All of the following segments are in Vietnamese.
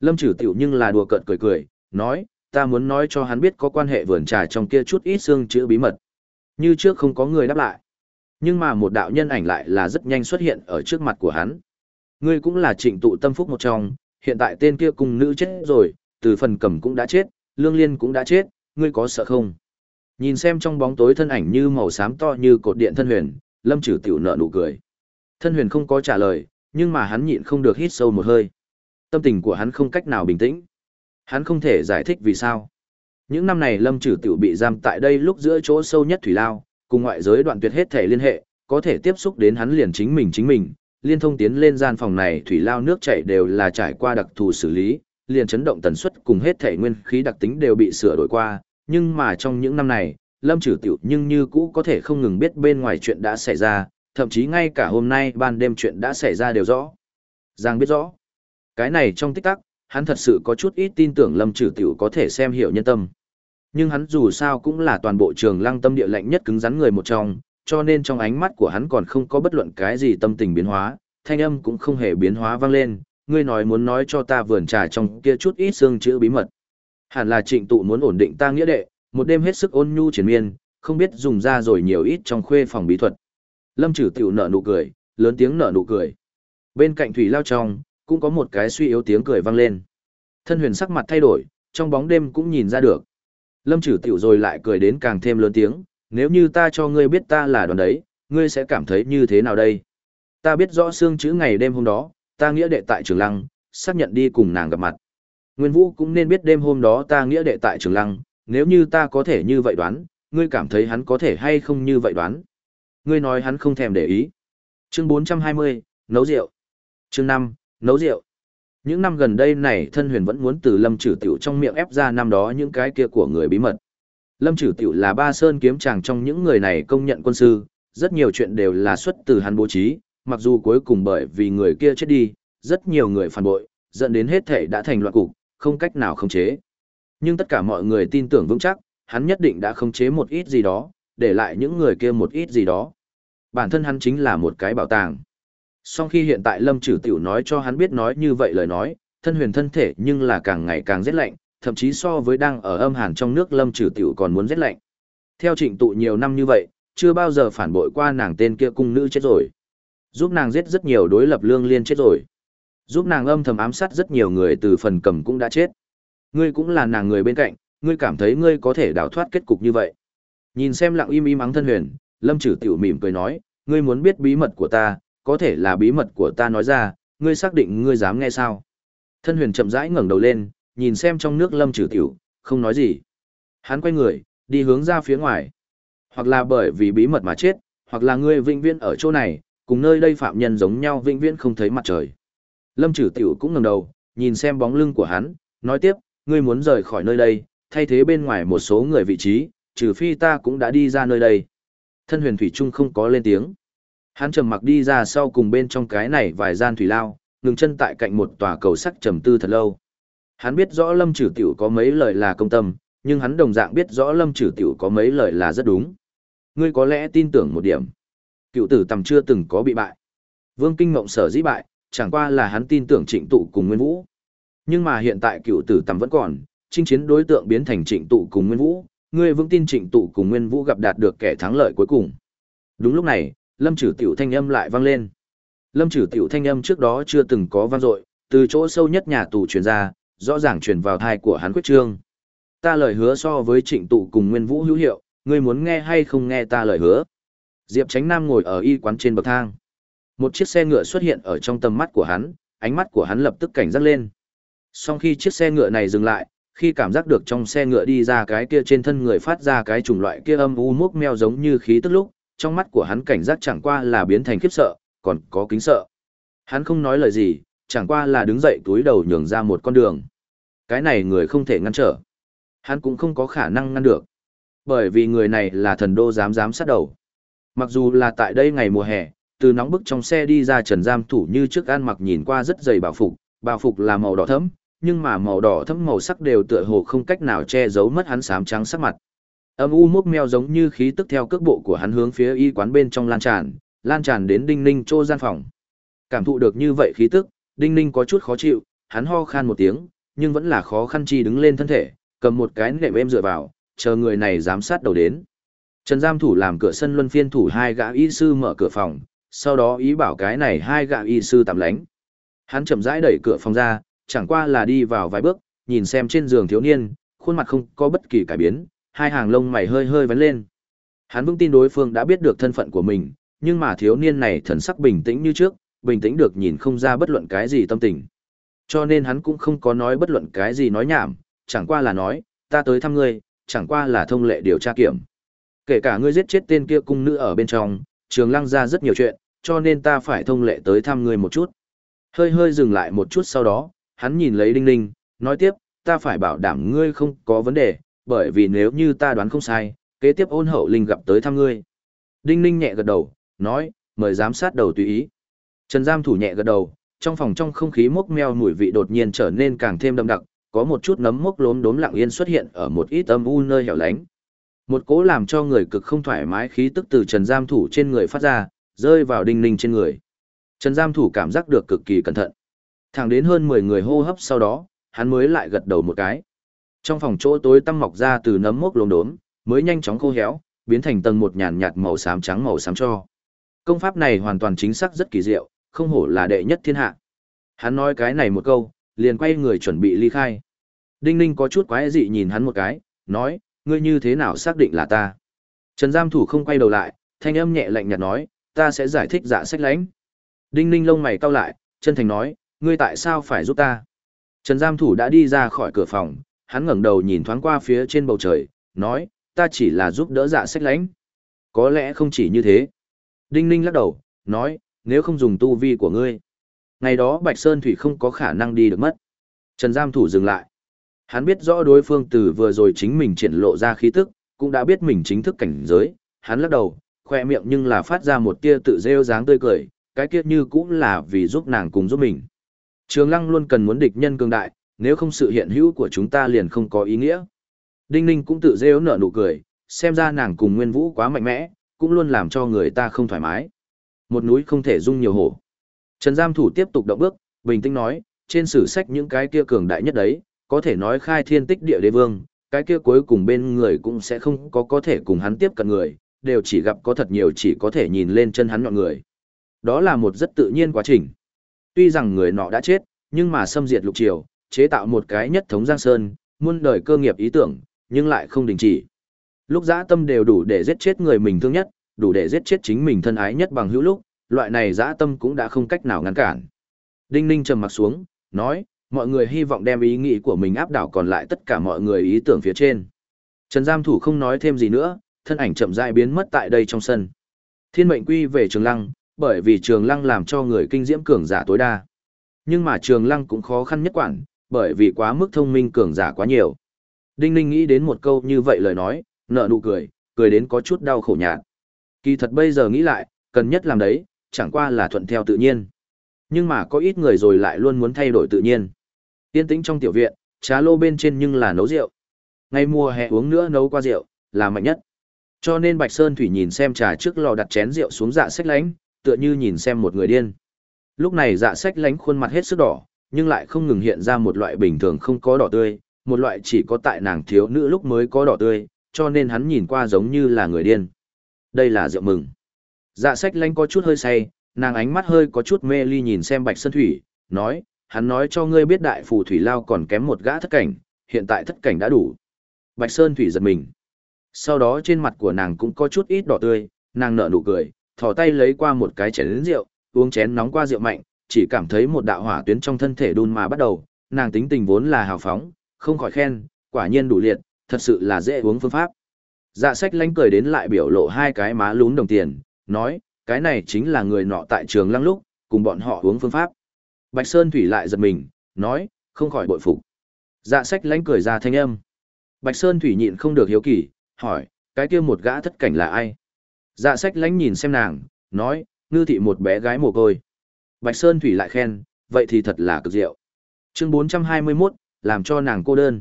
Lâm Trử tiểu nhưng là đùa cợt cười cười, nói, ta muốn nói cho hắn biết có quan hệ vườn trà trong kia chút ít xương chữ bí mật. Như trước không có người đáp lại. Nhưng mà một đạo nhân ảnh lại là rất nhanh xuất hiện ở trước mặt của hắn. Ngươi cũng là trịnh tụ tâm phúc một trong, hiện tại tên kia cùng nữ chết rồi, từ phần cầm cũng đã chết, lương liên cũng đã chết, ngươi có sợ không? Nhìn xem trong bóng tối thân ảnh như màu xám to như cột điện thân huyền, lâm trừ tiểu nợ nụ cười. Thân huyền không có trả lời, nhưng mà hắn nhịn không được hít sâu một hơi. Tâm tình của hắn không cách nào bình tĩnh. Hắn không thể giải thích vì sao. Những năm này lâm trừ tiểu bị giam tại đây lúc giữa chỗ sâu nhất thủy lao, cùng ngoại giới đoạn tuyệt hết thể liên hệ, có thể tiếp xúc đến hắn liền chính mình chính mình, liên thông tiến lên gian phòng này thủy lao nước chảy đều là trải qua đặc thù xử lý, liền chấn động tần suất cùng hết thể nguyên khí đặc tính đều bị sửa đổi qua, nhưng mà trong những năm này, Lâm Trử Tiểu nhưng như cũ có thể không ngừng biết bên ngoài chuyện đã xảy ra, thậm chí ngay cả hôm nay ban đêm chuyện đã xảy ra đều rõ. Giang biết rõ. Cái này trong tích tắc, hắn thật sự có chút ít tin tưởng Lâm Trử Tiểu có thể xem hiểu nhân tâm. Nhưng hắn dù sao cũng là toàn bộ trường lăng tâm địa lạnh nhất cứng rắn người một trong, cho nên trong ánh mắt của hắn còn không có bất luận cái gì tâm tình biến hóa, thanh âm cũng không hề biến hóa vang lên, ngươi nói muốn nói cho ta vườn trà trong kia chút ít xương chữ bí mật. Hẳn là trịnh tụ muốn ổn định ta nghĩa đệ, một đêm hết sức ôn nhu triển miên, không biết dùng ra rồi nhiều ít trong khuê phòng bí thuật. Lâm trừ tiểu nở nụ cười, lớn tiếng nở nụ cười. Bên cạnh thủy lao trong, cũng có một cái suy yếu tiếng cười vang lên. Thân huyền sắc mặt thay đổi, trong bóng đêm cũng nhìn ra được. Lâm trừ tiểu rồi lại cười đến càng thêm lớn tiếng, nếu như ta cho ngươi biết ta là đoàn đấy, ngươi sẽ cảm thấy như thế nào đây? Ta biết rõ xương chữ ngày đêm hôm đó, ta nghĩa đệ tại trường lăng, xác nhận đi cùng nàng gặp mặt. Nguyên Vũ cũng nên biết đêm hôm đó ta nghĩa đệ tại trường lăng, nếu như ta có thể như vậy đoán, ngươi cảm thấy hắn có thể hay không như vậy đoán. Ngươi nói hắn không thèm để ý. Chương 420, nấu rượu. Chương 5, nấu rượu. Những năm gần đây này thân huyền vẫn muốn từ lâm trừ tiểu trong miệng ép ra năm đó những cái kia của người bí mật. Lâm trừ tiểu là ba sơn kiếm chàng trong những người này công nhận quân sư, rất nhiều chuyện đều là xuất từ hắn bố trí, mặc dù cuối cùng bởi vì người kia chết đi, rất nhiều người phản bội, dẫn đến hết thể đã thành loạn cục, không cách nào khống chế. Nhưng tất cả mọi người tin tưởng vững chắc, hắn nhất định đã khống chế một ít gì đó, để lại những người kia một ít gì đó. Bản thân hắn chính là một cái bảo tàng. Sau khi hiện tại Lâm Trử Tiểu nói cho hắn biết nói như vậy lời nói, thân huyền thân thể nhưng là càng ngày càng rét lạnh, thậm chí so với đang ở âm hàn trong nước Lâm Trử Tiểu còn muốn rét lạnh. Theo trịnh tụ nhiều năm như vậy, chưa bao giờ phản bội qua nàng tên kia cung nữ chết rồi. Giúp nàng giết rất nhiều đối lập lương liên chết rồi. Giúp nàng âm thầm ám sát rất nhiều người từ phần cầm cũng đã chết. Ngươi cũng là nàng người bên cạnh, ngươi cảm thấy ngươi có thể đào thoát kết cục như vậy. Nhìn xem lặng im im ắng thân huyền, lâm trừ tiểu mỉm cười nói, ngươi muốn biết bí mật của ta, có thể là bí mật của ta nói ra, ngươi xác định ngươi dám nghe sao. Thân huyền chậm rãi ngẩng đầu lên, nhìn xem trong nước lâm trừ tiểu, không nói gì. Hắn quay người, đi hướng ra phía ngoài. Hoặc là bởi vì bí mật mà chết, hoặc là ngươi vĩnh viễn ở chỗ này, cùng nơi đây phạm nhân giống nhau vĩnh viễn không thấy mặt trời. Lâm Trử Tiểu cũng ngẩng đầu, nhìn xem bóng lưng của hắn, nói tiếp, ngươi muốn rời khỏi nơi đây, thay thế bên ngoài một số người vị trí, trừ phi ta cũng đã đi ra nơi đây. Thân huyền thủy trung không có lên tiếng. Hắn trầm mặc đi ra sau cùng bên trong cái này vài gian thủy lao, ngừng chân tại cạnh một tòa cầu sắc trầm tư thật lâu. Hắn biết rõ Lâm Trử Tiểu có mấy lời là công tâm, nhưng hắn đồng dạng biết rõ Lâm Trử Tiểu có mấy lời là rất đúng. Ngươi có lẽ tin tưởng một điểm. Cựu tử tầm chưa từng có bị bại. Vương Kinh Mộng sở dĩ bại, chẳng qua là hắn tin tưởng trịnh tụ cùng Nguyên Vũ. Nhưng mà hiện tại cựu tử tầm vẫn còn, chinh chiến đối tượng biến thành trịnh tụ cùng Nguyên Vũ, ngươi vững tin trịnh tụ cùng Nguyên Vũ gặp đạt được kẻ thắng lợi cuối cùng. Đúng lúc này, Lâm trừ Tiểu thanh âm lại vang lên. Lâm trừ Tiểu thanh âm trước đó chưa từng có vang dội, từ chỗ sâu nhất nhà tù truyền ra, rõ ràng truyền vào thai của hắn quyết trương. Ta lời hứa so với trịnh tụ cùng Nguyên Vũ hữu hiệu, ngươi muốn nghe hay không nghe ta lời hứa. Diệp Tránh Nam ngồi ở y quán trên bậc thang. Một chiếc xe ngựa xuất hiện ở trong tầm mắt của hắn, ánh mắt của hắn lập tức cảnh giác lên. Sau khi chiếc xe ngựa này dừng lại, khi cảm giác được trong xe ngựa đi ra cái kia trên thân người phát ra cái chủng loại kia âm u mốc meo giống như khí tức lúc, trong mắt của hắn cảnh giác chẳng qua là biến thành khiếp sợ, còn có kính sợ. Hắn không nói lời gì, chẳng qua là đứng dậy túi đầu nhường ra một con đường. Cái này người không thể ngăn trở. Hắn cũng không có khả năng ngăn được. Bởi vì người này là thần đô dám dám sát đầu. Mặc dù là tại đây ngày mùa hè, từ nóng bức trong xe đi ra trần giam thủ như trước ăn mặc nhìn qua rất dày bảo phục, bảo phục là màu đỏ thẫm, nhưng mà màu đỏ thẫm màu sắc đều tựa hồ không cách nào che giấu mất hắn xám trắng sắc mặt. Âm u mốc meo giống như khí tức theo cước bộ của hắn hướng phía y quán bên trong lan tràn, lan tràn đến Đinh Ninh chỗ gian phòng. Cảm thụ được như vậy khí tức, Đinh Ninh có chút khó chịu, hắn ho khan một tiếng, nhưng vẫn là khó khăn chi đứng lên thân thể, cầm một cái nệm êm dựa vào, chờ người này giám sát đầu đến. Trần giam thủ làm cửa sân luân phiên thủ hai gã y sư mở cửa phòng, sau đó ý bảo cái này hai gã y sư tạm lánh. Hắn chậm rãi đẩy cửa phòng ra, chẳng qua là đi vào vài bước, nhìn xem trên giường thiếu niên, khuôn mặt không có bất kỳ cải biến, hai hàng lông mày hơi hơi vấn lên. Hắn vững tin đối phương đã biết được thân phận của mình, nhưng mà thiếu niên này thần sắc bình tĩnh như trước, bình tĩnh được nhìn không ra bất luận cái gì tâm tình. Cho nên hắn cũng không có nói bất luận cái gì nói nhảm, chẳng qua là nói, ta tới thăm ngươi, chẳng qua là thông lệ điều tra kiểm. Kể cả ngươi giết chết tên kia cung nữ ở bên trong, trường lăng ra rất nhiều chuyện, cho nên ta phải thông lệ tới thăm ngươi một chút. Hơi hơi dừng lại một chút sau đó, hắn nhìn lấy Đinh Ninh, nói tiếp, ta phải bảo đảm ngươi không có vấn đề, bởi vì nếu như ta đoán không sai, kế tiếp ôn hậu linh gặp tới thăm ngươi. Đinh Ninh nhẹ gật đầu, nói, mời giám sát đầu tùy ý. Trần giam thủ nhẹ gật đầu, trong phòng trong không khí mốc meo mùi vị đột nhiên trở nên càng thêm đậm đặc, có một chút nấm mốc lốm đốm lặng yên xuất hiện ở một ít âm u nơi hẻo lánh. Một cố làm cho người cực không thoải mái khí tức từ Trần giam thủ trên người phát ra, rơi vào Đinh Ninh trên người. Trần giam thủ cảm giác được cực kỳ cẩn thận. Thẳng đến hơn 10 người hô hấp sau đó, hắn mới lại gật đầu một cái. Trong phòng chỗ tối tăm mọc ra từ nấm mốc lốm đốm, mới nhanh chóng khô héo, biến thành tầng một nhàn nhạt màu xám trắng màu xám cho. Công pháp này hoàn toàn chính xác rất kỳ diệu, không hổ là đệ nhất thiên hạ. Hắn nói cái này một câu, liền quay người chuẩn bị ly khai. Đinh Ninh có chút quái dị nhìn hắn một cái, nói, ngươi như thế nào xác định là ta? Trần giam thủ không quay đầu lại, thanh âm nhẹ lạnh nhạt nói, ta sẽ giải thích dạ sách lãnh. Đinh Ninh lông mày cau lại, chân thành nói, ngươi tại sao phải giúp ta? Trần giam thủ đã đi ra khỏi cửa phòng, hắn ngẩng đầu nhìn thoáng qua phía trên bầu trời, nói, ta chỉ là giúp đỡ dạ sách lãnh. Có lẽ không chỉ như thế. Đinh Ninh lắc đầu, nói, nếu không dùng tu vi của ngươi. Ngày đó Bạch Sơn Thủy không có khả năng đi được mất. Trần Giam Thủ dừng lại. Hắn biết rõ đối phương từ vừa rồi chính mình triển lộ ra khí tức, cũng đã biết mình chính thức cảnh giới. Hắn lắc đầu, khoe miệng nhưng là phát ra một tia tự rêu dáng tươi cười, cái kia như cũng là vì giúp nàng cùng giúp mình. Trường Lăng luôn cần muốn địch nhân cường đại, nếu không sự hiện hữu của chúng ta liền không có ý nghĩa. Đinh Ninh cũng tự dễ nở nụ cười, xem ra nàng cùng Nguyên Vũ quá mạnh mẽ, cũng luôn làm cho người ta không thoải mái. Một núi không thể dung nhiều hổ. Trần Giam Thủ tiếp tục động bước, bình tĩnh nói, trên sử sách những cái kia cường đại nhất đấy, có thể nói khai thiên tích địa đế vương, cái kia cuối cùng bên người cũng sẽ không có có thể cùng hắn tiếp cận người, đều chỉ gặp có thật nhiều chỉ có thể nhìn lên chân hắn nhọn người. Đó là một rất tự nhiên quá trình. Tuy rằng người nọ đã chết, nhưng mà xâm diệt lục triều, chế tạo một cái nhất thống giang sơn, muôn đời cơ nghiệp ý tưởng, nhưng lại không đình chỉ. Lúc dã tâm đều đủ để giết chết người mình thương nhất, đủ để giết chết chính mình thân ái nhất bằng hữu lúc, loại này dã tâm cũng đã không cách nào ngăn cản. Đinh Ninh trầm mặt xuống, nói, mọi người hy vọng đem ý nghĩ của mình áp đảo còn lại tất cả mọi người ý tưởng phía trên. Trần Giam Thủ không nói thêm gì nữa, thân ảnh chậm rãi biến mất tại đây trong sân. Thiên mệnh quy về Trường Lăng, bởi vì Trường Lăng làm cho người kinh diễm cường giả tối đa. Nhưng mà Trường Lăng cũng khó khăn nhất quản, bởi vì quá mức thông minh cường giả quá nhiều. Đinh Ninh nghĩ đến một câu như vậy lời nói, nở nụ cười, cười đến có chút đau khổ nhạt. Kỳ thật bây giờ nghĩ lại, cần nhất làm đấy, chẳng qua là thuận theo tự nhiên. Nhưng mà có ít người rồi lại luôn muốn thay đổi tự nhiên. Tiên tĩnh trong tiểu viện, trà lô bên trên nhưng là nấu rượu. Ngày mùa hè uống nữa nấu qua rượu, là mạnh nhất. Cho nên Bạch Sơn Thủy nhìn xem trà trước lò đặt chén rượu xuống dạ sách lánh, tựa như nhìn xem một người điên. Lúc này dạ sách lánh khuôn mặt hết sức đỏ, nhưng lại không ngừng hiện ra một loại bình thường không có đỏ tươi, một loại chỉ có tại nàng thiếu nữ lúc mới có đỏ tươi, cho nên hắn nhìn qua giống như là người điên. Đây là rượu mừng. Dạ sách lánh có chút hơi say, nàng ánh mắt hơi có chút mê ly nhìn xem Bạch Sơn Thủy, nói, hắn nói cho ngươi biết đại phù thủy lao còn kém một gã thất cảnh, hiện tại thất cảnh đã đủ. Bạch Sơn Thủy giật mình. Sau đó trên mặt của nàng cũng có chút ít đỏ tươi, nàng nở nụ cười, thò tay lấy qua một cái chén rượu, uống chén nóng qua rượu mạnh, chỉ cảm thấy một đạo hỏa tuyến trong thân thể đun mà bắt đầu, nàng tính tình vốn là hào phóng, không khỏi khen, quả nhiên đủ liệt, thật sự là dễ uống phương pháp. Dạ sách lánh cười đến lại biểu lộ hai cái má lún đồng tiền, nói, cái này chính là người nọ tại trường lăng lúc, cùng bọn họ uống phương pháp. Bạch Sơn Thủy lại giật mình, nói, không khỏi bội phục. Dạ sách lánh cười ra thanh âm. Bạch Sơn Thủy nhịn không được hiếu kỳ, hỏi, cái kia một gã thất cảnh là ai? Dạ sách lánh nhìn xem nàng, nói, ngư thị một bé gái mồ côi. Bạch Sơn Thủy lại khen, vậy thì thật là cực diệu. Chương 421, làm cho nàng cô đơn.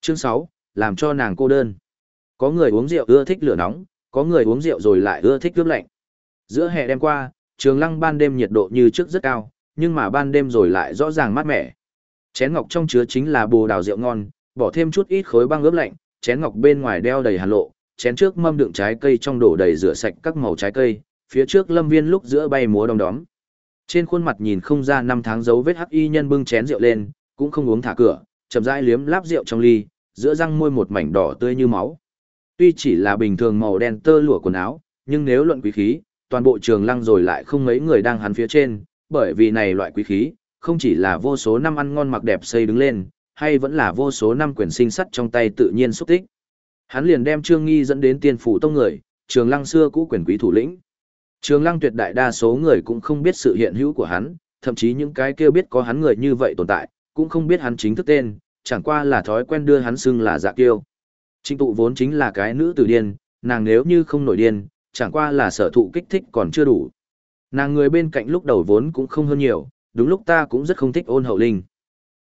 Chương 6, làm cho nàng cô đơn. Có người uống rượu ưa thích lửa nóng, có người uống rượu rồi lại ưa thích nước lạnh. Giữa hè đêm qua, trường lăng ban đêm nhiệt độ như trước rất cao, nhưng mà ban đêm rồi lại rõ ràng mát mẻ. Chén ngọc trong chứa chính là bồ đào rượu ngon, bỏ thêm chút ít khối băng ướp lạnh, chén ngọc bên ngoài đeo đầy hàn lộ, chén trước mâm đựng trái cây trong đổ đầy rửa sạch các màu trái cây, phía trước lâm viên lúc giữa bay múa đom đóm. Trên khuôn mặt nhìn không ra năm tháng dấu vết hắc y nhân bưng chén rượu lên, cũng không uống thả cửa, chậm rãi liếm láp rượu trong ly, giữa răng môi một mảnh đỏ tươi như máu. Tuy chỉ là bình thường màu đen tơ lụa quần áo, nhưng nếu luận quý khí, toàn bộ trường lăng rồi lại không mấy người đang hắn phía trên, bởi vì này loại quý khí, không chỉ là vô số năm ăn ngon mặc đẹp xây đứng lên, hay vẫn là vô số năm quyền sinh sắt trong tay tự nhiên xúc tích. Hắn liền đem Trương Nghi dẫn đến tiên phủ tông người, trường lăng xưa cũ quyền quý thủ lĩnh. Trường lăng tuyệt đại đa số người cũng không biết sự hiện hữu của hắn, thậm chí những cái kêu biết có hắn người như vậy tồn tại, cũng không biết hắn chính thức tên, chẳng qua là thói quen đưa hắn xưng là dạ kiêu. Trinh tụ vốn chính là cái nữ tử điên, nàng nếu như không nổi điên, chẳng qua là sở thụ kích thích còn chưa đủ. Nàng người bên cạnh lúc đầu vốn cũng không hơn nhiều, đúng lúc ta cũng rất không thích ôn hậu linh.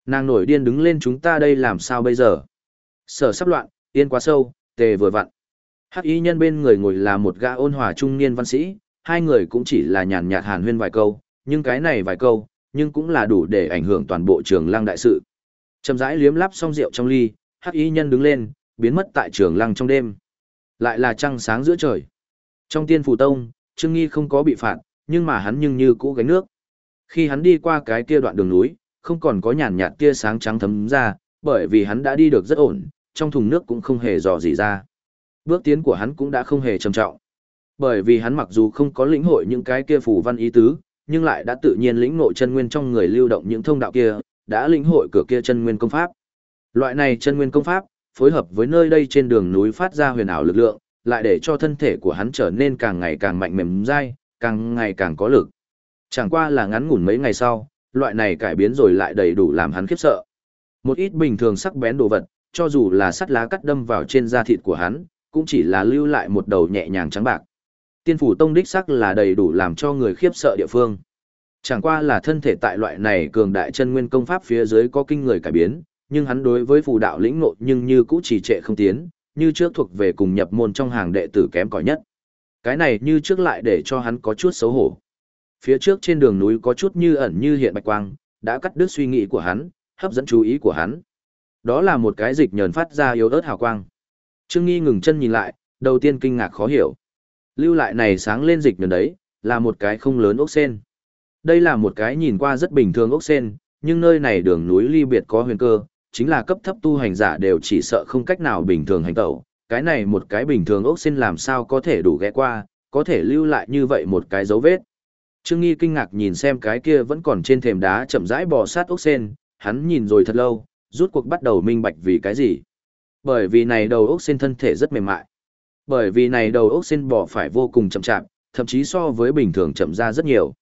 Nàng nổi điên đứng lên chúng ta đây làm sao bây giờ? Sở sắp loạn, yên quá sâu, tề vừa vặn. Hắc y nhân bên người ngồi là một gã ôn hòa trung niên văn sĩ, hai người cũng chỉ là nhàn nhạt hàn huyên vài câu, nhưng cái này vài câu, nhưng cũng là đủ để ảnh hưởng toàn bộ trường lăng đại sự. Chậm rãi liếm lắp xong rượu trong ly, hắc y nhân đứng lên, biến mất tại trường lăng trong đêm. Lại là trăng sáng giữa trời. Trong tiên phủ tông, Trương Nghi không có bị phạt, nhưng mà hắn nhưng như cũ gánh nước. Khi hắn đi qua cái kia đoạn đường núi, không còn có nhàn nhạt tia sáng trắng thấm ra, bởi vì hắn đã đi được rất ổn, trong thùng nước cũng không hề dò gì ra. Bước tiến của hắn cũng đã không hề trầm trọng. Bởi vì hắn mặc dù không có lĩnh hội những cái kia phù văn ý tứ, nhưng lại đã tự nhiên lĩnh ngộ chân nguyên trong người lưu động những thông đạo kia, đã lĩnh hội cửa kia chân nguyên công pháp. Loại này chân nguyên công pháp, phối hợp với nơi đây trên đường núi phát ra huyền ảo lực lượng, lại để cho thân thể của hắn trở nên càng ngày càng mạnh mềm dai, càng ngày càng có lực. Chẳng qua là ngắn ngủn mấy ngày sau, loại này cải biến rồi lại đầy đủ làm hắn khiếp sợ. Một ít bình thường sắc bén đồ vật, cho dù là sắt lá cắt đâm vào trên da thịt của hắn, cũng chỉ là lưu lại một đầu nhẹ nhàng trắng bạc. Tiên phủ tông đích sắc là đầy đủ làm cho người khiếp sợ địa phương. Chẳng qua là thân thể tại loại này cường đại chân nguyên công pháp phía dưới có kinh người cải biến, nhưng hắn đối với phù đạo lĩnh ngộ nhưng như cũ trì trệ không tiến, như trước thuộc về cùng nhập môn trong hàng đệ tử kém cỏi nhất. Cái này như trước lại để cho hắn có chút xấu hổ. Phía trước trên đường núi có chút như ẩn như hiện bạch quang, đã cắt đứt suy nghĩ của hắn, hấp dẫn chú ý của hắn. Đó là một cái dịch nhờn phát ra yếu ớt hào quang. Trương Nghi ngừng chân nhìn lại, đầu tiên kinh ngạc khó hiểu. Lưu lại này sáng lên dịch nhờn đấy, là một cái không lớn ốc sen. Đây là một cái nhìn qua rất bình thường ốc sen, nhưng nơi này đường núi ly biệt có huyền cơ, chính là cấp thấp tu hành giả đều chỉ sợ không cách nào bình thường hành tẩu. Cái này một cái bình thường ốc sen làm sao có thể đủ ghé qua, có thể lưu lại như vậy một cái dấu vết. Trương Nghi kinh ngạc nhìn xem cái kia vẫn còn trên thềm đá chậm rãi bò sát ốc sen, hắn nhìn rồi thật lâu, rút cuộc bắt đầu minh bạch vì cái gì. Bởi vì này đầu ốc sen thân thể rất mềm mại. Bởi vì này đầu ốc sen bò phải vô cùng chậm chạp, thậm chí so với bình thường chậm ra rất nhiều.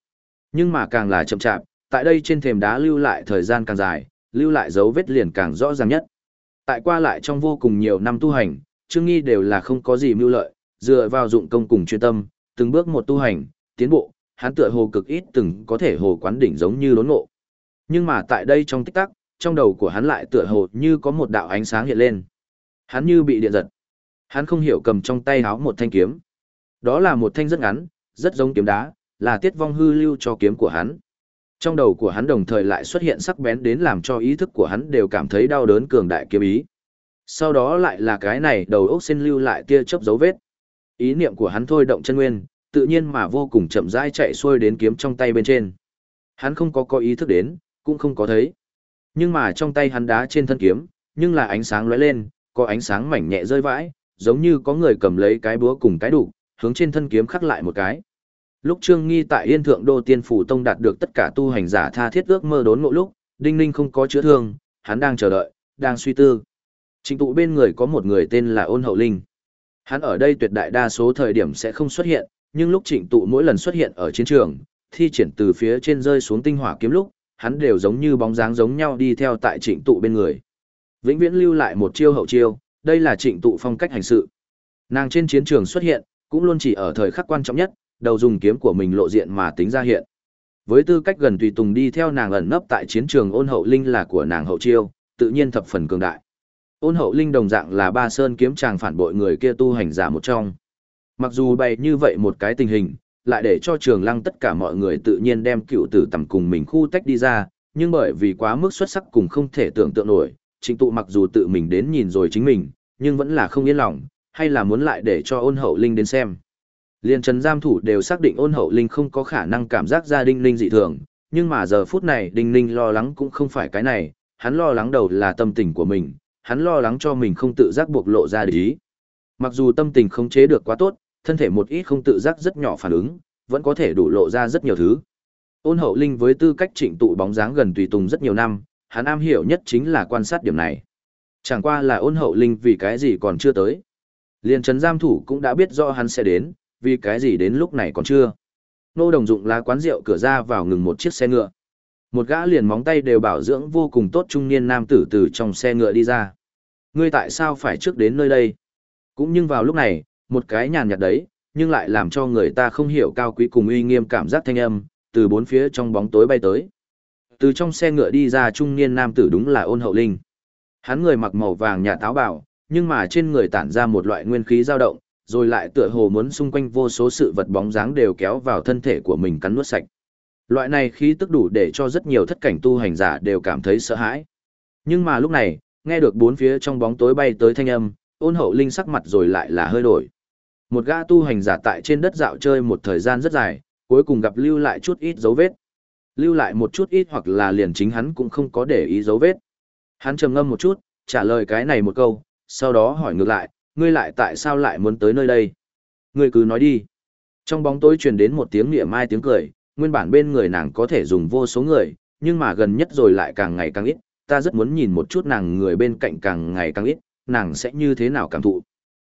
Nhưng mà càng là chậm chạp, tại đây trên thềm đá lưu lại thời gian càng dài, lưu lại dấu vết liền càng rõ ràng nhất. Tại qua lại trong vô cùng nhiều năm tu hành, Trương Nghi đều là không có gì mưu lợi, dựa vào dụng công cùng chuyên tâm, từng bước một tu hành, tiến bộ, hắn tựa hồ cực ít từng có thể hồ quán đỉnh giống như đốn ngộ. Nhưng mà tại đây trong tích tắc, trong đầu của hắn lại tựa hồ như có một đạo ánh sáng hiện lên. Hắn như bị điện giật. Hắn không hiểu cầm trong tay háo một thanh kiếm. Đó là một thanh rất ngắn, rất giống kiếm đá, là tiết vong hư lưu cho kiếm của hắn. Trong đầu của hắn đồng thời lại xuất hiện sắc bén đến làm cho ý thức của hắn đều cảm thấy đau đớn cường đại kiếm ý. Sau đó lại là cái này đầu ốc xin lưu lại tia chớp dấu vết. Ý niệm của hắn thôi động chân nguyên, tự nhiên mà vô cùng chậm rãi chạy xuôi đến kiếm trong tay bên trên. Hắn không có có ý thức đến, cũng không có thấy. Nhưng mà trong tay hắn đá trên thân kiếm, nhưng là ánh sáng lóe lên, có ánh sáng mảnh nhẹ rơi vãi, giống như có người cầm lấy cái búa cùng cái đủ, hướng trên thân kiếm khắc lại một cái. Lúc Trương Nghi tại Yên Thượng Đô Tiên Phủ Tông đạt được tất cả tu hành giả tha thiết ước mơ đốn ngộ lúc, Đinh Ninh không có chữa thương, hắn đang chờ đợi, đang suy tư. Trình tụ bên người có một người tên là Ôn Hậu Linh. Hắn ở đây tuyệt đại đa số thời điểm sẽ không xuất hiện, nhưng lúc trịnh tụ mỗi lần xuất hiện ở chiến trường, thi triển từ phía trên rơi xuống tinh hỏa kiếm lúc, hắn đều giống như bóng dáng giống nhau đi theo tại trịnh tụ bên người. Vĩnh viễn lưu lại một chiêu hậu chiêu, đây là trịnh tụ phong cách hành sự. Nàng trên chiến trường xuất hiện, cũng luôn chỉ ở thời khắc quan trọng nhất, đầu dùng kiếm của mình lộ diện mà tính ra hiện. Với tư cách gần tùy tùng đi theo nàng ẩn nấp tại chiến trường ôn hậu linh là của nàng hậu chiêu, tự nhiên thập phần cường đại. Ôn hậu linh đồng dạng là ba sơn kiếm chàng phản bội người kia tu hành giả một trong. Mặc dù bày như vậy một cái tình hình, lại để cho trường lăng tất cả mọi người tự nhiên đem cựu tử tầm cùng mình khu tách đi ra, nhưng bởi vì quá mức xuất sắc cùng không thể tưởng tượng nổi, trịnh tụ mặc dù tự mình đến nhìn rồi chính mình, nhưng vẫn là không yên lòng, hay là muốn lại để cho ôn hậu linh đến xem. Liên trần giam thủ đều xác định ôn hậu linh không có khả năng cảm giác ra đinh ninh dị thường, nhưng mà giờ phút này đinh ninh lo lắng cũng không phải cái này, hắn lo lắng đầu là tâm tình của mình, hắn lo lắng cho mình không tự giác buộc lộ ra để ý. Mặc dù tâm tình không chế được quá tốt, thân thể một ít không tự giác rất nhỏ phản ứng, vẫn có thể đủ lộ ra rất nhiều thứ. Ôn hậu linh với tư cách trịnh tụ bóng dáng gần tùy tùng rất nhiều năm, hắn am hiểu nhất chính là quan sát điểm này. Chẳng qua là ôn hậu linh vì cái gì còn chưa tới. Liên trấn giam thủ cũng đã biết rõ hắn sẽ đến, vì cái gì đến lúc này còn chưa. Nô đồng dụng lá quán rượu cửa ra vào ngừng một chiếc xe ngựa. Một gã liền móng tay đều bảo dưỡng vô cùng tốt trung niên nam tử từ trong xe ngựa đi ra. Ngươi tại sao phải trước đến nơi đây? Cũng nhưng vào lúc này, một cái nhàn nhạt đấy, nhưng lại làm cho người ta không hiểu cao quý cùng uy nghiêm cảm giác thanh âm, từ bốn phía trong bóng tối bay tới. Từ trong xe ngựa đi ra trung niên nam tử đúng là ôn hậu linh. Hắn người mặc màu vàng nhà táo bảo, nhưng mà trên người tản ra một loại nguyên khí dao động, rồi lại tựa hồ muốn xung quanh vô số sự vật bóng dáng đều kéo vào thân thể của mình cắn nuốt sạch. Loại này khí tức đủ để cho rất nhiều thất cảnh tu hành giả đều cảm thấy sợ hãi. Nhưng mà lúc này, nghe được bốn phía trong bóng tối bay tới thanh âm, ôn hậu linh sắc mặt rồi lại là hơi đổi. Một gã tu hành giả tại trên đất dạo chơi một thời gian rất dài, cuối cùng gặp lưu lại chút ít dấu vết. Lưu lại một chút ít hoặc là liền chính hắn cũng không có để ý dấu vết. Hắn trầm ngâm một chút, trả lời cái này một câu, sau đó hỏi ngược lại, ngươi lại tại sao lại muốn tới nơi đây? Ngươi cứ nói đi. Trong bóng tối truyền đến một tiếng niệm mai tiếng cười, nguyên bản bên người nàng có thể dùng vô số người, nhưng mà gần nhất rồi lại càng ngày càng ít, ta rất muốn nhìn một chút nàng người bên cạnh càng ngày càng ít, nàng sẽ như thế nào cảm thụ.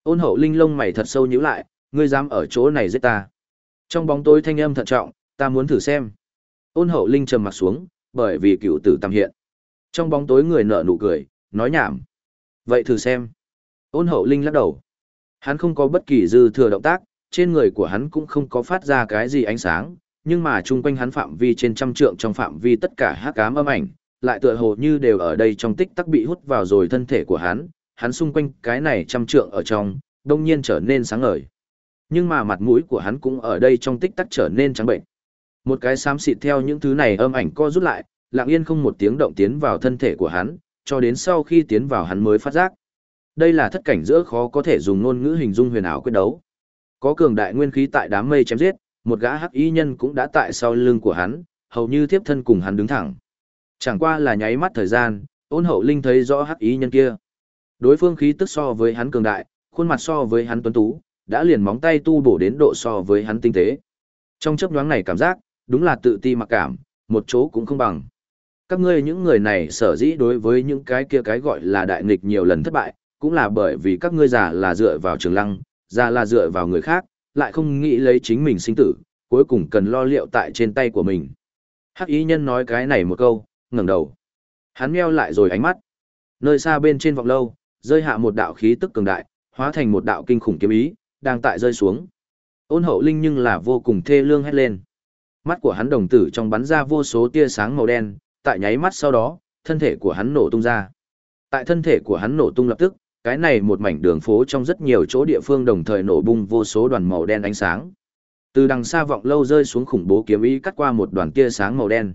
Ôn hậu linh lông mày thật sâu nhíu lại, ngươi dám ở chỗ này giết ta. Trong bóng tối thanh âm thận trọng, ta muốn thử xem. Ôn hậu linh trầm mặt xuống, bởi vì cựu tử tam hiện. Trong bóng tối người nở nụ cười, nói nhảm. Vậy thử xem. Ôn hậu linh lắc đầu. Hắn không có bất kỳ dư thừa động tác, trên người của hắn cũng không có phát ra cái gì ánh sáng, nhưng mà chung quanh hắn phạm vi trên trăm trượng trong phạm vi tất cả hắc ám âm ảnh, lại tựa hồ như đều ở đây trong tích tắc bị hút vào rồi thân thể của hắn, hắn xung quanh cái này trăm trượng ở trong, đông nhiên trở nên sáng ngời. Nhưng mà mặt mũi của hắn cũng ở đây trong tích tắc trở nên trắng bệnh. Một cái xám xịt theo những thứ này âm ảnh co rút lại, lặng yên không một tiếng động tiến vào thân thể của hắn, cho đến sau khi tiến vào hắn mới phát giác. Đây là thất cảnh giữa khó có thể dùng ngôn ngữ hình dung huyền ảo quyết đấu. Có cường đại nguyên khí tại đám mây chém giết, một gã hắc y nhân cũng đã tại sau lưng của hắn, hầu như tiếp thân cùng hắn đứng thẳng. Chẳng qua là nháy mắt thời gian, ôn hậu linh thấy rõ hắc y nhân kia. Đối phương khí tức so với hắn cường đại, khuôn mặt so với hắn tuấn tú, đã liền móng tay tu bổ đến độ so với hắn tinh tế. Trong chấp nhoáng này cảm giác, đúng là tự ti mặc cảm, một chỗ cũng không bằng. Các ngươi những người này sở dĩ đối với những cái kia cái gọi là đại nghịch nhiều lần thất bại, cũng là bởi vì các ngươi giả là dựa vào trường lăng, già là dựa vào người khác, lại không nghĩ lấy chính mình sinh tử, cuối cùng cần lo liệu tại trên tay của mình. Hắc ý nhân nói cái này một câu, ngẩng đầu. Hắn meo lại rồi ánh mắt. Nơi xa bên trên vọng lâu, rơi hạ một đạo khí tức cường đại, hóa thành một đạo kinh khủng kiếm ý, đang tại rơi xuống. Ôn hậu linh nhưng là vô cùng thê lương hét lên. Mắt của hắn đồng tử trong bắn ra vô số tia sáng màu đen, tại nháy mắt sau đó, thân thể của hắn nổ tung ra. Tại thân thể của hắn nổ tung lập tức, cái này một mảnh đường phố trong rất nhiều chỗ địa phương đồng thời nổ bung vô số đoàn màu đen ánh sáng. Từ đằng xa vọng lâu rơi xuống khủng bố kiếm ý cắt qua một đoàn tia sáng màu đen.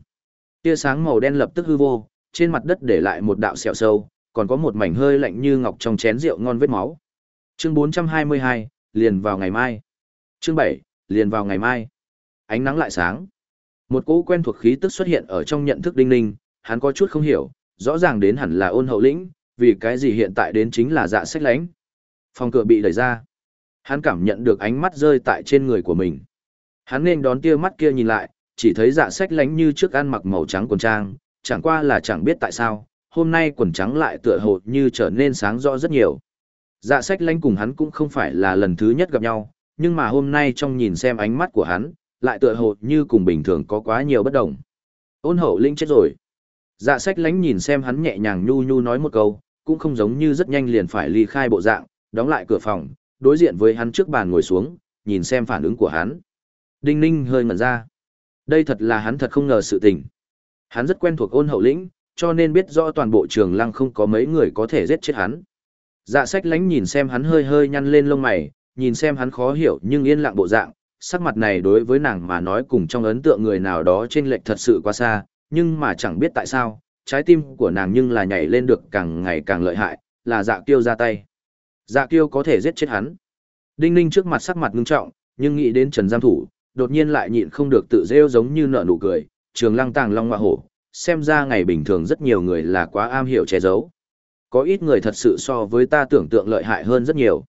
Tia sáng màu đen lập tức hư vô, trên mặt đất để lại một đạo sẹo sâu, còn có một mảnh hơi lạnh như ngọc trong chén rượu ngon vết máu. Chương 422, liền vào ngày mai. Chương 7, liền vào ngày mai. Ánh nắng lại sáng. Một cỗ quen thuộc khí tức xuất hiện ở trong nhận thức đinh ninh, hắn có chút không hiểu, rõ ràng đến hẳn là ôn hậu lĩnh, vì cái gì hiện tại đến chính là dạ sách lánh. Phòng cửa bị đẩy ra. Hắn cảm nhận được ánh mắt rơi tại trên người của mình. Hắn nên đón tia mắt kia nhìn lại, chỉ thấy dạ sách lánh như trước ăn mặc màu trắng quần trang, chẳng qua là chẳng biết tại sao, hôm nay quần trắng lại tựa hồ như trở nên sáng rõ rất nhiều. Dạ sách lánh cùng hắn cũng không phải là lần thứ nhất gặp nhau, nhưng mà hôm nay trong nhìn xem ánh mắt của hắn, lại tựa hồ như cùng bình thường có quá nhiều bất đồng. Ôn hậu linh chết rồi. Dạ sách lánh nhìn xem hắn nhẹ nhàng nhu nhu nói một câu, cũng không giống như rất nhanh liền phải ly khai bộ dạng, đóng lại cửa phòng, đối diện với hắn trước bàn ngồi xuống, nhìn xem phản ứng của hắn. Đinh ninh hơi ngẩn ra. Đây thật là hắn thật không ngờ sự tình. Hắn rất quen thuộc ôn hậu lĩnh, cho nên biết rõ toàn bộ trường lăng không có mấy người có thể giết chết hắn. Dạ sách lánh nhìn xem hắn hơi hơi nhăn lên lông mày, nhìn xem hắn khó hiểu nhưng yên lặng bộ dạng, sắc mặt này đối với nàng mà nói cùng trong ấn tượng người nào đó trên lệch thật sự quá xa, nhưng mà chẳng biết tại sao, trái tim của nàng nhưng là nhảy lên được càng ngày càng lợi hại, là dạ kiêu ra tay. Dạ kiêu có thể giết chết hắn. Đinh ninh trước mặt sắc mặt ngưng trọng, nhưng nghĩ đến trần giam thủ, đột nhiên lại nhịn không được tự rêu giống như nở nụ cười, trường lăng tàng long hoa hổ, xem ra ngày bình thường rất nhiều người là quá am hiểu che giấu. Có ít người thật sự so với ta tưởng tượng lợi hại hơn rất nhiều.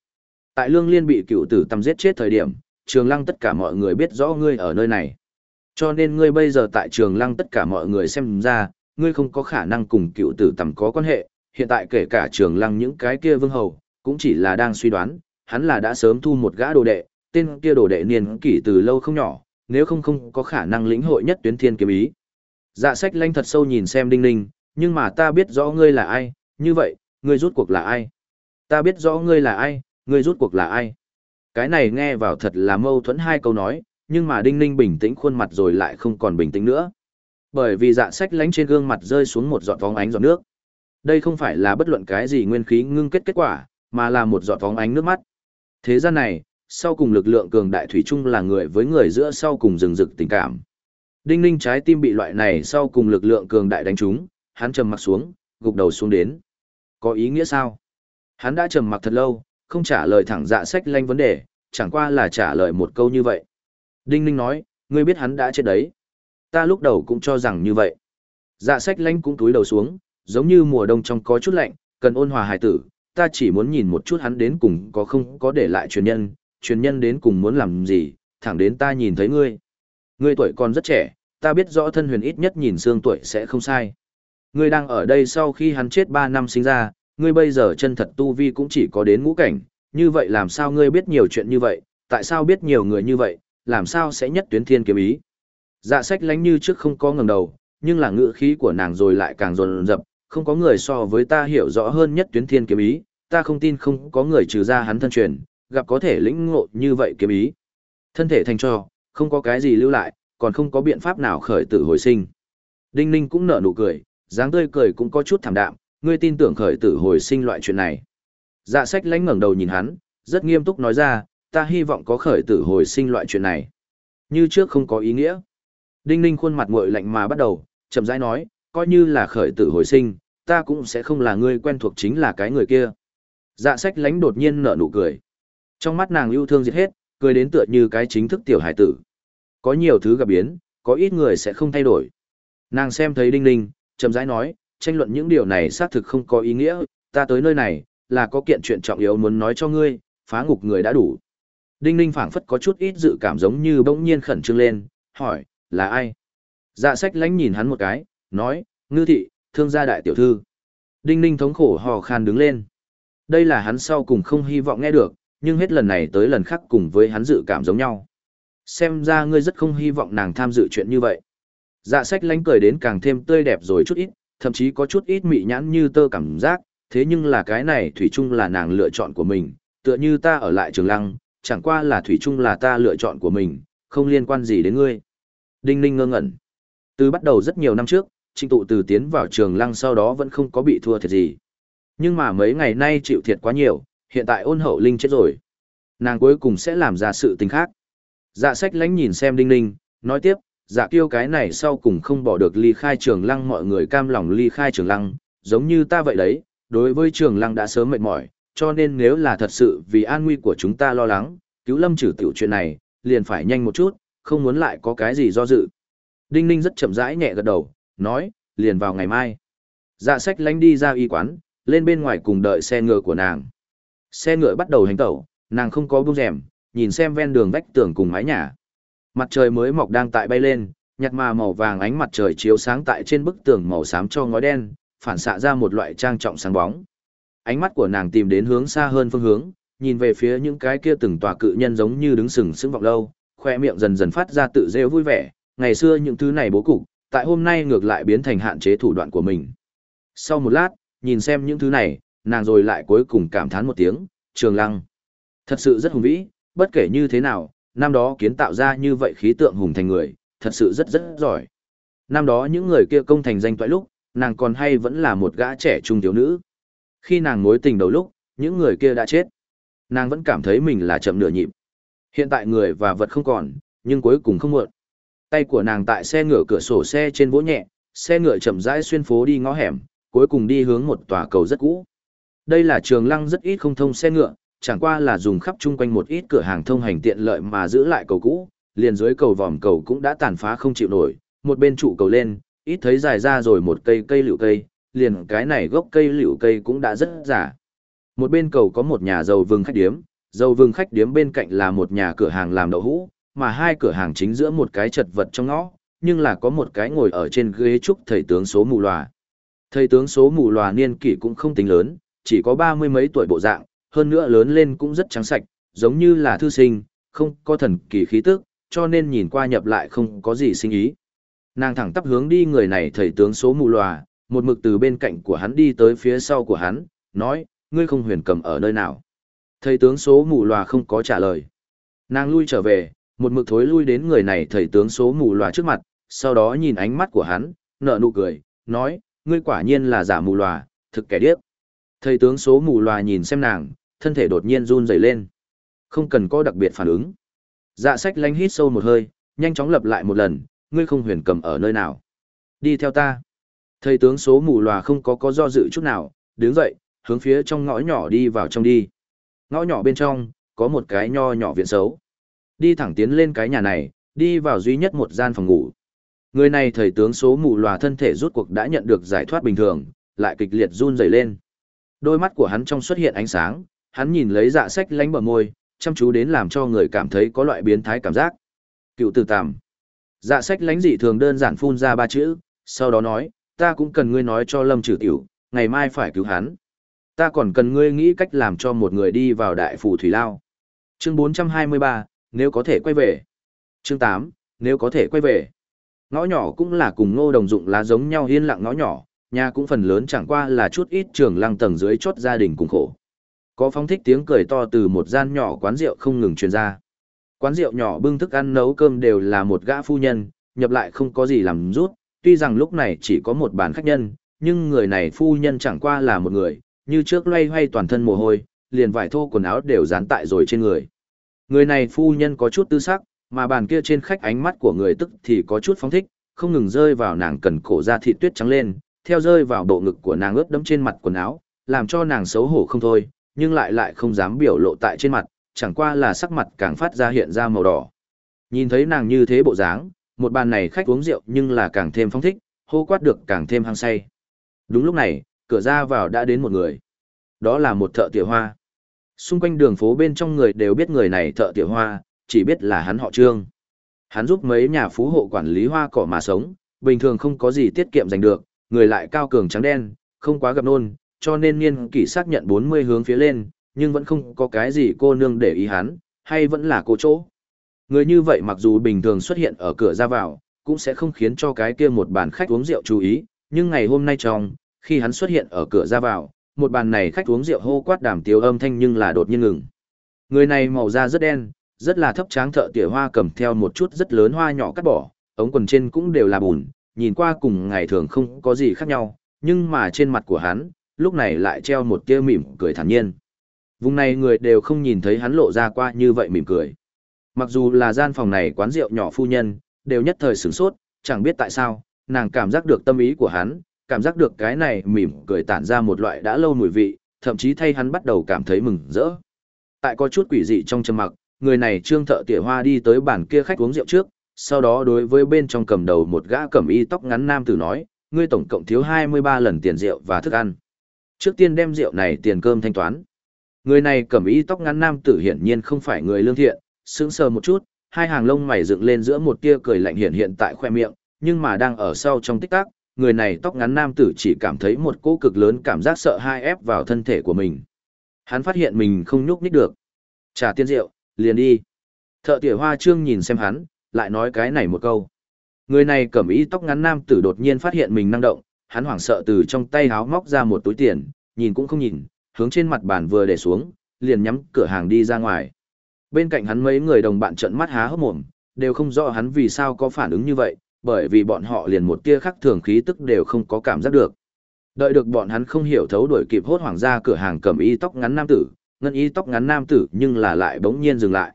Tại lương liên bị cựu tử tầm giết chết thời điểm, trường lăng tất cả mọi người biết rõ ngươi ở nơi này. Cho nên ngươi bây giờ tại trường lăng tất cả mọi người xem ra, ngươi không có khả năng cùng cựu tử tầm có quan hệ, hiện tại kể cả trường lăng những cái kia vương hầu, cũng chỉ là đang suy đoán, hắn là đã sớm thu một gã đồ đệ, tên kia đồ đệ niên kỷ từ lâu không nhỏ, nếu không không có khả năng lĩnh hội nhất tuyến thiên kiếm ý. Dạ sách lanh thật sâu nhìn xem đinh ninh, nhưng mà ta biết rõ ngươi là ai, như vậy, ngươi rút cuộc là ai? Ta biết rõ ngươi là ai, ngươi rút cuộc là ai? Cái này nghe vào thật là mâu thuẫn hai câu nói, nhưng mà đinh ninh bình tĩnh khuôn mặt rồi lại không còn bình tĩnh nữa. Bởi vì dạ sách lánh trên gương mặt rơi xuống một giọt vóng ánh giọt nước. Đây không phải là bất luận cái gì nguyên khí ngưng kết kết quả, mà là một giọt vóng ánh nước mắt. Thế gian này, sau cùng lực lượng cường đại thủy chung là người với người giữa sau cùng rừng rực tình cảm. Đinh ninh trái tim bị loại này sau cùng lực lượng cường đại đánh trúng, hắn trầm mặc xuống, gục đầu xuống đến. Có ý nghĩa sao? Hắn đã trầm mặc thật lâu, không trả lời thẳng dạ sách lanh vấn đề, chẳng qua là trả lời một câu như vậy. Đinh ninh nói, ngươi biết hắn đã chết đấy. Ta lúc đầu cũng cho rằng như vậy. Dạ sách lanh cũng túi đầu xuống, giống như mùa đông trong có chút lạnh, cần ôn hòa hài tử, ta chỉ muốn nhìn một chút hắn đến cùng có không có để lại truyền nhân, truyền nhân đến cùng muốn làm gì, thẳng đến ta nhìn thấy ngươi. Ngươi tuổi còn rất trẻ, ta biết rõ thân huyền ít nhất nhìn xương tuổi sẽ không sai. Ngươi đang ở đây sau khi hắn chết 3 năm sinh ra, ngươi bây giờ chân thật tu vi cũng chỉ có đến ngũ cảnh, như vậy làm sao ngươi biết nhiều chuyện như vậy, tại sao biết nhiều người như vậy, làm sao sẽ nhất tuyến thiên kiếm ý. Dạ sách lánh như trước không có ngẩng đầu, nhưng là ngữ khí của nàng rồi lại càng dồn dập, không có người so với ta hiểu rõ hơn nhất tuyến thiên kiếm ý, ta không tin không có người trừ ra hắn thân truyền, gặp có thể lĩnh ngộ như vậy kiếm ý. Thân thể thành cho, không có cái gì lưu lại, còn không có biện pháp nào khởi tử hồi sinh. Đinh Ninh cũng nở nụ cười, dáng tươi cười cũng có chút thảm đạm, ngươi tin tưởng khởi tử hồi sinh loại chuyện này. Dạ sách lánh ngẩng đầu nhìn hắn, rất nghiêm túc nói ra, ta hy vọng có khởi tử hồi sinh loại chuyện này. Như trước không có ý nghĩa. Đinh Ninh khuôn mặt nguội lạnh mà bắt đầu, chậm rãi nói, coi như là khởi tử hồi sinh, ta cũng sẽ không là người quen thuộc chính là cái người kia. Dạ sách lánh đột nhiên nở nụ cười. Trong mắt nàng yêu thương diệt hết, cười đến tựa như cái chính thức tiểu hải tử. Có nhiều thứ gặp biến, có ít người sẽ không thay đổi. Nàng xem thấy Đinh Ninh, chậm rãi nói, tranh luận những điều này xác thực không có ý nghĩa, ta tới nơi này, là có kiện chuyện trọng yếu muốn nói cho ngươi, phá ngục người đã đủ. Đinh Ninh phảng phất có chút ít dự cảm giống như bỗng nhiên khẩn trương lên, hỏi, là ai? Dạ sách lánh nhìn hắn một cái, nói, ngư thị, thương gia đại tiểu thư. Đinh Ninh thống khổ hò khan đứng lên. Đây là hắn sau cùng không hy vọng nghe được, nhưng hết lần này tới lần khác cùng với hắn dự cảm giống nhau. Xem ra ngươi rất không hy vọng nàng tham dự chuyện như vậy. Dạ sách lánh cười đến càng thêm tươi đẹp rồi chút ít, thậm chí có chút ít mị nhãn như tơ cảm giác, thế nhưng là cái này Thủy chung là nàng lựa chọn của mình, tựa như ta ở lại trường lăng, chẳng qua là Thủy chung là ta lựa chọn của mình, không liên quan gì đến ngươi. Đinh ninh ngơ ngẩn. Từ bắt đầu rất nhiều năm trước, trinh tụ từ tiến vào trường lăng sau đó vẫn không có bị thua thiệt gì. Nhưng mà mấy ngày nay chịu thiệt quá nhiều, hiện tại ôn hậu linh chết rồi. Nàng cuối cùng sẽ làm ra sự tình khác. Dạ sách lánh nhìn xem đinh ninh, nói tiếp, dạ kiêu cái này sau cùng không bỏ được ly khai trường lăng mọi người cam lòng ly khai trường lăng, giống như ta vậy đấy, đối với trường lăng đã sớm mệt mỏi, cho nên nếu là thật sự vì an nguy của chúng ta lo lắng, cứu lâm trừ tiểu chuyện này, liền phải nhanh một chút, không muốn lại có cái gì do dự. Đinh ninh rất chậm rãi nhẹ gật đầu, nói, liền vào ngày mai. Dạ sách lánh đi ra y quán, lên bên ngoài cùng đợi xe ngựa của nàng. Xe ngựa bắt đầu hành tẩu, nàng không có buông rèm, nhìn xem ven đường vách tường cùng mái nhà. Mặt trời mới mọc đang tại bay lên, nhạt mà màu vàng ánh mặt trời chiếu sáng tại trên bức tường màu xám cho ngói đen, phản xạ ra một loại trang trọng sáng bóng. Ánh mắt của nàng tìm đến hướng xa hơn phương hướng, nhìn về phía những cái kia từng tòa cự nhân giống như đứng sừng sững vọng lâu, khoe miệng dần dần phát ra tự rêu vui vẻ, ngày xưa những thứ này bố cục, tại hôm nay ngược lại biến thành hạn chế thủ đoạn của mình. Sau một lát, nhìn xem những thứ này, nàng rồi lại cuối cùng cảm thán một tiếng, trường lăng. Thật sự rất hùng vĩ, bất kể như thế nào, năm đó kiến tạo ra như vậy khí tượng hùng thành người, thật sự rất rất giỏi. Năm đó những người kia công thành danh toại lúc, nàng còn hay vẫn là một gã trẻ trung thiếu nữ. Khi nàng mối tình đầu lúc, những người kia đã chết. Nàng vẫn cảm thấy mình là chậm nửa nhịp. Hiện tại người và vật không còn, nhưng cuối cùng không muộn. Tay của nàng tại xe ngựa cửa sổ xe trên vỗ nhẹ, xe ngựa chậm rãi xuyên phố đi ngõ hẻm, cuối cùng đi hướng một tòa cầu rất cũ. Đây là trường lăng rất ít không thông xe ngựa, chẳng qua là dùng khắp chung quanh một ít cửa hàng thông hành tiện lợi mà giữ lại cầu cũ, liền dưới cầu vòm cầu cũng đã tàn phá không chịu nổi, một bên trụ cầu lên, ít thấy dài ra rồi một cây cây liễu cây, liền cái này gốc cây liễu cây cũng đã rất giả. Một bên cầu có một nhà dầu vừng khách điếm, dầu vừng khách điếm bên cạnh là một nhà cửa hàng làm đậu hũ, mà hai cửa hàng chính giữa một cái chật vật trong ngõ, nhưng là có một cái ngồi ở trên ghế trúc thầy tướng số mù lòa. Thầy tướng số mù lòa niên kỷ cũng không tính lớn, chỉ có ba mươi mấy tuổi bộ dạng, hơn nữa lớn lên cũng rất trắng sạch, giống như là thư sinh, không có thần kỳ khí tức, cho nên nhìn qua nhập lại không có gì sinh ý. Nàng thẳng tắp hướng đi người này thầy tướng số mù lòa, một mực từ bên cạnh của hắn đi tới phía sau của hắn, nói, ngươi không huyền cầm ở nơi nào. Thầy tướng số mù lòa không có trả lời. Nàng lui trở về, một mực thối lui đến người này thầy tướng số mù lòa trước mặt, sau đó nhìn ánh mắt của hắn, nở nụ cười, nói, ngươi quả nhiên là giả mù lòa, thực kẻ điếc. Thầy tướng số mù lòa nhìn xem nàng, thân thể đột nhiên run rẩy lên. Không cần có đặc biệt phản ứng. Dạ sách lanh hít sâu một hơi, nhanh chóng lặp lại một lần, ngươi không huyền cầm ở nơi nào. Đi theo ta. Thầy tướng số mù lòa không có có do dự chút nào, đứng dậy, hướng phía trong ngõ nhỏ đi vào trong đi. Ngõ nhỏ bên trong, có một cái nho nhỏ viện xấu. Đi thẳng tiến lên cái nhà này, đi vào duy nhất một gian phòng ngủ. Người này thầy tướng số mù lòa thân thể rút cuộc đã nhận được giải thoát bình thường, lại kịch liệt run rẩy lên. Đôi mắt của hắn trong xuất hiện ánh sáng, hắn nhìn lấy dạ sách lánh bờ môi, chăm chú đến làm cho người cảm thấy có loại biến thái cảm giác. Cựu tử tàm. Dạ sách lánh dị thường đơn giản phun ra ba chữ, sau đó nói, ta cũng cần ngươi nói cho lâm trừ tiểu, ngày mai phải cứu hắn. Ta còn cần ngươi nghĩ cách làm cho một người đi vào đại phủ thủy lao. Chương 423, nếu có thể quay về. Chương 8, nếu có thể quay về. Ngõ nhỏ cũng là cùng ngô đồng dụng lá giống nhau yên lặng ngõ nhỏ, nhà cũng phần lớn chẳng qua là chút ít trường lăng tầng dưới chốt gia đình cùng khổ. Có phong thích tiếng cười to từ một gian nhỏ quán rượu không ngừng truyền ra. Quán rượu nhỏ bưng thức ăn nấu cơm đều là một gã phu nhân, nhập lại không có gì làm rút, tuy rằng lúc này chỉ có một bàn khách nhân, nhưng người này phu nhân chẳng qua là một người, như trước loay hoay toàn thân mồ hôi, liền vải thô quần áo đều dán tại rồi trên người. Người này phu nhân có chút tư sắc, mà bàn kia trên khách ánh mắt của người tức thì có chút phóng thích, không ngừng rơi vào nàng cần cổ ra thịt tuyết trắng lên, theo rơi vào bộ ngực của nàng ướt đẫm trên mặt quần áo, làm cho nàng xấu hổ không thôi, nhưng lại lại không dám biểu lộ tại trên mặt, chẳng qua là sắc mặt càng phát ra hiện ra màu đỏ. Nhìn thấy nàng như thế bộ dáng, một bàn này khách uống rượu nhưng là càng thêm phong thích, hô quát được càng thêm hăng say. Đúng lúc này, cửa ra vào đã đến một người. Đó là một thợ tiểu hoa. Xung quanh đường phố bên trong người đều biết người này thợ tiểu hoa, chỉ biết là hắn họ trương. Hắn giúp mấy nhà phú hộ quản lý hoa cỏ mà sống, bình thường không có gì tiết kiệm giành được, người lại cao cường trắng đen, không quá gặp nôn, cho nên niên kỷ xác nhận 40 hướng phía lên, nhưng vẫn không có cái gì cô nương để ý hắn, hay vẫn là cô chỗ. Người như vậy mặc dù bình thường xuất hiện ở cửa ra vào, cũng sẽ không khiến cho cái kia một bàn khách uống rượu chú ý, nhưng ngày hôm nay trong, khi hắn xuất hiện ở cửa ra vào, một bàn này khách uống rượu hô quát đàm tiếu âm thanh nhưng là đột nhiên ngừng. Người này màu da rất đen, rất là thấp tráng thợ tỉa hoa cầm theo một chút rất lớn hoa nhỏ cắt bỏ, ống quần trên cũng đều là bùn, nhìn qua cùng ngày thường không có gì khác nhau, nhưng mà trên mặt của hắn, lúc này lại treo một tia mỉm cười thản nhiên. Vùng này người đều không nhìn thấy hắn lộ ra qua như vậy mỉm cười. Mặc dù là gian phòng này quán rượu nhỏ phu nhân, đều nhất thời sửng sốt, chẳng biết tại sao, nàng cảm giác được tâm ý của hắn, cảm giác được cái này mỉm cười tản ra một loại đã lâu mùi vị, thậm chí thay hắn bắt đầu cảm thấy mừng rỡ. Tại có chút quỷ dị trong trầm mặc, người này trương thợ tỉa hoa đi tới bàn kia khách uống rượu trước, sau đó đối với bên trong cầm đầu một gã cầm y tóc ngắn nam tử nói, ngươi tổng cộng thiếu 23 lần tiền rượu và thức ăn. Trước tiên đem rượu này tiền cơm thanh toán. Người này cầm y tóc ngắn nam tử hiển nhiên không phải người lương thiện, sững sờ một chút, hai hàng lông mày dựng lên giữa một tia cười lạnh hiện hiện tại khoe miệng, nhưng mà đang ở sau trong tích tắc, người này tóc ngắn nam tử chỉ cảm thấy một cỗ cực lớn cảm giác sợ hai ép vào thân thể của mình. Hắn phát hiện mình không nhúc nhích được. Trả tiên rượu, liền đi. Thợ tỉa hoa trương nhìn xem hắn, lại nói cái này một câu. Người này cầm ý tóc ngắn nam tử đột nhiên phát hiện mình năng động, hắn hoảng sợ từ trong tay háo móc ra một túi tiền, nhìn cũng không nhìn, hướng trên mặt bàn vừa để xuống, liền nhắm cửa hàng đi ra ngoài. Bên cạnh hắn mấy người đồng bạn trợn mắt há hốc mồm, đều không rõ hắn vì sao có phản ứng như vậy, bởi vì bọn họ liền một tia khắc thường khí tức đều không có cảm giác được. Đợi được bọn hắn không hiểu thấu đuổi kịp hốt hoảng ra cửa hàng cầm y tóc ngắn nam tử, ngân y tóc ngắn nam tử nhưng là lại bỗng nhiên dừng lại.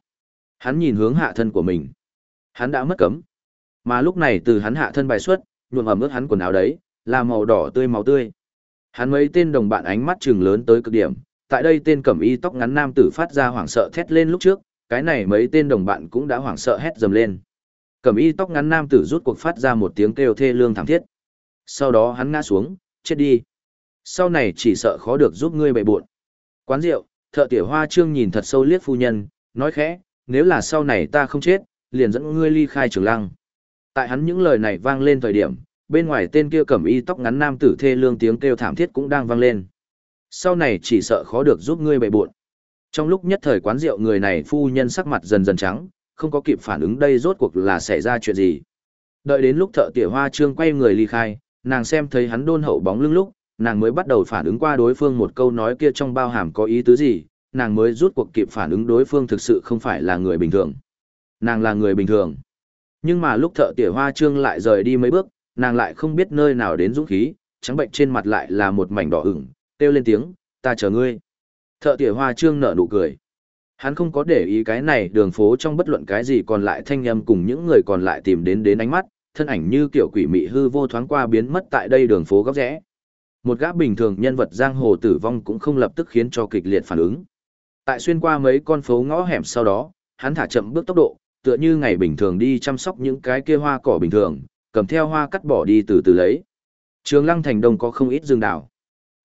Hắn nhìn hướng hạ thân của mình. Hắn đã mất cấm. Mà lúc này từ hắn hạ thân bài xuất, nhuộm ẩm ướt hắn quần áo đấy, là màu đỏ tươi máu tươi. Hắn mấy tên đồng bạn ánh mắt trừng lớn tới cực điểm, tại đây tên cẩm y tóc ngắn nam tử phát ra hoảng sợ thét lên lúc trước, cái này mấy tên đồng bạn cũng đã hoảng sợ hét dầm lên. Cẩm y tóc ngắn nam tử rút cuộc phát ra một tiếng kêu thê lương thảm thiết. Sau đó hắn ngã xuống, chết đi. Sau này chỉ sợ khó được giúp ngươi bệ buộn. Quán rượu, thợ tiểu hoa trương nhìn thật sâu liếc phu nhân, nói khẽ, nếu là sau này ta không chết, liền dẫn ngươi ly khai trường lăng. Tại hắn những lời này vang lên thời điểm, bên ngoài tên kia cẩm y tóc ngắn nam tử thê lương tiếng kêu thảm thiết cũng đang vang lên. Sau này chỉ sợ khó được giúp ngươi bệ buộn. Trong lúc nhất thời quán rượu người này phu nhân sắc mặt dần dần trắng, không có kịp phản ứng đây rốt cuộc là xảy ra chuyện gì. Đợi đến lúc thợ tỉa hoa trương quay người ly khai, nàng xem thấy hắn đôn hậu bóng lưng lúc, nàng mới bắt đầu phản ứng qua đối phương một câu nói kia trong bao hàm có ý tứ gì, nàng mới rút cuộc kịp phản ứng đối phương thực sự không phải là người bình thường. Nàng là người bình thường. Nhưng mà lúc thợ tỉa hoa trương lại rời đi mấy bước, nàng lại không biết nơi nào đến dũng khí, trắng bệnh trên mặt lại là một mảnh đỏ ửng, kêu lên tiếng, ta chờ ngươi. Thợ tỉa hoa trương nở nụ cười. Hắn không có để ý cái này đường phố trong bất luận cái gì còn lại thanh âm cùng những người còn lại tìm đến đến ánh mắt, thân ảnh như kiểu quỷ mị hư vô thoáng qua biến mất tại đây đường phố góc rẽ. Một gã bình thường nhân vật giang hồ tử vong cũng không lập tức khiến cho kịch liệt phản ứng. Tại xuyên qua mấy con phố ngõ hẻm sau đó, hắn thả chậm bước tốc độ, tựa như ngày bình thường đi chăm sóc những cái kia hoa cỏ bình thường, cầm theo hoa cắt bỏ đi từ từ lấy. Trường Lăng thành đông có không ít rừng đào.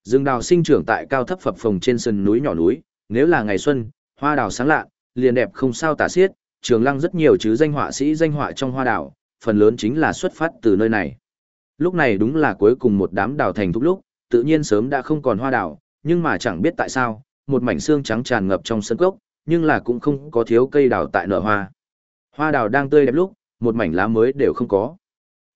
Rừng đào sinh trưởng tại cao thấp phập phồng trên sườn núi nhỏ núi, nếu là ngày xuân, hoa đào sáng lạ, liền đẹp không sao tả xiết, Trường Lăng rất nhiều chứ danh họa sĩ danh họa trong hoa đào, phần lớn chính là xuất phát từ nơi này. Lúc này đúng là cuối cùng một đám đào thành thúc lúc, tự nhiên sớm đã không còn hoa đào, nhưng mà chẳng biết tại sao, một mảnh xương trắng tràn ngập trong sân cốc, nhưng là cũng không có thiếu cây đào tại nở hoa. Hoa đào đang tươi đẹp lúc, một mảnh lá mới đều không có.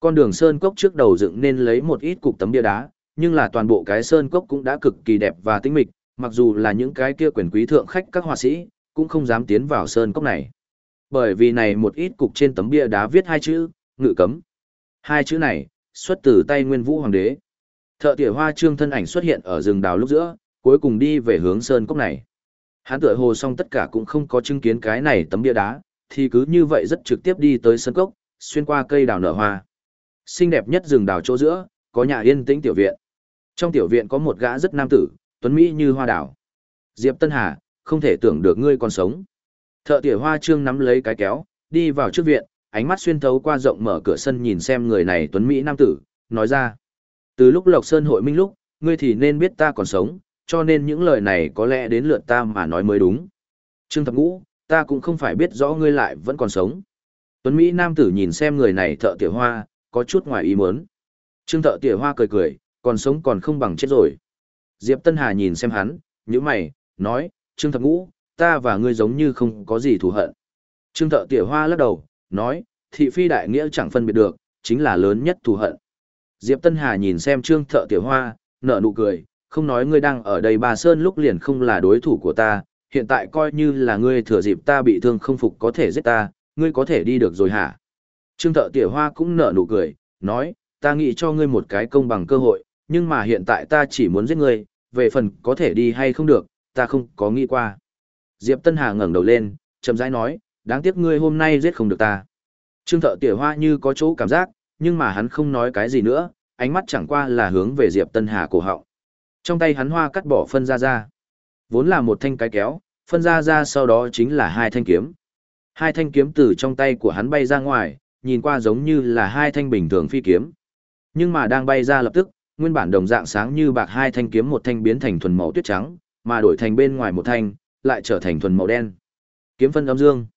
Con đường sơn cốc trước đầu dựng nên lấy một ít cục tấm bia đá, nhưng là toàn bộ cái sơn cốc cũng đã cực kỳ đẹp và tinh mịch, mặc dù là những cái kia quyền quý thượng khách các họa sĩ, cũng không dám tiến vào sơn cốc này. Bởi vì này một ít cục trên tấm bia đá viết hai chữ, ngự cấm. Hai chữ này, xuất từ tay Nguyên Vũ Hoàng đế. Thợ tỉa hoa trương thân ảnh xuất hiện ở rừng đào lúc giữa, cuối cùng đi về hướng sơn cốc này. Hắn tựa hồ xong tất cả cũng không có chứng kiến cái này tấm bia đá, thì cứ như vậy rất trực tiếp đi tới sơn cốc, xuyên qua cây đào nở hoa. Xinh đẹp nhất rừng đào chỗ giữa, có nhà yên tĩnh tiểu viện. Trong tiểu viện có một gã rất nam tử, tuấn mỹ như hoa đào. Diệp Tân Hà, không thể tưởng được ngươi còn sống. Thợ tỉa hoa trương nắm lấy cái kéo, đi vào trước viện, ánh mắt xuyên thấu qua rộng mở cửa sân nhìn xem người này tuấn mỹ nam tử, nói ra. Từ lúc Lộc Sơn hội minh lúc, ngươi thì nên biết ta còn sống, cho nên những lời này có lẽ đến lượt ta mà nói mới đúng. Trương Thập Ngũ, ta cũng không phải biết rõ ngươi lại vẫn còn sống. Tuấn Mỹ nam tử nhìn xem người này thợ tiểu hoa, có chút ngoài ý muốn. Trương thợ tiểu hoa cười cười, còn sống còn không bằng chết rồi. Diệp Tân Hà nhìn xem hắn, nhíu mày, nói, Trương Thập Ngũ, ta và ngươi giống như không có gì thù hận. Trương thợ tiểu hoa lắc đầu, nói, thị phi đại nghĩa chẳng phân biệt được, chính là lớn nhất thù hận. Diệp Tân Hà nhìn xem Trương thợ tiểu hoa, nở nụ cười, không nói ngươi đang ở đây bà Sơn lúc liền không là đối thủ của ta, hiện tại coi như là ngươi thừa dịp ta bị thương không phục có thể giết ta, ngươi có thể đi được rồi hả? Trương thợ tỉa hoa cũng nở nụ cười, nói, ta nghĩ cho ngươi một cái công bằng cơ hội, nhưng mà hiện tại ta chỉ muốn giết ngươi, về phần có thể đi hay không được, ta không có nghĩ qua. Diệp Tân Hà ngẩng đầu lên, chậm rãi nói, đáng tiếc ngươi hôm nay giết không được ta. Trương thợ tỉa hoa như có chỗ cảm giác, nhưng mà hắn không nói cái gì nữa, ánh mắt chẳng qua là hướng về Diệp Tân Hà cổ họng. Trong tay hắn hoa cắt bỏ phân ra ra. Vốn là một thanh cái kéo, phân ra ra sau đó chính là hai thanh kiếm. Hai thanh kiếm từ trong tay của hắn bay ra ngoài, nhìn qua giống như là hai thanh bình thường phi kiếm. Nhưng mà đang bay ra lập tức, nguyên bản đồng dạng sáng như bạc hai thanh kiếm một thanh biến thành thuần màu tuyết trắng, mà đổi thành bên ngoài một thanh, lại trở thành thuần màu đen. Kiếm phân âm dương.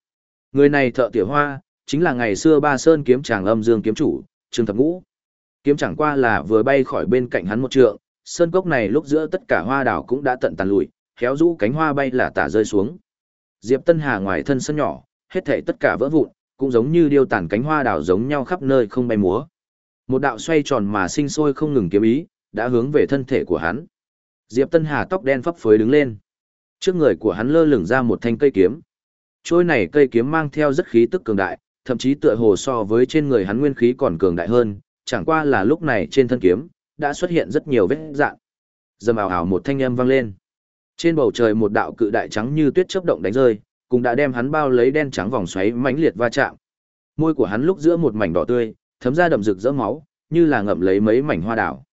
Người này thợ tiểu hoa, chính là ngày xưa ba sơn kiếm chàng âm dương kiếm chủ, Trương Thập Ngũ. Kiếm chẳng qua là vừa bay khỏi bên cạnh hắn một trượng, sơn cốc này lúc giữa tất cả hoa đảo cũng đã tận tàn lụi, khéo rũ cánh hoa bay là tả rơi xuống. Diệp Tân Hà ngoài thân sân nhỏ, hết thảy tất cả vỡ vụn, cũng giống như điêu tản cánh hoa đảo giống nhau khắp nơi không bay múa. Một đạo xoay tròn mà sinh sôi không ngừng kiếm ý, đã hướng về thân thể của hắn. Diệp Tân Hà tóc đen phấp phới đứng lên. Trước người của hắn lơ lửng ra một thanh cây kiếm. Trôi này cây kiếm mang theo rất khí tức cường đại, thậm chí tựa hồ so với trên người hắn nguyên khí còn cường đại hơn, chẳng qua là lúc này trên thân kiếm đã xuất hiện rất nhiều vết dạn. Dầm ảo ảo một thanh âm vang lên. Trên bầu trời một đạo cự đại trắng như tuyết chớp động đánh rơi, cũng đã đem hắn bao lấy đen trắng vòng xoáy mãnh liệt va chạm. Môi của hắn lúc giữa một mảnh đỏ tươi, thấm ra đậm rực rỡ máu, như là ngậm lấy mấy mảnh hoa đảo.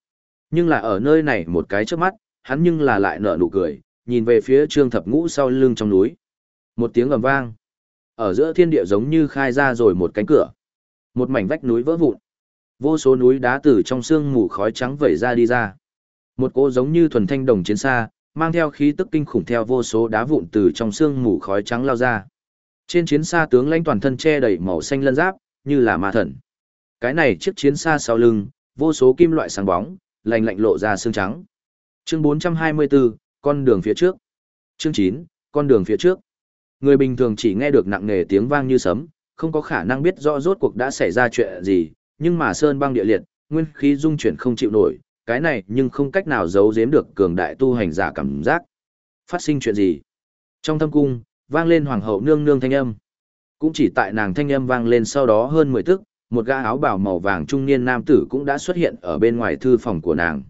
Nhưng là ở nơi này một cái trước mắt, hắn nhưng là lại nở nụ cười, nhìn về phía trương thập ngũ sau lưng trong núi. Một tiếng ầm vang. Ở giữa thiên địa giống như khai ra rồi một cánh cửa. Một mảnh vách núi vỡ vụn. Vô số núi đá từ trong sương mù khói trắng vẩy ra đi ra. Một cô giống như thuần thanh đồng chiến xa, mang theo khí tức kinh khủng theo vô số đá vụn từ trong xương mù khói trắng lao ra. Trên chiến xa tướng lãnh toàn thân che đầy màu xanh lân giáp, như là ma thần. Cái này chiếc chiến xa sau lưng, vô số kim loại sáng bóng, lạnh lạnh lộ ra xương trắng. Chương 424, con đường phía trước. Chương 9, con đường phía trước. Người bình thường chỉ nghe được nặng nề tiếng vang như sấm, không có khả năng biết rõ rốt cuộc đã xảy ra chuyện gì, nhưng mà sơn băng địa liệt, nguyên khí dung chuyển không chịu nổi, cái này nhưng không cách nào giấu giếm được cường đại tu hành giả cảm giác. Phát sinh chuyện gì? Trong thâm cung, vang lên hoàng hậu nương nương thanh âm. Cũng chỉ tại nàng thanh âm vang lên sau đó hơn 10 tức, một gã áo bào màu vàng trung niên nam tử cũng đã xuất hiện ở bên ngoài thư phòng của nàng.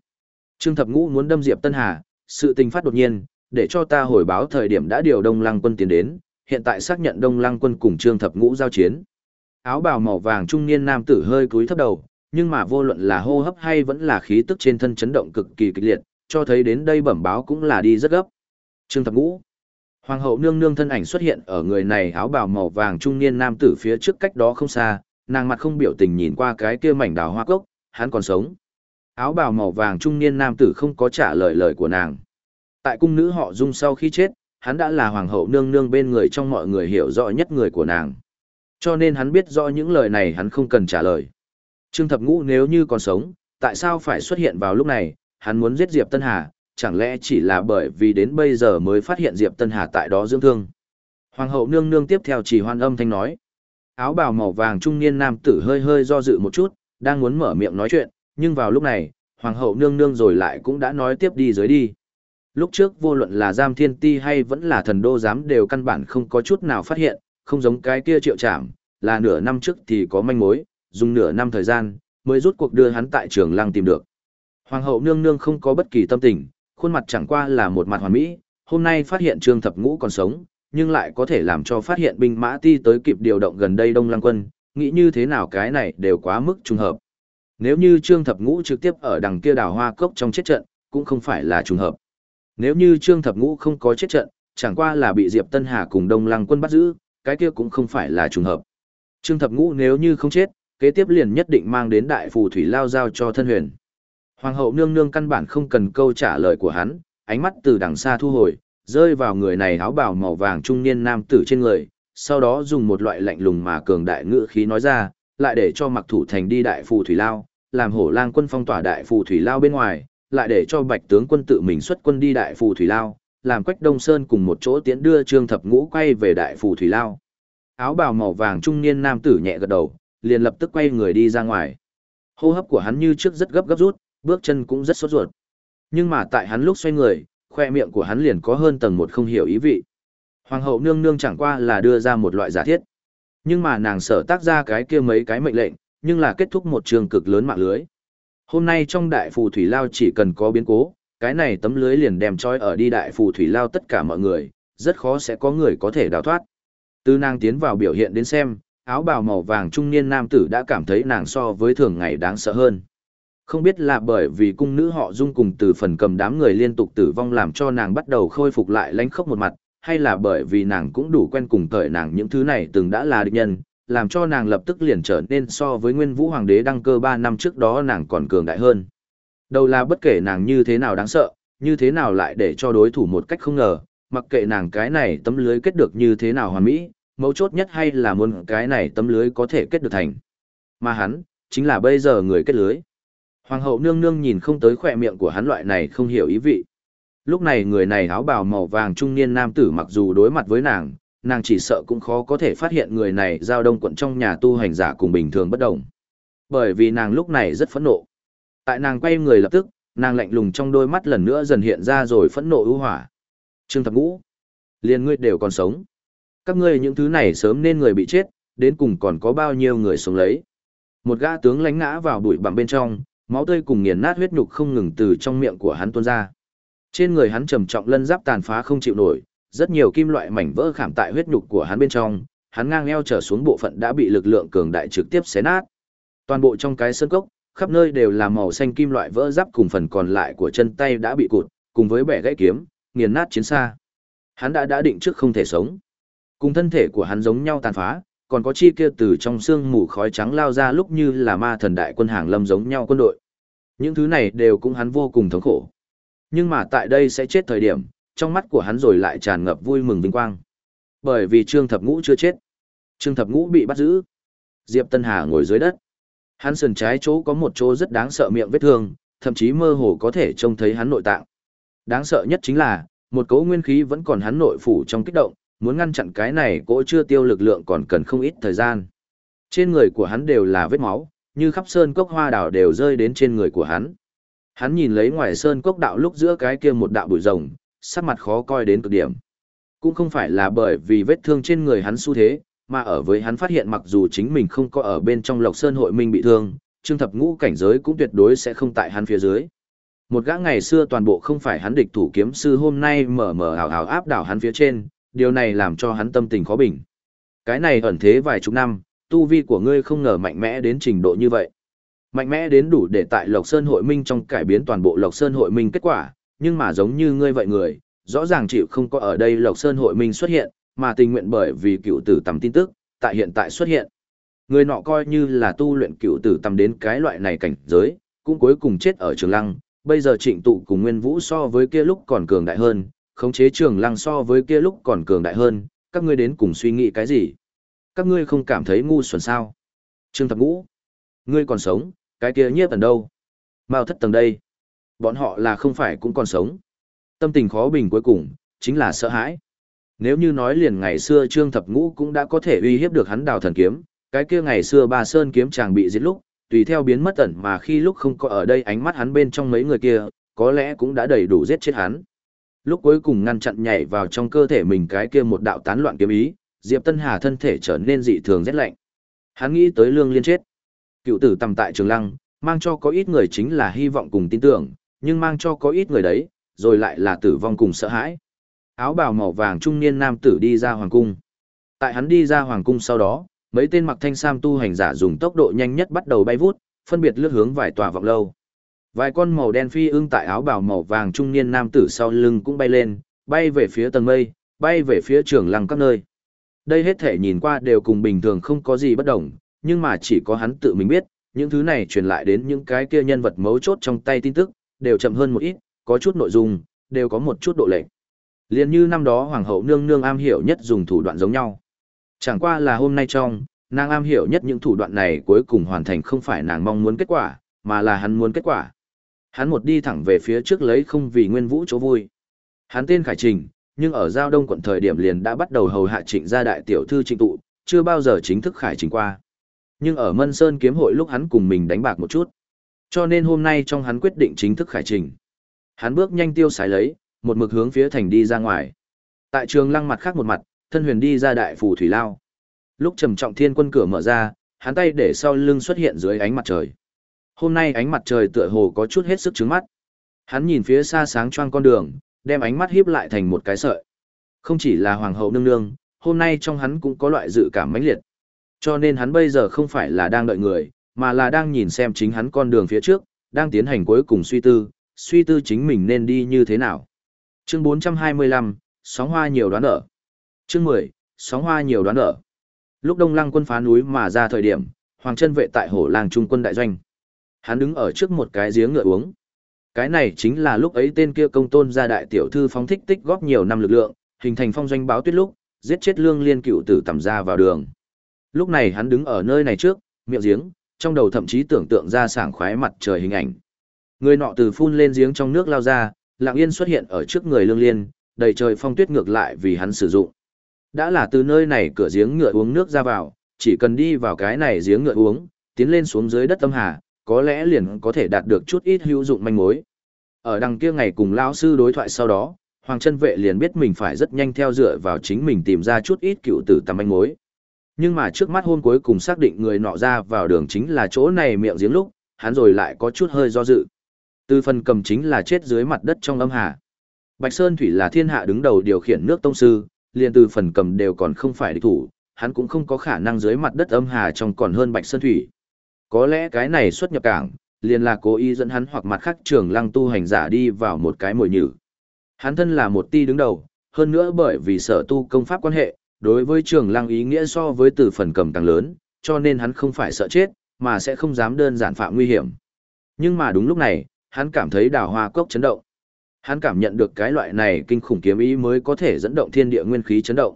Trương Thập Ngũ muốn đâm Diệp Tân Hà, sự tình phát đột nhiên, để cho ta hồi báo thời điểm đã điều Đông Lăng quân tiến đến, hiện tại xác nhận Đông Lăng quân cùng Trương Thập Ngũ giao chiến. Áo bào màu vàng trung niên nam tử hơi cúi thấp đầu, nhưng mà vô luận là hô hấp hay vẫn là khí tức trên thân chấn động cực kỳ kịch liệt, cho thấy đến đây bẩm báo cũng là đi rất gấp. Trương Thập Ngũ Hoàng hậu nương nương thân ảnh xuất hiện ở người này áo bào màu vàng trung niên nam tử phía trước cách đó không xa, nàng mặt không biểu tình nhìn qua cái kia mảnh đào hoa cốc, hắn còn sống. Áo bào màu vàng trung niên nam tử không có trả lời lời của nàng. Tại cung nữ họ dung sau khi chết, hắn đã là hoàng hậu nương nương bên người trong mọi người hiểu rõ nhất người của nàng. Cho nên hắn biết rõ những lời này hắn không cần trả lời. Trương Thập Ngũ nếu như còn sống, tại sao phải xuất hiện vào lúc này, hắn muốn giết Diệp Tân Hà, chẳng lẽ chỉ là bởi vì đến bây giờ mới phát hiện Diệp Tân Hà tại đó dưỡng thương. Hoàng hậu nương nương tiếp theo chỉ hoan âm thanh nói. Áo bào màu vàng trung niên nam tử hơi hơi do dự một chút, đang muốn mở miệng nói chuyện, nhưng vào lúc này, hoàng hậu nương nương rồi lại cũng đã nói tiếp đi dưới đi. Lúc trước vô luận là giam thiên ti hay vẫn là thần đô giám đều căn bản không có chút nào phát hiện, không giống cái kia triệu trảm, là nửa năm trước thì có manh mối, dùng nửa năm thời gian, mới rút cuộc đưa hắn tại trường lăng tìm được. Hoàng hậu nương nương không có bất kỳ tâm tình, khuôn mặt chẳng qua là một mặt hoàn mỹ, hôm nay phát hiện trương thập ngũ còn sống, nhưng lại có thể làm cho phát hiện binh mã ti tới kịp điều động gần đây đông lăng quân, nghĩ như thế nào cái này đều quá mức trùng hợp. Nếu như trương thập ngũ trực tiếp ở đằng kia đào hoa cốc trong chết trận, cũng không phải là trùng hợp. Nếu như trương thập ngũ không có chết trận, chẳng qua là bị Diệp Tân Hà cùng đông lăng quân bắt giữ, cái kia cũng không phải là trùng hợp. Trương thập ngũ nếu như không chết, kế tiếp liền nhất định mang đến đại phù thủy lao giao cho thân huyền. Hoàng hậu nương nương căn bản không cần câu trả lời của hắn, ánh mắt từ đằng xa thu hồi, rơi vào người này áo bào màu vàng trung niên nam tử trên người, sau đó dùng một loại lạnh lùng mà cường đại ngữ khí nói ra, lại để cho mặc thủ thành đi đại phù thủy lao, làm hổ lang quân phong tỏa đại phù thủy lao bên ngoài, lại để cho bạch tướng quân tự mình xuất quân đi đại phù thủy lao, làm quách đông sơn cùng một chỗ tiến đưa trương thập ngũ quay về đại phù thủy lao. Áo bào màu vàng trung niên nam tử nhẹ gật đầu, liền lập tức quay người đi ra ngoài. Hô hấp của hắn như trước rất gấp gấp rút, bước chân cũng rất sốt ruột. Nhưng mà tại hắn lúc xoay người, khoe miệng của hắn liền có hơn tầng một không hiểu ý vị. Hoàng hậu nương nương chẳng qua là đưa ra một loại giả thiết. Nhưng mà nàng sở tác ra cái kia mấy cái mệnh lệnh, nhưng là kết thúc một trường cực lớn mạng lưới. Hôm nay trong đại phù thủy lao chỉ cần có biến cố, cái này tấm lưới liền đem trói ở đi đại phù thủy lao tất cả mọi người, rất khó sẽ có người có thể đào thoát. Từ nàng tiến vào biểu hiện đến xem, áo bào màu vàng trung niên nam tử đã cảm thấy nàng so với thường ngày đáng sợ hơn. Không biết là bởi vì cung nữ họ dung cùng từ phần cầm đám người liên tục tử vong làm cho nàng bắt đầu khôi phục lại lánh khốc một mặt, hay là bởi vì nàng cũng đủ quen cùng cởi nàng những thứ này từng đã là địch nhân, làm cho nàng lập tức liền trở nên so với nguyên vũ hoàng đế đăng cơ 3 năm trước đó nàng còn cường đại hơn. Đầu là bất kể nàng như thế nào đáng sợ, như thế nào lại để cho đối thủ một cách không ngờ, mặc kệ nàng cái này tấm lưới kết được như thế nào hoàn mỹ, mấu chốt nhất hay là muốn cái này tấm lưới có thể kết được thành. Mà hắn, chính là bây giờ người kết lưới. Hoàng hậu nương nương nhìn không tới khỏe miệng của hắn loại này không hiểu ý vị. Lúc này người này áo bào màu vàng trung niên nam tử mặc dù đối mặt với nàng, nàng chỉ sợ cũng khó có thể phát hiện người này giao đông quận trong nhà tu hành giả cùng bình thường bất đồng. Bởi vì nàng lúc này rất phẫn nộ. Tại nàng quay người lập tức, nàng lạnh lùng trong đôi mắt lần nữa dần hiện ra rồi phẫn nộ ưu hỏa. Trương thập ngũ, liền ngươi đều còn sống. Các ngươi những thứ này sớm nên người bị chết, đến cùng còn có bao nhiêu người sống lấy. Một gã tướng lánh ngã vào bụi bặm bên trong, máu tươi cùng nghiền nát huyết nhục không ngừng từ trong miệng của hắn tuôn ra. Trên người hắn trầm trọng lân giáp tàn phá không chịu nổi, rất nhiều kim loại mảnh vỡ khảm tại huyết nhục của hắn bên trong, hắn ngang eo trở xuống bộ phận đã bị lực lượng cường đại trực tiếp xé nát. Toàn bộ trong cái sân cốc, khắp nơi đều là màu xanh kim loại vỡ giáp cùng phần còn lại của chân tay đã bị cụt, cùng với bẻ gãy kiếm, nghiền nát chiến xa. Hắn đã đã định trước không thể sống. Cùng thân thể của hắn giống nhau tàn phá, còn có chi kia từ trong xương mù khói trắng lao ra lúc như là ma thần đại quân hàng lâm giống nhau quân đội. Những thứ này đều cũng hắn vô cùng thống khổ. Nhưng mà tại đây sẽ chết thời điểm, trong mắt của hắn rồi lại tràn ngập vui mừng vinh quang. Bởi vì Trương Thập Ngũ chưa chết. Trương Thập Ngũ bị bắt giữ. Diệp Tân Hà ngồi dưới đất. Hắn sườn trái chỗ có một chỗ rất đáng sợ miệng vết thương, thậm chí mơ hồ có thể trông thấy hắn nội tạng. Đáng sợ nhất chính là, một cỗ nguyên khí vẫn còn hắn nội phủ trong kích động, muốn ngăn chặn cái này cỗ chưa tiêu lực lượng còn cần không ít thời gian. Trên người của hắn đều là vết máu, như khắp sơn cốc hoa đào đều rơi đến trên người của hắn. Hắn nhìn lấy ngoài sơn cốc đạo lúc giữa cái kia một đạo bụi rồng, sắc mặt khó coi đến cực điểm. Cũng không phải là bởi vì vết thương trên người hắn xu thế, mà ở với hắn phát hiện mặc dù chính mình không có ở bên trong Lộc Sơn hội minh bị thương, Trương Thập Ngũ cảnh giới cũng tuyệt đối sẽ không tại hắn phía dưới. Một gã ngày xưa toàn bộ không phải hắn địch thủ kiếm sư hôm nay mở mở hào hào áp đảo hắn phía trên, điều này làm cho hắn tâm tình khó bình. Cái này ẩn thế vài chục năm, tu vi của ngươi không ngờ mạnh mẽ đến trình độ như vậy. Mạnh mẽ đến đủ để tại Lộc Sơn hội minh trong cải biến toàn bộ Lộc Sơn hội minh kết quả, nhưng mà giống như ngươi vậy người, rõ ràng chịu không có ở đây Lộc Sơn hội minh xuất hiện, mà tình nguyện bởi vì cựu tử tầm tin tức, tại hiện tại xuất hiện. Người nọ coi như là tu luyện cựu tử tầm đến cái loại này cảnh giới, cũng cuối cùng chết ở trường lăng, bây giờ trịnh tụ cùng Nguyên Vũ so với kia lúc còn cường đại hơn, khống chế trường lăng so với kia lúc còn cường đại hơn, các ngươi đến cùng suy nghĩ cái gì? Các ngươi không cảm thấy ngu xuẩn sao? Trương Thập Ngũ, ngươi còn sống, cái kia nhiếp ẩn đâu? Mao thất tầng đây. Bọn họ là không phải cũng còn sống. Tâm tình khó bình cuối cùng, chính là sợ hãi. Nếu như nói liền ngày xưa Trương Thập Ngũ cũng đã có thể uy hiếp được hắn đào thần kiếm, cái kia ngày xưa bà Sơn kiếm chàng bị giết lúc, tùy theo biến mất ẩn mà khi lúc không có ở đây ánh mắt hắn bên trong mấy người kia, có lẽ cũng đã đầy đủ giết chết hắn. Lúc cuối cùng ngăn chặn nhảy vào trong cơ thể mình cái kia một đạo tán loạn kiếm ý, Diệp Tân Hà thân thể trở nên dị thường rét lạnh. Hắn nghĩ tới lương liên chết. Cựu tử tầm tại trường lăng, mang cho có ít người chính là hy vọng cùng tin tưởng, nhưng mang cho có ít người đấy, rồi lại là tử vong cùng sợ hãi. Áo bào màu vàng trung niên nam tử đi ra hoàng cung. Tại hắn đi ra hoàng cung sau đó, mấy tên mặc thanh sam tu hành giả dùng tốc độ nhanh nhất bắt đầu bay vút, phân biệt lướt hướng vài tòa vọng lâu. Vài con màu đen phi ưng tại áo bào màu vàng trung niên nam tử sau lưng cũng bay lên, bay về phía tầng mây, bay về phía trường lăng các nơi. Đây hết thể nhìn qua đều cùng bình thường không có gì bất đồng, nhưng mà chỉ có hắn tự mình biết, những thứ này truyền lại đến những cái kia nhân vật mấu chốt trong tay tin tức, đều chậm hơn một ít, có chút nội dung, đều có một chút độ lệch. Liên như năm đó hoàng hậu nương nương am hiểu nhất dùng thủ đoạn giống nhau. Chẳng qua là hôm nay trong, nàng am hiểu nhất những thủ đoạn này cuối cùng hoàn thành không phải nàng mong muốn kết quả, mà là hắn muốn kết quả. Hắn một đi thẳng về phía trước lấy không vì nguyên vũ chỗ vui. Hắn tên Khải Trình, nhưng ở giao đông quận thời điểm liền đã bắt đầu hầu hạ trịnh gia đại tiểu thư trịnh tụ, chưa bao giờ chính thức Khải Trình qua. Nhưng ở Mân Sơn kiếm hội lúc hắn cùng mình đánh bạc một chút. Cho nên hôm nay trong hắn quyết định chính thức Khải Trình. Hắn bước nhanh tiêu sái lấy, một mực hướng phía thành đi ra ngoài. Tại trường lăng mặt khác một mặt, thân huyền đi ra đại phủ thủy lao. Lúc trầm trọng thiên quân cửa mở ra, hắn tay để sau lưng xuất hiện dưới ánh mặt trời. Hôm nay ánh mặt trời tựa hồ có chút hết sức trứng mắt. Hắn nhìn phía xa sáng choang con đường, đem ánh mắt hiếp lại thành một cái sợi. Không chỉ là hoàng hậu nương nương, hôm nay trong hắn cũng có loại dự cảm mãnh liệt. Cho nên hắn bây giờ không phải là đang đợi người, mà là đang nhìn xem chính hắn con đường phía trước, đang tiến hành cuối cùng suy tư, suy tư chính mình nên đi như thế nào. Chương 425, sóng hoa nhiều đoán ở. Chương 10, sóng hoa nhiều đoán ở. Lúc Đông Lăng quân phá núi mà ra thời điểm, Hoàng chân vệ tại Hổ Làng trung quân đại doanh. Hắn đứng ở trước một cái giếng ngựa uống. Cái này chính là lúc ấy tên kia công tôn gia đại tiểu thư phóng thích tích góp nhiều năm lực lượng, hình thành phong doanh báo tuyết lúc, giết chết lương liên cựu tử tầm ra vào đường. Lúc này hắn đứng ở nơi này trước, miệng giếng, trong đầu thậm chí tưởng tượng ra sảng khoái mặt trời hình ảnh. Người nọ từ phun lên giếng trong nước lao ra, lặng yên xuất hiện ở trước người lương liên, đầy trời phong tuyết ngược lại vì hắn sử dụng. Đã là từ nơi này cửa giếng ngựa uống nước ra vào, chỉ cần đi vào cái này giếng ngựa uống, tiến lên xuống dưới đất tâm hà, có lẽ liền có thể đạt được chút ít hữu dụng manh mối. Ở đằng kia ngày cùng lão sư đối thoại sau đó, Hoàng chân vệ liền biết mình phải rất nhanh theo dựa vào chính mình tìm ra chút ít cựu tử tầm manh mối. Nhưng mà trước mắt hôn cuối cùng xác định người nọ ra vào đường chính là chỗ này miệng giếng lúc, hắn rồi lại có chút hơi do dự. Từ phần cầm chính là chết dưới mặt đất trong âm hà. Bạch Sơn Thủy là thiên hạ đứng đầu điều khiển nước tông sư, liền từ phần cầm đều còn không phải địch thủ, hắn cũng không có khả năng dưới mặt đất âm hà trong còn hơn Bạch Sơn Thủy. Có lẽ cái này xuất nhập cảng, liền là cố ý dẫn hắn hoặc mặt khác trường lăng tu hành giả đi vào một cái mồi nhử. Hắn thân là một ti đứng đầu, hơn nữa bởi vì sở tu công pháp quan hệ, đối với trường lăng ý nghĩa so với từ phần cầm càng lớn, cho nên hắn không phải sợ chết, mà sẽ không dám đơn giản phạm nguy hiểm. Nhưng mà đúng lúc này, hắn cảm thấy đào hoa cốc chấn động. Hắn cảm nhận được cái loại này kinh khủng kiếm ý mới có thể dẫn động thiên địa nguyên khí chấn động.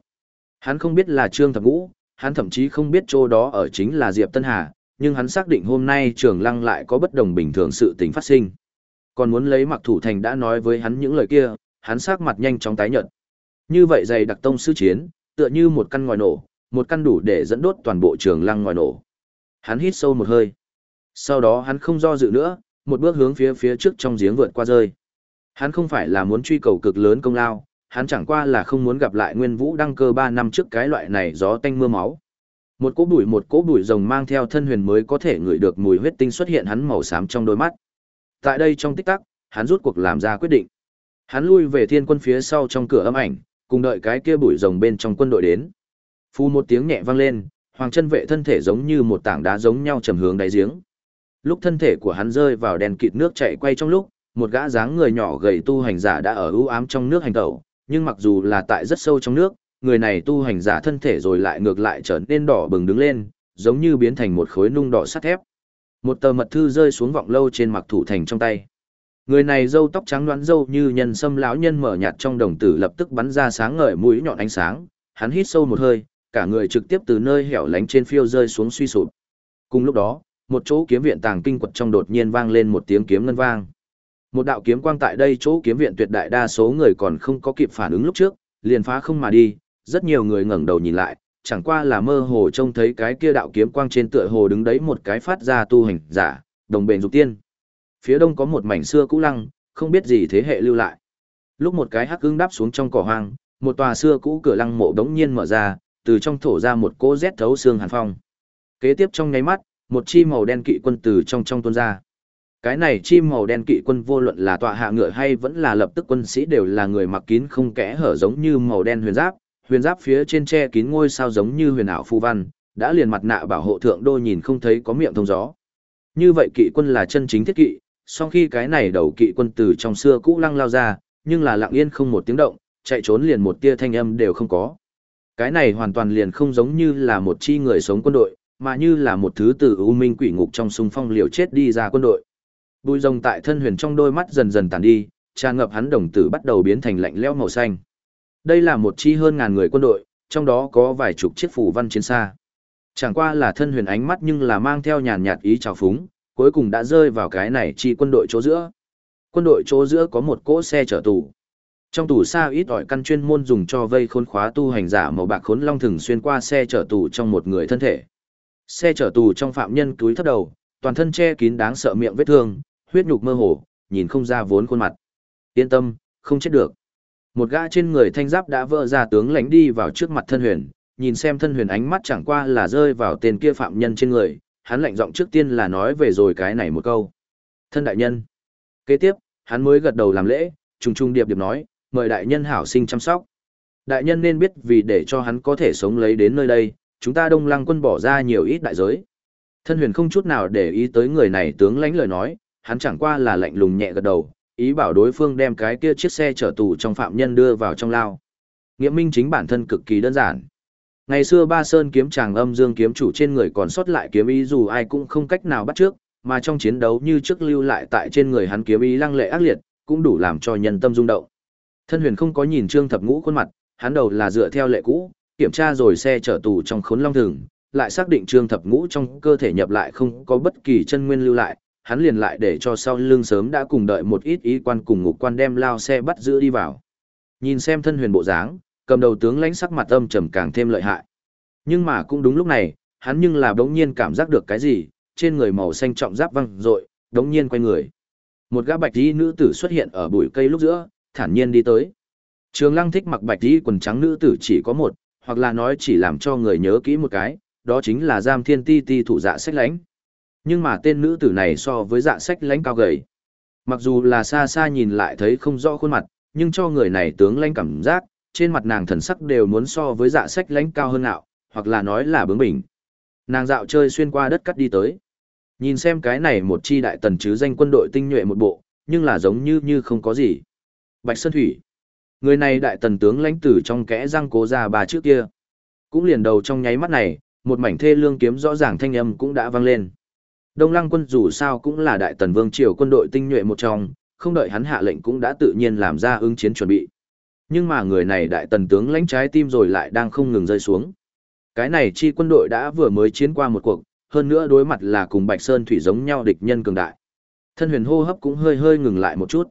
Hắn không biết là Trương Thập Ngũ, hắn thậm chí không biết chỗ đó ở chính là Diệp Tân Hà, nhưng hắn xác định hôm nay trường lăng lại có bất đồng bình thường sự tình phát sinh. Còn muốn lấy mặc thủ thành đã nói với hắn những lời kia, hắn sắc mặt nhanh chóng tái nhợt. Như vậy dày đặc tông sư chiến, tựa như một căn ngòi nổ, một căn đủ để dẫn đốt toàn bộ trường lăng ngòi nổ. Hắn hít sâu một hơi. Sau đó hắn không do dự nữa, một bước hướng phía phía trước trong giếng vượt qua rơi. Hắn không phải là muốn truy cầu cực lớn công lao, hắn chẳng qua là không muốn gặp lại Nguyên Vũ đăng cơ 3 năm trước cái loại này gió tanh mưa máu. Một cỗ bụi một cỗ bụi rồng mang theo thân huyền mới có thể ngửi được mùi huyết tinh xuất hiện hắn màu xám trong đôi mắt. Tại đây trong tích tắc, hắn rút cuộc làm ra quyết định. Hắn lui về thiên quân phía sau trong cửa âm ảnh, cùng đợi cái kia bụi rồng bên trong quân đội đến. Phu một tiếng nhẹ vang lên, hoàng chân vệ thân thể giống như một tảng đá giống nhau trầm hướng đáy giếng. Lúc thân thể của hắn rơi vào đèn kịt nước chảy quay trong lúc, một gã dáng người nhỏ gầy tu hành giả đã ở ưu ám trong nước hành tẩu, nhưng mặc dù là tại rất sâu trong nước, người này tu hành giả thân thể rồi lại ngược lại trở nên đỏ bừng đứng lên, giống như biến thành một khối nung đỏ sắt thép. Một tờ mật thư rơi xuống vọng lâu trên mặc thủ thành trong tay. Người này râu tóc trắng loãng râu như nhân sâm lão nhân mở nhạt trong đồng tử lập tức bắn ra sáng ngời mũi nhọn ánh sáng, hắn hít sâu một hơi, cả người trực tiếp từ nơi hẻo lánh trên phiêu rơi xuống suy sụp. Cùng lúc đó, một chỗ kiếm viện tàng kinh quật trong đột nhiên vang lên một tiếng kiếm ngân vang. Một đạo kiếm quang tại đây chỗ kiếm viện tuyệt đại đa số người còn không có kịp phản ứng lúc trước, liền phá không mà đi, rất nhiều người ngẩng đầu nhìn lại, chẳng qua là mơ hồ trông thấy cái kia đạo kiếm quang trên tựa hồ đứng đấy một cái phát ra tu hành giả, đồng bền dục tiên. Phía đông có một mảnh xưa cũ lăng, không biết gì thế hệ lưu lại. Lúc một cái hắc ưng đáp xuống trong cỏ hoang, một tòa xưa cũ cửa lăng mộ đống nhiên mở ra, từ trong thổ ra một cỗ rét thấu xương hàn phong. Kế tiếp trong nháy mắt, một chi màu đen kỵ quân từ trong trong tuôn ra. Cái này chim màu đen kỵ quân vô luận là tọa hạ ngựa hay vẫn là lập tức quân sĩ đều là người mặc kín không kẽ hở giống như màu đen huyền giáp, huyền giáp phía trên tre kín ngôi sao giống như huyền ảo phù văn, đã liền mặt nạ bảo hộ thượng đô nhìn không thấy có miệng thông gió. Như vậy kỵ quân là chân chính thiết kỵ, song khi cái này đầu kỵ quân từ trong xưa cũ lăng lao ra, nhưng là lặng yên không một tiếng động, chạy trốn liền một tia thanh âm đều không có. Cái này hoàn toàn liền không giống như là một chi người sống quân đội, mà như là một thứ từ ưu minh quỷ ngục trong sung phong liều chết đi ra quân đội. Bùi rồng tại thân huyền trong đôi mắt dần dần tàn đi, tràn ngập hắn đồng tử bắt đầu biến thành lạnh lẽo màu xanh. Đây là một chi hơn ngàn người quân đội, trong đó có vài chục chiếc phủ văn chiến xa. Chẳng qua là thân huyền ánh mắt nhưng là mang theo nhàn nhạt ý trào phúng, cuối cùng đã rơi vào cái này chi quân đội chỗ giữa. Quân đội chỗ giữa có một cỗ xe chở tù. Trong tù xa ít ỏi căn chuyên môn dùng cho vây khốn khóa tu hành giả màu bạc khốn long thường xuyên qua xe chở tù trong một người thân thể. Xe chở tù trong phạm nhân túi thấp đầu, toàn thân che kín đáng sợ miệng vết thương, huyết nhục mơ hồ, nhìn không ra vốn khuôn mặt. Yên tâm, không chết được. Một gã trên người thanh giáp đã vỡ ra tướng lãnh đi vào trước mặt thân huyền, nhìn xem thân huyền ánh mắt chẳng qua là rơi vào tên kia phạm nhân trên người, hắn lạnh giọng trước tiên là nói về rồi cái này một câu. Thân đại nhân. Kế tiếp, hắn mới gật đầu làm lễ, trùng trùng điệp điệp nói, mời đại nhân hảo sinh chăm sóc. Đại nhân nên biết vì để cho hắn có thể sống lấy đến nơi đây, chúng ta đông lăng quân bỏ ra nhiều ít đại giới. Thân huyền không chút nào để ý tới người này tướng lãnh lời nói, hắn chẳng qua là lạnh lùng nhẹ gật đầu, ý bảo đối phương đem cái kia chiếc xe chở tù trong phạm nhân đưa vào trong lao. Nghĩa minh chính bản thân cực kỳ đơn giản. Ngày xưa Ba Sơn kiếm chàng âm dương kiếm chủ trên người còn sót lại kiếm ý dù ai cũng không cách nào bắt trước, mà trong chiến đấu như trước lưu lại tại trên người hắn kiếm ý lăng lệ ác liệt, cũng đủ làm cho nhân tâm rung động. Thân huyền không có nhìn Trương Thập Ngũ khuôn mặt, hắn đầu là dựa theo lệ cũ, kiểm tra rồi xe chở tù trong khốn long thường, lại xác định Trương Thập Ngũ trong cơ thể nhập lại không có bất kỳ chân nguyên lưu lại, hắn liền lại để cho sau lưng sớm đã cùng đợi một ít ý quan cùng ngục quan đem lao xe bắt giữ đi vào. Nhìn xem thân huyền bộ dáng, cầm đầu tướng lãnh sắc mặt âm trầm càng thêm lợi hại. Nhưng mà cũng đúng lúc này, hắn nhưng là đống nhiên cảm giác được cái gì, trên người màu xanh trọng giáp văng rội, đống nhiên quay người. Một gã bạch y nữ tử xuất hiện ở bụi cây lúc giữa, thản nhiên đi tới. Trường Lăng thích mặc bạch y quần trắng nữ tử chỉ có một, hoặc là nói chỉ làm cho người nhớ kỹ một cái, đó chính là Giam Thiên Ti Ti thủ dạ sách lãnh. Nhưng mà tên nữ tử này so với dạ sách lãnh cao gầy. Mặc dù là xa xa nhìn lại thấy không rõ khuôn mặt, nhưng cho người này tướng lãnh cảm giác, trên mặt nàng thần sắc đều muốn so với dạ sách lãnh cao hơn nạo, hoặc là nói là bướng bỉnh. Nàng dạo chơi xuyên qua đất cắt đi tới. Nhìn xem cái này một chi đại tần chứ danh quân đội tinh nhuệ một bộ, nhưng là giống như như không có gì. Bạch Sơn Thủy. Người này đại tần tướng lãnh tử trong kẽ răng cố ra bà trước kia. Cũng liền đầu trong nháy mắt này, một mảnh thê lương kiếm rõ ràng thanh âm cũng đã vang lên. Đông Lăng quân dù sao cũng là đại tần vương triều quân đội tinh nhuệ một trong, không đợi hắn hạ lệnh cũng đã tự nhiên làm ra ứng chiến chuẩn bị. Nhưng mà người này đại tần tướng lãnh trái tim rồi lại đang không ngừng rơi xuống. Cái này chi quân đội đã vừa mới chiến qua một cuộc, hơn nữa đối mặt là cùng Bạch Sơn Thủy giống nhau địch nhân cường đại. Thân huyền hô hấp cũng hơi hơi ngừng lại một chút.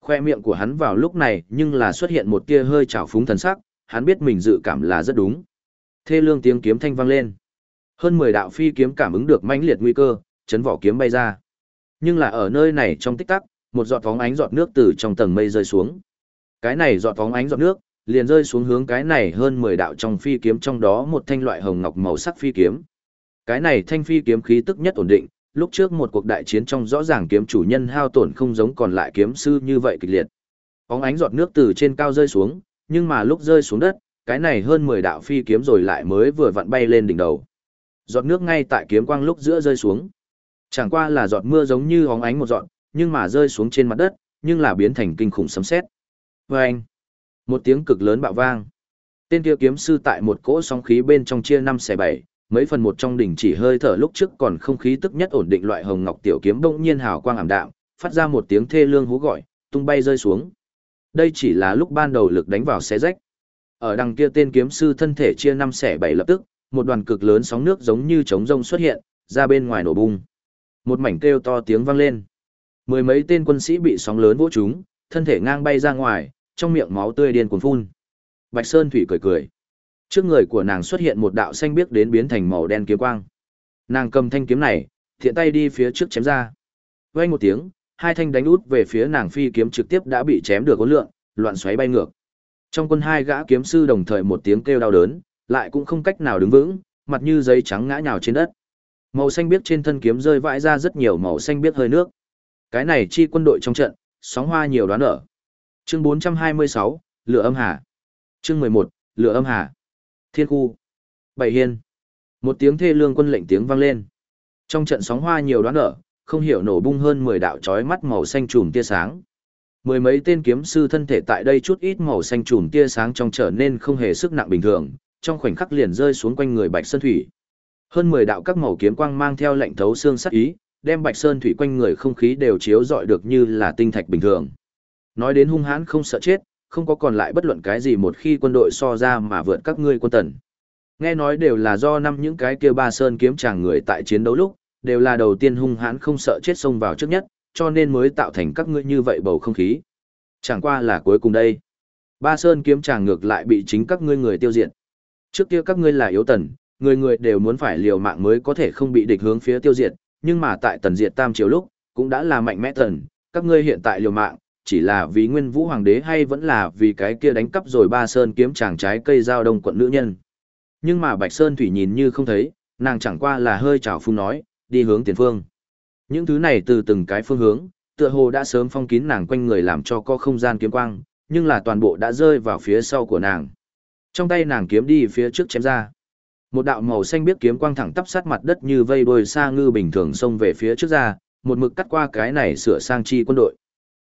Khoe miệng của hắn vào lúc này nhưng là xuất hiện một tia hơi trào phúng thần sắc, hắn biết mình dự cảm là rất đúng. Thê lương tiếng kiếm thanh vang lên. Hơn 10 đạo phi kiếm cảm ứng được mãnh liệt nguy cơ, chấn vỏ kiếm bay ra. Nhưng là ở nơi này trong tích tắc, một giọt phóng ánh giọt nước từ trong tầng mây rơi xuống. Cái này giọt phóng ánh giọt nước, liền rơi xuống hướng cái này hơn 10 đạo trong phi kiếm trong đó một thanh loại hồng ngọc màu sắc phi kiếm. Cái này thanh phi kiếm khí tức nhất ổn định, lúc trước một cuộc đại chiến trong rõ ràng kiếm chủ nhân hao tổn không giống còn lại kiếm sư như vậy kịch liệt. Phóng ánh giọt nước từ trên cao rơi xuống, nhưng mà lúc rơi xuống đất, cái này hơn 10 đạo phi kiếm rồi lại mới vừa vặn bay lên đỉnh đầu. Giọt nước ngay tại kiếm quang lúc giữa rơi xuống. Chẳng qua là giọt mưa giống như hóng ánh một giọt, nhưng mà rơi xuống trên mặt đất, nhưng là biến thành kinh khủng sấm sét. Vâng! Một tiếng cực lớn bạo vang. Tên kia kiếm sư tại một cỗ sóng khí bên trong chia năm xẻ bảy, mấy phần một trong đỉnh chỉ hơi thở lúc trước còn không khí tức nhất ổn định loại hồng ngọc tiểu kiếm bỗng nhiên hào quang ảm đạm, phát ra một tiếng thê lương hú gọi, tung bay rơi xuống. Đây chỉ là lúc ban đầu lực đánh vào xé rách. Ở đằng kia tên kiếm sư thân thể chia năm xẻ bảy lập tức, một đoàn cực lớn sóng nước giống như trống rông xuất hiện, ra bên ngoài nổ bung. Một mảnh kêu to tiếng vang lên. Mười mấy tên quân sĩ bị sóng lớn vỗ chúng, thân thể ngang bay ra ngoài, trong miệng máu tươi điên cuồng phun. Bạch Sơn Thủy cười cười. Trước người của nàng xuất hiện một đạo xanh biếc đến biến thành màu đen kiếm quang. Nàng cầm thanh kiếm này, thiện tay đi phía trước chém ra. Vang một tiếng, hai thanh đánh út về phía nàng phi kiếm trực tiếp đã bị chém được ốn lượng, loạn xoáy bay ngược. Trong quân hai gã kiếm sư đồng thời một tiếng kêu đau đớn, lại cũng không cách nào đứng vững, mặt như giấy trắng ngã nhào trên đất. Màu xanh biếc trên thân kiếm rơi vãi ra rất nhiều màu xanh biếc hơi nước. Cái này chi quân đội trong trận, sóng hoa nhiều đoán ở. Chương 426, Lửa âm hà. Chương 11, Lửa âm hà. Thiên khu. Bảy hiên. Một tiếng thê lương quân lệnh tiếng vang lên. Trong trận sóng hoa nhiều đoán ở, không hiểu nổ bung hơn 10 đạo chói mắt màu xanh trùm tia sáng. Mười mấy tên kiếm sư thân thể tại đây chút ít màu xanh trùm tia sáng trong trở nên không hề sức nặng bình thường, trong khoảnh khắc liền rơi xuống quanh người Bạch Sơn Thủy. Hơn 10 đạo các màu kiếm quang mang theo lệnh thấu xương sắc ý, đem Bạch Sơn Thủy quanh người không khí đều chiếu rọi được như là tinh thạch bình thường. Nói đến hung hãn không sợ chết, không có còn lại bất luận cái gì một khi quân đội so ra mà vượt các ngươi quân tần. Nghe nói đều là do năm những cái kia ba sơn kiếm chàng người tại chiến đấu lúc, đều là đầu tiên hung hãn không sợ chết xông vào trước nhất, cho nên mới tạo thành các ngươi như vậy bầu không khí. Chẳng qua là cuối cùng đây. Ba sơn kiếm chàng ngược lại bị chính các ngươi người tiêu diệt. Trước kia các ngươi là yếu tần, người người đều muốn phải liều mạng mới có thể không bị địch hướng phía tiêu diệt, nhưng mà tại tần diệt tam triều lúc, cũng đã là mạnh mẽ tần, các ngươi hiện tại liều mạng, chỉ là vì nguyên vũ hoàng đế hay vẫn là vì cái kia đánh cắp rồi ba sơn kiếm chàng trái cây giao đông quận nữ nhân. Nhưng mà Bạch Sơn Thủy nhìn như không thấy, nàng chẳng qua là hơi trào phung nói, đi hướng tiền phương. Những thứ này từ từng cái phương hướng, tựa hồ đã sớm phong kín nàng quanh người làm cho có không gian kiếm quang, nhưng là toàn bộ đã rơi vào phía sau của nàng. Trong tay nàng kiếm đi phía trước chém ra. Một đạo màu xanh biết kiếm quang thẳng tắp sát mặt đất như vây đuôi sa ngư bình thường xông về phía trước ra, một mực cắt qua cái này sửa sang chi quân đội.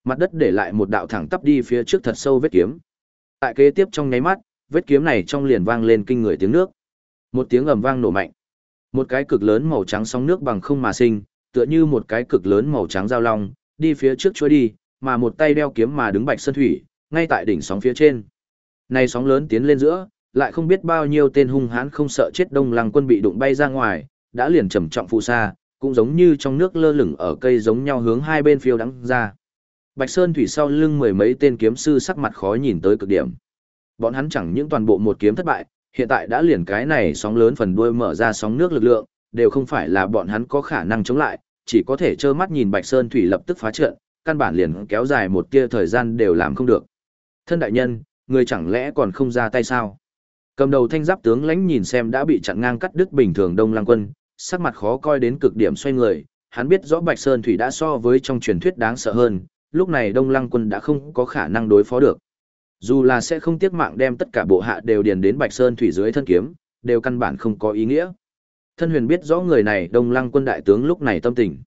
Mặt đất để lại một đạo thẳng tắp đi phía trước thật sâu vết kiếm. Tại kế tiếp trong nháy mắt, vết kiếm này trong liền vang lên kinh người tiếng nước. Một tiếng ầm vang nổ mạnh. Một cái cực lớn màu trắng sóng nước bằng không mà sinh, tựa như một cái cực lớn màu trắng giao long, đi phía trước trôi đi, mà một tay đeo kiếm mà đứng bạch sơn thủy, ngay tại đỉnh sóng phía trên. Này sóng lớn tiến lên giữa, lại không biết bao nhiêu tên hung hãn không sợ chết đông lăng quân bị đụng bay ra ngoài, đã liền trầm trọng phù sa, cũng giống như trong nước lơ lửng ở cây giống nhau hướng hai bên phiêu đắng ra. Bạch Sơn Thủy sau lưng mười mấy tên kiếm sư sắc mặt khó nhìn tới cực điểm. Bọn hắn chẳng những toàn bộ một kiếm thất bại, hiện tại đã liền cái này sóng lớn phần đuôi mở ra sóng nước lực lượng, đều không phải là bọn hắn có khả năng chống lại, chỉ có thể trơ mắt nhìn Bạch Sơn Thủy lập tức phá trận, căn bản liền kéo dài một tia thời gian đều làm không được. Thân đại nhân, người chẳng lẽ còn không ra tay sao? Cầm đầu thanh giáp tướng lãnh nhìn xem đã bị chặn ngang cắt đứt bình thường Đông Lăng quân, sắc mặt khó coi đến cực điểm xoay người, hắn biết rõ Bạch Sơn Thủy đã so với trong truyền thuyết đáng sợ hơn, lúc này Đông Lăng quân đã không có khả năng đối phó được. Dù là sẽ không tiếc mạng đem tất cả bộ hạ đều điền đến Bạch Sơn Thủy dưới thân kiếm, đều căn bản không có ý nghĩa. Thân huyền biết rõ người này đông lăng quân đại tướng lúc này tâm tình.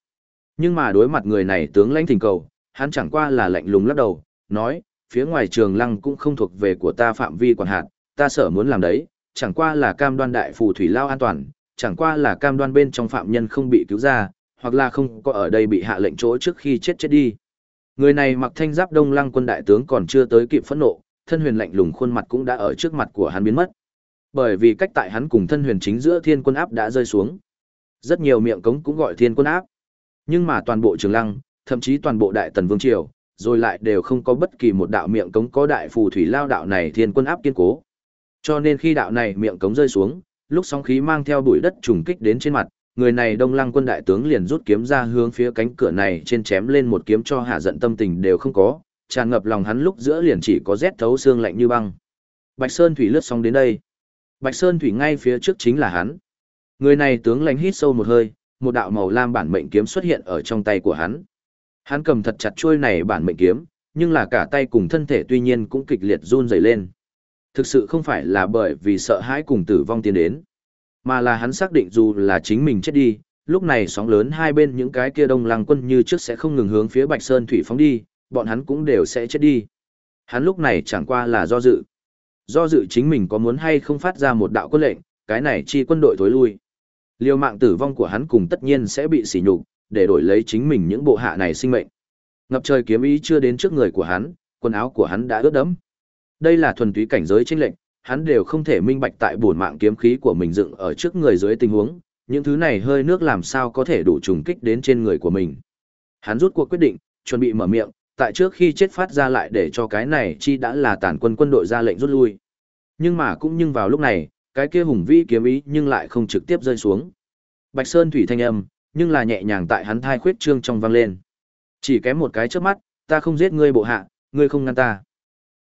Nhưng mà đối mặt người này tướng lãnh thỉnh cầu, hắn chẳng qua là lạnh lùng lắc đầu, nói, phía ngoài trường lăng cũng không thuộc về của ta phạm vi quản hạt, ta sở muốn làm đấy, chẳng qua là cam đoan đại phù thủy lao an toàn, chẳng qua là cam đoan bên trong phạm nhân không bị cứu ra, hoặc là không có ở đây bị hạ lệnh chỗ trước khi chết chết đi. Người này mặc thanh giáp đông lăng quân đại tướng còn chưa tới kịp phẫn nộ, thân huyền lạnh lùng khuôn mặt cũng đã ở trước mặt của hắn biến mất. Bởi vì cách tại hắn cùng thân huyền chính giữa thiên quân áp đã rơi xuống. Rất nhiều miệng cống cũng gọi thiên quân áp. Nhưng mà toàn bộ trường lăng, thậm chí toàn bộ đại tần vương triều, rồi lại đều không có bất kỳ một đạo miệng cống có đại phù thủy lao đạo này thiên quân áp kiên cố. Cho nên khi đạo này miệng cống rơi xuống, lúc sóng khí mang theo bụi đất trùng kích đến trên mặt, người này đông lăng quân đại tướng liền rút kiếm ra hướng phía cánh cửa này trên chém lên một kiếm cho hạ giận tâm tình đều không có, tràn ngập lòng hắn lúc giữa liền chỉ có rét thấu xương lạnh như băng. Bạch Sơn Thủy lướt sóng đến đây. Bạch Sơn Thủy ngay phía trước chính là hắn. Người này tướng lãnh hít sâu một hơi, một đạo màu lam bản mệnh kiếm xuất hiện ở trong tay của hắn. Hắn cầm thật chặt chuôi này bản mệnh kiếm, nhưng là cả tay cùng thân thể tuy nhiên cũng kịch liệt run rẩy lên. Thực sự không phải là bởi vì sợ hãi cùng tử vong tiến đến, mà là hắn xác định dù là chính mình chết đi, lúc này sóng lớn hai bên những cái kia đông lăng quân như trước sẽ không ngừng hướng phía Bạch Sơn Thủy phóng đi, bọn hắn cũng đều sẽ chết đi. Hắn lúc này chẳng qua là do dự. Do dự chính mình có muốn hay không phát ra một đạo quân lệnh, cái này chi quân đội thối lui. Liều mạng tử vong của hắn cùng tất nhiên sẽ bị sỉ nhục, để đổi lấy chính mình những bộ hạ này sinh mệnh. Ngập trời kiếm ý chưa đến trước người của hắn, quần áo của hắn đã ướt đẫm. Đây là thuần túy cảnh giới chênh lệnh, hắn đều không thể minh bạch tại bổn mạng kiếm khí của mình dựng ở trước người dưới tình huống, những thứ này hơi nước làm sao có thể đủ trùng kích đến trên người của mình. Hắn rút cuộc quyết định, chuẩn bị mở miệng, tại trước khi chết phát ra lại để cho cái này chi đã là tàn quân quân đội ra lệnh rút lui. Nhưng mà cũng nhưng vào lúc này, cái kia hùng vĩ kiếm ý nhưng lại không trực tiếp rơi xuống. Bạch Sơn thủy thanh âm, nhưng là nhẹ nhàng tại hắn thai khuyết trương trong vang lên. Chỉ kém một cái trước mắt, ta không giết ngươi bộ hạ, ngươi không ngăn ta.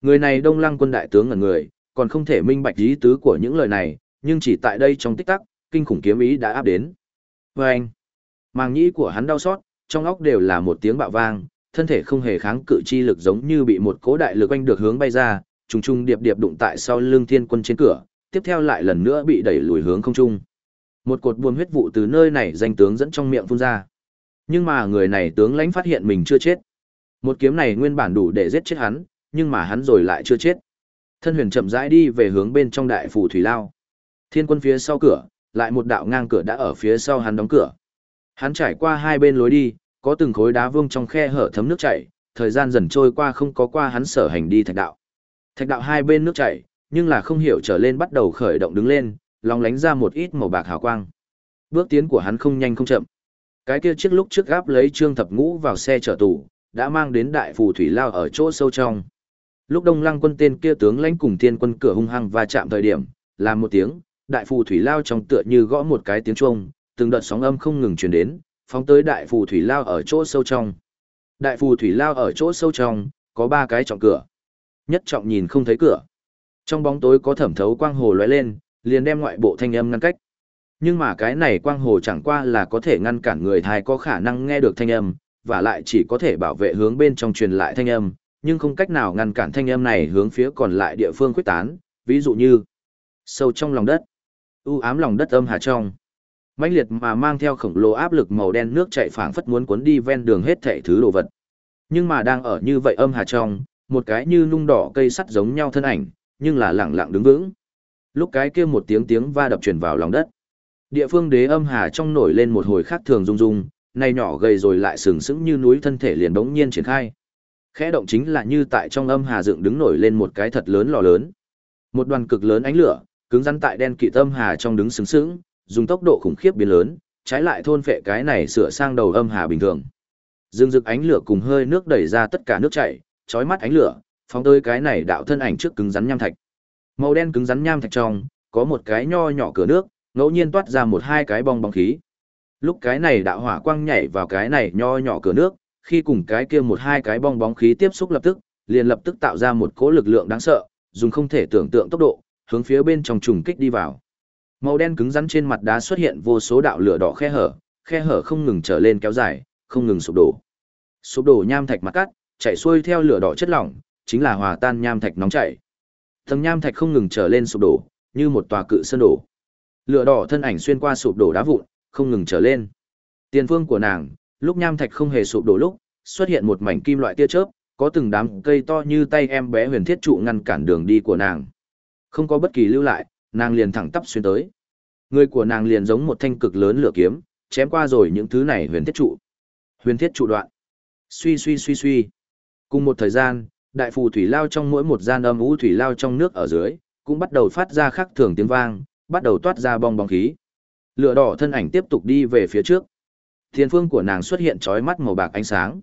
Người này đông lăng quân đại tướng ngẩn người, còn không thể minh bạch ý tứ của những lời này, nhưng chỉ tại đây trong tích tắc, kinh khủng kiếm ý đã áp đến. Và anh, màng nhĩ của hắn đau xót, trong óc đều là một tiếng bạo vang, thân thể không hề kháng cự chi lực giống như bị một cố đại lực anh được hướng bay ra, trùng trùng điệp điệp đụng tại sau lưng thiên quân trên cửa, tiếp theo lại lần nữa bị đẩy lùi hướng không trung. Một cột buồn huyết vụ từ nơi này danh tướng dẫn trong miệng phun ra. Nhưng mà người này tướng lãnh phát hiện mình chưa chết. Một kiếm này nguyên bản đủ để giết chết hắn, nhưng mà hắn rồi lại chưa chết. Thân huyền chậm rãi đi về hướng bên trong đại phủ thủy lao. Thiên quân phía sau cửa, lại một đạo ngang cửa đã ở phía sau hắn đóng cửa. Hắn trải qua hai bên lối đi, có từng khối đá vương trong khe hở thấm nước chảy, thời gian dần trôi qua không có qua hắn sở hành đi thạch đạo. Thạch đạo hai bên nước chảy, nhưng là không hiểu trở lên bắt đầu khởi động đứng lên, long lánh ra một ít màu bạc hào quang. Bước tiến của hắn không nhanh không chậm. Cái kia chiếc lúc trước gáp lấy trương thập ngũ vào xe chở tù, đã mang đến đại phù thủy lao ở chỗ sâu trong. Lúc Đông Lăng quân tên kia tướng lãnh cùng thiên quân cửa hung hăng và chạm thời điểm, làm một tiếng, đại phù thủy lao trong tựa như gõ một cái tiếng chuông, từng đợt sóng âm không ngừng truyền đến, phóng tới đại phù thủy lao ở chỗ sâu trong. Đại phù thủy lao ở chỗ sâu trong, có ba cái trọng cửa. Nhất trọng nhìn không thấy cửa. Trong bóng tối có thẩm thấu quang hồ lóe lên, liền đem ngoại bộ thanh âm ngăn cách. Nhưng mà cái này quang hồ chẳng qua là có thể ngăn cản người thai có khả năng nghe được thanh âm, và lại chỉ có thể bảo vệ hướng bên trong truyền lại thanh âm, nhưng không cách nào ngăn cản thanh âm này hướng phía còn lại địa phương quyết tán, ví dụ như sâu trong lòng đất, u ám lòng đất âm hà trong. mãnh liệt mà mang theo khổng lồ áp lực màu đen nước chảy phảng phất muốn cuốn đi ven đường hết thảy thứ đồ vật. Nhưng mà đang ở như vậy âm hà trong, một cái như nung đỏ cây sắt giống nhau thân ảnh, nhưng là lẳng lặng đứng vững. Lúc cái kia một tiếng tiếng va đập truyền vào lòng đất. Địa phương đế âm hà trong nổi lên một hồi khác thường rung rung, nay nhỏ gầy rồi lại sừng sững như núi thân thể liền bỗng nhiên triển khai. Khẽ động chính là như tại trong âm hà dựng đứng nổi lên một cái thật lớn lò lớn. Một đoàn cực lớn ánh lửa, cứng rắn tại đen kỵ tâm hà trong đứng sướng sướng, dùng tốc độ khủng khiếp biến lớn, trái lại thôn phệ cái này sửa sang đầu âm hà bình thường. Dương rực ánh lửa cùng hơi nước đẩy ra tất cả nước chảy, chói mắt ánh lửa, phóng tới cái này đạo thân ảnh trước cứng rắn nham thạch. Màu đen cứng rắn nham thạch trong, có một cái nho nhỏ cửa nước, ngẫu nhiên toát ra một hai cái bong bóng khí. Lúc cái này đạo hỏa quang nhảy vào cái này nho nhỏ cửa nước, khi cùng cái kia một hai cái bong bóng khí tiếp xúc lập tức, liền lập tức tạo ra một cỗ lực lượng đáng sợ, dùng không thể tưởng tượng tốc độ, hướng phía bên trong trùng kích đi vào. Màu đen cứng rắn trên mặt đá xuất hiện vô số đạo lửa đỏ khe hở, khe hở không ngừng trở lên kéo dài, không ngừng sụp đổ. Sụp đổ nham thạch mặt cắt, chảy xuôi theo lửa đỏ chất lỏng, chính là hòa tan nham thạch nóng chảy. Tầng nham thạch không ngừng trở lên sụp đổ, như một tòa cự sơn đổ. Lửa đỏ thân ảnh xuyên qua sụp đổ đá vụn, không ngừng trở lên. Tiền phương của nàng, lúc nham thạch không hề sụp đổ lúc, xuất hiện một mảnh kim loại tia chớp, có từng đám cây to như tay em bé huyền thiết trụ ngăn cản đường đi của nàng. Không có bất kỳ lưu lại, nàng liền thẳng tắp xuyên tới. Người của nàng liền giống một thanh cực lớn lửa kiếm, chém qua rồi những thứ này huyền thiết trụ. Huyền thiết trụ đoạn. Suy suy suy suy. Cùng một thời gian, đại phù thủy lao trong mỗi một gian âm u thủy lao trong nước ở dưới, cũng bắt đầu phát ra khắc thường tiếng vang, bắt đầu toát ra bong bóng khí. Lửa đỏ thân ảnh tiếp tục đi về phía trước. Thiên phương của nàng xuất hiện chói mắt màu bạc ánh sáng.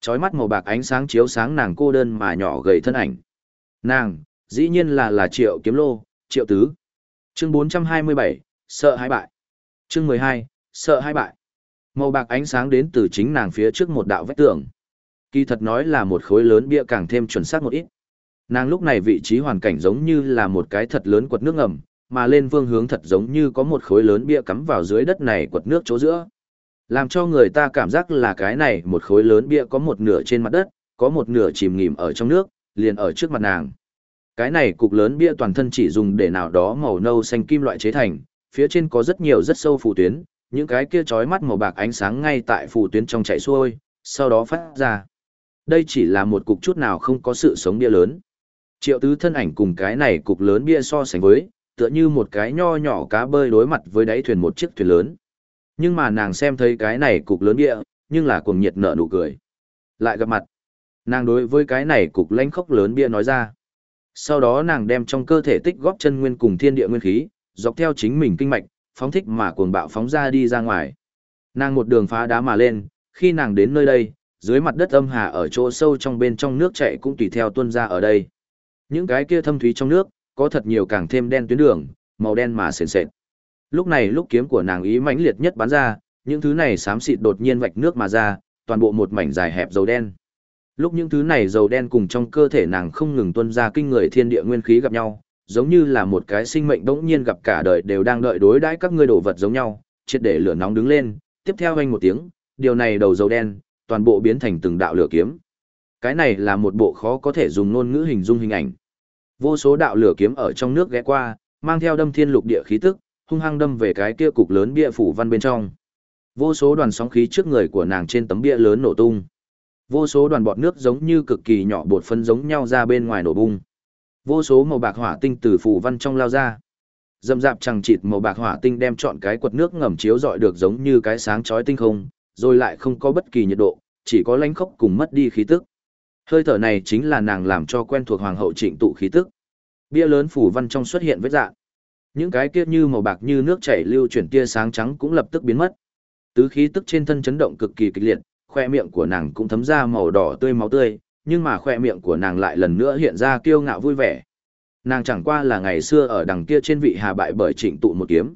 Chói mắt màu bạc ánh sáng chiếu sáng nàng cô đơn mà nhỏ gầy thân ảnh. Nàng, dĩ nhiên là là Triệu Kiếm Lô, Triệu Tứ. Chương 427, sợ hai bại. Chương 12, sợ hai bại. Màu bạc ánh sáng đến từ chính nàng phía trước một đạo vách tường. Kỳ thật nói là một khối lớn bia càng thêm chuẩn xác một ít. Nàng lúc này vị trí hoàn cảnh giống như là một cái thật lớn quật nước ngầm, mà lên vương hướng thật giống như có một khối lớn bia cắm vào dưới đất này quật nước chỗ giữa. Làm cho người ta cảm giác là cái này một khối lớn bia có một nửa trên mặt đất, có một nửa chìm nghỉm ở trong nước, liền ở trước mặt nàng. Cái này cục lớn bia toàn thân chỉ dùng để nào đó màu nâu xanh kim loại chế thành, phía trên có rất nhiều rất sâu phù tuyến, những cái kia chói mắt màu bạc ánh sáng ngay tại phù tuyến trong chạy xuôi, sau đó phát ra. Đây chỉ là một cục chút nào không có sự sống bia lớn. Triệu tứ thân ảnh cùng cái này cục lớn bia so sánh với, tựa như một cái nho nhỏ cá bơi đối mặt với đáy thuyền một chiếc thuyền lớn. Nhưng mà nàng xem thấy cái này cục lớn bia, nhưng là cuồng nhiệt nở nụ cười. Lại gặp mặt. Nàng đối với cái này cục lãnh khốc lớn bia nói ra. Sau đó nàng đem trong cơ thể tích góp chân nguyên cùng thiên địa nguyên khí, dọc theo chính mình kinh mạch, phóng thích mà cuồng bạo phóng ra đi ra ngoài. Nàng một đường phá đá mà lên, khi nàng đến nơi đây, dưới mặt đất âm hà ở chỗ sâu trong bên trong nước chảy cũng tùy theo tuôn ra ở đây. Những cái kia thâm thúy trong nước, có thật nhiều càng thêm đen tuyến đường, màu đen mà sền sệt. Lúc này lúc kiếm của nàng ý mãnh liệt nhất bắn ra, những thứ này xám xịt đột nhiên vạch nước mà ra, toàn bộ một mảnh dài hẹp dầu đen. Lúc những thứ này dầu đen cùng trong cơ thể nàng không ngừng tuôn ra kinh người thiên địa nguyên khí gặp nhau, giống như là một cái sinh mệnh bỗng nhiên gặp cả đời đều đang đợi đối đãi các ngươi đổ vật giống nhau, triệt để lửa nóng đứng lên, tiếp theo anh một tiếng, điều này đầu dầu đen, toàn bộ biến thành từng đạo lửa kiếm. Cái này là một bộ khó có thể dùng ngôn ngữ hình dung hình ảnh. Vô số đạo lửa kiếm ở trong nước ghé qua, mang theo đâm thiên lục địa khí tức, hung hăng đâm về cái kia cục lớn bia phủ văn bên trong. Vô số đoàn sóng khí trước người của nàng trên tấm bia lớn nổ tung. Vô số đoàn bọt nước giống như cực kỳ nhỏ bột phân giống nhau ra bên ngoài nổ bung. Vô số màu bạc hỏa tinh từ phủ văn trong lao ra. Dầm dạp chẳng chịt màu bạc hỏa tinh đem chọn cái quật nước ngầm chiếu rọi được giống như cái sáng chói tinh không, rồi lại không có bất kỳ nhiệt độ, chỉ có lánh khốc cùng mất đi khí tức. Hơi thở này chính là nàng làm cho quen thuộc hoàng hậu trịnh tụ khí tức. Bia lớn phủ văn trong xuất hiện vết dạng. Những cái kia như màu bạc như nước chảy lưu chuyển tia sáng trắng cũng lập tức biến mất. Tứ khí tức trên thân chấn động cực kỳ kịch liệt, khoe miệng của nàng cũng thấm ra màu đỏ tươi máu tươi, nhưng mà khoe miệng của nàng lại lần nữa hiện ra kiêu ngạo vui vẻ. Nàng chẳng qua là ngày xưa ở đằng kia trên vị hà bại bởi trịnh tụ một kiếm.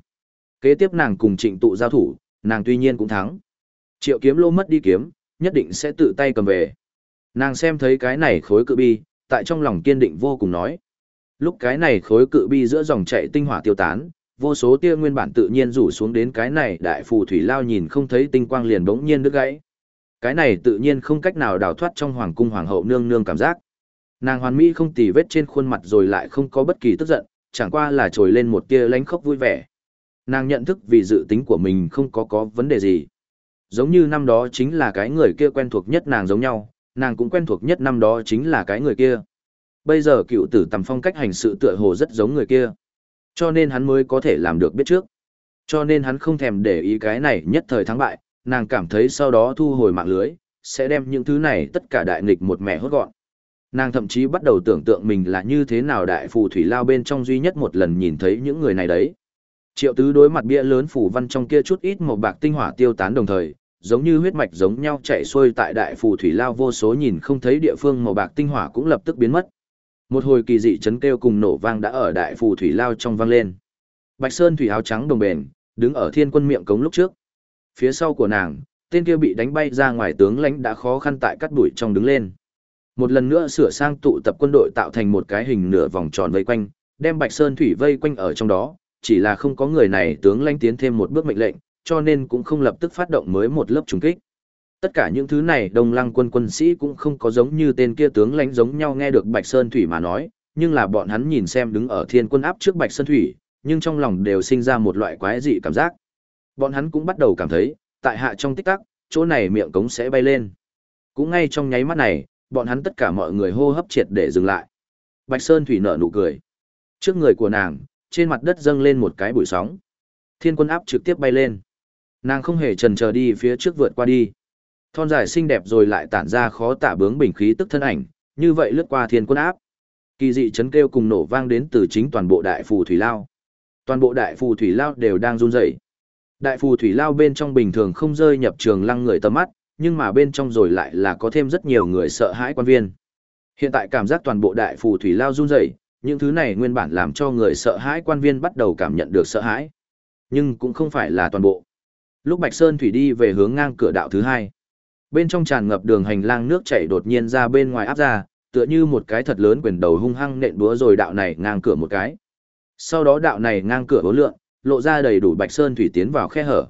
Kế tiếp nàng cùng trịnh tụ giao thủ, nàng tuy nhiên cũng thắng. Triệu kiếm lô mất đi kiếm, nhất định sẽ tự tay cầm về. Nàng xem thấy cái này khối cự bi, tại trong lòng kiên định vô cùng nói. Lúc cái này khối cự bi giữa dòng chảy tinh hỏa tiêu tán, vô số tia nguyên bản tự nhiên rủ xuống đến cái này đại phù thủy lao nhìn không thấy tinh quang liền bỗng nhiên đứt gãy. Cái này tự nhiên không cách nào đào thoát trong hoàng cung hoàng hậu nương nương cảm giác. Nàng hoàn mỹ không tì vết trên khuôn mặt rồi lại không có bất kỳ tức giận, chẳng qua là trồi lên một tia lánh khóc vui vẻ. Nàng nhận thức vì dự tính của mình không có có vấn đề gì. Giống như năm đó chính là cái người kia quen thuộc nhất nàng giống nhau, nàng cũng quen thuộc nhất năm đó chính là cái người kia. Bây giờ cựu tử tầm phong cách hành sự tựa hồ rất giống người kia. Cho nên hắn mới có thể làm được biết trước. Cho nên hắn không thèm để ý cái này nhất thời thắng bại, nàng cảm thấy sau đó thu hồi mạng lưới, sẽ đem những thứ này tất cả đại nghịch một mẻ hốt gọn. Nàng thậm chí bắt đầu tưởng tượng mình là như thế nào đại phù thủy lao bên trong duy nhất một lần nhìn thấy những người này đấy. Triệu tứ đối mặt bia lớn phủ văn trong kia chút ít màu bạc tinh hỏa tiêu tán đồng thời, giống như huyết mạch giống nhau chạy xuôi tại đại phù thủy lao vô số nhìn không thấy địa phương màu bạc tinh hỏa cũng lập tức biến mất. Một hồi kỳ dị chấn kêu cùng nổ vang đã ở đại phù thủy lao trong vang lên. Bạch Sơn thủy áo trắng đồng bền, đứng ở thiên quân miệng cống lúc trước. Phía sau của nàng, tên kia bị đánh bay ra ngoài tướng lãnh đã khó khăn tại cắt đuổi trong đứng lên. Một lần nữa sửa sang tụ tập quân đội tạo thành một cái hình nửa vòng tròn vây quanh, đem Bạch Sơn thủy vây quanh ở trong đó, chỉ là không có người này tướng lãnh tiến thêm một bước mệnh lệnh, cho nên cũng không lập tức phát động mới một lớp trùng kích. Tất cả những thứ này đông lăng quân quân sĩ cũng không có giống như tên kia tướng lãnh giống nhau nghe được Bạch Sơn Thủy mà nói, nhưng là bọn hắn nhìn xem đứng ở thiên quân áp trước Bạch Sơn Thủy, nhưng trong lòng đều sinh ra một loại quái dị cảm giác. Bọn hắn cũng bắt đầu cảm thấy, tại hạ trong tích tắc, chỗ này miệng cống sẽ bay lên. Cũng ngay trong nháy mắt này, bọn hắn tất cả mọi người hô hấp triệt để dừng lại. Bạch Sơn Thủy nở nụ cười. Trước người của nàng, trên mặt đất dâng lên một cái bụi sóng. Thiên quân áp trực tiếp bay lên. Nàng không hề chần chờ đi phía trước vượt qua đi. Thon dài xinh đẹp rồi lại tản ra khó tả bướng bình khí tức thân ảnh, như vậy lướt qua thiên quân áp. Kỳ dị chấn kêu cùng nổ vang đến từ chính toàn bộ đại phù thủy lao. Toàn bộ đại phù thủy lao đều đang run rẩy. Đại phù thủy lao bên trong bình thường không rơi nhập trường lăng người tầm mắt, nhưng mà bên trong rồi lại là có thêm rất nhiều người sợ hãi quan viên. Hiện tại cảm giác toàn bộ đại phù thủy lao run rẩy, những thứ này nguyên bản làm cho người sợ hãi quan viên bắt đầu cảm nhận được sợ hãi. Nhưng cũng không phải là toàn bộ. Lúc Bạch Sơn Thủy đi về hướng ngang cửa đạo thứ hai, bên trong tràn ngập đường hành lang nước chảy đột nhiên ra bên ngoài áp ra, tựa như một cái thật lớn quyền đầu hung hăng nện búa rồi đạo này ngang cửa một cái. Sau đó đạo này ngang cửa bố lượn, lộ ra đầy đủ Bạch Sơn Thủy tiến vào khe hở.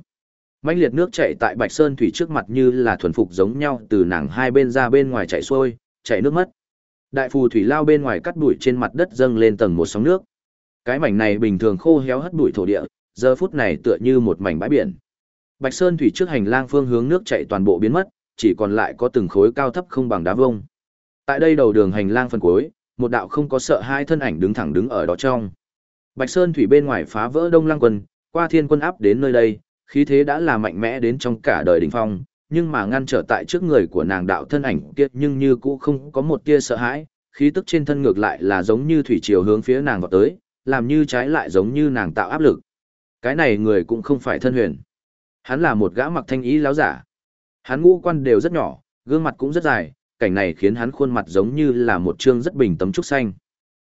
Mãnh liệt nước chảy tại Bạch Sơn Thủy trước mặt như là thuần phục giống nhau từ nàng hai bên ra bên ngoài chảy xuôi, chảy nước mất. Đại phù thủy lao bên ngoài cắt bụi trên mặt đất dâng lên tầng một sóng nước. Cái mảnh này bình thường khô héo hất bụi thổ địa, giờ phút này tựa như một mảnh bãi biển. Bạch Sơn thủy trước hành lang phương hướng nước chảy toàn bộ biến mất, chỉ còn lại có từng khối cao thấp không bằng đá vông. Tại đây đầu đường hành lang phân cuối, một đạo không có sợ hai thân ảnh đứng thẳng đứng ở đó trong. Bạch Sơn thủy bên ngoài phá vỡ Đông Lăng quân, qua thiên quân áp đến nơi đây, khí thế đã là mạnh mẽ đến trong cả đời đỉnh phong, nhưng mà ngăn trở tại trước người của nàng đạo thân ảnh kia nhưng như cũ không có một tia sợ hãi, khí tức trên thân ngược lại là giống như thủy triều hướng phía nàng vào tới, làm như trái lại giống như nàng tạo áp lực. Cái này người cũng không phải thân huyền. Hắn là một gã mặc thanh ý láo giả. Hắn ngũ quan đều rất nhỏ, gương mặt cũng rất dài, cảnh này khiến hắn khuôn mặt giống như là một trương rất bình tấm trúc xanh.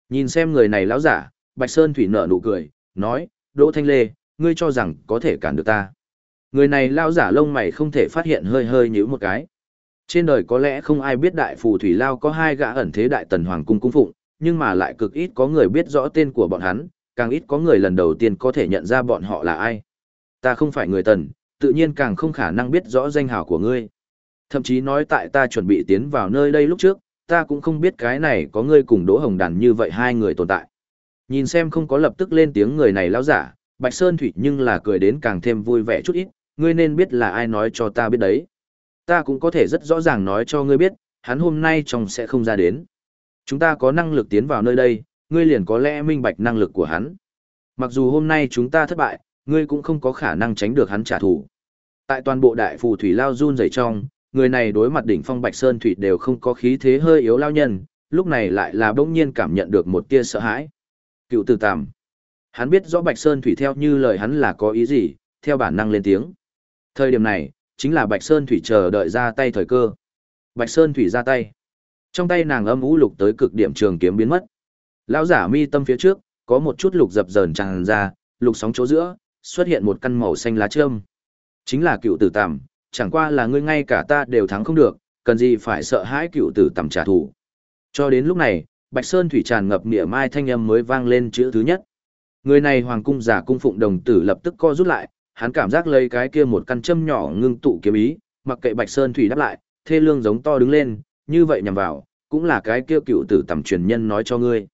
Nhìn xem người này lão giả, Bạch Sơn Thủy nở nụ cười, nói, Đỗ Thanh Lê, ngươi cho rằng có thể cản được ta. Người này lao giả lông mày không thể phát hiện hơi hơi nhíu một cái. Trên đời có lẽ không ai biết đại phù thủy lao có hai gã ẩn thế đại tần hoàng cung cung phụng, nhưng mà lại cực ít có người biết rõ tên của bọn hắn, càng ít có người lần đầu tiên có thể nhận ra bọn họ là ai. Ta không phải người tần, tự nhiên càng không khả năng biết rõ danh hào của ngươi. Thậm chí nói tại ta chuẩn bị tiến vào nơi đây lúc trước, ta cũng không biết cái này có ngươi cùng Đỗ Hồng Đàn như vậy hai người tồn tại. Nhìn xem không có lập tức lên tiếng người này lão giả, Bạch Sơn Thủy nhưng là cười đến càng thêm vui vẻ chút ít, ngươi nên biết là ai nói cho ta biết đấy. Ta cũng có thể rất rõ ràng nói cho ngươi biết, hắn hôm nay trong sẽ không ra đến. Chúng ta có năng lực tiến vào nơi đây, ngươi liền có lẽ minh bạch năng lực của hắn. Mặc dù hôm nay chúng ta thất bại, ngươi cũng không có khả năng tránh được hắn trả thù. Tại toàn bộ đại phù thủy lao run rẩy trong, người này đối mặt đỉnh phong Bạch Sơn Thủy đều không có khí thế hơi yếu lao nhân, lúc này lại là bỗng nhiên cảm nhận được một tia sợ hãi. Cựu tử tàm. Hắn biết rõ Bạch Sơn Thủy theo như lời hắn là có ý gì, theo bản năng lên tiếng. Thời điểm này, chính là Bạch Sơn Thủy chờ đợi ra tay thời cơ. Bạch Sơn Thủy ra tay. Trong tay nàng âm ú lục tới cực điểm trường kiếm biến mất. Lão giả mi tâm phía trước, có một chút lục dập dờn tràn ra, lục sóng chỗ giữa, xuất hiện một căn màu xanh lá trơm. Chính là cựu tử tằm, chẳng qua là ngươi ngay cả ta đều thắng không được, cần gì phải sợ hãi cựu tử tằm trả thù. Cho đến lúc này, Bạch Sơn Thủy tràn ngập nghĩa mai thanh âm mới vang lên chữ thứ nhất. Người này hoàng cung giả cung phụng đồng tử lập tức co rút lại, hắn cảm giác lấy cái kia một căn châm nhỏ ngưng tụ kiếm ý, mặc kệ Bạch Sơn Thủy đáp lại, thê lương giống to đứng lên, như vậy nhằm vào, cũng là cái kia cựu tử tầm truyền nhân nói cho ngươi.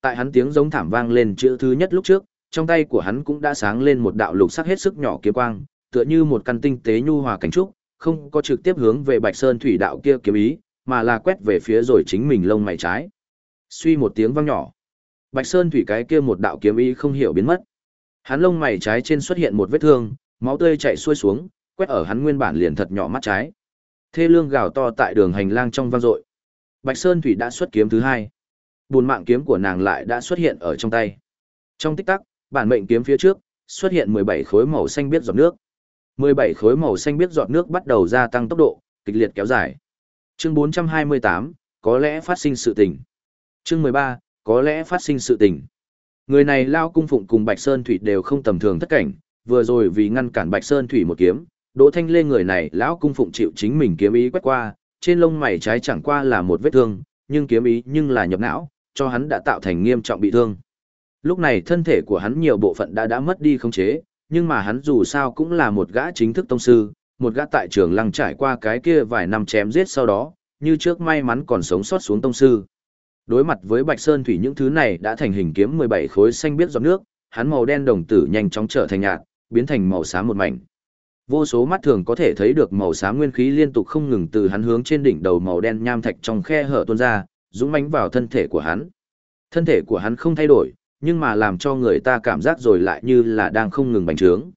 Tại hắn tiếng giống thảm vang lên chữ thứ nhất lúc trước, trong tay của hắn cũng đã sáng lên một đạo lục sắc hết sức nhỏ kiếm quang, tựa như một căn tinh tế nhu hòa cảnh trúc, không có trực tiếp hướng về Bạch Sơn Thủy đạo kia kiếm ý, mà là quét về phía rồi chính mình lông mày trái. Suy một tiếng vang nhỏ, Bạch Sơn Thủy cái kia một đạo kiếm ý không hiểu biến mất. Hắn lông mày trái trên xuất hiện một vết thương, máu tươi chảy xuôi xuống, quét ở hắn nguyên bản liền thật nhỏ mắt trái. Thê lương gào to tại đường hành lang trong vang dội. Bạch Sơn Thủy đã xuất kiếm thứ hai. Buồn mạng kiếm của nàng lại đã xuất hiện ở trong tay. Trong tích tắc, bản mệnh kiếm phía trước xuất hiện 17 khối màu xanh biết giọt nước. 17 khối màu xanh biết giọt nước bắt đầu gia tăng tốc độ, kịch liệt kéo dài. Chương 428, có lẽ phát sinh sự tình. Chương 13, có lẽ phát sinh sự tình. Người này lao cung phụng cùng Bạch Sơn Thủy đều không tầm thường thất cảnh, vừa rồi vì ngăn cản Bạch Sơn Thủy một kiếm, Đỗ Thanh Lê người này lão cung phụng chịu chính mình kiếm ý quét qua, trên lông mày trái chẳng qua là một vết thương, nhưng kiếm ý nhưng là nhập não, cho hắn đã tạo thành nghiêm trọng bị thương. Lúc này thân thể của hắn nhiều bộ phận đã đã mất đi khống chế, nhưng mà hắn dù sao cũng là một gã chính thức tông sư, một gã tại trường lăng trải qua cái kia vài năm chém giết sau đó, như trước may mắn còn sống sót xuống tông sư. Đối mặt với Bạch Sơn Thủy những thứ này đã thành hình kiếm 17 khối xanh biết giọt nước, hắn màu đen đồng tử nhanh chóng trở thành nhạt, biến thành màu xám một mảnh. Vô số mắt thường có thể thấy được màu xám nguyên khí liên tục không ngừng từ hắn hướng trên đỉnh đầu màu đen nham thạch trong khe hở tuôn ra, dũng mãnh vào thân thể của hắn. Thân thể của hắn không thay đổi, nhưng mà làm cho người ta cảm giác rồi lại như là đang không ngừng bành trướng.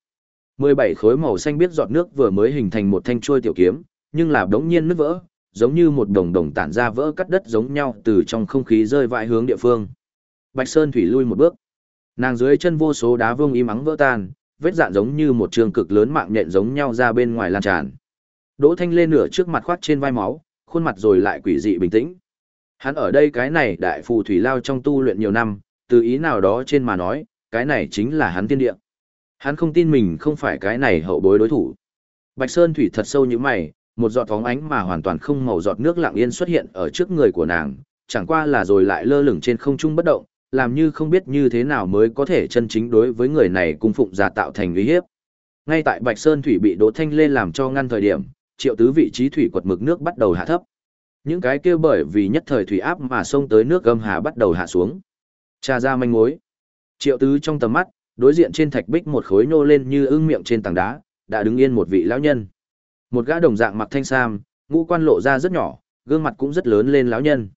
17 khối màu xanh biết giọt nước vừa mới hình thành một thanh chuôi tiểu kiếm, nhưng là đống nhiên nứt vỡ, giống như một đồng đồng tản ra vỡ cắt đất giống nhau từ trong không khí rơi vãi hướng địa phương. Bạch Sơn Thủy lui một bước. Nàng dưới chân vô số đá vương im ắng vỡ tan, vết dạn giống như một trường cực lớn mạng nhện giống nhau ra bên ngoài lan tràn. Đỗ Thanh lên nửa trước mặt khoát trên vai máu, khuôn mặt rồi lại quỷ dị bình tĩnh. Hắn ở đây cái này đại phù thủy lao trong tu luyện nhiều năm, từ ý nào đó trên mà nói, cái này chính là hắn tiên địa. Hắn không tin mình không phải cái này hậu bối đối thủ. Bạch Sơn Thủy thật sâu như mày, một giọt phóng ánh mà hoàn toàn không màu giọt nước lặng yên xuất hiện ở trước người của nàng, chẳng qua là rồi lại lơ lửng trên không trung bất động, làm như không biết như thế nào mới có thể chân chính đối với người này cung phụng giả tạo thành uy hiếp. Ngay tại Bạch Sơn Thủy bị Đỗ Thanh lên làm cho ngăn thời điểm, triệu tứ vị trí thủy quật mực nước bắt đầu hạ thấp. Những cái kia bởi vì nhất thời thủy áp mà xông tới nước gầm hà bắt đầu hạ xuống. Tra ra manh mối. Triệu tứ trong tầm mắt, đối diện trên thạch bích một khối nô lên như ưng miệng trên tảng đá, đã đứng yên một vị lão nhân. Một gã đồng dạng mặc thanh sam, ngũ quan lộ ra rất nhỏ, gương mặt cũng rất lớn lên lão nhân.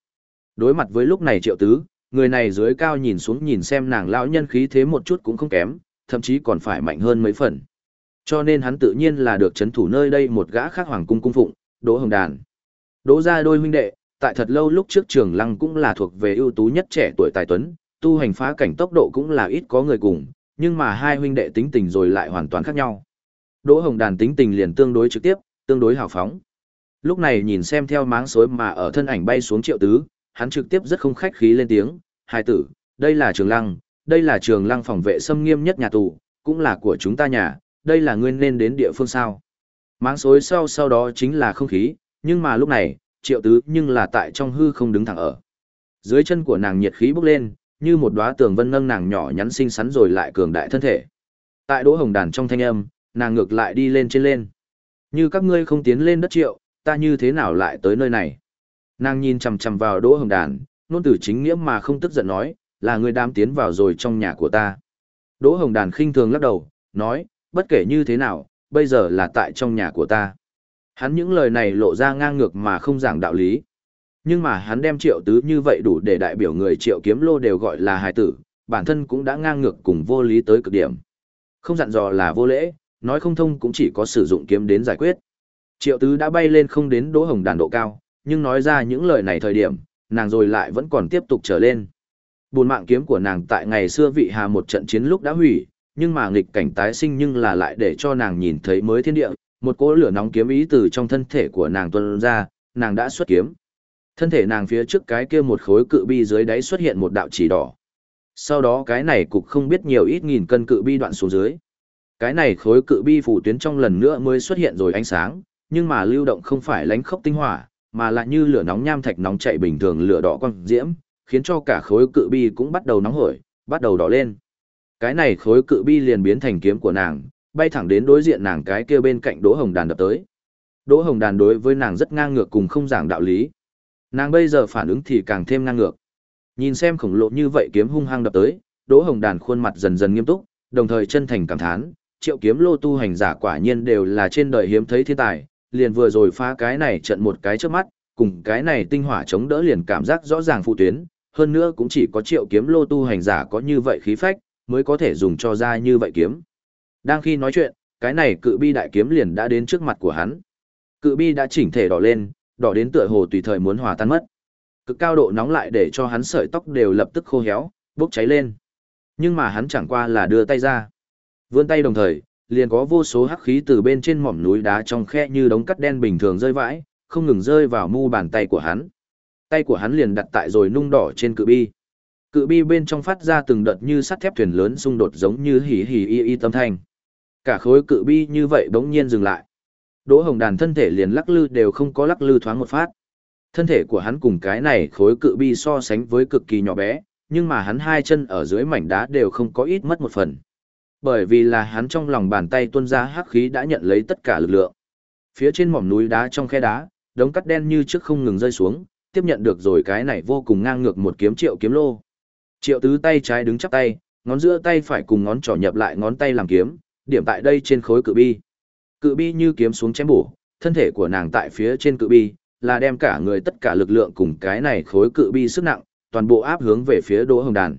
Đối mặt với lúc này triệu tứ, người này dưới cao nhìn xuống nhìn xem nàng lão nhân khí thế một chút cũng không kém, thậm chí còn phải mạnh hơn mấy phần. Cho nên hắn tự nhiên là được chấn thủ nơi đây một gã khác hoàng cung cung phụng, Đỗ Hồng Đàn. Đỗ ra đôi huynh đệ, tại thật lâu lúc trước trường lăng cũng là thuộc về ưu tú nhất trẻ tuổi tài tuấn, tu hành phá cảnh tốc độ cũng là ít có người cùng, nhưng mà hai huynh đệ tính tình rồi lại hoàn toàn khác nhau. Đỗ Hồng Đàn tính tình liền tương đối trực tiếp, tương đối hào phóng. Lúc này nhìn xem theo máng xối mà ở thân ảnh bay xuống triệu tứ, hắn trực tiếp rất không khách khí lên tiếng, hai tử, đây là trường lăng, đây là trường lăng phòng vệ xâm nghiêm nhất nhà tù, cũng là của chúng ta nhà, đây là nguyên nên đến địa phương sao. Máng xối sau sau đó chính là không khí, nhưng mà lúc này, triệu tứ nhưng là tại trong hư không đứng thẳng ở. Dưới chân của nàng nhiệt khí bốc lên, như một đóa tường vân nâng nàng nhỏ nhắn xinh xắn rồi lại cường đại thân thể. Tại đỗ hồng đàn trong thanh âm, nàng ngược lại đi lên trên lên. Như các ngươi không tiến lên đất triệu, ta như thế nào lại tới nơi này? Nàng nhìn chằm chằm vào đỗ hồng đàn, nôn tử chính nghĩa mà không tức giận nói, là ngươi đám tiến vào rồi trong nhà của ta. Đỗ hồng đàn khinh thường lắc đầu, nói, bất kể như thế nào, bây giờ là tại trong nhà của ta. Hắn những lời này lộ ra ngang ngược mà không giảng đạo lý. Nhưng mà hắn đem triệu tứ như vậy đủ để đại biểu người triệu kiếm lô đều gọi là hài tử, bản thân cũng đã ngang ngược cùng vô lý tới cực điểm. Không dặn dò là vô lễ, nói không thông cũng chỉ có sử dụng kiếm đến giải quyết. Triệu tứ đã bay lên không đến đỗ hồng đàn độ cao, nhưng nói ra những lời này thời điểm, nàng rồi lại vẫn còn tiếp tục trở lên. Buồn mạng kiếm của nàng tại ngày xưa vị hà một trận chiến lúc đã hủy, nhưng mà nghịch cảnh tái sinh nhưng là lại để cho nàng nhìn thấy mới thiên địa, một cỗ lửa nóng kiếm ý từ trong thân thể của nàng tuôn ra, nàng đã xuất kiếm. Thân thể nàng phía trước cái kia một khối cự bi dưới đáy xuất hiện một đạo chỉ đỏ. Sau đó cái này cục không biết nhiều ít nghìn cân cự bi đoạn xuống dưới. Cái này khối cự bi phủ tuyến trong lần nữa mới xuất hiện rồi ánh sáng, nhưng mà lưu động không phải lánh khốc tinh hỏa, mà lại như lửa nóng nham thạch nóng chạy bình thường lửa đỏ quang diễm, khiến cho cả khối cự bi cũng bắt đầu nóng hổi, bắt đầu đỏ lên. Cái này khối cự bi liền biến thành kiếm của nàng, bay thẳng đến đối diện nàng cái kia bên cạnh Đỗ Hồng Đàn đập tới. Đỗ Hồng Đàn đối với nàng rất ngang ngược cùng không giảng đạo lý. Nàng bây giờ phản ứng thì càng thêm ngang ngược. Nhìn xem khổng lồ như vậy kiếm hung hăng đập tới, Đỗ Hồng Đàn khuôn mặt dần dần nghiêm túc, đồng thời chân thành cảm thán, triệu kiếm lô tu hành giả quả nhiên đều là trên đời hiếm thấy thiên tài, liền vừa rồi phá cái này trận một cái trước mắt, cùng cái này tinh hỏa chống đỡ liền cảm giác rõ ràng phụ tuyến, hơn nữa cũng chỉ có triệu kiếm lô tu hành giả có như vậy khí phách, mới có thể dùng cho ra như vậy kiếm. Đang khi nói chuyện, cái này cự bi đại kiếm liền đã đến trước mặt của hắn. Cự bi đã chỉnh thể đỏ lên, đỏ đến tựa hồ tùy thời muốn hòa tan mất. Cực cao độ nóng lại để cho hắn sợi tóc đều lập tức khô héo, bốc cháy lên. Nhưng mà hắn chẳng qua là đưa tay ra. Vươn tay đồng thời, liền có vô số hắc khí từ bên trên mỏm núi đá trong khe như đống cắt đen bình thường rơi vãi, không ngừng rơi vào mu bàn tay của hắn. Tay của hắn liền đặt tại rồi nung đỏ trên cự bi. Cự bi bên trong phát ra từng đợt như sắt thép thuyền lớn xung đột giống như hỉ hỉ y y tâm thanh. Cả khối cự bi như vậy bỗng nhiên dừng lại. Đỗ Hồng Đàn thân thể liền lắc lư đều không có lắc lư thoáng một phát. Thân thể của hắn cùng cái này khối cự bi so sánh với cực kỳ nhỏ bé, nhưng mà hắn hai chân ở dưới mảnh đá đều không có ít mất một phần. Bởi vì là hắn trong lòng bàn tay tuôn ra hắc khí đã nhận lấy tất cả lực lượng. Phía trên mỏm núi đá trong khe đá, đống cắt đen như trước không ngừng rơi xuống, tiếp nhận được rồi cái này vô cùng ngang ngược một kiếm triệu kiếm lô. Triệu tứ tay trái đứng chắp tay, ngón giữa tay phải cùng ngón trỏ nhập lại ngón tay làm kiếm, điểm tại đây trên khối cự bi. Cự bi như kiếm xuống chém bổ, thân thể của nàng tại phía trên cự bi, là đem cả người tất cả lực lượng cùng cái này khối cự bi sức nặng, toàn bộ áp hướng về phía Đỗ Hồng Đàn.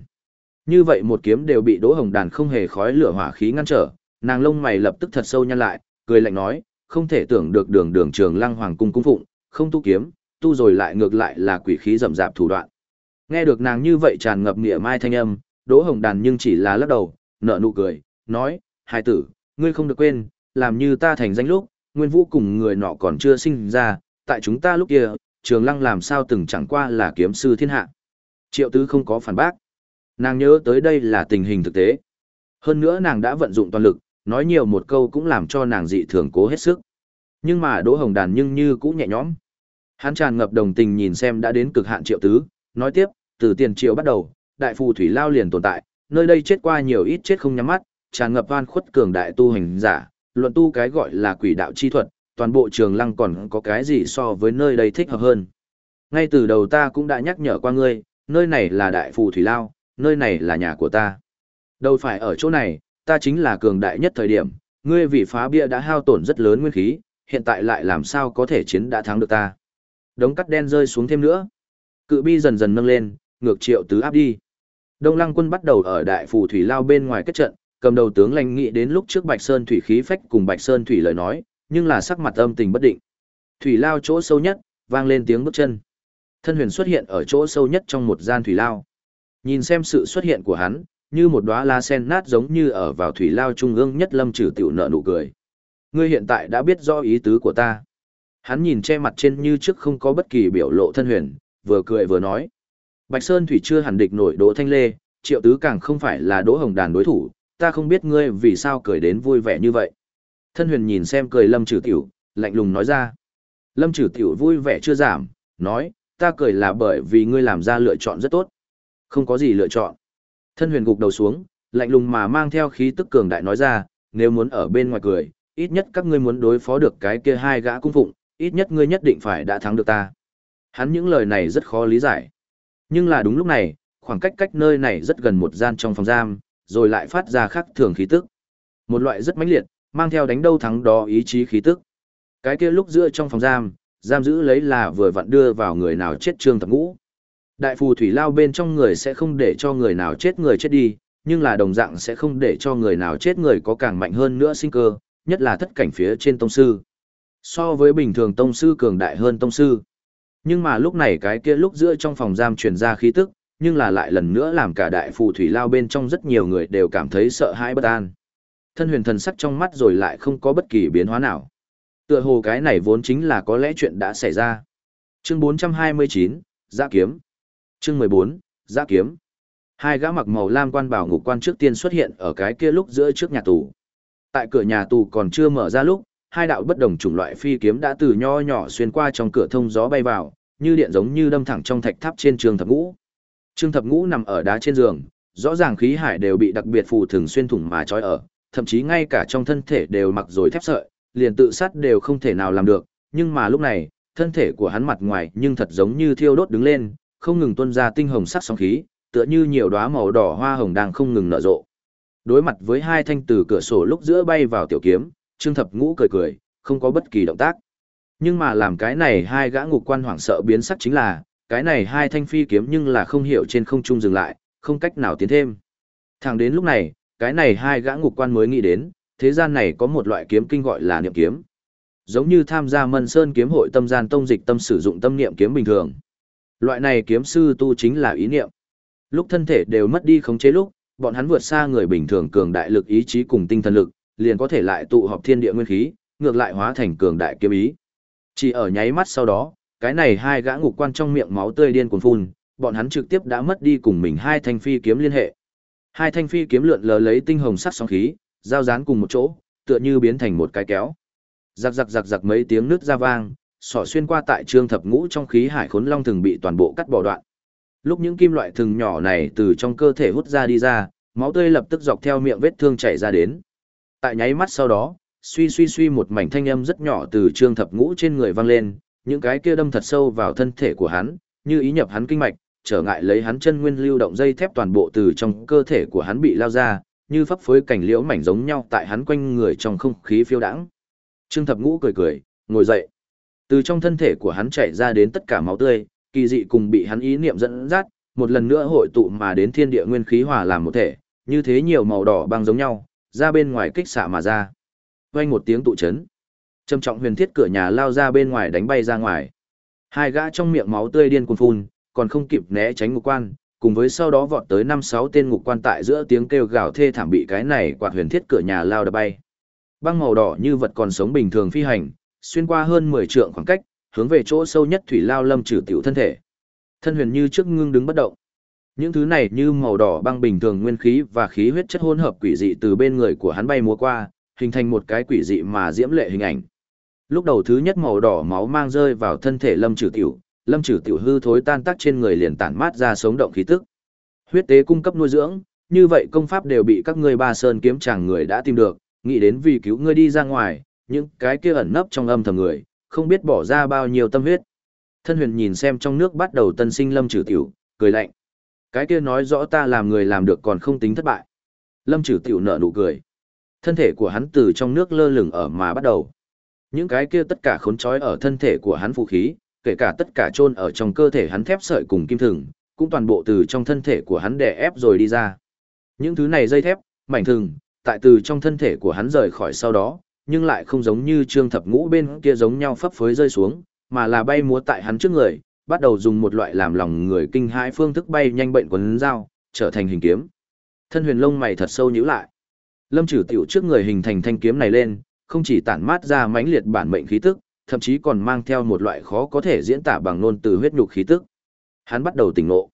Như vậy một kiếm đều bị Đỗ Hồng Đàn không hề khói lửa hỏa khí ngăn trở, nàng lông mày lập tức thật sâu nhăn lại, cười lạnh nói, không thể tưởng được đường đường trường lăng hoàng cung cung phụng, không tu kiếm, tu rồi lại ngược lại là quỷ khí rậm rạp thủ đoạn. Nghe được nàng như vậy tràn ngập nghĩa mai thanh âm, Đỗ Hồng Đàn nhưng chỉ là lắc đầu, nở nụ cười, nói, hai tử, ngươi không được quên, làm như ta thành danh lúc, Nguyên Vũ cùng người nọ còn chưa sinh ra, tại chúng ta lúc kia, Trường Lăng làm sao từng chẳng qua là kiếm sư thiên hạ. Triệu Tứ không có phản bác. Nàng nhớ tới đây là tình hình thực tế. Hơn nữa nàng đã vận dụng toàn lực, nói nhiều một câu cũng làm cho nàng dị thường cố hết sức. Nhưng mà Đỗ Hồng Đàn nhưng như cũng nhẹ nhõm. Hắn tràn ngập đồng tình nhìn xem đã đến cực hạn Triệu Tứ, nói tiếp, từ tiền triệu bắt đầu, đại phù thủy lao liền tồn tại, nơi đây chết qua nhiều ít chết không nhắm mắt, tràn ngập oan khuất cường đại tu hành giả, luận tu cái gọi là quỷ đạo chi thuật, toàn bộ trường lăng còn có cái gì so với nơi đây thích hợp hơn. Ngay từ đầu ta cũng đã nhắc nhở qua ngươi, nơi này là đại phù thủy lao, nơi này là nhà của ta. Đâu phải ở chỗ này, ta chính là cường đại nhất thời điểm, ngươi vì phá bia đã hao tổn rất lớn nguyên khí, hiện tại lại làm sao có thể chiến đã thắng được ta. Đống cắt đen rơi xuống thêm nữa. Cự bi dần dần nâng lên, ngược triệu tứ áp đi. Đông Lăng quân bắt đầu ở đại phù thủy lao bên ngoài kết trận, cầm đầu tướng lãnh nghĩ đến lúc trước Bạch Sơn thủy khí phách cùng Bạch Sơn thủy lời nói, nhưng là sắc mặt âm tình bất định. Thủy lao chỗ sâu nhất, vang lên tiếng bước chân. Thân huyền xuất hiện ở chỗ sâu nhất trong một gian thủy lao. Nhìn xem sự xuất hiện của hắn, như một đóa lá sen nát giống như ở vào thủy lao trung ương nhất lâm trừ tiểu nợ nụ cười. Ngươi hiện tại đã biết rõ ý tứ của ta. Hắn nhìn che mặt trên như trước không có bất kỳ biểu lộ thân huyền, vừa cười vừa nói. Bạch Sơn Thủy chưa hẳn địch nổi Đỗ Thanh Lê, Triệu Tứ càng không phải là Đỗ Hồng Đàn đối thủ, ta không biết ngươi vì sao cười đến vui vẻ như vậy. Thân huyền nhìn xem cười Lâm Trừ Tiểu, lạnh lùng nói ra. Lâm Trừ Tiểu vui vẻ chưa giảm, nói, ta cười là bởi vì ngươi làm ra lựa chọn rất tốt. Không có gì lựa chọn. Thân huyền gục đầu xuống, lạnh lùng mà mang theo khí tức cường đại nói ra, nếu muốn ở bên ngoài cười, ít nhất các ngươi muốn đối phó được cái kia hai gã cung phụng, ít nhất ngươi nhất định phải đã thắng được ta. Hắn những lời này rất khó lý giải. Nhưng là đúng lúc này, khoảng cách cách nơi này rất gần một gian trong phòng giam, rồi lại phát ra khác thường khí tức. Một loại rất mãnh liệt, mang theo đánh đâu thắng đó ý chí khí tức. Cái kia lúc giữa trong phòng giam, giam giữ lấy là vừa vặn đưa vào người nào chết trương tập ngũ. Đại phù thủy lao bên trong người sẽ không để cho người nào chết người chết đi, nhưng là đồng dạng sẽ không để cho người nào chết người có càng mạnh hơn nữa sinh cơ, nhất là thất cảnh phía trên tông sư. So với bình thường tông sư cường đại hơn tông sư. Nhưng mà lúc này cái kia lúc giữa trong phòng giam truyền ra khí tức, nhưng là lại lần nữa làm cả đại phù thủy lao bên trong rất nhiều người đều cảm thấy sợ hãi bất an. Thân huyền thần sắc trong mắt rồi lại không có bất kỳ biến hóa nào. Tựa hồ cái này vốn chính là có lẽ chuyện đã xảy ra. Chương 429, Giã Kiếm. Chương 14, Giã Kiếm. Hai gã mặc màu lam quan bảo ngục quan trước tiên xuất hiện ở cái kia lúc giữa trước nhà tù. Tại cửa nhà tù còn chưa mở ra lúc, hai đạo bất đồng chủng loại phi kiếm đã từ nho nhỏ xuyên qua trong cửa thông gió bay vào, như điện giống như đâm thẳng trong thạch tháp trên trường thập ngũ. Trương thập ngũ nằm ở đá trên giường, rõ ràng khí hải đều bị đặc biệt phù thường xuyên thủng mà trói ở, thậm chí ngay cả trong thân thể đều mặc rồi thép sợi, liền tự sát đều không thể nào làm được, nhưng mà lúc này, thân thể của hắn mặt ngoài nhưng thật giống như thiêu đốt đứng lên, không ngừng tuôn ra tinh hồng sắc sóng khí, tựa như nhiều đóa màu đỏ hoa hồng đang không ngừng nở rộ. Đối mặt với hai thanh từ cửa sổ lúc giữa bay vào tiểu kiếm, Trương Thập Ngũ cười cười, không có bất kỳ động tác. Nhưng mà làm cái này hai gã ngục quan hoảng sợ biến sắc chính là, cái này hai thanh phi kiếm nhưng là không hiểu trên không trung dừng lại, không cách nào tiến thêm. Thẳng đến lúc này, cái này hai gã ngục quan mới nghĩ đến, thế gian này có một loại kiếm kinh gọi là niệm kiếm. Giống như tham gia Mân Sơn kiếm hội tâm gian tông dịch tâm sử dụng tâm niệm kiếm bình thường. Loại này kiếm sư tu chính là ý niệm. Lúc thân thể đều mất đi khống chế lúc, bọn hắn vượt xa người bình thường cường đại lực ý chí cùng tinh thần lực, liền có thể lại tụ họp thiên địa nguyên khí, ngược lại hóa thành cường đại kiếm ý. Chỉ ở nháy mắt sau đó, cái này hai gã ngục quan trong miệng máu tươi điên cuồng phun, bọn hắn trực tiếp đã mất đi cùng mình hai thanh phi kiếm liên hệ. Hai thanh phi kiếm lượn lờ lấy tinh hồng sắc sóng khí, giao dán cùng một chỗ, tựa như biến thành một cái kéo. Giặc giặc giặc giặc mấy tiếng nước ra vang, sỏ xuyên qua tại trương thập ngũ trong khí hải khốn long thường bị toàn bộ cắt bỏ đoạn. Lúc những kim loại thường nhỏ này từ trong cơ thể hút ra đi ra, máu tươi lập tức dọc theo miệng vết thương chảy ra đến. Tại nháy mắt sau đó, suy suy suy một mảnh thanh âm rất nhỏ từ trương thập ngũ trên người vang lên, những cái kia đâm thật sâu vào thân thể của hắn, như ý nhập hắn kinh mạch, trở ngại lấy hắn chân nguyên lưu động dây thép toàn bộ từ trong cơ thể của hắn bị lao ra, như pháp phối cảnh liễu mảnh giống nhau tại hắn quanh người trong không khí phiêu đãng. Trương Thập Ngũ cười cười, ngồi dậy. Từ trong thân thể của hắn chảy ra đến tất cả máu tươi, kỳ dị cùng bị hắn ý niệm dẫn dắt, một lần nữa hội tụ mà đến thiên địa nguyên khí hòa làm một thể, như thế nhiều màu đỏ băng giống nhau, ra bên ngoài kích xạ mà ra. Vang một tiếng tụ chấn. Trầm trọng huyền thiết cửa nhà lao ra bên ngoài đánh bay ra ngoài. Hai gã trong miệng máu tươi điên cuồng phun, còn không kịp né tránh ngục quan, cùng với sau đó vọt tới năm sáu tên ngục quan tại giữa tiếng kêu gào thê thảm bị cái này quạt huyền thiết cửa nhà lao đập bay. Băng màu đỏ như vật còn sống bình thường phi hành, xuyên qua hơn 10 trượng khoảng cách, hướng về chỗ sâu nhất thủy lao lâm trừ tiểu thân thể. Thân huyền như trước ngưng đứng bất động. Những thứ này như màu đỏ băng bình thường nguyên khí và khí huyết chất hỗn hợp quỷ dị từ bên người của hắn bay múa qua, hình thành một cái quỷ dị mà diễm lệ hình ảnh. Lúc đầu thứ nhất màu đỏ máu mang rơi vào thân thể Lâm Trử Tiểu, Lâm Trử Tiểu hư thối tan tác trên người liền tản mát ra sống động khí tức. Huyết tế cung cấp nuôi dưỡng, như vậy công pháp đều bị các ngươi ba sơn kiếm chàng người đã tìm được, nghĩ đến vì cứu ngươi đi ra ngoài, những cái kia ẩn nấp trong âm thầm người, không biết bỏ ra bao nhiêu tâm huyết. Thân huyền nhìn xem trong nước bắt đầu tân sinh Lâm Trử Tiểu, cười lạnh. Cái kia nói rõ ta làm người làm được còn không tính thất bại. Lâm Trử Tiểu nở nụ cười. Thân thể của hắn từ trong nước lơ lửng ở mà bắt đầu. Những cái kia tất cả khốn trói ở thân thể của hắn phụ khí, kể cả tất cả chôn ở trong cơ thể hắn thép sợi cùng kim thừng, cũng toàn bộ từ trong thân thể của hắn đè ép rồi đi ra. Những thứ này dây thép, mảnh thừng, tại từ trong thân thể của hắn rời khỏi sau đó, nhưng lại không giống như trương thập ngũ bên kia giống nhau phấp phới rơi xuống, mà là bay múa tại hắn trước người, bắt đầu dùng một loại làm lòng người kinh hãi phương thức bay nhanh bệnh quấn dao, trở thành hình kiếm. Thân huyền lông mày thật sâu nhíu lại. Lâm Trử Tiểu trước người hình thành thanh kiếm này lên, không chỉ tản mát ra mãnh liệt bản mệnh khí tức, thậm chí còn mang theo một loại khó có thể diễn tả bằng ngôn từ huyết nhục khí tức. Hắn bắt đầu tỉnh ngộ.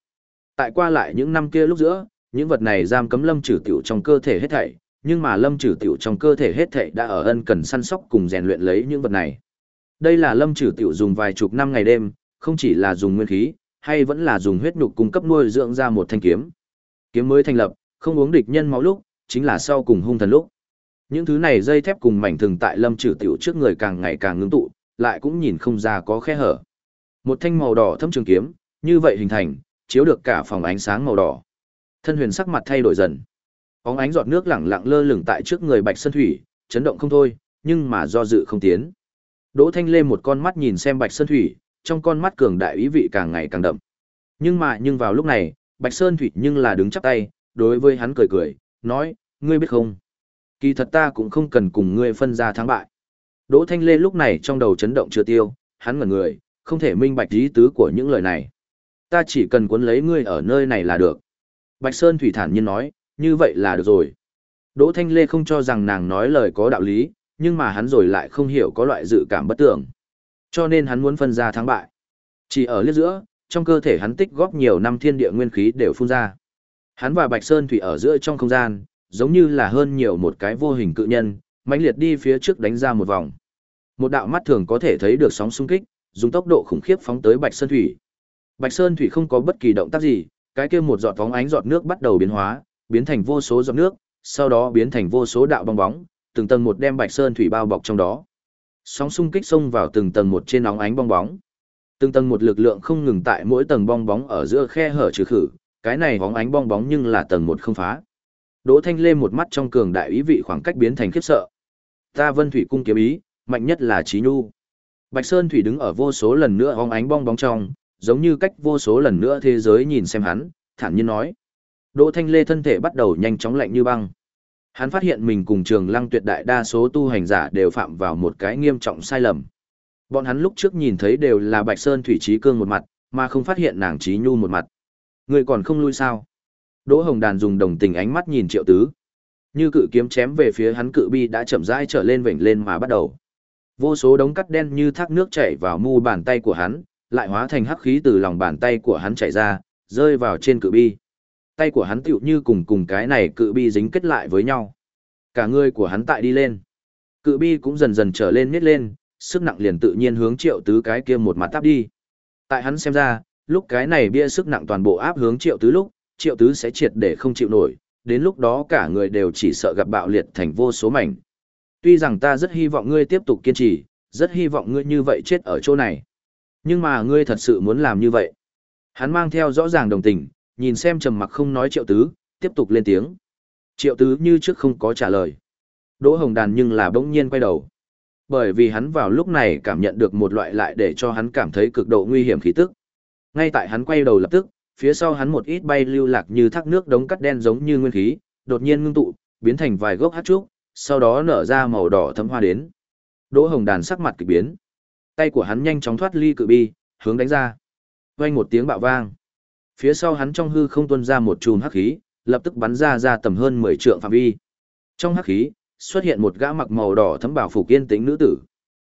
Tại qua lại những năm kia lúc giữa, những vật này giam cấm Lâm Trử Tiểu trong cơ thể hết thảy, nhưng mà Lâm Trử Tiểu trong cơ thể hết thảy đã ở ân cần săn sóc cùng rèn luyện lấy những vật này. Đây là Lâm Trử Tiểu dùng vài chục năm ngày đêm, không chỉ là dùng nguyên khí, hay vẫn là dùng huyết nhục cung cấp nuôi dưỡng ra một thanh kiếm. Kiếm mới thành lập, không uống địch nhân máu lúc, chính là sau cùng hung thần lúc. Những thứ này dây thép cùng mảnh thường tại Lâm trừ Tiểu trước người càng ngày càng ngưng tụ, lại cũng nhìn không ra có khe hở. Một thanh màu đỏ thâm trường kiếm, như vậy hình thành, chiếu được cả phòng ánh sáng màu đỏ. Thân huyền sắc mặt thay đổi dần. Bóng ánh giọt nước lẳng lặng lơ lửng tại trước người Bạch Sơn Thủy, chấn động không thôi, nhưng mà do dự không tiến. Đỗ Thanh Lê một con mắt nhìn xem Bạch Sơn Thủy, trong con mắt cường đại ý vị càng ngày càng đậm. Nhưng mà nhưng vào lúc này, Bạch Sơn Thủy nhưng là đứng chắp tay, đối với hắn cười cười, nói, ngươi biết không? Kỳ thật ta cũng không cần cùng ngươi phân ra thắng bại. Đỗ Thanh Lê lúc này trong đầu chấn động chưa tiêu, hắn ngẩn người, không thể minh bạch ý tứ của những lời này. Ta chỉ cần cuốn lấy ngươi ở nơi này là được. Bạch Sơn Thủy thản nhiên nói, như vậy là được rồi. Đỗ Thanh Lê không cho rằng nàng nói lời có đạo lý, nhưng mà hắn rồi lại không hiểu có loại dự cảm bất tưởng. Cho nên hắn muốn phân ra thắng bại. Chỉ ở liếc giữa, trong cơ thể hắn tích góp nhiều năm thiên địa nguyên khí đều phun ra. Hắn và Bạch Sơn Thủy ở giữa trong không gian, giống như là hơn nhiều một cái vô hình cự nhân, mãnh liệt đi phía trước đánh ra một vòng. Một đạo mắt thường có thể thấy được sóng xung kích, dùng tốc độ khủng khiếp phóng tới Bạch Sơn Thủy. Bạch Sơn Thủy không có bất kỳ động tác gì, cái kia một giọt phóng ánh giọt nước bắt đầu biến hóa, biến thành vô số giọt nước, sau đó biến thành vô số đạo bong bóng, từng tầng một đem Bạch Sơn Thủy bao bọc trong đó. Sóng xung kích xông vào từng tầng một trên óng ánh bong bóng. Từng tầng một lực lượng không ngừng tại mỗi tầng bong bóng ở giữa khe hở trừ khử, cái này bóng ánh bong bóng nhưng là tầng một không phá. Đỗ Thanh Lê một mắt trong cường đại ý vị khoảng cách biến thành khiếp sợ. Ta Vân Thủy cung kiếm ý, mạnh nhất là trí nhu. Bạch Sơn Thủy đứng ở vô số lần nữa hóng ánh bong bóng trong, giống như cách vô số lần nữa thế giới nhìn xem hắn, thản nhiên nói. Đỗ Thanh Lê thân thể bắt đầu nhanh chóng lạnh như băng. Hắn phát hiện mình cùng trường lăng tuyệt đại đa số tu hành giả đều phạm vào một cái nghiêm trọng sai lầm. Bọn hắn lúc trước nhìn thấy đều là Bạch Sơn Thủy Trí Cương một mặt, mà không phát hiện nàng Trí Nhu một mặt. Người còn không lui sao? Đỗ Hồng Đàn dùng đồng tình ánh mắt nhìn Triệu Tứ. Như cự kiếm chém về phía hắn cự bi đã chậm rãi trở lên vểnh lên mà bắt đầu. Vô số đống cắt đen như thác nước chảy vào mu bàn tay của hắn, lại hóa thành hắc khí từ lòng bàn tay của hắn chảy ra, rơi vào trên cự bi. Tay của hắn tựu như cùng cùng cái này cự bi dính kết lại với nhau. Cả người của hắn tại đi lên. Cự bi cũng dần dần trở lên miết lên, sức nặng liền tự nhiên hướng triệu tứ cái kia một mặt táp đi. Tại hắn xem ra, lúc cái này bia sức nặng toàn bộ áp hướng triệu tứ lúc, triệu tứ sẽ triệt để không chịu nổi, đến lúc đó cả người đều chỉ sợ gặp bạo liệt thành vô số mảnh. Tuy rằng ta rất hy vọng ngươi tiếp tục kiên trì, rất hy vọng ngươi như vậy chết ở chỗ này. Nhưng mà ngươi thật sự muốn làm như vậy. Hắn mang theo rõ ràng đồng tình, nhìn xem trầm mặc không nói triệu tứ, tiếp tục lên tiếng. Triệu tứ như trước không có trả lời. Đỗ Hồng Đàn nhưng là bỗng nhiên quay đầu. Bởi vì hắn vào lúc này cảm nhận được một loại lại để cho hắn cảm thấy cực độ nguy hiểm khí tức. Ngay tại hắn quay đầu lập tức, phía sau hắn một ít bay lưu lạc như thác nước đống cắt đen giống như nguyên khí, đột nhiên ngưng tụ, biến thành vài gốc hát trúc, sau đó nở ra màu đỏ thấm hoa đến. Đỗ Hồng Đàn sắc mặt kỳ biến. Tay của hắn nhanh chóng thoát ly cự bi, hướng đánh ra. Vang một tiếng bạo vang. Phía sau hắn trong hư không tuôn ra một chùm hắc khí, lập tức bắn ra ra tầm hơn 10 trượng phạm vi. Trong hắc khí, xuất hiện một gã mặc màu đỏ thấm bảo phục yên tĩnh nữ tử.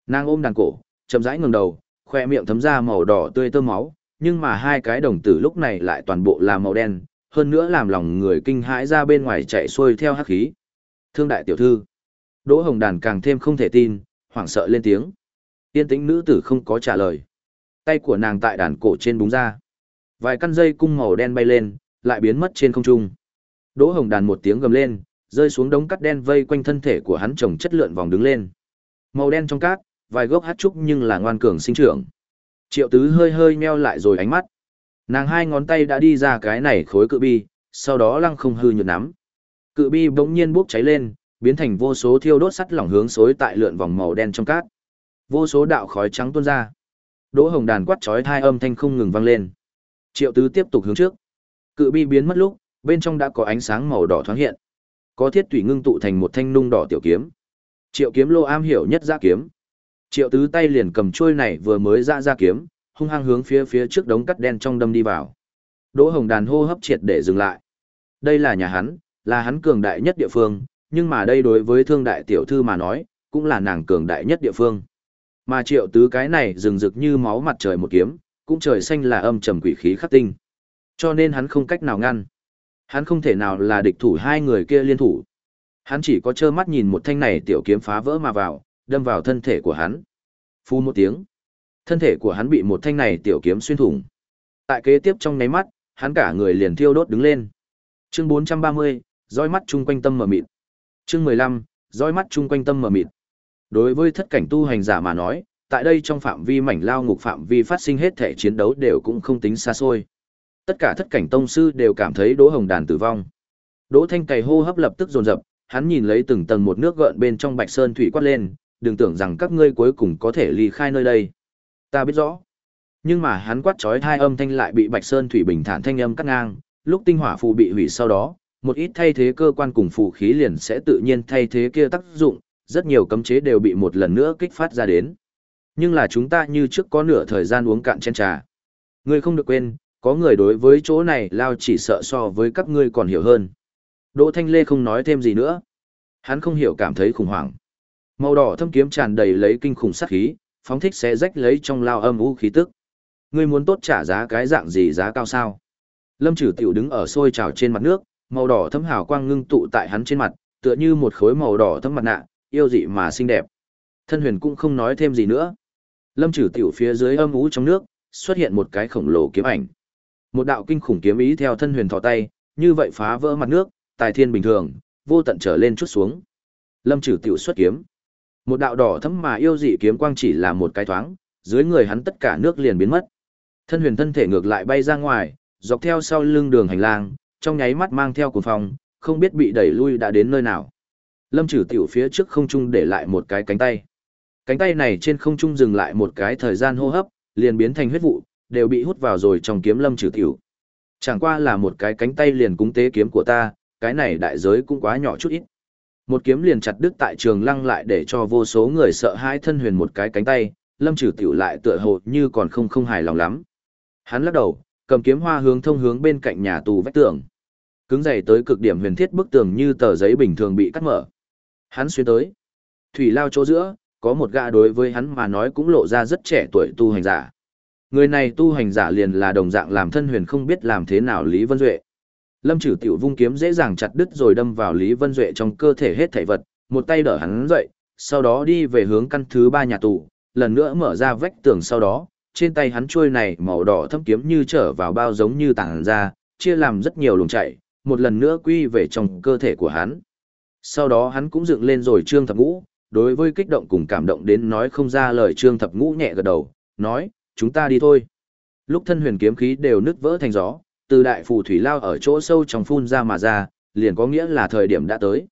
Nàng ôm đàn cổ, chậm rãi ngẩng đầu, khoe miệng thấm ra màu đỏ tươi tơ máu, nhưng mà hai cái đồng tử lúc này lại toàn bộ là màu đen, hơn nữa làm lòng người kinh hãi ra bên ngoài chạy xuôi theo hắc khí. Thương đại tiểu thư. Đỗ Hồng Đàn càng thêm không thể tin, hoảng sợ lên tiếng. Yên tĩnh nữ tử không có trả lời. Tay của nàng tại đàn cổ trên búng ra. Vài căn dây cung màu đen bay lên, lại biến mất trên không trung. Đỗ Hồng Đàn một tiếng gầm lên, rơi xuống đống cắt đen vây quanh thân thể của hắn chồng chất lượn vòng đứng lên. Màu đen trong cát, vài gốc hát trúc nhưng là ngoan cường sinh trưởng. Triệu Tứ hơi hơi meo lại rồi ánh mắt. Nàng hai ngón tay đã đi ra cái này khối cự bi, sau đó lăng không hư nhược nắm. Cự bi bỗng nhiên bốc cháy lên, biến thành vô số thiêu đốt sắt lỏng hướng xối tại lượn vòng màu đen trong cát. Vô số đạo khói trắng tuôn ra. Đỗ Hồng Đàn quát chói tai âm thanh không ngừng vang lên. Triệu Tứ tiếp tục hướng trước. Cự bi biến mất lúc, bên trong đã có ánh sáng màu đỏ thoáng hiện. Có thiết tủy ngưng tụ thành một thanh nung đỏ tiểu kiếm. Triệu Kiếm Lô am hiểu nhất ra kiếm. Triệu Tứ tay liền cầm chuôi này vừa mới ra ra kiếm, hung hăng hướng phía phía trước đống cắt đen trong đâm đi vào. Đỗ Hồng Đàn hô hấp triệt để dừng lại. Đây là nhà hắn, là hắn cường đại nhất địa phương, nhưng mà đây đối với thương đại tiểu thư mà nói, cũng là nàng cường đại nhất địa phương. Mà triệu tứ cái này rừng rực như máu mặt trời một kiếm, cũng trời xanh là âm trầm quỷ khí khắc tinh. Cho nên hắn không cách nào ngăn. Hắn không thể nào là địch thủ hai người kia liên thủ. Hắn chỉ có trơ mắt nhìn một thanh này tiểu kiếm phá vỡ mà vào, đâm vào thân thể của hắn. Phu một tiếng. Thân thể của hắn bị một thanh này tiểu kiếm xuyên thủng. Tại kế tiếp trong nháy mắt, hắn cả người liền thiêu đốt đứng lên. Chương 430, dõi mắt chung quanh tâm mở mịt. Chương 15, dõi mắt chung quanh tâm mở mịt. Đối với thất cảnh tu hành giả mà nói, tại đây trong phạm vi mảnh lao ngục phạm vi phát sinh hết thể chiến đấu đều cũng không tính xa xôi. Tất cả thất cảnh tông sư đều cảm thấy Đỗ Hồng Đàn tử vong. Đỗ Thanh cày hô hấp lập tức dồn dập, hắn nhìn lấy từng tầng một nước gợn bên trong Bạch Sơn thủy quát lên, đừng tưởng rằng các ngươi cuối cùng có thể ly khai nơi đây. Ta biết rõ. Nhưng mà hắn quát chói hai âm thanh lại bị Bạch Sơn thủy bình thản thanh âm cắt ngang, lúc tinh hỏa phù bị hủy sau đó, một ít thay thế cơ quan cùng phù khí liền sẽ tự nhiên thay thế kia tác dụng, rất nhiều cấm chế đều bị một lần nữa kích phát ra đến. Nhưng là chúng ta như trước có nửa thời gian uống cạn chén trà. Ngươi không được quên, có người đối với chỗ này lao chỉ sợ so với các ngươi còn hiểu hơn. Đỗ Thanh Lê không nói thêm gì nữa. Hắn không hiểu cảm thấy khủng hoảng. Màu đỏ thâm kiếm tràn đầy lấy kinh khủng sát khí, phóng thích sẽ rách lấy trong lao âm u khí tức. Ngươi muốn tốt trả giá cái dạng gì giá cao sao? Lâm Trử Tiểu đứng ở sôi trào trên mặt nước, màu đỏ thâm hào quang ngưng tụ tại hắn trên mặt, tựa như một khối màu đỏ thâm mặt nạ, yêu dị mà xinh đẹp. Thân Huyền cũng không nói thêm gì nữa. Lâm Trử Tiểu phía dưới âm u trong nước, xuất hiện một cái khổng lồ kiếm ảnh. Một đạo kinh khủng kiếm ý theo thân Huyền thò tay, như vậy phá vỡ mặt nước, tài thiên bình thường, vô tận trở lên chút xuống. Lâm Trử Tiểu xuất kiếm. Một đạo đỏ thẫm mà yêu dị kiếm quang chỉ là một cái thoáng, dưới người hắn tất cả nước liền biến mất. Thân huyền thân thể ngược lại bay ra ngoài, dọc theo sau lưng đường hành lang, trong nháy mắt mang theo cuồng phong, không biết bị đẩy lui đã đến nơi nào. Lâm Trử Tiểu phía trước không trung để lại một cái cánh tay. Cánh tay này trên không trung dừng lại một cái thời gian hô hấp, liền biến thành huyết vụ, đều bị hút vào rồi trong kiếm Lâm Trử Tiểu. Chẳng qua là một cái cánh tay liền cúng tế kiếm của ta, cái này đại giới cũng quá nhỏ chút ít. Một kiếm liền chặt đứt tại trường lăng lại để cho vô số người sợ hãi thân huyền một cái cánh tay, lâm trừ tiểu lại tựa hồ như còn không không hài lòng lắm. Hắn lắc đầu, cầm kiếm hoa hướng thông hướng bên cạnh nhà tù vách tường. Cứng dày tới cực điểm huyền thiết bức tường như tờ giấy bình thường bị cắt mở. Hắn xuyên tới. Thủy lao chỗ giữa, có một gã đối với hắn mà nói cũng lộ ra rất trẻ tuổi tu hành giả. Người này tu hành giả liền là đồng dạng làm thân huyền không biết làm thế nào Lý Vân Duệ. Lâm trừ Tiểu vung kiếm dễ dàng chặt đứt rồi đâm vào Lý Vân Duệ trong cơ thể hết thảy vật, một tay đỡ hắn dậy, sau đó đi về hướng căn thứ ba nhà tù, lần nữa mở ra vách tường sau đó, trên tay hắn trôi này màu đỏ thâm kiếm như trở vào bao giống như tảng ra, chia làm rất nhiều luồng chạy, một lần nữa quy về trong cơ thể của hắn. Sau đó hắn cũng dựng lên rồi trương thập ngũ, đối với kích động cùng cảm động đến nói không ra lời trương thập ngũ nhẹ gật đầu, nói, chúng ta đi thôi. Lúc thân huyền kiếm khí đều nứt vỡ thành gió, từ đại phù thủy lao ở chỗ sâu trong phun ra mà ra, liền có nghĩa là thời điểm đã tới.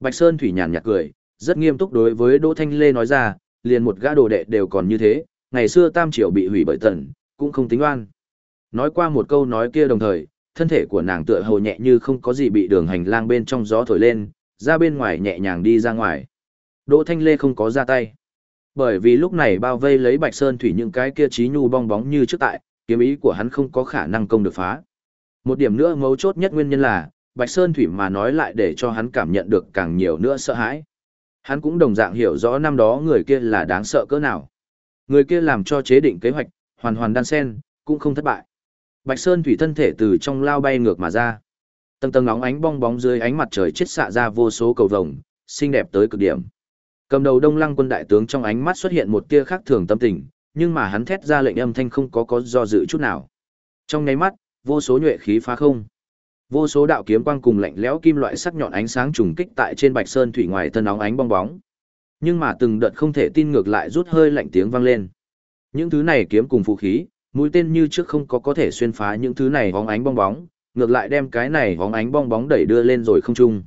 Bạch Sơn Thủy nhàn nhạt cười, rất nghiêm túc đối với Đỗ Thanh Lê nói ra, liền một gã đồ đệ đều còn như thế, ngày xưa tam triều bị hủy bởi tần, cũng không tính oan. Nói qua một câu nói kia đồng thời, thân thể của nàng tựa hồ nhẹ như không có gì bị đường hành lang bên trong gió thổi lên, ra bên ngoài nhẹ nhàng đi ra ngoài. Đỗ Thanh Lê không có ra tay. Bởi vì lúc này bao vây lấy Bạch Sơn Thủy những cái kia trí nhu bong bóng như trước tại, kiếm ý của hắn không có khả năng công được phá. Một điểm nữa mấu chốt nhất nguyên nhân là, Bạch Sơn Thủy mà nói lại để cho hắn cảm nhận được càng nhiều nữa sợ hãi. Hắn cũng đồng dạng hiểu rõ năm đó người kia là đáng sợ cỡ nào. Người kia làm cho chế định kế hoạch, hoàn hoàn đan sen, cũng không thất bại. Bạch Sơn Thủy thân thể từ trong lao bay ngược mà ra. Tầng tầng nóng ánh bong bóng dưới ánh mặt trời chết xạ ra vô số cầu vồng, xinh đẹp tới cực điểm. Cầm đầu Đông Lăng quân đại tướng trong ánh mắt xuất hiện một tia khác thường tâm tình, nhưng mà hắn thét ra lệnh âm thanh không có có do dự chút nào. Trong nháy mắt, vô số nhuệ khí phá không. Vô số đạo kiếm quang cùng lạnh lẽo kim loại sắc nhọn ánh sáng trùng kích tại trên Bạch Sơn thủy ngoài thân óng ánh bong bóng. Nhưng mà từng đợt không thể tin ngược lại rút hơi lạnh tiếng vang lên. Những thứ này kiếm cùng vũ khí, mũi tên như trước không có có thể xuyên phá những thứ này bóng ánh bong bóng, ngược lại đem cái này bóng ánh bong bóng đẩy đưa lên rồi không trung.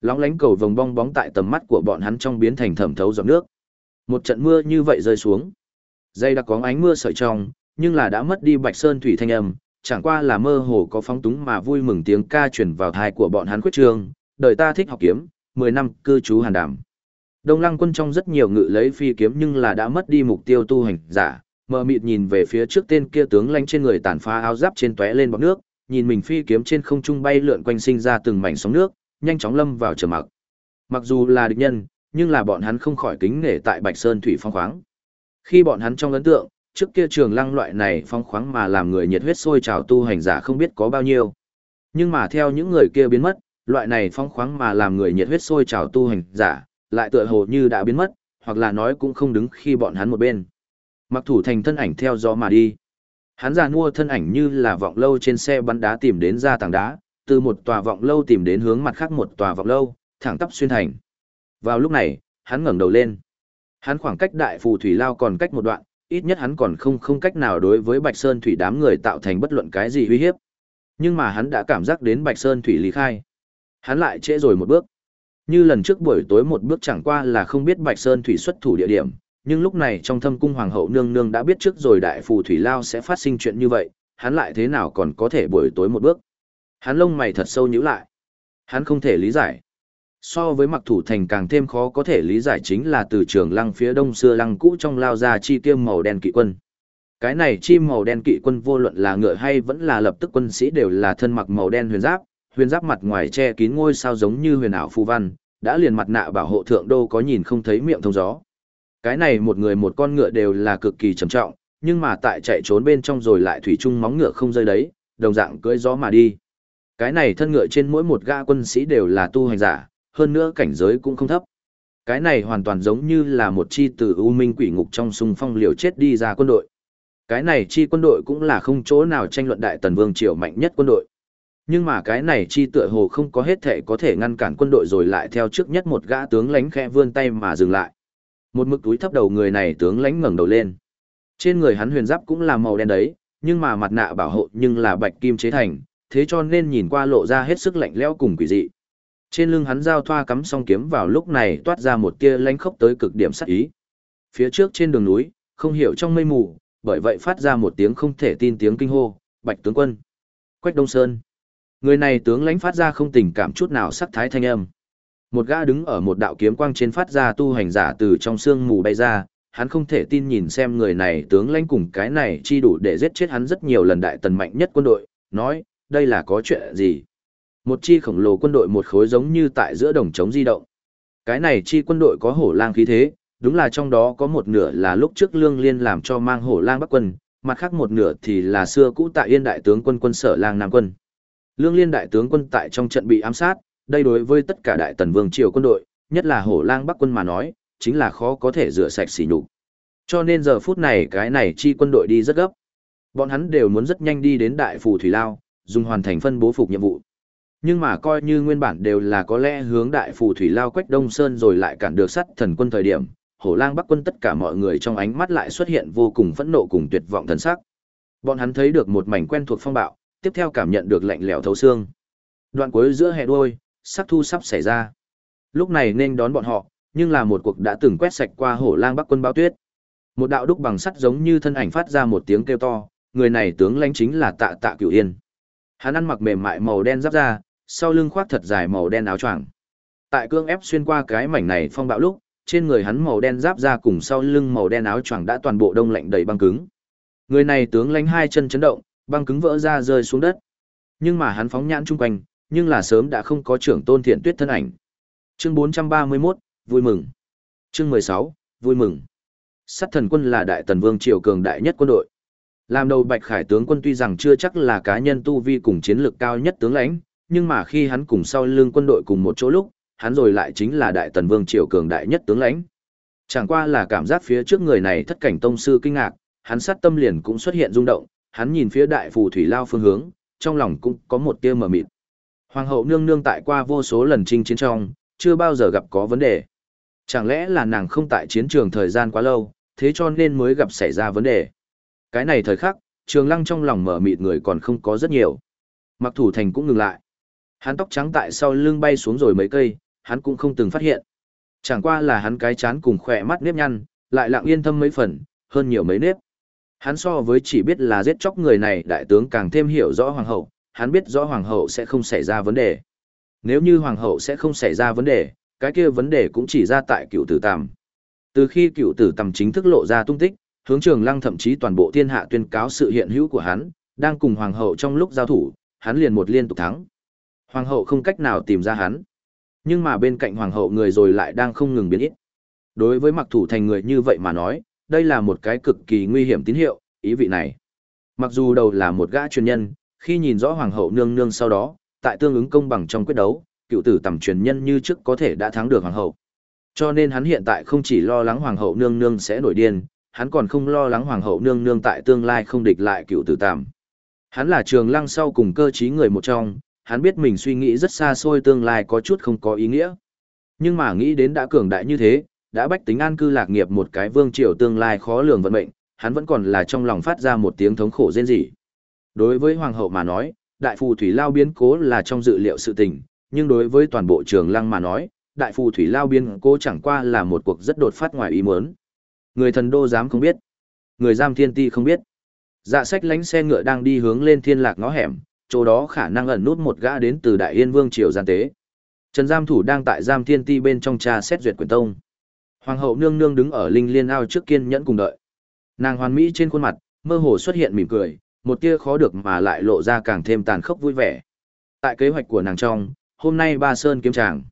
Lóng lánh cầu vồng bong bóng tại tầm mắt của bọn hắn trong biến thành thẩm thấu giọt nước. Một trận mưa như vậy rơi xuống. Dây đặc có ánh mưa sợi trong, nhưng là đã mất đi Bạch Sơn thủy thanh âm, chẳng qua là mơ hồ có phóng túng mà vui mừng tiếng ca truyền vào thai của bọn hắn khuyết trương, đời ta thích học kiếm, 10 năm cư trú hàn đàm. Đông Lăng quân trong rất nhiều ngự lấy phi kiếm nhưng là đã mất đi mục tiêu tu hành giả, mờ mịt nhìn về phía trước tên kia tướng lanh trên người tàn phá áo giáp trên tóe lên bọt nước, nhìn mình phi kiếm trên không trung bay lượn quanh sinh ra từng mảnh sóng nước, nhanh chóng lâm vào trầm mặc. Mặc dù là địch nhân, nhưng là bọn hắn không khỏi kính nể tại Bạch Sơn thủy phong khoáng. Khi bọn hắn trong ấn tượng, trước kia trường lăng loại này phong khoáng mà làm người nhiệt huyết sôi trào tu hành giả không biết có bao nhiêu. Nhưng mà theo những người kia biến mất, loại này phong khoáng mà làm người nhiệt huyết sôi trào tu hành giả, lại tựa hồ như đã biến mất, hoặc là nói cũng không đứng khi bọn hắn một bên. Mặc thủ thành thân ảnh theo gió mà đi. Hắn già mua thân ảnh như là vọng lâu trên xe bắn đá tìm đến ra tảng đá, từ một tòa vọng lâu tìm đến hướng mặt khác một tòa vọng lâu, thẳng tắp xuyên thành. Vào lúc này, hắn ngẩng đầu lên. Hắn khoảng cách đại phù thủy lao còn cách một đoạn, ít nhất hắn còn không không cách nào đối với Bạch Sơn Thủy đám người tạo thành bất luận cái gì uy hiếp. Nhưng mà hắn đã cảm giác đến Bạch Sơn Thủy lý khai. Hắn lại trễ rồi một bước. Như lần trước buổi tối một bước chẳng qua là không biết Bạch Sơn Thủy xuất thủ địa điểm, nhưng lúc này trong thâm cung hoàng hậu nương nương đã biết trước rồi đại phù thủy lao sẽ phát sinh chuyện như vậy, hắn lại thế nào còn có thể buổi tối một bước. Hắn lông mày thật sâu nhíu lại. Hắn không thể lý giải. So với mặc thủ thành càng thêm khó có thể lý giải chính là từ trường lăng phía đông xưa lăng cũ trong lao ra chi tiêm màu đen kỵ quân. Cái này chi màu đen kỵ quân vô luận là ngựa hay vẫn là lập tức quân sĩ đều là thân mặc màu đen huyền giáp, huyền giáp mặt ngoài che kín ngôi sao giống như huyền ảo phù văn, đã liền mặt nạ bảo hộ thượng đô có nhìn không thấy miệng thông gió. Cái này một người một con ngựa đều là cực kỳ trầm trọng, nhưng mà tại chạy trốn bên trong rồi lại thủy chung móng ngựa không rơi đấy, đồng dạng cưỡi gió mà đi. Cái này thân ngựa trên mỗi một gã quân sĩ đều là tu hành giả, hơn nữa cảnh giới cũng không thấp. Cái này hoàn toàn giống như là một chi từ U Minh quỷ ngục trong xung phong liều chết đi ra quân đội. Cái này chi quân đội cũng là không chỗ nào tranh luận đại tần vương triều mạnh nhất quân đội. Nhưng mà cái này chi tựa hồ không có hết thể có thể ngăn cản quân đội rồi lại theo trước nhất một gã tướng lãnh khẽ vươn tay mà dừng lại. Một mực túi thấp đầu người này tướng lãnh ngẩng đầu lên. Trên người hắn huyền giáp cũng là màu đen đấy, nhưng mà mặt nạ bảo hộ nhưng là bạch kim chế thành, thế cho nên nhìn qua lộ ra hết sức lạnh lẽo cùng quỷ dị. Trên lưng hắn giao thoa cắm song kiếm vào lúc này toát ra một tia lánh khốc tới cực điểm sắc ý. Phía trước trên đường núi, không hiểu trong mây mù, bởi vậy phát ra một tiếng không thể tin tiếng kinh hô, Bạch tướng quân. Quách Đông Sơn. Người này tướng lãnh phát ra không tình cảm chút nào sắc thái thanh âm. Một gã đứng ở một đạo kiếm quang trên phát ra tu hành giả từ trong xương mù bay ra, hắn không thể tin nhìn xem người này tướng lãnh cùng cái này chi đủ để giết chết hắn rất nhiều lần đại tần mạnh nhất quân đội, nói, đây là có chuyện gì? Một chi khổng lồ quân đội một khối giống như tại giữa đồng trống di động. Cái này chi quân đội có hổ lang khí thế, đúng là trong đó có một nửa là lúc trước lương liên làm cho mang hổ lang bắc quân, mặt khác một nửa thì là xưa cũ tại yên đại tướng quân quân sở lang nam quân. Lương liên đại tướng quân tại trong trận bị ám sát, đây đối với tất cả đại tần vương triều quân đội, nhất là hổ lang bắc quân mà nói, chính là khó có thể rửa sạch xỉ nhục. Cho nên giờ phút này cái này chi quân đội đi rất gấp. Bọn hắn đều muốn rất nhanh đi đến đại phù thủy lao, dùng hoàn thành phân bố phục nhiệm vụ. Nhưng mà coi như nguyên bản đều là có lẽ hướng đại phù thủy lao quách đông sơn rồi lại cản được sắt thần quân thời điểm, hổ lang bắc quân tất cả mọi người trong ánh mắt lại xuất hiện vô cùng phẫn nộ cùng tuyệt vọng thần sắc. Bọn hắn thấy được một mảnh quen thuộc phong bạo, tiếp theo cảm nhận được lạnh lẽo thấu xương. Đoạn cuối giữa hè đuôi, sắc thu sắp xảy ra. Lúc này nên đón bọn họ, nhưng là một cuộc đã từng quét sạch qua hổ lang bắc quân bao tuyết. Một đạo đúc bằng sắt giống như thân ảnh phát ra một tiếng kêu to, người này tướng lãnh chính là Tạ Tạ Cửu Yên. Hắn ăn mặc mềm mại màu đen giáp da, sau lưng khoác thật dài màu đen áo choàng. Tại cương ép xuyên qua cái mảnh này phong bạo lúc, trên người hắn màu đen giáp da cùng sau lưng màu đen áo choàng đã toàn bộ đông lạnh đầy băng cứng. Người này tướng lãnh hai chân chấn động, băng cứng vỡ ra rơi xuống đất. Nhưng mà hắn phóng nhãn chung quanh, nhưng là sớm đã không có trưởng tôn thiện tuyết thân ảnh. Chương 431, vui mừng. Chương 16, vui mừng. Sát thần quân là đại tần vương triều cường đại nhất quân đội. Làm đầu Bạch Khải tướng quân tuy rằng chưa chắc là cá nhân tu vi cùng chiến lược cao nhất tướng lãnh, nhưng mà khi hắn cùng sau lưng quân đội cùng một chỗ lúc, hắn rồi lại chính là đại tần vương triều cường đại nhất tướng lãnh. Chẳng qua là cảm giác phía trước người này thất cảnh tông sư kinh ngạc, hắn sát tâm liền cũng xuất hiện rung động, hắn nhìn phía đại phù thủy lao phương hướng, trong lòng cũng có một tia mờ mịt. Hoàng hậu nương nương tại qua vô số lần chinh chiến trong, chưa bao giờ gặp có vấn đề. Chẳng lẽ là nàng không tại chiến trường thời gian quá lâu, thế cho nên mới gặp xảy ra vấn đề. Cái này thời khắc, trường lăng trong lòng mở mịt người còn không có rất nhiều. Mặc thủ thành cũng ngừng lại. Hắn tóc trắng tại sau lưng bay xuống rồi mấy cây, hắn cũng không từng phát hiện. Chẳng qua là hắn cái chán cùng khỏe mắt nếp nhăn, lại lặng yên thâm mấy phần, hơn nhiều mấy nếp. Hắn so với chỉ biết là giết chóc người này đại tướng càng thêm hiểu rõ hoàng hậu, hắn biết rõ hoàng hậu sẽ không xảy ra vấn đề. Nếu như hoàng hậu sẽ không xảy ra vấn đề, cái kia vấn đề cũng chỉ ra tại cựu tử tàm. Từ khi cựu tử tầm chính thức lộ ra tung tích, hướng trường lăng thậm chí toàn bộ thiên hạ tuyên cáo sự hiện hữu của hắn, đang cùng hoàng hậu trong lúc giao thủ, hắn liền một liên tục thắng. Hoàng hậu không cách nào tìm ra hắn. Nhưng mà bên cạnh hoàng hậu người rồi lại đang không ngừng biến ít. Đối với mặc thủ thành người như vậy mà nói, đây là một cái cực kỳ nguy hiểm tín hiệu, ý vị này. Mặc dù đầu là một gã truyền nhân, khi nhìn rõ hoàng hậu nương nương sau đó, tại tương ứng công bằng trong quyết đấu, cựu tử tầm truyền nhân như trước có thể đã thắng được hoàng hậu. Cho nên hắn hiện tại không chỉ lo lắng hoàng hậu nương nương sẽ nổi điên, hắn còn không lo lắng hoàng hậu nương nương tại tương lai không địch lại cựu tử tàm. Hắn là trường lăng sau cùng cơ trí người một trong, hắn biết mình suy nghĩ rất xa xôi tương lai có chút không có ý nghĩa. Nhưng mà nghĩ đến đã cường đại như thế, đã bách tính an cư lạc nghiệp một cái vương triều tương lai khó lường vận mệnh, hắn vẫn còn là trong lòng phát ra một tiếng thống khổ rên rỉ. Đối với hoàng hậu mà nói, đại phù thủy lao biến cố là trong dự liệu sự tình, nhưng đối với toàn bộ trường lăng mà nói, đại phù thủy lao biến cố chẳng qua là một cuộc rất đột phát ngoài ý muốn. Người thần đô dám không biết, người giam thiên ti không biết. Dạ sách lánh xe ngựa đang đi hướng lên thiên lạc ngõ hẻm, chỗ đó khả năng ẩn nút một gã đến từ đại yên vương triều gian tế. Trần giam thủ đang tại giam thiên ti bên trong trà xét duyệt quyền tông. Hoàng hậu nương nương đứng ở linh liên ao trước kiên nhẫn cùng đợi. Nàng hoàn mỹ trên khuôn mặt, mơ hồ xuất hiện mỉm cười, một tia khó được mà lại lộ ra càng thêm tàn khốc vui vẻ. Tại kế hoạch của nàng trong, hôm nay ba sơn kiếm tràng.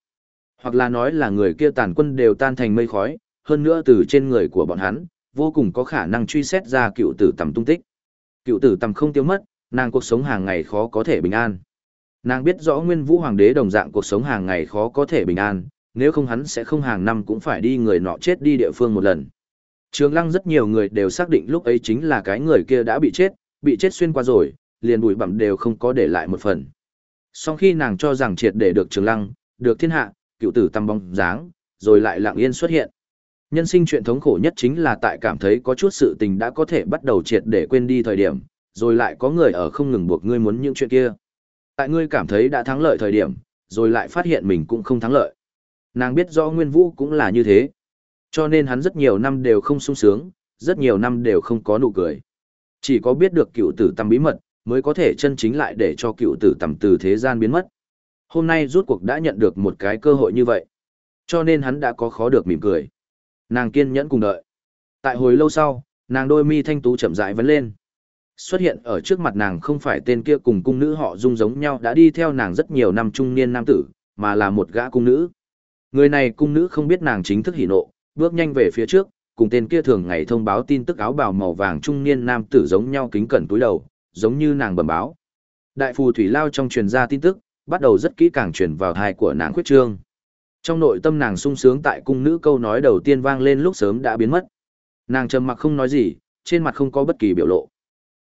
Hoặc là nói là người kia tàn quân đều tan thành mây khói, hơn nữa từ trên người của bọn hắn, vô cùng có khả năng truy xét ra cựu tử tầm tung tích. Cựu tử tầm không tiêu mất, nàng cuộc sống hàng ngày khó có thể bình an. Nàng biết rõ nguyên vũ hoàng đế đồng dạng cuộc sống hàng ngày khó có thể bình an, nếu không hắn sẽ không hàng năm cũng phải đi người nọ chết đi địa phương một lần. Trường lăng rất nhiều người đều xác định lúc ấy chính là cái người kia đã bị chết, bị chết xuyên qua rồi, liền bụi bặm đều không có để lại một phần. Sau khi nàng cho rằng triệt để được trường lăng, được thiên hạ, cựu tử tăm bóng dáng, rồi lại lặng yên xuất hiện. Nhân sinh chuyện thống khổ nhất chính là tại cảm thấy có chút sự tình đã có thể bắt đầu triệt để quên đi thời điểm, rồi lại có người ở không ngừng buộc ngươi muốn những chuyện kia. Tại ngươi cảm thấy đã thắng lợi thời điểm, rồi lại phát hiện mình cũng không thắng lợi. Nàng biết rõ Nguyên Vũ cũng là như thế. Cho nên hắn rất nhiều năm đều không sung sướng, rất nhiều năm đều không có nụ cười. Chỉ có biết được cựu tử tầm bí mật, mới có thể chân chính lại để cho cựu tử tầm từ thế gian biến mất. Hôm nay rút cuộc đã nhận được một cái cơ hội như vậy. Cho nên hắn đã có khó được mỉm cười. Nàng kiên nhẫn cùng đợi. Tại hồi lâu sau, nàng đôi mi thanh tú chậm rãi vấn lên. Xuất hiện ở trước mặt nàng không phải tên kia cùng cung nữ họ dung giống nhau đã đi theo nàng rất nhiều năm trung niên nam tử, mà là một gã cung nữ. Người này cung nữ không biết nàng chính thức hỉ nộ, bước nhanh về phía trước, cùng tên kia thường ngày thông báo tin tức áo bào màu vàng trung niên nam tử giống nhau kính cẩn túi đầu, giống như nàng bẩm báo. Đại phù thủy lao trong truyền ra tin tức, bắt đầu rất kỹ càng truyền vào thai của nàng khuyết trương. Trong nội tâm nàng sung sướng tại cung nữ câu nói đầu tiên vang lên lúc sớm đã biến mất. Nàng trầm mặc không nói gì, trên mặt không có bất kỳ biểu lộ.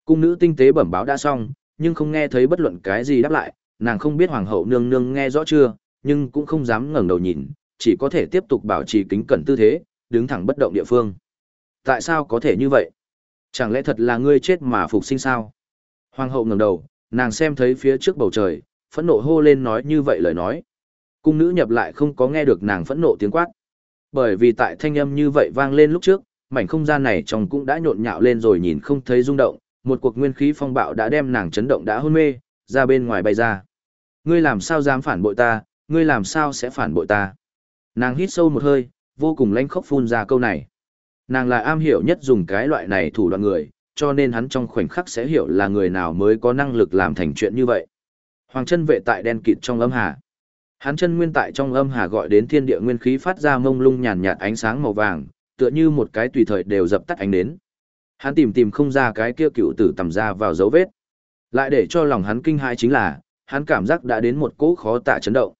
Cung nữ tinh tế bẩm báo đã xong, nhưng không nghe thấy bất luận cái gì đáp lại, nàng không biết hoàng hậu nương nương nghe rõ chưa, nhưng cũng không dám ngẩng đầu nhìn, chỉ có thể tiếp tục bảo trì kính cẩn tư thế, đứng thẳng bất động địa phương. Tại sao có thể như vậy? Chẳng lẽ thật là ngươi chết mà phục sinh sao? Hoàng hậu ngẩng đầu, nàng xem thấy phía trước bầu trời, phẫn nộ hô lên nói như vậy lời nói. Cung nữ nhập lại không có nghe được nàng phẫn nộ tiếng quát. Bởi vì tại thanh âm như vậy vang lên lúc trước, mảnh không gian này trong cũng đã nhộn nhạo lên rồi nhìn không thấy rung động, một cuộc nguyên khí phong bạo đã đem nàng chấn động đã hôn mê, ra bên ngoài bay ra. Ngươi làm sao dám phản bội ta, ngươi làm sao sẽ phản bội ta? Nàng hít sâu một hơi, vô cùng lanh khốc phun ra câu này. Nàng là am hiểu nhất dùng cái loại này thủ đoạn người, cho nên hắn trong khoảnh khắc sẽ hiểu là người nào mới có năng lực làm thành chuyện như vậy. Hoàng chân vệ tại đen kịt trong âm hà. Hắn chân nguyên tại trong âm hà gọi đến thiên địa nguyên khí phát ra mông lung nhàn nhạt ánh sáng màu vàng, tựa như một cái tùy thời đều dập tắt ánh đến. Hắn tìm tìm không ra cái kia cựu tử tầm ra vào dấu vết. Lại để cho lòng hắn kinh hãi chính là, hắn cảm giác đã đến một cỗ khó tạ chấn động.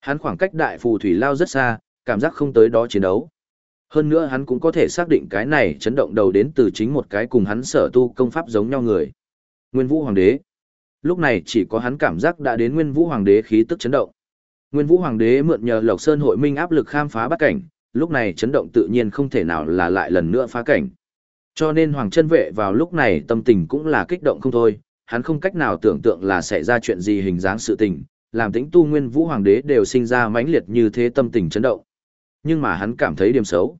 Hắn khoảng cách đại phù thủy lao rất xa, cảm giác không tới đó chiến đấu. Hơn nữa hắn cũng có thể xác định cái này chấn động đầu đến từ chính một cái cùng hắn sở tu công pháp giống nhau người. Nguyên Vũ Hoàng đế. Lúc này chỉ có hắn cảm giác đã đến Nguyên Vũ Hoàng đế khí tức chấn động. Nguyên Vũ Hoàng đế mượn nhờ Lộc Sơn hội minh áp lực khám phá bắt cảnh, lúc này chấn động tự nhiên không thể nào là lại lần nữa phá cảnh. Cho nên Hoàng chân vệ vào lúc này tâm tình cũng là kích động không thôi, hắn không cách nào tưởng tượng là sẽ ra chuyện gì hình dáng sự tình, làm tính tu Nguyên Vũ Hoàng đế đều sinh ra mãnh liệt như thế tâm tình chấn động. Nhưng mà hắn cảm thấy điểm xấu.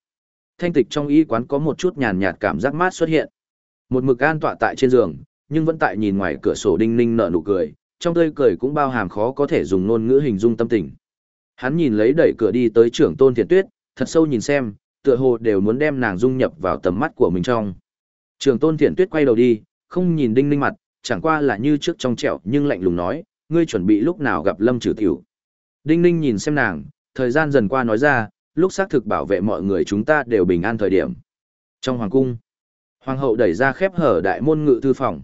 Thanh tịch trong y quán có một chút nhàn nhạt cảm giác mát xuất hiện. Một mực an tọa tại trên giường, nhưng vẫn tại nhìn ngoài cửa sổ đinh ninh nở nụ cười, trong tươi cười cũng bao hàm khó có thể dùng ngôn ngữ hình dung tâm tình. Hắn nhìn lấy đẩy cửa đi tới trưởng tôn thiền tuyết, thật sâu nhìn xem, tựa hồ đều muốn đem nàng dung nhập vào tầm mắt của mình trong. trường tôn Thiển tuyết quay đầu đi, không nhìn đinh ninh mặt, chẳng qua là như trước trong trẻo nhưng lạnh lùng nói, ngươi chuẩn bị lúc nào gặp lâm trừ tiểu. Đinh ninh nhìn xem nàng, thời gian dần qua nói ra, lúc xác thực bảo vệ mọi người chúng ta đều bình an thời điểm. Trong hoàng cung, hoàng hậu đẩy ra khép hở đại môn ngự thư phòng.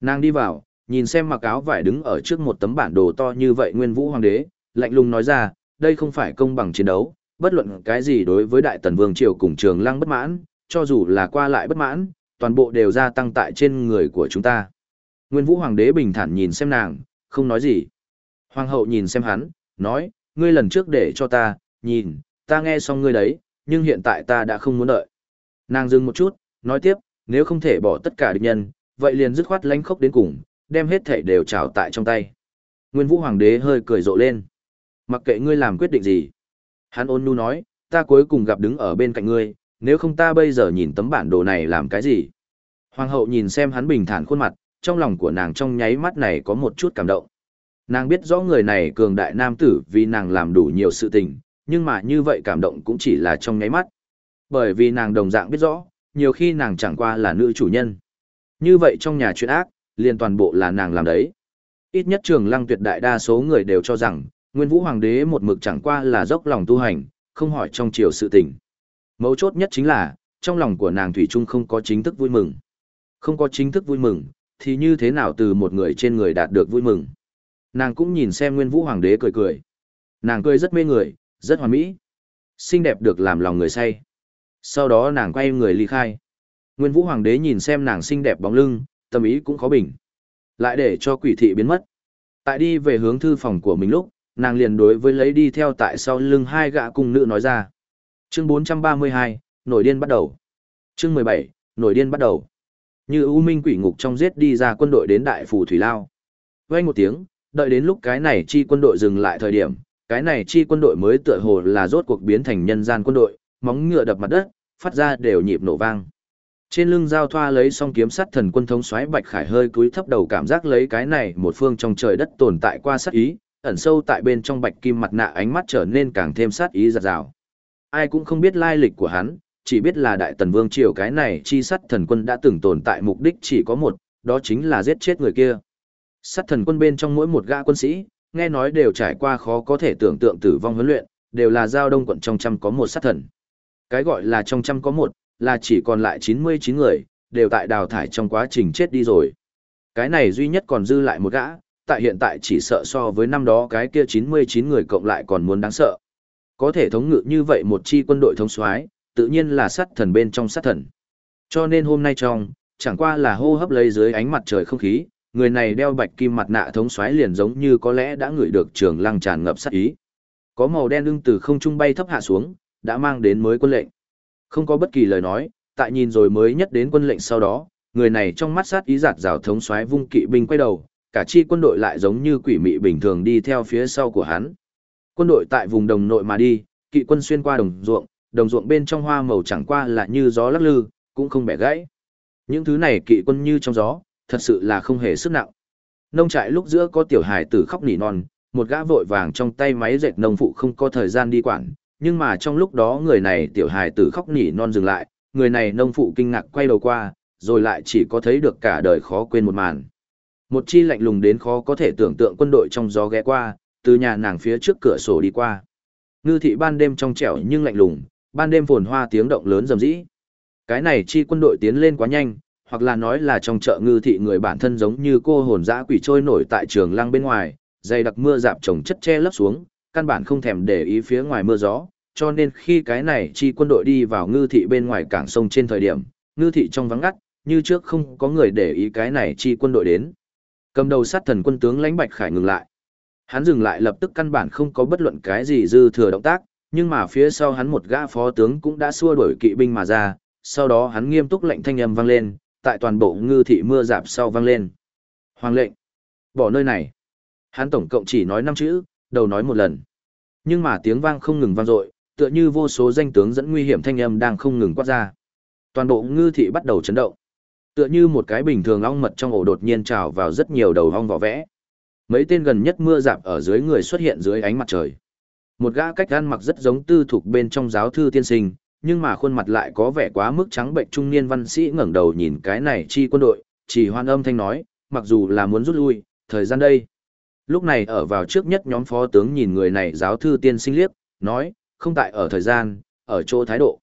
Nàng đi vào, nhìn xem mặc áo vải đứng ở trước một tấm bản đồ to như vậy nguyên vũ hoàng đế, lạnh lùng nói ra, đây không phải công bằng chiến đấu, bất luận cái gì đối với đại tần vương triều cùng trường lăng bất mãn, cho dù là qua lại bất mãn, toàn bộ đều gia tăng tại trên người của chúng ta. Nguyên vũ hoàng đế bình thản nhìn xem nàng, không nói gì. Hoàng hậu nhìn xem hắn, nói, ngươi lần trước để cho ta, nhìn, ta nghe xong ngươi đấy, nhưng hiện tại ta đã không muốn đợi. Nàng dừng một chút, nói tiếp, nếu không thể bỏ tất cả địch nhân, vậy liền dứt khoát lánh khốc đến cùng, đem hết thể đều trào tại trong tay. Nguyên Vũ Hoàng đế hơi cười rộ lên. Mặc kệ ngươi làm quyết định gì. Hắn ôn nhu nói, ta cuối cùng gặp đứng ở bên cạnh ngươi, nếu không ta bây giờ nhìn tấm bản đồ này làm cái gì. Hoàng hậu nhìn xem hắn bình thản khuôn mặt, trong lòng của nàng trong nháy mắt này có một chút cảm động. Nàng biết rõ người này cường đại nam tử vì nàng làm đủ nhiều sự tình, nhưng mà như vậy cảm động cũng chỉ là trong nháy mắt. Bởi vì nàng đồng dạng biết rõ, nhiều khi nàng chẳng qua là nữ chủ nhân. Như vậy trong nhà chuyện ác, liền toàn bộ là nàng làm đấy. Ít nhất trường lăng tuyệt đại đa số người đều cho rằng, Nguyên Vũ Hoàng đế một mực chẳng qua là dốc lòng tu hành, không hỏi trong chiều sự tình. Mấu chốt nhất chính là, trong lòng của nàng Thủy Trung không có chính thức vui mừng. Không có chính thức vui mừng, thì như thế nào từ một người trên người đạt được vui mừng. Nàng cũng nhìn xem Nguyên Vũ Hoàng đế cười cười. Nàng cười rất mê người, rất hoàn mỹ. Xinh đẹp được làm lòng người say. Sau đó nàng quay người ly khai. Nguyên Vũ Hoàng đế nhìn xem nàng xinh đẹp bóng lưng, tâm ý cũng khó bình. Lại để cho quỷ thị biến mất. Tại đi về hướng thư phòng của mình lúc, nàng liền đối với lấy đi theo tại sau lưng hai gã cung nữ nói ra. Chương 432, nổi điên bắt đầu. Chương 17, nổi điên bắt đầu. Như U Minh quỷ ngục trong giết đi ra quân đội đến đại phủ Thủy Lao. Quay một tiếng, đợi đến lúc cái này chi quân đội dừng lại thời điểm, cái này chi quân đội mới tựa hồ là rốt cuộc biến thành nhân gian quân đội, móng ngựa đập mặt đất, phát ra đều nhịp nổ vang. Trên lưng giao thoa lấy song kiếm sắt thần quân thống xoáy Bạch Khải hơi cúi thấp đầu cảm giác lấy cái này một phương trong trời đất tồn tại qua sát ý, ẩn sâu tại bên trong bạch kim mặt nạ ánh mắt trở nên càng thêm sát ý giật rào. Ai cũng không biết lai lịch của hắn, chỉ biết là đại tần vương triều cái này chi sắt thần quân đã từng tồn tại mục đích chỉ có một, đó chính là giết chết người kia. Sắt thần quân bên trong mỗi một gã quân sĩ, nghe nói đều trải qua khó có thể tưởng tượng tử vong huấn luyện, đều là giao đông quận trong trăm có một sát thần. Cái gọi là trong trăm có một, là chỉ còn lại 99 người, đều tại đào thải trong quá trình chết đi rồi. Cái này duy nhất còn dư lại một gã, tại hiện tại chỉ sợ so với năm đó cái kia 99 người cộng lại còn muốn đáng sợ. Có thể thống ngự như vậy một chi quân đội thống soái, tự nhiên là sát thần bên trong sát thần. Cho nên hôm nay trong, chẳng qua là hô hấp lấy dưới ánh mặt trời không khí, người này đeo bạch kim mặt nạ thống soái liền giống như có lẽ đã ngửi được trường lăng tràn ngập sát ý. Có màu đen lưng từ không trung bay thấp hạ xuống, đã mang đến mới quân lệnh. Không có bất kỳ lời nói, tại nhìn rồi mới nhất đến quân lệnh sau đó, người này trong mắt sát ý giạt rào thống soái vung kỵ binh quay đầu, cả chi quân đội lại giống như quỷ mị bình thường đi theo phía sau của hắn. Quân đội tại vùng đồng nội mà đi, kỵ quân xuyên qua đồng ruộng, đồng ruộng bên trong hoa màu chẳng qua là như gió lắc lư, cũng không bẻ gãy. Những thứ này kỵ quân như trong gió, thật sự là không hề sức nặng. Nông trại lúc giữa có tiểu hài tử khóc nỉ non, một gã vội vàng trong tay máy dệt nông phụ không có thời gian đi quản, nhưng mà trong lúc đó người này tiểu hài tử khóc nỉ non dừng lại, người này nông phụ kinh ngạc quay đầu qua, rồi lại chỉ có thấy được cả đời khó quên một màn. Một chi lạnh lùng đến khó có thể tưởng tượng quân đội trong gió ghé qua, từ nhà nàng phía trước cửa sổ đi qua. Ngư thị ban đêm trong trẻo nhưng lạnh lùng, ban đêm phồn hoa tiếng động lớn rầm rĩ. Cái này chi quân đội tiến lên quá nhanh, hoặc là nói là trong chợ ngư thị người bản thân giống như cô hồn dã quỷ trôi nổi tại trường lăng bên ngoài, dày đặc mưa dạp trồng chất che lấp xuống, căn bản không thèm để ý phía ngoài mưa gió, cho nên khi cái này chi quân đội đi vào ngư thị bên ngoài cảng sông trên thời điểm, ngư thị trong vắng ngắt, như trước không có người để ý cái này chi quân đội đến. Cầm đầu sát thần quân tướng lãnh Bạch Khải ngừng lại. Hắn dừng lại lập tức căn bản không có bất luận cái gì dư thừa động tác, nhưng mà phía sau hắn một gã phó tướng cũng đã xua đuổi kỵ binh mà ra, sau đó hắn nghiêm túc lệnh thanh âm vang lên, tại toàn bộ ngư thị mưa dạp sau vang lên. Hoàng lệnh, bỏ nơi này. Hắn tổng cộng chỉ nói năm chữ, đầu nói một lần. Nhưng mà tiếng vang không ngừng vang dội, tựa như vô số danh tướng dẫn nguy hiểm thanh âm đang không ngừng quát ra. Toàn bộ ngư thị bắt đầu chấn động. Tựa như một cái bình thường ong mật trong ổ đột nhiên trào vào rất nhiều đầu ong vỏ vẽ. Mấy tên gần nhất mưa dạp ở dưới người xuất hiện dưới ánh mặt trời. Một gã cách ăn mặc rất giống tư thuộc bên trong giáo thư tiên sinh, nhưng mà khuôn mặt lại có vẻ quá mức trắng bệnh trung niên văn sĩ ngẩng đầu nhìn cái này chi quân đội, chỉ hoan âm thanh nói, mặc dù là muốn rút lui, thời gian đây. Lúc này ở vào trước nhất nhóm phó tướng nhìn người này giáo thư tiên sinh liếc, nói, không tại ở thời gian, ở chỗ thái độ.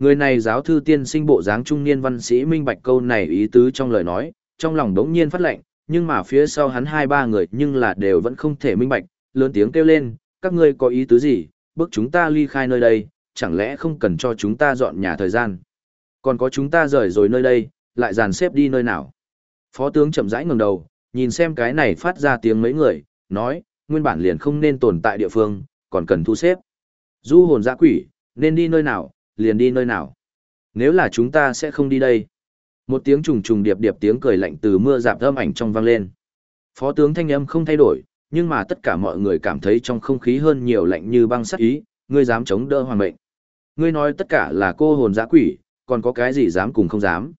Người này giáo thư tiên sinh bộ dáng trung niên văn sĩ minh bạch câu này ý tứ trong lời nói, trong lòng đống nhiên phát lệnh, nhưng mà phía sau hắn hai ba người nhưng là đều vẫn không thể minh bạch, lớn tiếng kêu lên, các ngươi có ý tứ gì, bước chúng ta ly khai nơi đây, chẳng lẽ không cần cho chúng ta dọn nhà thời gian. Còn có chúng ta rời rồi nơi đây, lại dàn xếp đi nơi nào. Phó tướng chậm rãi ngẩng đầu, nhìn xem cái này phát ra tiếng mấy người, nói, nguyên bản liền không nên tồn tại địa phương, còn cần thu xếp. Du hồn dã quỷ, nên đi nơi nào, liền đi nơi nào. Nếu là chúng ta sẽ không đi đây. Một tiếng trùng trùng điệp điệp tiếng cười lạnh từ mưa dạp âm ảnh trong vang lên. Phó tướng thanh âm không thay đổi, nhưng mà tất cả mọi người cảm thấy trong không khí hơn nhiều lạnh như băng sắt ý, ngươi dám chống đỡ hoàng mệnh. Ngươi nói tất cả là cô hồn dã quỷ, còn có cái gì dám cùng không dám.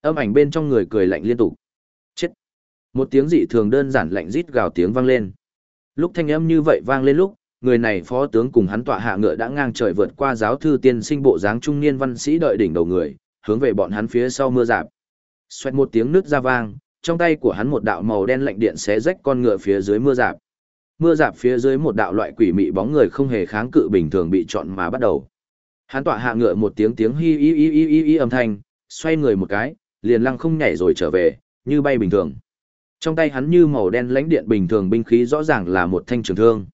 Âm ảnh bên trong người cười lạnh liên tục. Chết. Một tiếng dị thường đơn giản lạnh rít gào tiếng vang lên. Lúc thanh âm như vậy vang lên lúc, người này phó tướng cùng hắn tọa hạ ngựa đã ngang trời vượt qua giáo thư tiên sinh bộ dáng trung niên văn sĩ đợi đỉnh đầu người, hướng về bọn hắn phía sau mưa rạp. Xoẹt một tiếng nước ra vang, trong tay của hắn một đạo màu đen lạnh điện xé rách con ngựa phía dưới mưa rạp. Mưa rạp phía dưới một đạo loại quỷ mị bóng người không hề kháng cự bình thường bị chọn mà bắt đầu. Hắn tọa hạ ngựa một tiếng tiếng hi hi hi hi hi âm thanh, xoay người một cái, liền lăng không nhảy rồi trở về, như bay bình thường. Trong tay hắn như màu đen lãnh điện bình thường binh khí rõ ràng là một thanh trường thương.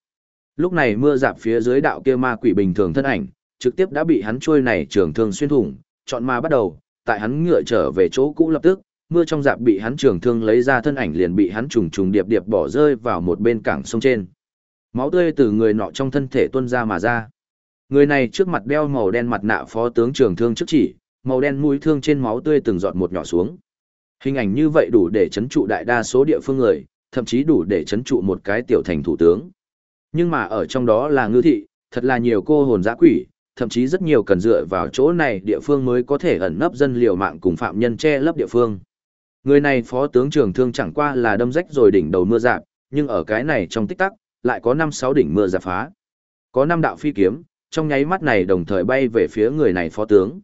Lúc này mưa dạp phía dưới đạo kia ma quỷ bình thường thân ảnh, trực tiếp đã bị hắn trôi này trường thương xuyên thủng, chọn ma bắt đầu, tại hắn ngựa trở về chỗ cũ lập tức, mưa trong dạp bị hắn trường thương lấy ra thân ảnh liền bị hắn trùng trùng điệp điệp bỏ rơi vào một bên cảng sông trên. Máu tươi từ người nọ trong thân thể tuôn ra mà ra. Người này trước mặt đeo màu đen mặt nạ phó tướng trường thương trước chỉ, màu đen mũi thương trên máu tươi từng giọt một nhỏ xuống. Hình ảnh như vậy đủ để chấn trụ đại đa số địa phương người, thậm chí đủ để chấn trụ một cái tiểu thành thủ tướng. Nhưng mà ở trong đó là ngư thị, thật là nhiều cô hồn dã quỷ, thậm chí rất nhiều cần dựa vào chỗ này địa phương mới có thể ẩn nấp dân liều mạng cùng phạm nhân che lấp địa phương. Người này phó tướng trường thương chẳng qua là đâm rách rồi đỉnh đầu mưa dạp, nhưng ở cái này trong tích tắc, lại có 5-6 đỉnh mưa dạp phá. Có 5 đạo phi kiếm, trong nháy mắt này đồng thời bay về phía người này phó tướng.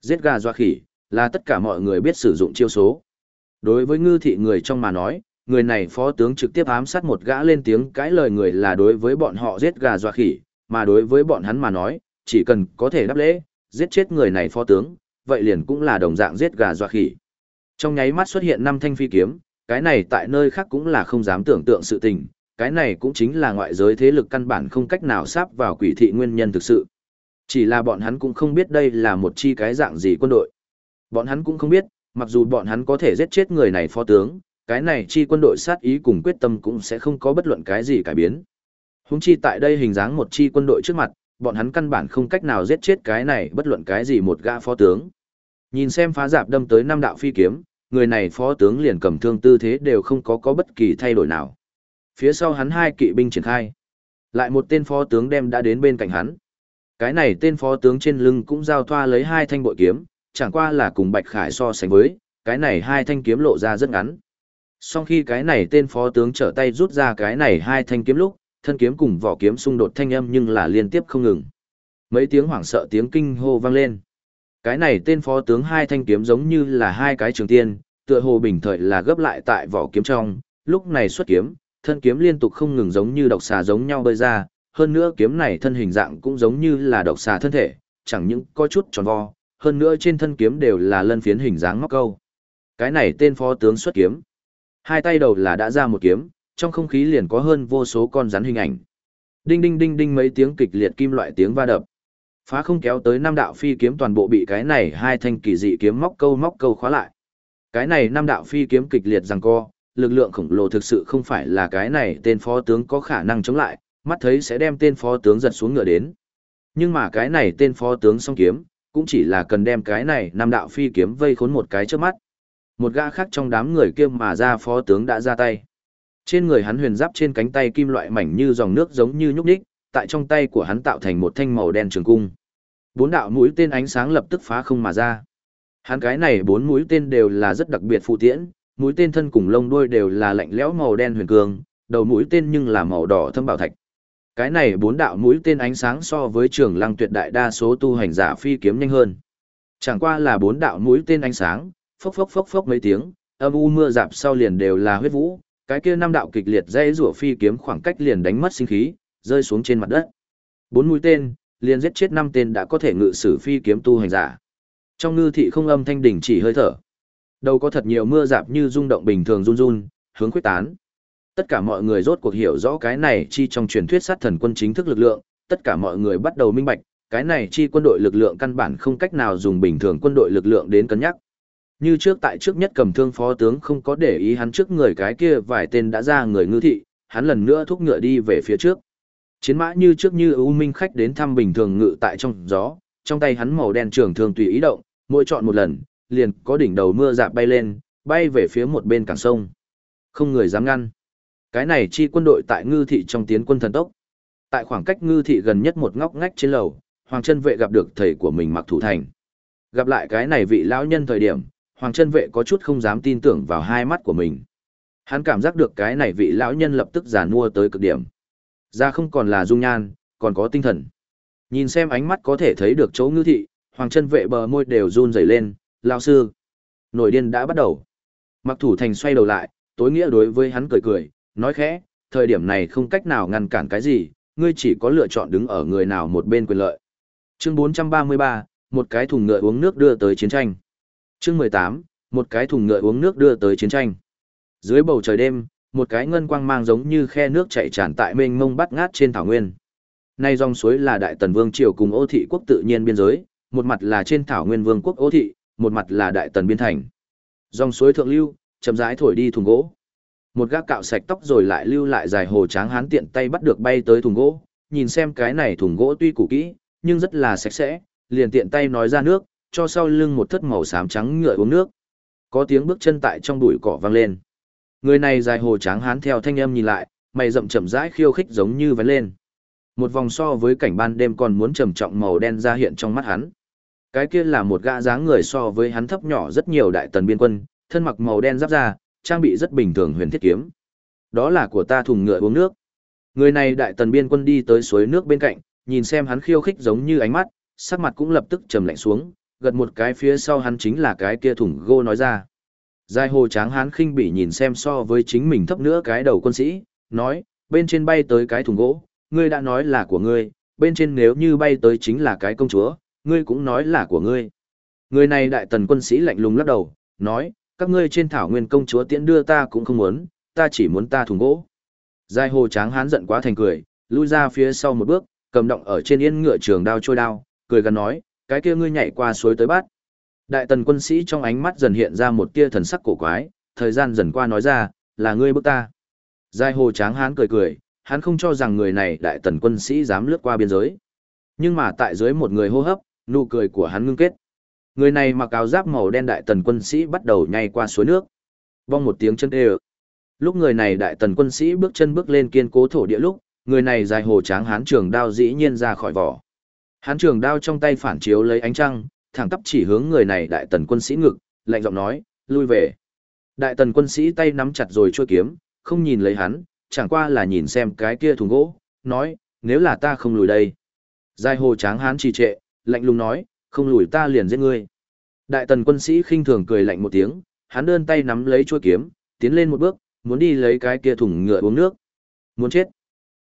Giết gà doa khỉ, là tất cả mọi người biết sử dụng chiêu số. Đối với ngư thị người trong mà nói, người này phó tướng trực tiếp ám sát một gã lên tiếng cãi lời người là đối với bọn họ giết gà dọa khỉ, mà đối với bọn hắn mà nói, chỉ cần có thể đáp lễ, giết chết người này phó tướng, vậy liền cũng là đồng dạng giết gà dọa khỉ. Trong nháy mắt xuất hiện năm thanh phi kiếm, cái này tại nơi khác cũng là không dám tưởng tượng sự tình, cái này cũng chính là ngoại giới thế lực căn bản không cách nào sáp vào quỷ thị nguyên nhân thực sự. Chỉ là bọn hắn cũng không biết đây là một chi cái dạng gì quân đội. Bọn hắn cũng không biết, mặc dù bọn hắn có thể giết chết người này phó tướng, cái này chi quân đội sát ý cùng quyết tâm cũng sẽ không có bất luận cái gì cải biến. Húng chi tại đây hình dáng một chi quân đội trước mặt, bọn hắn căn bản không cách nào giết chết cái này bất luận cái gì một gã phó tướng. Nhìn xem phá giáp đâm tới năm đạo phi kiếm, người này phó tướng liền cầm thương tư thế đều không có có bất kỳ thay đổi nào. Phía sau hắn hai kỵ binh triển khai. Lại một tên phó tướng đem đã đến bên cạnh hắn. Cái này tên phó tướng trên lưng cũng giao thoa lấy hai thanh bội kiếm, chẳng qua là cùng Bạch Khải so sánh với, cái này hai thanh kiếm lộ ra rất ngắn. Sau khi cái này tên phó tướng trở tay rút ra cái này hai thanh kiếm lúc, thân kiếm cùng vỏ kiếm xung đột thanh âm nhưng là liên tiếp không ngừng. Mấy tiếng hoảng sợ tiếng kinh hô vang lên. Cái này tên phó tướng hai thanh kiếm giống như là hai cái trường tiên, tựa hồ bình thời là gấp lại tại vỏ kiếm trong, lúc này xuất kiếm, thân kiếm liên tục không ngừng giống như độc xà giống nhau bơi ra, hơn nữa kiếm này thân hình dạng cũng giống như là độc xà thân thể, chẳng những có chút tròn vo, hơn nữa trên thân kiếm đều là lân phiến hình dáng ngóc câu. Cái này tên phó tướng xuất kiếm. Hai tay đầu là đã ra một kiếm, trong không khí liền có hơn vô số con rắn hình ảnh. Đinh đinh đinh đinh mấy tiếng kịch liệt kim loại tiếng va đập. Phá không kéo tới năm đạo phi kiếm toàn bộ bị cái này hai thanh kỳ dị kiếm móc câu móc câu khóa lại. Cái này năm đạo phi kiếm kịch liệt rằng co, lực lượng khổng lồ thực sự không phải là cái này tên phó tướng có khả năng chống lại, mắt thấy sẽ đem tên phó tướng giật xuống ngựa đến. Nhưng mà cái này tên phó tướng song kiếm, cũng chỉ là cần đem cái này năm đạo phi kiếm vây khốn một cái trước mắt. Một gã khác trong đám người kia mà ra phó tướng đã ra tay. Trên người hắn huyền giáp trên cánh tay kim loại mảnh như dòng nước giống như nhúc nhích, tại trong tay của hắn tạo thành một thanh màu đen trường cung. Bốn đạo mũi tên ánh sáng lập tức phá không mà ra. Hắn cái này bốn mũi tên đều là rất đặc biệt phụ tiễn, mũi tên thân cùng lông đuôi đều là lạnh lẽo màu đen huyền cường, đầu mũi tên nhưng là màu đỏ thâm bảo thạch. Cái này bốn đạo mũi tên ánh sáng so với trường lăng tuyệt đại đa số tu hành giả phi kiếm nhanh hơn. Chẳng qua là bốn đạo mũi tên ánh sáng, phốc phốc phốc phốc mấy tiếng, âm u mưa dạp sau liền đều là huyết vũ, cái kia năm đạo kịch liệt dây rủa phi kiếm khoảng cách liền đánh mất sinh khí, rơi xuống trên mặt đất. Bốn mũi tên, liền giết chết năm tên đã có thể ngự sử phi kiếm tu hành giả. Trong ngư thị không âm thanh đỉnh chỉ hơi thở. Đầu có thật nhiều mưa dạp như rung động bình thường run run, hướng quyết tán. Tất cả mọi người rốt cuộc hiểu rõ cái này chi trong truyền thuyết sát thần quân chính thức lực lượng, tất cả mọi người bắt đầu minh bạch, cái này chi quân đội lực lượng căn bản không cách nào dùng bình thường quân đội lực lượng đến cân nhắc. Như trước tại trước nhất cầm thương phó tướng không có để ý hắn trước người cái kia vài tên đã ra người ngư thị, hắn lần nữa thúc ngựa đi về phía trước. Chiến mã như trước như ưu minh khách đến thăm bình thường ngự tại trong gió, trong tay hắn màu đen trường thường tùy ý động, mỗi chọn một lần, liền có đỉnh đầu mưa dạp bay lên, bay về phía một bên cảng sông. Không người dám ngăn. Cái này chi quân đội tại ngư thị trong tiến quân thần tốc. Tại khoảng cách ngư thị gần nhất một ngóc ngách trên lầu, Hoàng chân vệ gặp được thầy của mình mặc thủ thành. Gặp lại cái này vị lão nhân thời điểm, Hoàng chân vệ có chút không dám tin tưởng vào hai mắt của mình. Hắn cảm giác được cái này vị lão nhân lập tức giàn mua tới cực điểm. da không còn là dung nhan, còn có tinh thần. Nhìn xem ánh mắt có thể thấy được chỗ ngư thị, Hoàng chân vệ bờ môi đều run rẩy lên, lão sư. Nổi điên đã bắt đầu. Mặc thủ thành xoay đầu lại, tối nghĩa đối với hắn cười cười, nói khẽ, thời điểm này không cách nào ngăn cản cái gì, ngươi chỉ có lựa chọn đứng ở người nào một bên quyền lợi. Chương 433, một cái thùng ngựa uống nước đưa tới chiến tranh. Chương 18, một cái thùng ngựa uống nước đưa tới chiến tranh. Dưới bầu trời đêm, một cái ngân quang mang giống như khe nước chảy tràn tại mênh mông bắt ngát trên thảo nguyên. Nay dòng suối là Đại Tần Vương triều cùng Ô thị quốc tự nhiên biên giới, một mặt là trên thảo nguyên vương quốc Ô thị, một mặt là Đại Tần biên thành. Dòng suối thượng lưu, chậm rãi thổi đi thùng gỗ. Một gác cạo sạch tóc rồi lại lưu lại dài hồ tráng hán tiện tay bắt được bay tới thùng gỗ, nhìn xem cái này thùng gỗ tuy cũ kỹ, nhưng rất là sạch sẽ, liền tiện tay nói ra nước, cho sau lưng một thất màu xám trắng ngựa uống nước. Có tiếng bước chân tại trong bụi cỏ vang lên. Người này dài hồ tráng hán theo thanh âm nhìn lại, mày rậm chậm rãi khiêu khích giống như vén lên. Một vòng so với cảnh ban đêm còn muốn trầm trọng màu đen ra hiện trong mắt hắn. Cái kia là một gã dáng người so với hắn thấp nhỏ rất nhiều đại tần biên quân, thân mặc màu đen giáp da, trang bị rất bình thường huyền thiết kiếm. Đó là của ta thùng ngựa uống nước. Người này đại tần biên quân đi tới suối nước bên cạnh, nhìn xem hắn khiêu khích giống như ánh mắt, sắc mặt cũng lập tức trầm lạnh xuống, gật một cái phía sau hắn chính là cái kia thùng gô nói ra. Giai hồ tráng hán khinh bỉ nhìn xem so với chính mình thấp nữa cái đầu quân sĩ, nói, bên trên bay tới cái thùng gỗ, ngươi đã nói là của ngươi, bên trên nếu như bay tới chính là cái công chúa, ngươi cũng nói là của ngươi. Người này đại tần quân sĩ lạnh lùng lắc đầu, nói, các ngươi trên thảo nguyên công chúa tiễn đưa ta cũng không muốn, ta chỉ muốn ta thùng gỗ. Giai hồ tráng hán giận quá thành cười, lui ra phía sau một bước, cầm động ở trên yên ngựa trường đao trôi đao, cười gần nói, cái kia ngươi nhảy qua suối tới bát. Đại tần quân sĩ trong ánh mắt dần hiện ra một tia thần sắc cổ quái, thời gian dần qua nói ra, là ngươi bức ta. Giai hồ tráng hán cười cười, hắn không cho rằng người này đại tần quân sĩ dám lướt qua biên giới. Nhưng mà tại dưới một người hô hấp, nụ cười của hắn ngưng kết. Người này mặc áo giáp màu đen đại tần quân sĩ bắt đầu nhảy qua suối nước. Vong một tiếng chân đê Lúc người này đại tần quân sĩ bước chân bước lên kiên cố thổ địa lúc, người này dài hồ tráng hán trường đao dĩ nhiên ra khỏi vỏ. Hán trường đao trong tay phản chiếu lấy ánh trăng, thẳng tắp chỉ hướng người này đại tần quân sĩ ngực, lạnh giọng nói, lui về. Đại tần quân sĩ tay nắm chặt rồi chua kiếm, không nhìn lấy hắn, chẳng qua là nhìn xem cái kia thùng gỗ, nói, nếu là ta không lùi đây. Giai hồ tráng hán trì trệ, lạnh lùng nói, không lùi ta liền giết ngươi. Đại tần quân sĩ khinh thường cười lạnh một tiếng, hắn đơn tay nắm lấy chuôi kiếm, tiến lên một bước, muốn đi lấy cái kia thùng ngựa uống nước. Muốn chết.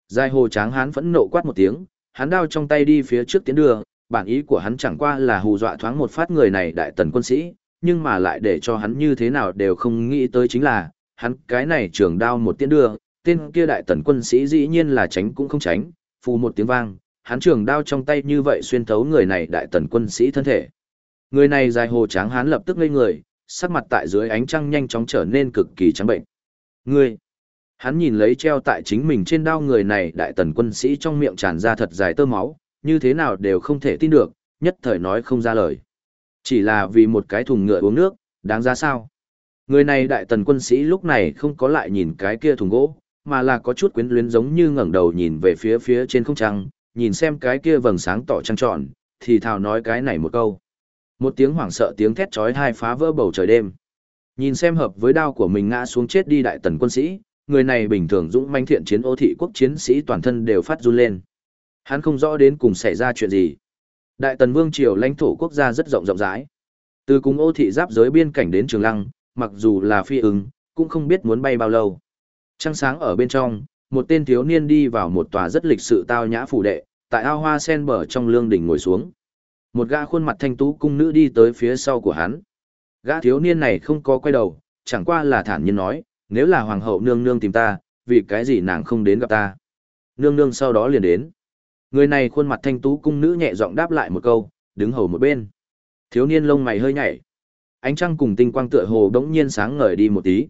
Giai hồ tráng hán phẫn nộ quát một tiếng, hắn đao trong tay đi phía trước tiến đường, bản ý của hắn chẳng qua là hù dọa thoáng một phát người này đại tần quân sĩ, nhưng mà lại để cho hắn như thế nào đều không nghĩ tới chính là, hắn cái này trường đao một tiến đường, tên kia đại tần quân sĩ dĩ nhiên là tránh cũng không tránh, phù một tiếng vang, hắn trường đao trong tay như vậy xuyên thấu người này đại tần quân sĩ thân thể. Người này dài hồ tráng hắn lập tức ngây người, sắc mặt tại dưới ánh trăng nhanh chóng trở nên cực kỳ trắng bệnh. Ngươi! Hắn nhìn lấy treo tại chính mình trên đao người này đại tần quân sĩ trong miệng tràn ra thật dài tơ máu, như thế nào đều không thể tin được, nhất thời nói không ra lời. Chỉ là vì một cái thùng ngựa uống nước, đáng ra sao? Người này đại tần quân sĩ lúc này không có lại nhìn cái kia thùng gỗ, mà là có chút quyến luyến giống như ngẩng đầu nhìn về phía phía trên không trăng, nhìn xem cái kia vầng sáng tỏ trăng tròn, thì thào nói cái này một câu. Một tiếng hoảng sợ tiếng thét chói tai phá vỡ bầu trời đêm. Nhìn xem hợp với đao của mình ngã xuống chết đi đại tần quân sĩ, người này bình thường dũng manh thiện chiến ô thị quốc chiến sĩ toàn thân đều phát run lên. Hắn không rõ đến cùng xảy ra chuyện gì. Đại tần vương triều lãnh thổ quốc gia rất rộng rộng rãi. Từ cùng ô thị giáp giới biên cảnh đến trường lăng, mặc dù là phi ứng, cũng không biết muốn bay bao lâu. Trăng sáng ở bên trong, một tên thiếu niên đi vào một tòa rất lịch sự tao nhã phủ đệ, tại ao hoa sen bờ trong lương đỉnh ngồi xuống. Một gã khuôn mặt thanh tú cung nữ đi tới phía sau của hắn. Gã thiếu niên này không có quay đầu, chẳng qua là thản nhiên nói, nếu là hoàng hậu nương nương tìm ta, vì cái gì nàng không đến gặp ta. Nương nương sau đó liền đến. Người này khuôn mặt thanh tú cung nữ nhẹ giọng đáp lại một câu, đứng hầu một bên. Thiếu niên lông mày hơi nhảy. Ánh trăng cùng tinh quang tựa hồ đống nhiên sáng ngời đi một tí.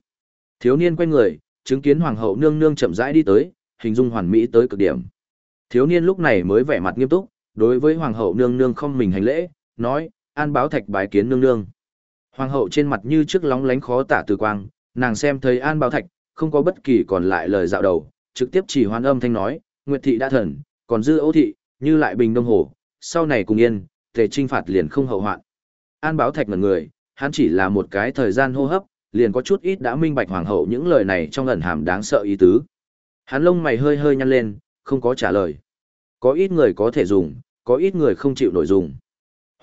Thiếu niên quay người, chứng kiến hoàng hậu nương nương chậm rãi đi tới, hình dung hoàn mỹ tới cực điểm. Thiếu niên lúc này mới vẻ mặt nghiêm túc, đối với hoàng hậu nương nương không mình hành lễ, nói, an báo thạch bái kiến nương nương. Hoàng hậu trên mặt như trước lóng lánh khó tả từ quang, nàng xem thấy an bảo thạch, không có bất kỳ còn lại lời dạo đầu, trực tiếp chỉ hoan âm thanh nói, Nguyệt thị đã thần, còn dư ấu thị, như lại bình đông hồ, sau này cùng yên, thể trinh phạt liền không hậu hoạn. An báo thạch ngần người, hắn chỉ là một cái thời gian hô hấp, liền có chút ít đã minh bạch hoàng hậu những lời này trong ẩn hàm đáng sợ ý tứ. Hắn lông mày hơi hơi nhăn lên, không có trả lời. Có ít người có thể dùng, có ít người không chịu nổi dùng.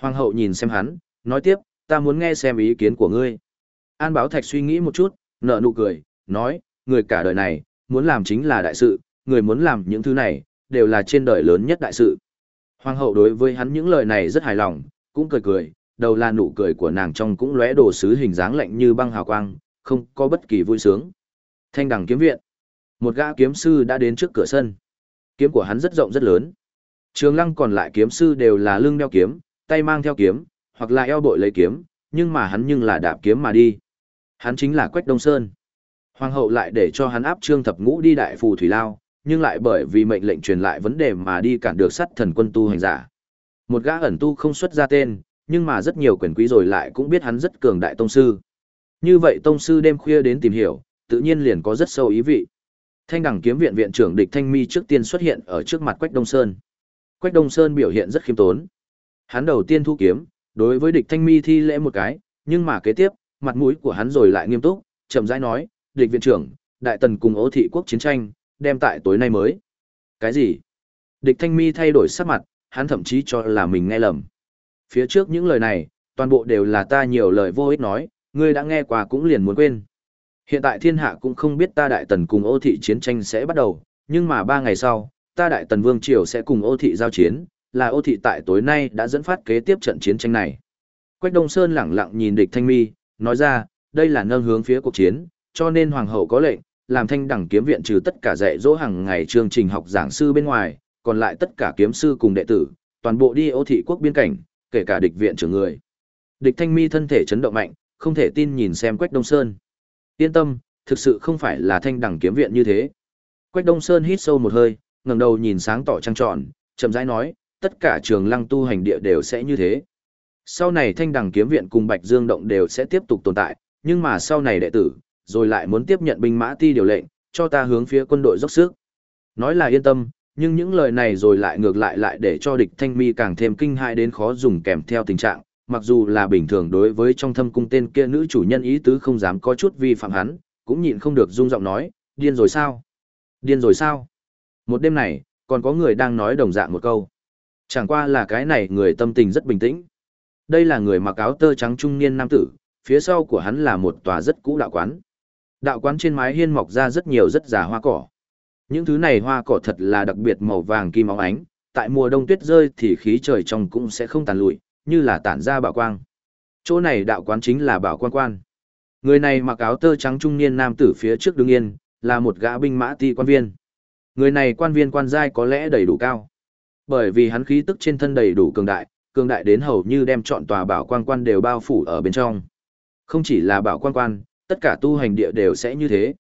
Hoàng hậu nhìn xem hắn, nói tiếp, ta muốn nghe xem ý kiến của ngươi. An Báo Thạch suy nghĩ một chút, nợ nụ cười, nói, người cả đời này, muốn làm chính là đại sự, người muốn làm những thứ này, đều là trên đời lớn nhất đại sự. Hoàng hậu đối với hắn những lời này rất hài lòng, cũng cười cười, đầu là nụ cười của nàng trong cũng lóe đồ sứ hình dáng lạnh như băng hào quang, không có bất kỳ vui sướng. Thanh đằng kiếm viện. Một gã kiếm sư đã đến trước cửa sân. Kiếm của hắn rất rộng rất lớn. Trường lăng còn lại kiếm sư đều là lưng đeo kiếm, tay mang theo kiếm, hoặc là eo bội lấy kiếm, nhưng mà hắn nhưng là đạp kiếm mà đi. Hắn chính là Quách Đông Sơn. Hoàng hậu lại để cho hắn áp trương thập ngũ đi đại phù thủy lao, nhưng lại bởi vì mệnh lệnh truyền lại vấn đề mà đi cản được sắt thần quân tu hành giả. Một gã ẩn tu không xuất ra tên, nhưng mà rất nhiều quyền quý rồi lại cũng biết hắn rất cường đại tông sư. Như vậy tông sư đêm khuya đến tìm hiểu, tự nhiên liền có rất sâu ý vị. Thanh đẳng kiếm viện viện trưởng địch Thanh Mi trước tiên xuất hiện ở trước mặt Quách Đông Sơn. Quách Đông Sơn biểu hiện rất khiêm tốn. Hắn đầu tiên thu kiếm, đối với địch Thanh Mi thi lễ một cái, nhưng mà kế tiếp, mặt mũi của hắn rồi lại nghiêm túc, chậm rãi nói, "Địch viện trưởng, đại tần cùng Ô thị quốc chiến tranh, đem tại tối nay mới." "Cái gì?" Địch Thanh Mi thay đổi sắc mặt, hắn thậm chí cho là mình nghe lầm. Phía trước những lời này, toàn bộ đều là ta nhiều lời vô ích nói, ngươi đã nghe qua cũng liền muốn quên. Hiện tại thiên hạ cũng không biết ta đại tần cùng ô thị chiến tranh sẽ bắt đầu, nhưng mà ba ngày sau, ta đại tần vương triều sẽ cùng ô thị giao chiến, là ô thị tại tối nay đã dẫn phát kế tiếp trận chiến tranh này. Quách Đông Sơn lẳng lặng nhìn địch thanh mi, nói ra, đây là nâng hướng phía cuộc chiến, cho nên hoàng hậu có lệnh, làm thanh đẳng kiếm viện trừ tất cả dạy dỗ hàng ngày chương trình học giảng sư bên ngoài, còn lại tất cả kiếm sư cùng đệ tử, toàn bộ đi ô thị quốc biên cảnh, kể cả địch viện trưởng người. Địch thanh mi thân thể chấn động mạnh, không thể tin nhìn xem Quách Đông Sơn. Yên tâm, thực sự không phải là thanh đẳng kiếm viện như thế. Quách Đông Sơn hít sâu một hơi, ngẩng đầu nhìn sáng tỏ trăng tròn, chậm rãi nói, tất cả trường lăng tu hành địa đều sẽ như thế. Sau này Thanh Đằng kiếm viện cùng Bạch Dương động đều sẽ tiếp tục tồn tại, nhưng mà sau này đệ tử, rồi lại muốn tiếp nhận binh mã ti điều lệnh, cho ta hướng phía quân đội dốc sức. Nói là yên tâm, nhưng những lời này rồi lại ngược lại lại để cho địch thanh mi càng thêm kinh hại đến khó dùng kèm theo tình trạng, mặc dù là bình thường đối với trong thâm cung tên kia nữ chủ nhân ý tứ không dám có chút vi phạm hắn, cũng nhịn không được rung giọng nói, điên rồi sao? Điên rồi sao? Một đêm này, còn có người đang nói đồng dạng một câu. Chẳng qua là cái này người tâm tình rất bình tĩnh. Đây là người mặc áo tơ trắng trung niên nam tử, phía sau của hắn là một tòa rất cũ đạo quán. Đạo quán trên mái hiên mọc ra rất nhiều rất già hoa cỏ. Những thứ này hoa cỏ thật là đặc biệt màu vàng kim óng ánh, tại mùa đông tuyết rơi thì khí trời trong cũng sẽ không tàn lụi, như là tản ra bảo quang. Chỗ này đạo quán chính là bảo quan quan. Người này mặc áo tơ trắng trung niên nam tử phía trước đứng yên, là một gã binh mã ti quan viên. Người này quan viên quan giai có lẽ đầy đủ cao. Bởi vì hắn khí tức trên thân đầy đủ cường đại, cường đại đến hầu như đem chọn tòa bảo quan quan đều bao phủ ở bên trong. Không chỉ là bảo quan quan, tất cả tu hành địa đều sẽ như thế.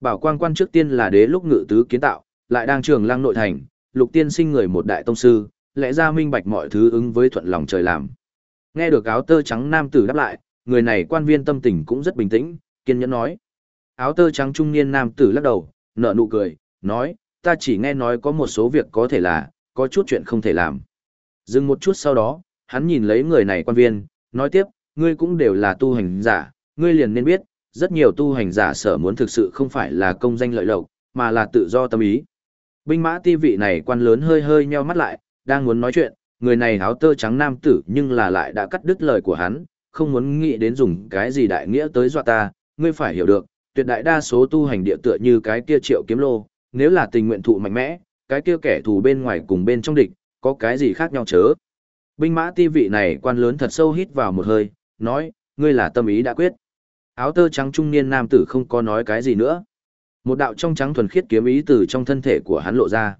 Bảo quan quan trước tiên là đế lúc ngự tứ kiến tạo, lại đang trường lăng nội thành, lục tiên sinh người một đại tông sư, lẽ ra minh bạch mọi thứ ứng với thuận lòng trời làm. Nghe được áo tơ trắng nam tử đáp lại, người này quan viên tâm tình cũng rất bình tĩnh, kiên nhẫn nói. Áo tơ trắng trung niên nam tử lắc đầu, nở nụ cười, nói, ta chỉ nghe nói có một số việc có thể là, có chút chuyện không thể làm. Dừng một chút sau đó, hắn nhìn lấy người này quan viên, nói tiếp, ngươi cũng đều là tu hành giả, ngươi liền nên biết, rất nhiều tu hành giả sở muốn thực sự không phải là công danh lợi lộc, mà là tự do tâm ý. Binh mã ti vị này quan lớn hơi hơi nheo mắt lại, đang muốn nói chuyện, người này áo tơ trắng nam tử nhưng là lại đã cắt đứt lời của hắn, không muốn nghĩ đến dùng cái gì đại nghĩa tới dọa ta, ngươi phải hiểu được, tuyệt đại đa số tu hành địa tựa như cái kia triệu kiếm lô, nếu là tình nguyện thụ mạnh mẽ, cái kia kẻ thù bên ngoài cùng bên trong địch, có cái gì khác nhau chớ. Binh mã ti vị này quan lớn thật sâu hít vào một hơi, nói, ngươi là tâm ý đã quyết. Áo tơ trắng trung niên nam tử không có nói cái gì nữa. Một đạo trong trắng thuần khiết kiếm ý từ trong thân thể của hắn lộ ra.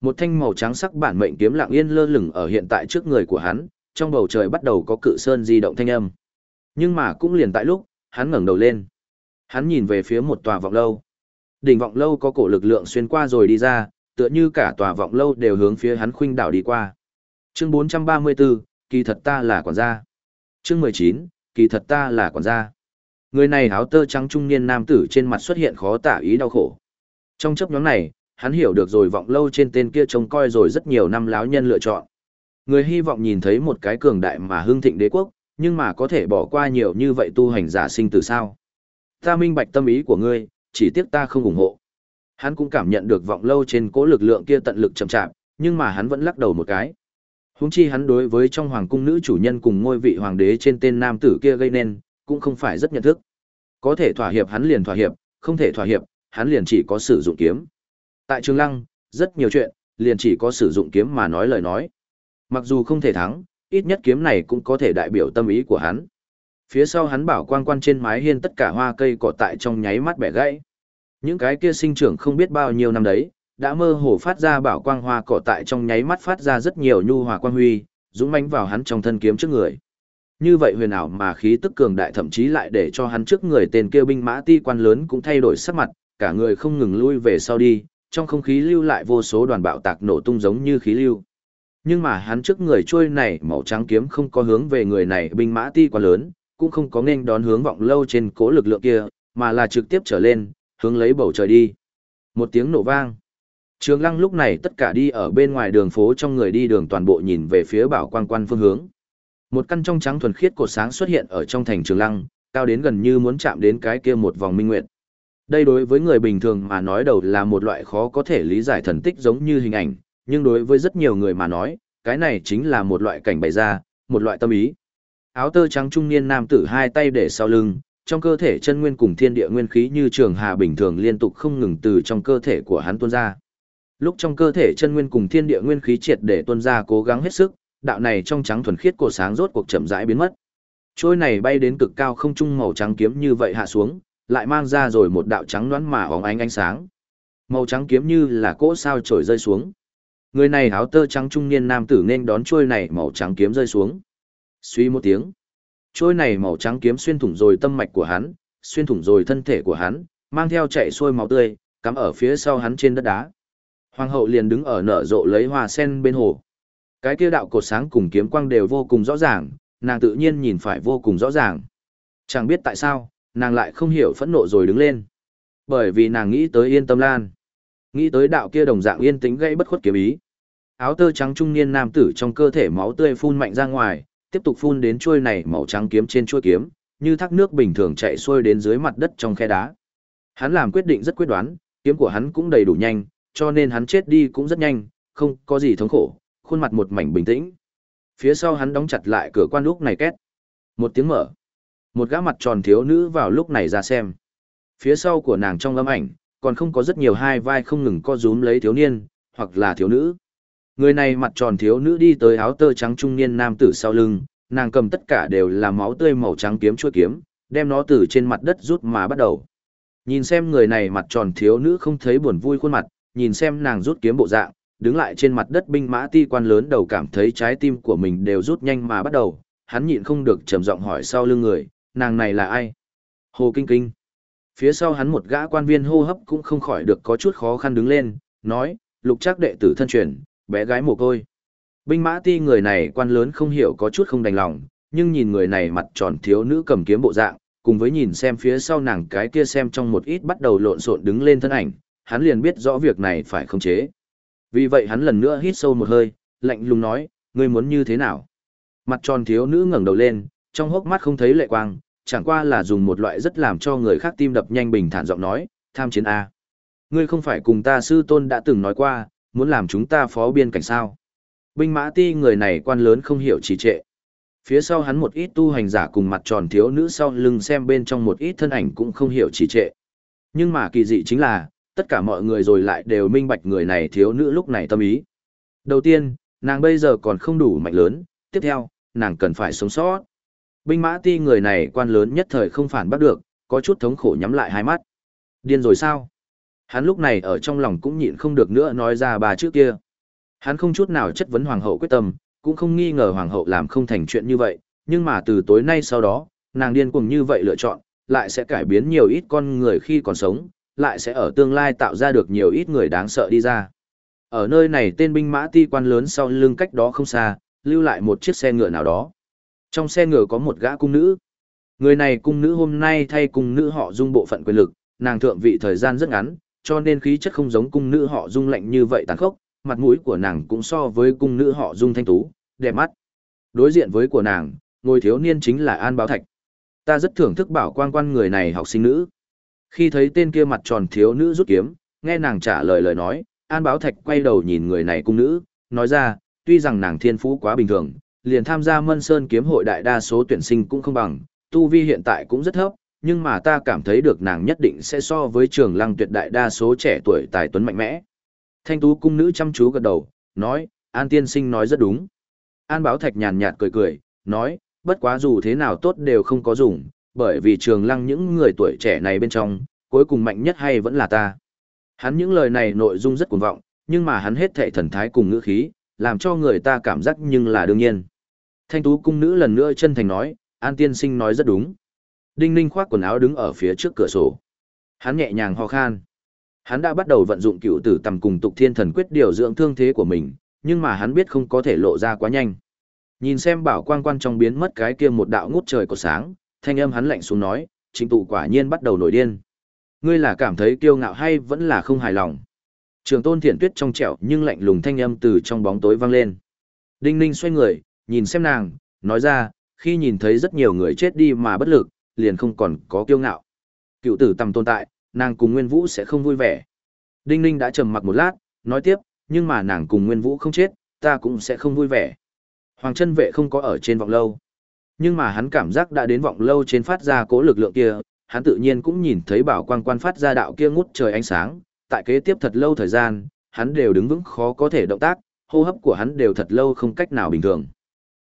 Một thanh màu trắng sắc bản mệnh kiếm lặng yên lơ lửng ở hiện tại trước người của hắn, trong bầu trời bắt đầu có cự sơn di động thanh âm. Nhưng mà cũng liền tại lúc, hắn ngẩng đầu lên. Hắn nhìn về phía một tòa vọng lâu. Đỉnh vọng lâu có cổ lực lượng xuyên qua rồi đi ra, tựa như cả tòa vọng lâu đều hướng phía hắn khuynh đảo đi qua. Chương 434, kỳ thật ta là quản gia. Chương 19, kỳ thật ta là quản gia. Người này áo tơ trắng trung niên nam tử trên mặt xuất hiện khó tả ý đau khổ. Trong chấp nhóm này, hắn hiểu được rồi vọng lâu trên tên kia trông coi rồi rất nhiều năm láo nhân lựa chọn. Người hy vọng nhìn thấy một cái cường đại mà hưng thịnh đế quốc, nhưng mà có thể bỏ qua nhiều như vậy tu hành giả sinh từ sao. Ta minh bạch tâm ý của ngươi, chỉ tiếc ta không ủng hộ. Hắn cũng cảm nhận được vọng lâu trên cố lực lượng kia tận lực chậm chạp, nhưng mà hắn vẫn lắc đầu một cái. Huống chi hắn đối với trong hoàng cung nữ chủ nhân cùng ngôi vị hoàng đế trên tên nam tử kia gây nên, cũng không phải rất nhận thức. Có thể thỏa hiệp hắn liền thỏa hiệp, không thể thỏa hiệp, hắn liền chỉ có sử dụng kiếm. Tại Trường Lăng, rất nhiều chuyện, liền chỉ có sử dụng kiếm mà nói lời nói. Mặc dù không thể thắng, ít nhất kiếm này cũng có thể đại biểu tâm ý của hắn. Phía sau hắn bảo quang quan trên mái hiên tất cả hoa cây cỏ tại trong nháy mắt bẻ gãy. Những cái kia sinh trưởng không biết bao nhiêu năm đấy, đã mơ hồ phát ra bảo quang hoa cỏ tại trong nháy mắt phát ra rất nhiều nhu hòa quang huy, dũng mãnh vào hắn trong thân kiếm trước người. Như vậy huyền ảo mà khí tức cường đại thậm chí lại để cho hắn trước người tên kia binh mã ti quan lớn cũng thay đổi sắc mặt, cả người không ngừng lui về sau đi, trong không khí lưu lại vô số đoàn bạo tạc nổ tung giống như khí lưu. Nhưng mà hắn trước người trôi này màu trắng kiếm không có hướng về người này binh mã ti quan lớn, cũng không có nên đón hướng vọng lâu trên cố lực lượng kia, mà là trực tiếp trở lên, hướng lấy bầu trời đi. Một tiếng nổ vang. Trường lăng lúc này tất cả đi ở bên ngoài đường phố trong người đi đường toàn bộ nhìn về phía bảo quan quan phương hướng. Một căn trong trắng thuần khiết cột sáng xuất hiện ở trong thành trường lăng, cao đến gần như muốn chạm đến cái kia một vòng minh nguyệt. Đây đối với người bình thường mà nói đầu là một loại khó có thể lý giải thần tích giống như hình ảnh, nhưng đối với rất nhiều người mà nói, cái này chính là một loại cảnh bày ra, một loại tâm ý. Áo tơ trắng trung niên nam tử hai tay để sau lưng, trong cơ thể chân nguyên cùng thiên địa nguyên khí như trường hà bình thường liên tục không ngừng từ trong cơ thể của hắn tuôn ra. Lúc trong cơ thể chân nguyên cùng thiên địa nguyên khí triệt để tuôn ra cố gắng hết sức, đạo này trong trắng thuần khiết cổ sáng rốt cuộc chậm rãi biến mất. Trôi này bay đến cực cao không trung màu trắng kiếm như vậy hạ xuống, lại mang ra rồi một đạo trắng đoán mà óng ánh ánh sáng. Màu trắng kiếm như là cỗ sao trổi rơi xuống. Người này áo tơ trắng trung niên nam tử nên đón trôi này màu trắng kiếm rơi xuống. Suy một tiếng. Trôi này màu trắng kiếm xuyên thủng rồi tâm mạch của hắn, xuyên thủng rồi thân thể của hắn, mang theo chạy xuôi máu tươi, cắm ở phía sau hắn trên đất đá. Hoàng hậu liền đứng ở nở rộ lấy hoa sen bên hồ. Cái kia đạo cột sáng cùng kiếm quang đều vô cùng rõ ràng, nàng tự nhiên nhìn phải vô cùng rõ ràng. Chẳng biết tại sao, nàng lại không hiểu phẫn nộ rồi đứng lên. Bởi vì nàng nghĩ tới yên tâm lan. Nghĩ tới đạo kia đồng dạng yên tĩnh gây bất khuất kiếm ý. Áo tơ trắng trung niên nam tử trong cơ thể máu tươi phun mạnh ra ngoài, tiếp tục phun đến chuôi này màu trắng kiếm trên chuôi kiếm, như thác nước bình thường chạy xuôi đến dưới mặt đất trong khe đá. Hắn làm quyết định rất quyết đoán, kiếm của hắn cũng đầy đủ nhanh, cho nên hắn chết đi cũng rất nhanh, không có gì thống khổ, khuôn mặt một mảnh bình tĩnh. Phía sau hắn đóng chặt lại cửa quan lúc này két. Một tiếng mở. Một gã mặt tròn thiếu nữ vào lúc này ra xem. Phía sau của nàng trong lâm ảnh, còn không có rất nhiều hai vai không ngừng co rúm lấy thiếu niên, hoặc là thiếu nữ. Người này mặt tròn thiếu nữ đi tới áo tơ trắng trung niên nam tử sau lưng, nàng cầm tất cả đều là máu tươi màu trắng kiếm chuôi kiếm, đem nó từ trên mặt đất rút mà bắt đầu. Nhìn xem người này mặt tròn thiếu nữ không thấy buồn vui khuôn mặt, nhìn xem nàng rút kiếm bộ dạng, đứng lại trên mặt đất binh mã ti quan lớn đầu cảm thấy trái tim của mình đều rút nhanh mà bắt đầu, hắn nhịn không được trầm giọng hỏi sau lưng người, nàng này là ai? Hồ Kinh Kinh. Phía sau hắn một gã quan viên hô hấp cũng không khỏi được có chút khó khăn đứng lên, nói, lục chắc đệ tử thân truyền, bé gái mồ côi. Binh mã ti người này quan lớn không hiểu có chút không đành lòng, nhưng nhìn người này mặt tròn thiếu nữ cầm kiếm bộ dạng, cùng với nhìn xem phía sau nàng cái kia xem trong một ít bắt đầu lộn xộn đứng lên thân ảnh, hắn liền biết rõ việc này phải không chế. Vì vậy hắn lần nữa hít sâu một hơi, lạnh lùng nói, ngươi muốn như thế nào? Mặt tròn thiếu nữ ngẩng đầu lên, trong hốc mắt không thấy lệ quang, chẳng qua là dùng một loại rất làm cho người khác tim đập nhanh bình thản giọng nói, tham chiến A. Ngươi không phải cùng ta sư tôn đã từng nói qua, muốn làm chúng ta phó biên cảnh sao. Binh mã ti người này quan lớn không hiểu trì trệ. Phía sau hắn một ít tu hành giả cùng mặt tròn thiếu nữ sau lưng xem bên trong một ít thân ảnh cũng không hiểu trì trệ. Nhưng mà kỳ dị chính là, tất cả mọi người rồi lại đều minh bạch người này thiếu nữ lúc này tâm ý. Đầu tiên, nàng bây giờ còn không đủ mạnh lớn, tiếp theo, nàng cần phải sống sót. Binh mã ti người này quan lớn nhất thời không phản bắt được, có chút thống khổ nhắm lại hai mắt. Điên rồi sao? Hắn lúc này ở trong lòng cũng nhịn không được nữa nói ra bà trước kia. Hắn không chút nào chất vấn hoàng hậu quyết tâm, cũng không nghi ngờ hoàng hậu làm không thành chuyện như vậy, nhưng mà từ tối nay sau đó, nàng điên cuồng như vậy lựa chọn, lại sẽ cải biến nhiều ít con người khi còn sống, lại sẽ ở tương lai tạo ra được nhiều ít người đáng sợ đi ra. Ở nơi này tên binh mã ti quan lớn sau lưng cách đó không xa, lưu lại một chiếc xe ngựa nào đó. Trong xe ngựa có một gã cung nữ. Người này cung nữ hôm nay thay cung nữ họ dung bộ phận quyền lực, nàng thượng vị thời gian rất ngắn, cho nên khí chất không giống cung nữ họ dung lạnh như vậy tàn khốc, mặt mũi của nàng cũng so với cung nữ họ dung thanh tú, đẹp mắt. Đối diện với của nàng, ngồi thiếu niên chính là An Báo Thạch. Ta rất thưởng thức bảo quan quan người này học sinh nữ. Khi thấy tên kia mặt tròn thiếu nữ rút kiếm, nghe nàng trả lời lời nói, An Báo Thạch quay đầu nhìn người này cung nữ, nói ra, tuy rằng nàng thiên phú quá bình thường, liền tham gia Mân Sơn kiếm hội đại đa số tuyển sinh cũng không bằng, tu vi hiện tại cũng rất thấp, nhưng mà ta cảm thấy được nàng nhất định sẽ so với trường lăng tuyệt đại đa số trẻ tuổi tài tuấn mạnh mẽ. Thanh tú cung nữ chăm chú gật đầu, nói, An tiên sinh nói rất đúng. An báo thạch nhàn nhạt cười cười, nói, bất quá dù thế nào tốt đều không có dùng, bởi vì trường lăng những người tuổi trẻ này bên trong, cuối cùng mạnh nhất hay vẫn là ta. Hắn những lời này nội dung rất cuồng vọng, nhưng mà hắn hết thệ thần thái cùng ngữ khí, làm cho người ta cảm giác nhưng là đương nhiên. Thanh tú cung nữ lần nữa chân thành nói, An tiên sinh nói rất đúng. Đinh Ninh khoác quần áo đứng ở phía trước cửa sổ. Hắn nhẹ nhàng ho khan. Hắn đã bắt đầu vận dụng cựu tử tầm cùng tục thiên thần quyết điều dưỡng thương thế của mình, nhưng mà hắn biết không có thể lộ ra quá nhanh. Nhìn xem bảo quang quan trong biến mất cái kia một đạo ngút trời của sáng, thanh âm hắn lạnh xuống nói, chính tụ quả nhiên bắt đầu nổi điên. Ngươi là cảm thấy kiêu ngạo hay vẫn là không hài lòng? Trường tôn thiện tuyết trong trẻo nhưng lạnh lùng thanh âm từ trong bóng tối vang lên. Đinh ninh xoay người, nhìn xem nàng, nói ra, khi nhìn thấy rất nhiều người chết đi mà bất lực, liền không còn có kiêu ngạo. Cựu tử tầm tồn tại, nàng cùng Nguyên Vũ sẽ không vui vẻ. Đinh Ninh đã trầm mặc một lát, nói tiếp, nhưng mà nàng cùng Nguyên Vũ không chết, ta cũng sẽ không vui vẻ. Hoàng chân vệ không có ở trên vọng lâu. Nhưng mà hắn cảm giác đã đến vọng lâu trên phát ra cố lực lượng kia, hắn tự nhiên cũng nhìn thấy bảo quang quan phát ra đạo kia ngút trời ánh sáng, tại kế tiếp thật lâu thời gian, hắn đều đứng vững khó có thể động tác, hô hấp của hắn đều thật lâu không cách nào bình thường.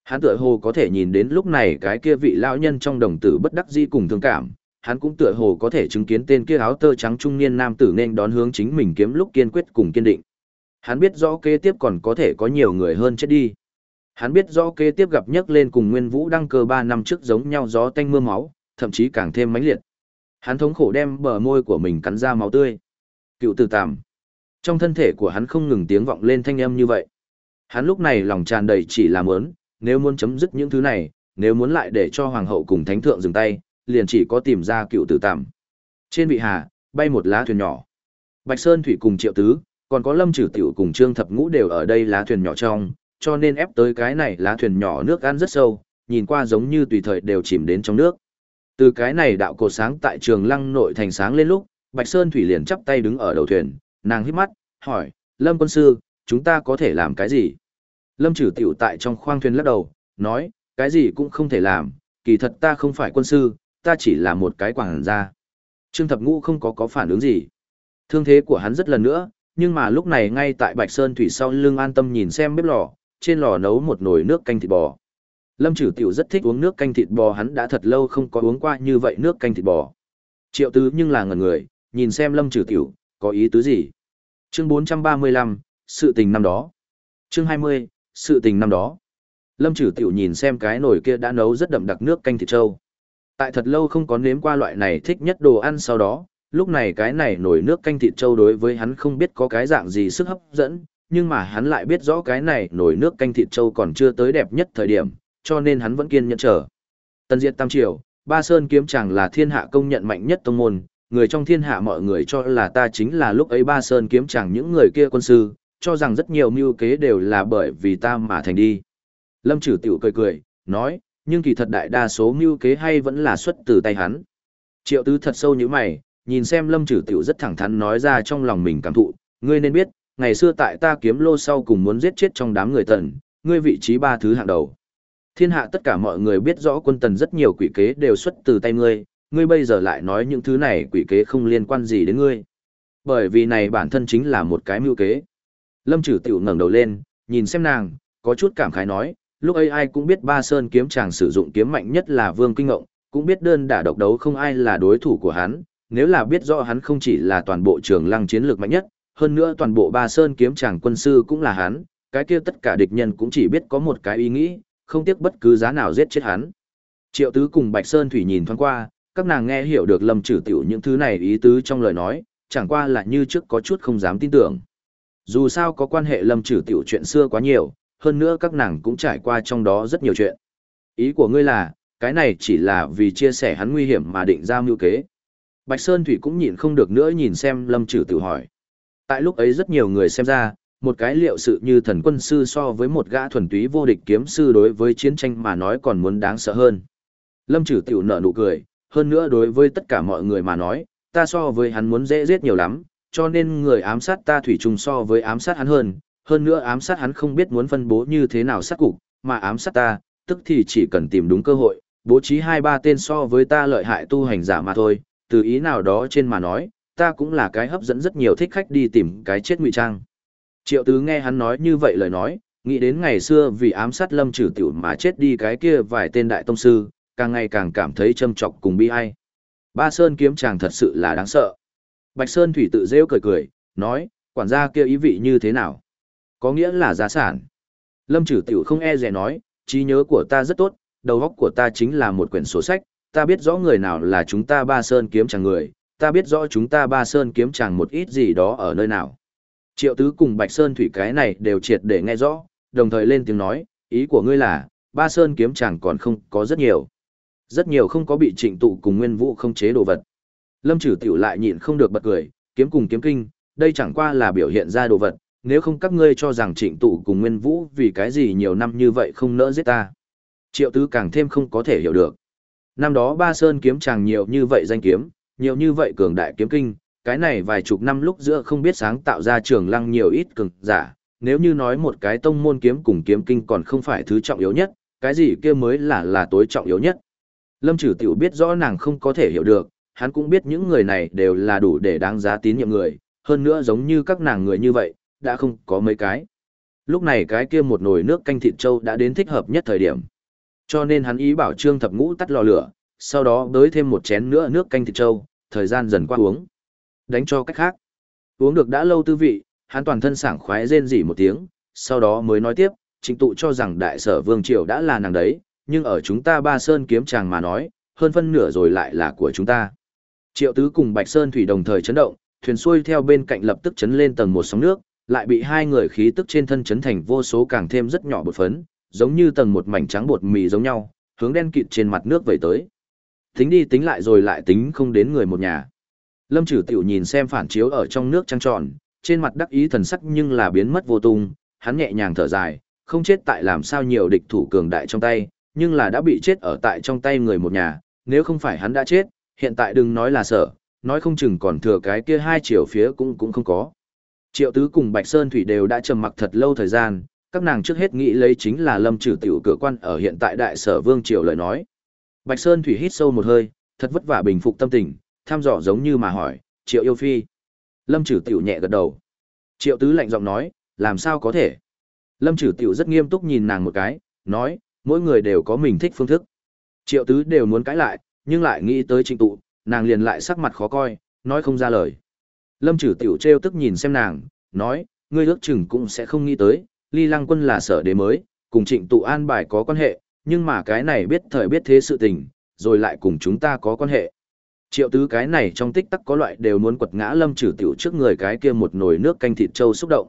Hắn tựa hồ có thể nhìn đến lúc này cái kia vị lão nhân trong đồng tử bất đắc dĩ cùng thương cảm, hắn cũng tựa hồ có thể chứng kiến tên kia áo tơ trắng trung niên nam tử nên đón hướng chính mình kiếm lúc kiên quyết cùng kiên định. Hắn biết rõ kế tiếp còn có thể có nhiều người hơn chết đi. Hắn biết rõ kế tiếp gặp nhấc lên cùng Nguyên Vũ đăng cơ ba năm trước giống nhau gió tanh mưa máu, thậm chí càng thêm mãnh liệt. Hắn thống khổ đem bờ môi của mình cắn ra máu tươi. Cựu tử tàm. Trong thân thể của hắn không ngừng tiếng vọng lên thanh âm như vậy. Hắn lúc này lòng tràn đầy chỉ là muốn, nếu muốn chấm dứt những thứ này, nếu muốn lại để cho hoàng hậu cùng thánh thượng dừng tay, liền chỉ có tìm ra cựu tử tạm. Trên vị hà, bay một lá thuyền nhỏ. Bạch Sơn Thủy cùng Triệu Tứ, còn có Lâm Trử Tiểu cùng Trương Thập Ngũ đều ở đây lá thuyền nhỏ trong, cho nên ép tới cái này lá thuyền nhỏ nước ăn rất sâu, nhìn qua giống như tùy thời đều chìm đến trong nước. Từ cái này đạo cột sáng tại trường lăng nội thành sáng lên lúc, Bạch Sơn Thủy liền chắp tay đứng ở đầu thuyền, nàng hít mắt, hỏi, Lâm quân sư, chúng ta có thể làm cái gì? Lâm trừ tiểu tại trong khoang thuyền lắc đầu, nói, cái gì cũng không thể làm, kỳ thật ta không phải quân sư, ta chỉ là một cái quảng gia. Trương Thập Ngũ không có có phản ứng gì. Thương thế của hắn rất lần nữa, nhưng mà lúc này ngay tại Bạch Sơn Thủy sau lưng an tâm nhìn xem bếp lò, trên lò nấu một nồi nước canh thịt bò. Lâm Trử Tiểu rất thích uống nước canh thịt bò hắn đã thật lâu không có uống qua như vậy nước canh thịt bò. Triệu Tứ nhưng là ngẩn người, nhìn xem Lâm Trử Tiểu, có ý tứ gì? Chương 435, sự tình năm đó. Chương 20, sự tình năm đó. Lâm Trử Tiểu nhìn xem cái nồi kia đã nấu rất đậm đặc nước canh thịt trâu. Tại thật lâu không có nếm qua loại này thích nhất đồ ăn sau đó, lúc này cái này nồi nước canh thịt trâu đối với hắn không biết có cái dạng gì sức hấp dẫn, nhưng mà hắn lại biết rõ cái này nồi nước canh thịt trâu còn chưa tới đẹp nhất thời điểm, cho nên hắn vẫn kiên nhẫn chờ. Tân Diệt Tam Triều, Ba Sơn kiếm tràng là thiên hạ công nhận mạnh nhất tông môn, người trong thiên hạ mọi người cho là ta chính là lúc ấy Ba Sơn kiếm tràng những người kia quân sư, cho rằng rất nhiều mưu kế đều là bởi vì ta mà thành đi. Lâm trừ Tiểu cười cười, nói, nhưng kỳ thật đại đa số mưu kế hay vẫn là xuất từ tay hắn. Triệu Tứ thật sâu như mày, nhìn xem Lâm trừ Tiểu rất thẳng thắn nói ra trong lòng mình cảm thụ, ngươi nên biết, ngày xưa tại ta kiếm lô sau cùng muốn giết chết trong đám người tần, ngươi vị trí ba thứ hạng đầu. Thiên hạ tất cả mọi người biết rõ quân tần rất nhiều quỷ kế đều xuất từ tay ngươi, ngươi bây giờ lại nói những thứ này quỷ kế không liên quan gì đến ngươi. Bởi vì này bản thân chính là một cái mưu kế. Lâm trừ tiểu ngẩng đầu lên, nhìn xem nàng, có chút cảm khái nói, lúc ấy ai cũng biết ba sơn kiếm chàng sử dụng kiếm mạnh nhất là vương kinh ngộng, cũng biết đơn đả độc đấu không ai là đối thủ của hắn, nếu là biết rõ hắn không chỉ là toàn bộ trường lăng chiến lược mạnh nhất, hơn nữa toàn bộ ba sơn kiếm chàng quân sư cũng là hắn, cái kia tất cả địch nhân cũng chỉ biết có một cái ý nghĩ, không tiếc bất cứ giá nào giết chết hắn. Triệu Tứ cùng Bạch Sơn Thủy nhìn thoáng qua, các nàng nghe hiểu được Lâm Trử Tiểu những thứ này ý tứ trong lời nói, chẳng qua là như trước có chút không dám tin tưởng. Dù sao có quan hệ Lâm trừ Tiểu chuyện xưa quá nhiều, hơn nữa các nàng cũng trải qua trong đó rất nhiều chuyện. Ý của ngươi là, cái này chỉ là vì chia sẻ hắn nguy hiểm mà định ra mưu kế. Bạch Sơn Thủy cũng nhịn không được nữa nhìn xem Lâm trừ tự hỏi. Tại lúc ấy rất nhiều người xem ra, một cái liệu sự như thần quân sư so với một gã thuần túy vô địch kiếm sư đối với chiến tranh mà nói còn muốn đáng sợ hơn. Lâm trừ tiểu nở nụ cười, hơn nữa đối với tất cả mọi người mà nói, ta so với hắn muốn dễ giết nhiều lắm, cho nên người ám sát ta thủy trùng so với ám sát hắn hơn, hơn nữa ám sát hắn không biết muốn phân bố như thế nào sát cục, mà ám sát ta, tức thì chỉ cần tìm đúng cơ hội, bố trí hai ba tên so với ta lợi hại tu hành giả mà thôi, từ ý nào đó trên mà nói, ta cũng là cái hấp dẫn rất nhiều thích khách đi tìm cái chết ngụy trang. Triệu tứ nghe hắn nói như vậy lời nói, nghĩ đến ngày xưa vì ám sát lâm trừ tiểu mà chết đi cái kia vài tên đại tông sư, càng ngày càng cảm thấy châm trọc cùng bi ai. Ba Sơn kiếm chàng thật sự là đáng sợ. Bạch Sơn Thủy tự rêu cười cười, nói, quản gia kia ý vị như thế nào? Có nghĩa là giá sản. Lâm Trử tiểu không e dè nói, trí nhớ của ta rất tốt, đầu óc của ta chính là một quyển sổ sách, ta biết rõ người nào là chúng ta ba Sơn kiếm chàng người, ta biết rõ chúng ta ba Sơn kiếm chàng một ít gì đó ở nơi nào. Triệu Tứ cùng Bạch Sơn Thủy cái này đều triệt để nghe rõ, đồng thời lên tiếng nói, ý của ngươi là, ba Sơn kiếm chàng còn không có rất nhiều. Rất nhiều không có bị trịnh tụ cùng nguyên vũ không chế đồ vật. Lâm trừ tiểu lại nhịn không được bật cười, kiếm cùng kiếm kinh, đây chẳng qua là biểu hiện ra đồ vật, nếu không các ngươi cho rằng trịnh tụ cùng nguyên vũ vì cái gì nhiều năm như vậy không nỡ giết ta. Triệu Tứ càng thêm không có thể hiểu được. Năm đó ba Sơn kiếm chàng nhiều như vậy danh kiếm, nhiều như vậy cường đại kiếm kinh, cái này vài chục năm lúc giữa không biết sáng tạo ra trường lăng nhiều ít cường giả, nếu như nói một cái tông môn kiếm cùng kiếm kinh còn không phải thứ trọng yếu nhất, cái gì kia mới là là tối trọng yếu nhất. Lâm Trử Tiểu biết rõ nàng không có thể hiểu được, hắn cũng biết những người này đều là đủ để đáng giá tín nhiệm người, hơn nữa giống như các nàng người như vậy, đã không có mấy cái. Lúc này cái kia một nồi nước canh thịt trâu đã đến thích hợp nhất thời điểm. Cho nên hắn ý bảo Trương Thập Ngũ tắt lò lửa, sau đó đới thêm một chén nữa nước canh thịt trâu, thời gian dần qua uống. Đánh cho cách khác. Uống được đã lâu tư vị, hắn toàn thân sảng khoái rên rỉ một tiếng, sau đó mới nói tiếp, trình tụ cho rằng đại sở vương triều đã là nàng đấy, nhưng ở chúng ta ba sơn kiếm chàng mà nói, hơn phân nửa rồi lại là của chúng ta. Triệu tứ cùng Bạch Sơn Thủy đồng thời chấn động, thuyền xuôi theo bên cạnh lập tức chấn lên tầng một sóng nước, lại bị hai người khí tức trên thân chấn thành vô số càng thêm rất nhỏ bột phấn, giống như tầng một mảnh trắng bột mì giống nhau, hướng đen kịt trên mặt nước vẩy tới. Tính đi tính lại rồi lại tính không đến người một nhà. Lâm Trử Tiểu nhìn xem phản chiếu ở trong nước trăng tròn, trên mặt đắc ý thần sắc nhưng là biến mất vô tung, hắn nhẹ nhàng thở dài, không chết tại làm sao nhiều địch thủ cường đại trong tay, nhưng là đã bị chết ở tại trong tay người một nhà, nếu không phải hắn đã chết, hiện tại đừng nói là sợ, nói không chừng còn thừa cái kia hai chiều phía cũng cũng không có. Triệu Tứ cùng Bạch Sơn Thủy đều đã trầm mặc thật lâu thời gian, các nàng trước hết nghĩ lấy chính là Lâm trừ tiểu cửa quan ở hiện tại đại sở Vương Triều lời nói. Bạch Sơn Thủy hít sâu một hơi, thật vất vả bình phục tâm tình, tham dò giống như mà hỏi, Triệu Yêu Phi. Lâm trừ tiểu nhẹ gật đầu. Triệu Tứ lạnh giọng nói, làm sao có thể? Lâm trừ tiểu rất nghiêm túc nhìn nàng một cái, nói, mỗi người đều có mình thích phương thức. Triệu Tứ đều muốn cãi lại, nhưng lại nghĩ tới trịnh tụ, nàng liền lại sắc mặt khó coi, nói không ra lời. Lâm Trử tiểu trêu tức nhìn xem nàng, nói, ngươi ước chừng cũng sẽ không nghĩ tới, ly lăng quân là sở đế mới, cùng trịnh tụ an bài có quan hệ, nhưng mà cái này biết thời biết thế sự tình, rồi lại cùng chúng ta có quan hệ. Triệu tứ cái này trong tích tắc có loại đều muốn quật ngã lâm trừ tiểu trước người cái kia một nồi nước canh thịt trâu xúc động.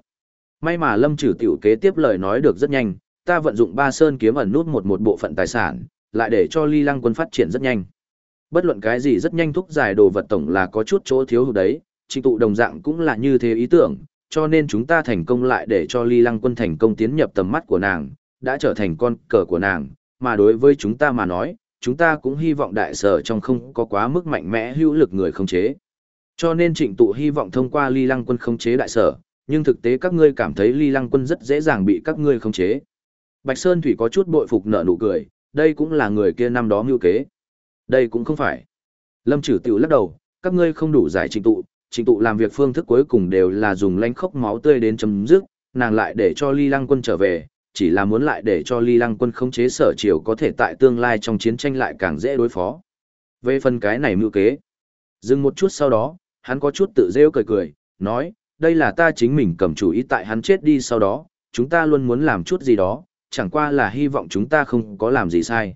May mà lâm trừ tiểu kế tiếp lời nói được rất nhanh, ta vận dụng ba sơn kiếm ẩn nút một một bộ phận tài sản, lại để cho ly lăng quân phát triển rất nhanh. Bất luận cái gì rất nhanh thúc giải đồ vật tổng là có chút chỗ thiếu hụt đấy, Trình tụ đồng dạng cũng là như thế ý tưởng, cho nên chúng ta thành công lại để cho ly lăng quân thành công tiến nhập tầm mắt của nàng, đã trở thành con cờ của nàng, mà đối với chúng ta mà nói, chúng ta cũng hy vọng đại sở trong không có quá mức mạnh mẽ hữu lực người không chế. Cho nên trịnh tụ hy vọng thông qua ly lăng quân không chế đại sở, nhưng thực tế các ngươi cảm thấy ly lăng quân rất dễ dàng bị các ngươi không chế. Bạch Sơn Thủy có chút bội phục nở nụ cười, đây cũng là người kia năm đó mưu kế. Đây cũng không phải. Lâm trừ tiểu lắc đầu, các ngươi không đủ giải trình tụ, trình tụ làm việc phương thức cuối cùng đều là dùng lanh khốc máu tươi đến chấm dứt, nàng lại để cho ly lăng quân trở về, chỉ là muốn lại để cho ly lăng quân khống chế sở triều có thể tại tương lai trong chiến tranh lại càng dễ đối phó. Về phần cái này mưu kế. Dừng một chút sau đó, hắn có chút tự rêu cười cười, nói, đây là ta chính mình cầm chủ ý tại hắn chết đi sau đó, chúng ta luôn muốn làm chút gì đó, chẳng qua là hy vọng chúng ta không có làm gì sai.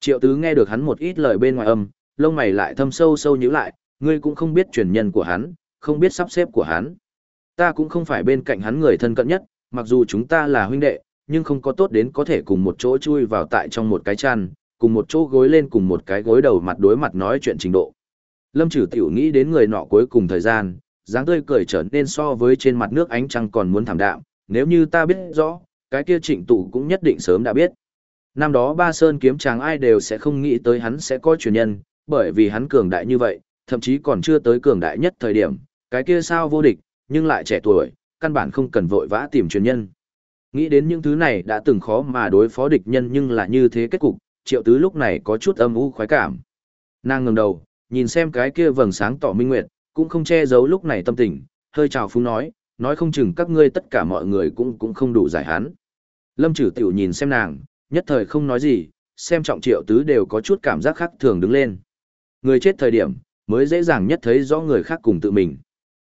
Triệu tứ nghe được hắn một ít lời bên ngoài âm, lông mày lại thâm sâu sâu nhíu lại, ngươi cũng không biết truyền nhân của hắn, không biết sắp xếp của hắn. Ta cũng không phải bên cạnh hắn người thân cận nhất, mặc dù chúng ta là huynh đệ, nhưng không có tốt đến có thể cùng một chỗ chui vào tại trong một cái chăn, cùng một chỗ gối lên cùng một cái gối đầu mặt đối mặt nói chuyện trình độ. Lâm Trử Tiểu nghĩ đến người nọ cuối cùng thời gian, dáng tươi cười trở nên so với trên mặt nước ánh trăng còn muốn thảm đạm, nếu như ta biết rõ, cái kia trịnh tụ cũng nhất định sớm đã biết. Năm đó ba sơn kiếm chàng ai đều sẽ không nghĩ tới hắn sẽ có truyền nhân, bởi vì hắn cường đại như vậy, thậm chí còn chưa tới cường đại nhất thời điểm, cái kia sao vô địch, nhưng lại trẻ tuổi, căn bản không cần vội vã tìm truyền nhân. Nghĩ đến những thứ này đã từng khó mà đối phó địch nhân nhưng là như thế kết cục, triệu tứ lúc này có chút âm u khoái cảm. Nàng ngẩng đầu, nhìn xem cái kia vầng sáng tỏ minh nguyệt, cũng không che giấu lúc này tâm tình, hơi chào phúng nói, nói không chừng các ngươi tất cả mọi người cũng cũng không đủ giải hắn. Lâm trừ tiểu nhìn xem nàng, nhất thời không nói gì, xem trọng triệu tứ đều có chút cảm giác khác thường đứng lên. Người chết thời điểm, mới dễ dàng nhất thấy rõ người khác cùng tự mình.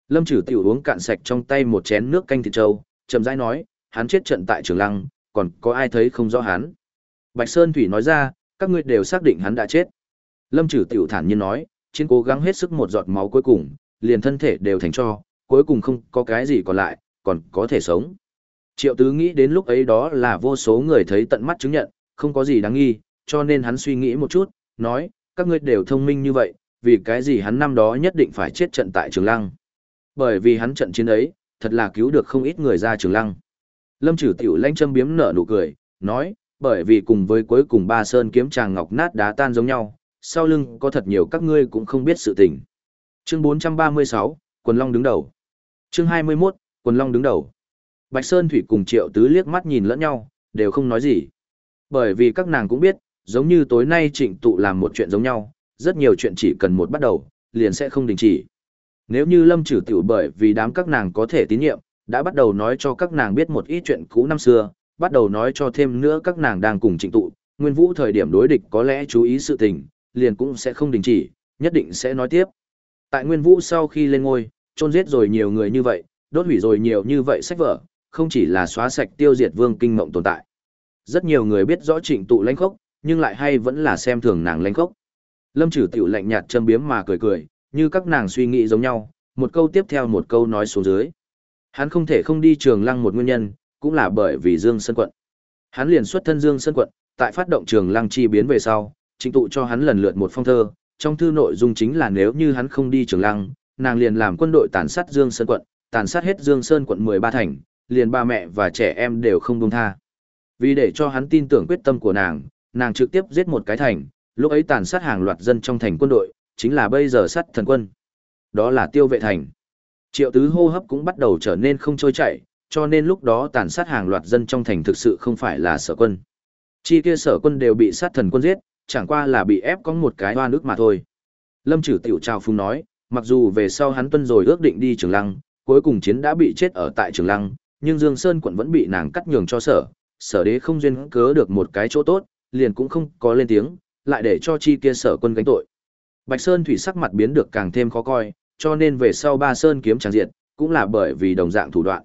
Lâm trừ tiểu uống cạn sạch trong tay một chén nước canh thịt trâu, chậm rãi nói, hắn chết trận tại trường lăng, còn có ai thấy không rõ hắn. Bạch Sơn Thủy nói ra, các ngươi đều xác định hắn đã chết. Lâm trừ tiểu thản nhiên nói, chiến cố gắng hết sức một giọt máu cuối cùng, liền thân thể đều thành cho, cuối cùng không có cái gì còn lại, còn có thể sống. Triệu tứ nghĩ đến lúc ấy đó là vô số người thấy tận mắt chứng nhận, không có gì đáng nghi, cho nên hắn suy nghĩ một chút, nói, các ngươi đều thông minh như vậy, vì cái gì hắn năm đó nhất định phải chết trận tại Trường Lăng. Bởi vì hắn trận chiến ấy, thật là cứu được không ít người ra Trường Lăng. Lâm trừ Tiểu lanh châm biếm nở nụ cười, nói, bởi vì cùng với cuối cùng ba sơn kiếm Tràng ngọc nát đá tan giống nhau, sau lưng có thật nhiều các ngươi cũng không biết sự tình. Chương 436, Quần Long đứng đầu. Chương 21, Quần Long đứng đầu. Bạch Sơn Thủy cùng Triệu Tứ liếc mắt nhìn lẫn nhau, đều không nói gì. Bởi vì các nàng cũng biết, giống như tối nay trịnh tụ làm một chuyện giống nhau, rất nhiều chuyện chỉ cần một bắt đầu, liền sẽ không đình chỉ. Nếu như Lâm Trử Tiểu bởi vì đám các nàng có thể tín nhiệm, đã bắt đầu nói cho các nàng biết một ít chuyện cũ năm xưa, bắt đầu nói cho thêm nữa các nàng đang cùng trịnh tụ, Nguyên Vũ thời điểm đối địch có lẽ chú ý sự tình, liền cũng sẽ không đình chỉ, nhất định sẽ nói tiếp. Tại Nguyên Vũ sau khi lên ngôi, chôn giết rồi nhiều người như vậy, đốt hủy rồi nhiều như vậy sách vở, không chỉ là xóa sạch tiêu diệt vương kinh mộng tồn tại. Rất nhiều người biết rõ trịnh tụ lãnh khốc, nhưng lại hay vẫn là xem thường nàng lãnh khốc. Lâm trừ tiểu lạnh nhạt châm biếm mà cười cười, như các nàng suy nghĩ giống nhau, một câu tiếp theo một câu nói xuống dưới. Hắn không thể không đi trường lăng một nguyên nhân, cũng là bởi vì Dương Sơn Quận. Hắn liền xuất thân Dương Sơn Quận, tại phát động trường lăng chi biến về sau, trịnh tụ cho hắn lần lượt một phong thơ, trong thư nội dung chính là nếu như hắn không đi trường lăng, nàng liền làm quân đội tàn sát Dương Sơn quận, tàn sát hết Dương Sơn quận 13 thành, liền ba mẹ và trẻ em đều không buông tha. Vì để cho hắn tin tưởng quyết tâm của nàng, nàng trực tiếp giết một cái thành, lúc ấy tàn sát hàng loạt dân trong thành quân đội, chính là bây giờ sát thần quân. Đó là tiêu vệ thành. Triệu tứ hô hấp cũng bắt đầu trở nên không trôi chảy, cho nên lúc đó tàn sát hàng loạt dân trong thành thực sự không phải là sở quân. Chi kia sở quân đều bị sát thần quân giết, chẳng qua là bị ép có một cái hoa nước mà thôi. Lâm trừ tiểu trào phung nói, mặc dù về sau hắn tuân rồi ước định đi trường lăng, cuối cùng chiến đã bị chết ở tại trường lăng, nhưng Dương Sơn quận vẫn bị nàng cắt nhường cho sở, sở đế không duyên cớ được một cái chỗ tốt, liền cũng không có lên tiếng, lại để cho chi kia sở quân gánh tội. Bạch Sơn thủy sắc mặt biến được càng thêm khó coi, cho nên về sau ba Sơn kiếm tràng diệt, cũng là bởi vì đồng dạng thủ đoạn.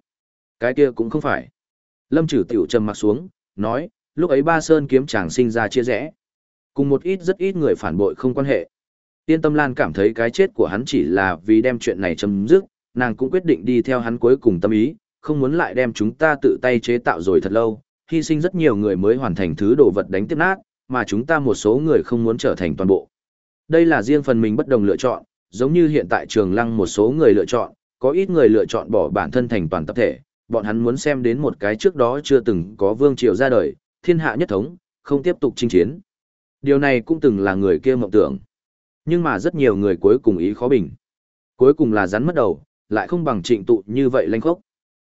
Cái kia cũng không phải. Lâm trừ tiểu trầm mặt xuống, nói, lúc ấy ba Sơn kiếm tràng sinh ra chia rẽ. Cùng một ít rất ít người phản bội không quan hệ. Tiên Tâm Lan cảm thấy cái chết của hắn chỉ là vì đem chuyện này chấm dứt, nàng cũng quyết định đi theo hắn cuối cùng tâm ý, không muốn lại đem chúng ta tự tay chế tạo rồi thật lâu, hy sinh rất nhiều người mới hoàn thành thứ đồ vật đánh tiếp nát, mà chúng ta một số người không muốn trở thành toàn bộ. Đây là riêng phần mình bất đồng lựa chọn, giống như hiện tại trường lăng một số người lựa chọn, có ít người lựa chọn bỏ bản thân thành toàn tập thể, bọn hắn muốn xem đến một cái trước đó chưa từng có vương triều ra đời, thiên hạ nhất thống, không tiếp tục chinh chiến. Điều này cũng từng là người kia mộng tưởng. Nhưng mà rất nhiều người cuối cùng ý khó bình. Cuối cùng là rắn mất đầu, lại không bằng trịnh tụ như vậy lanh khốc.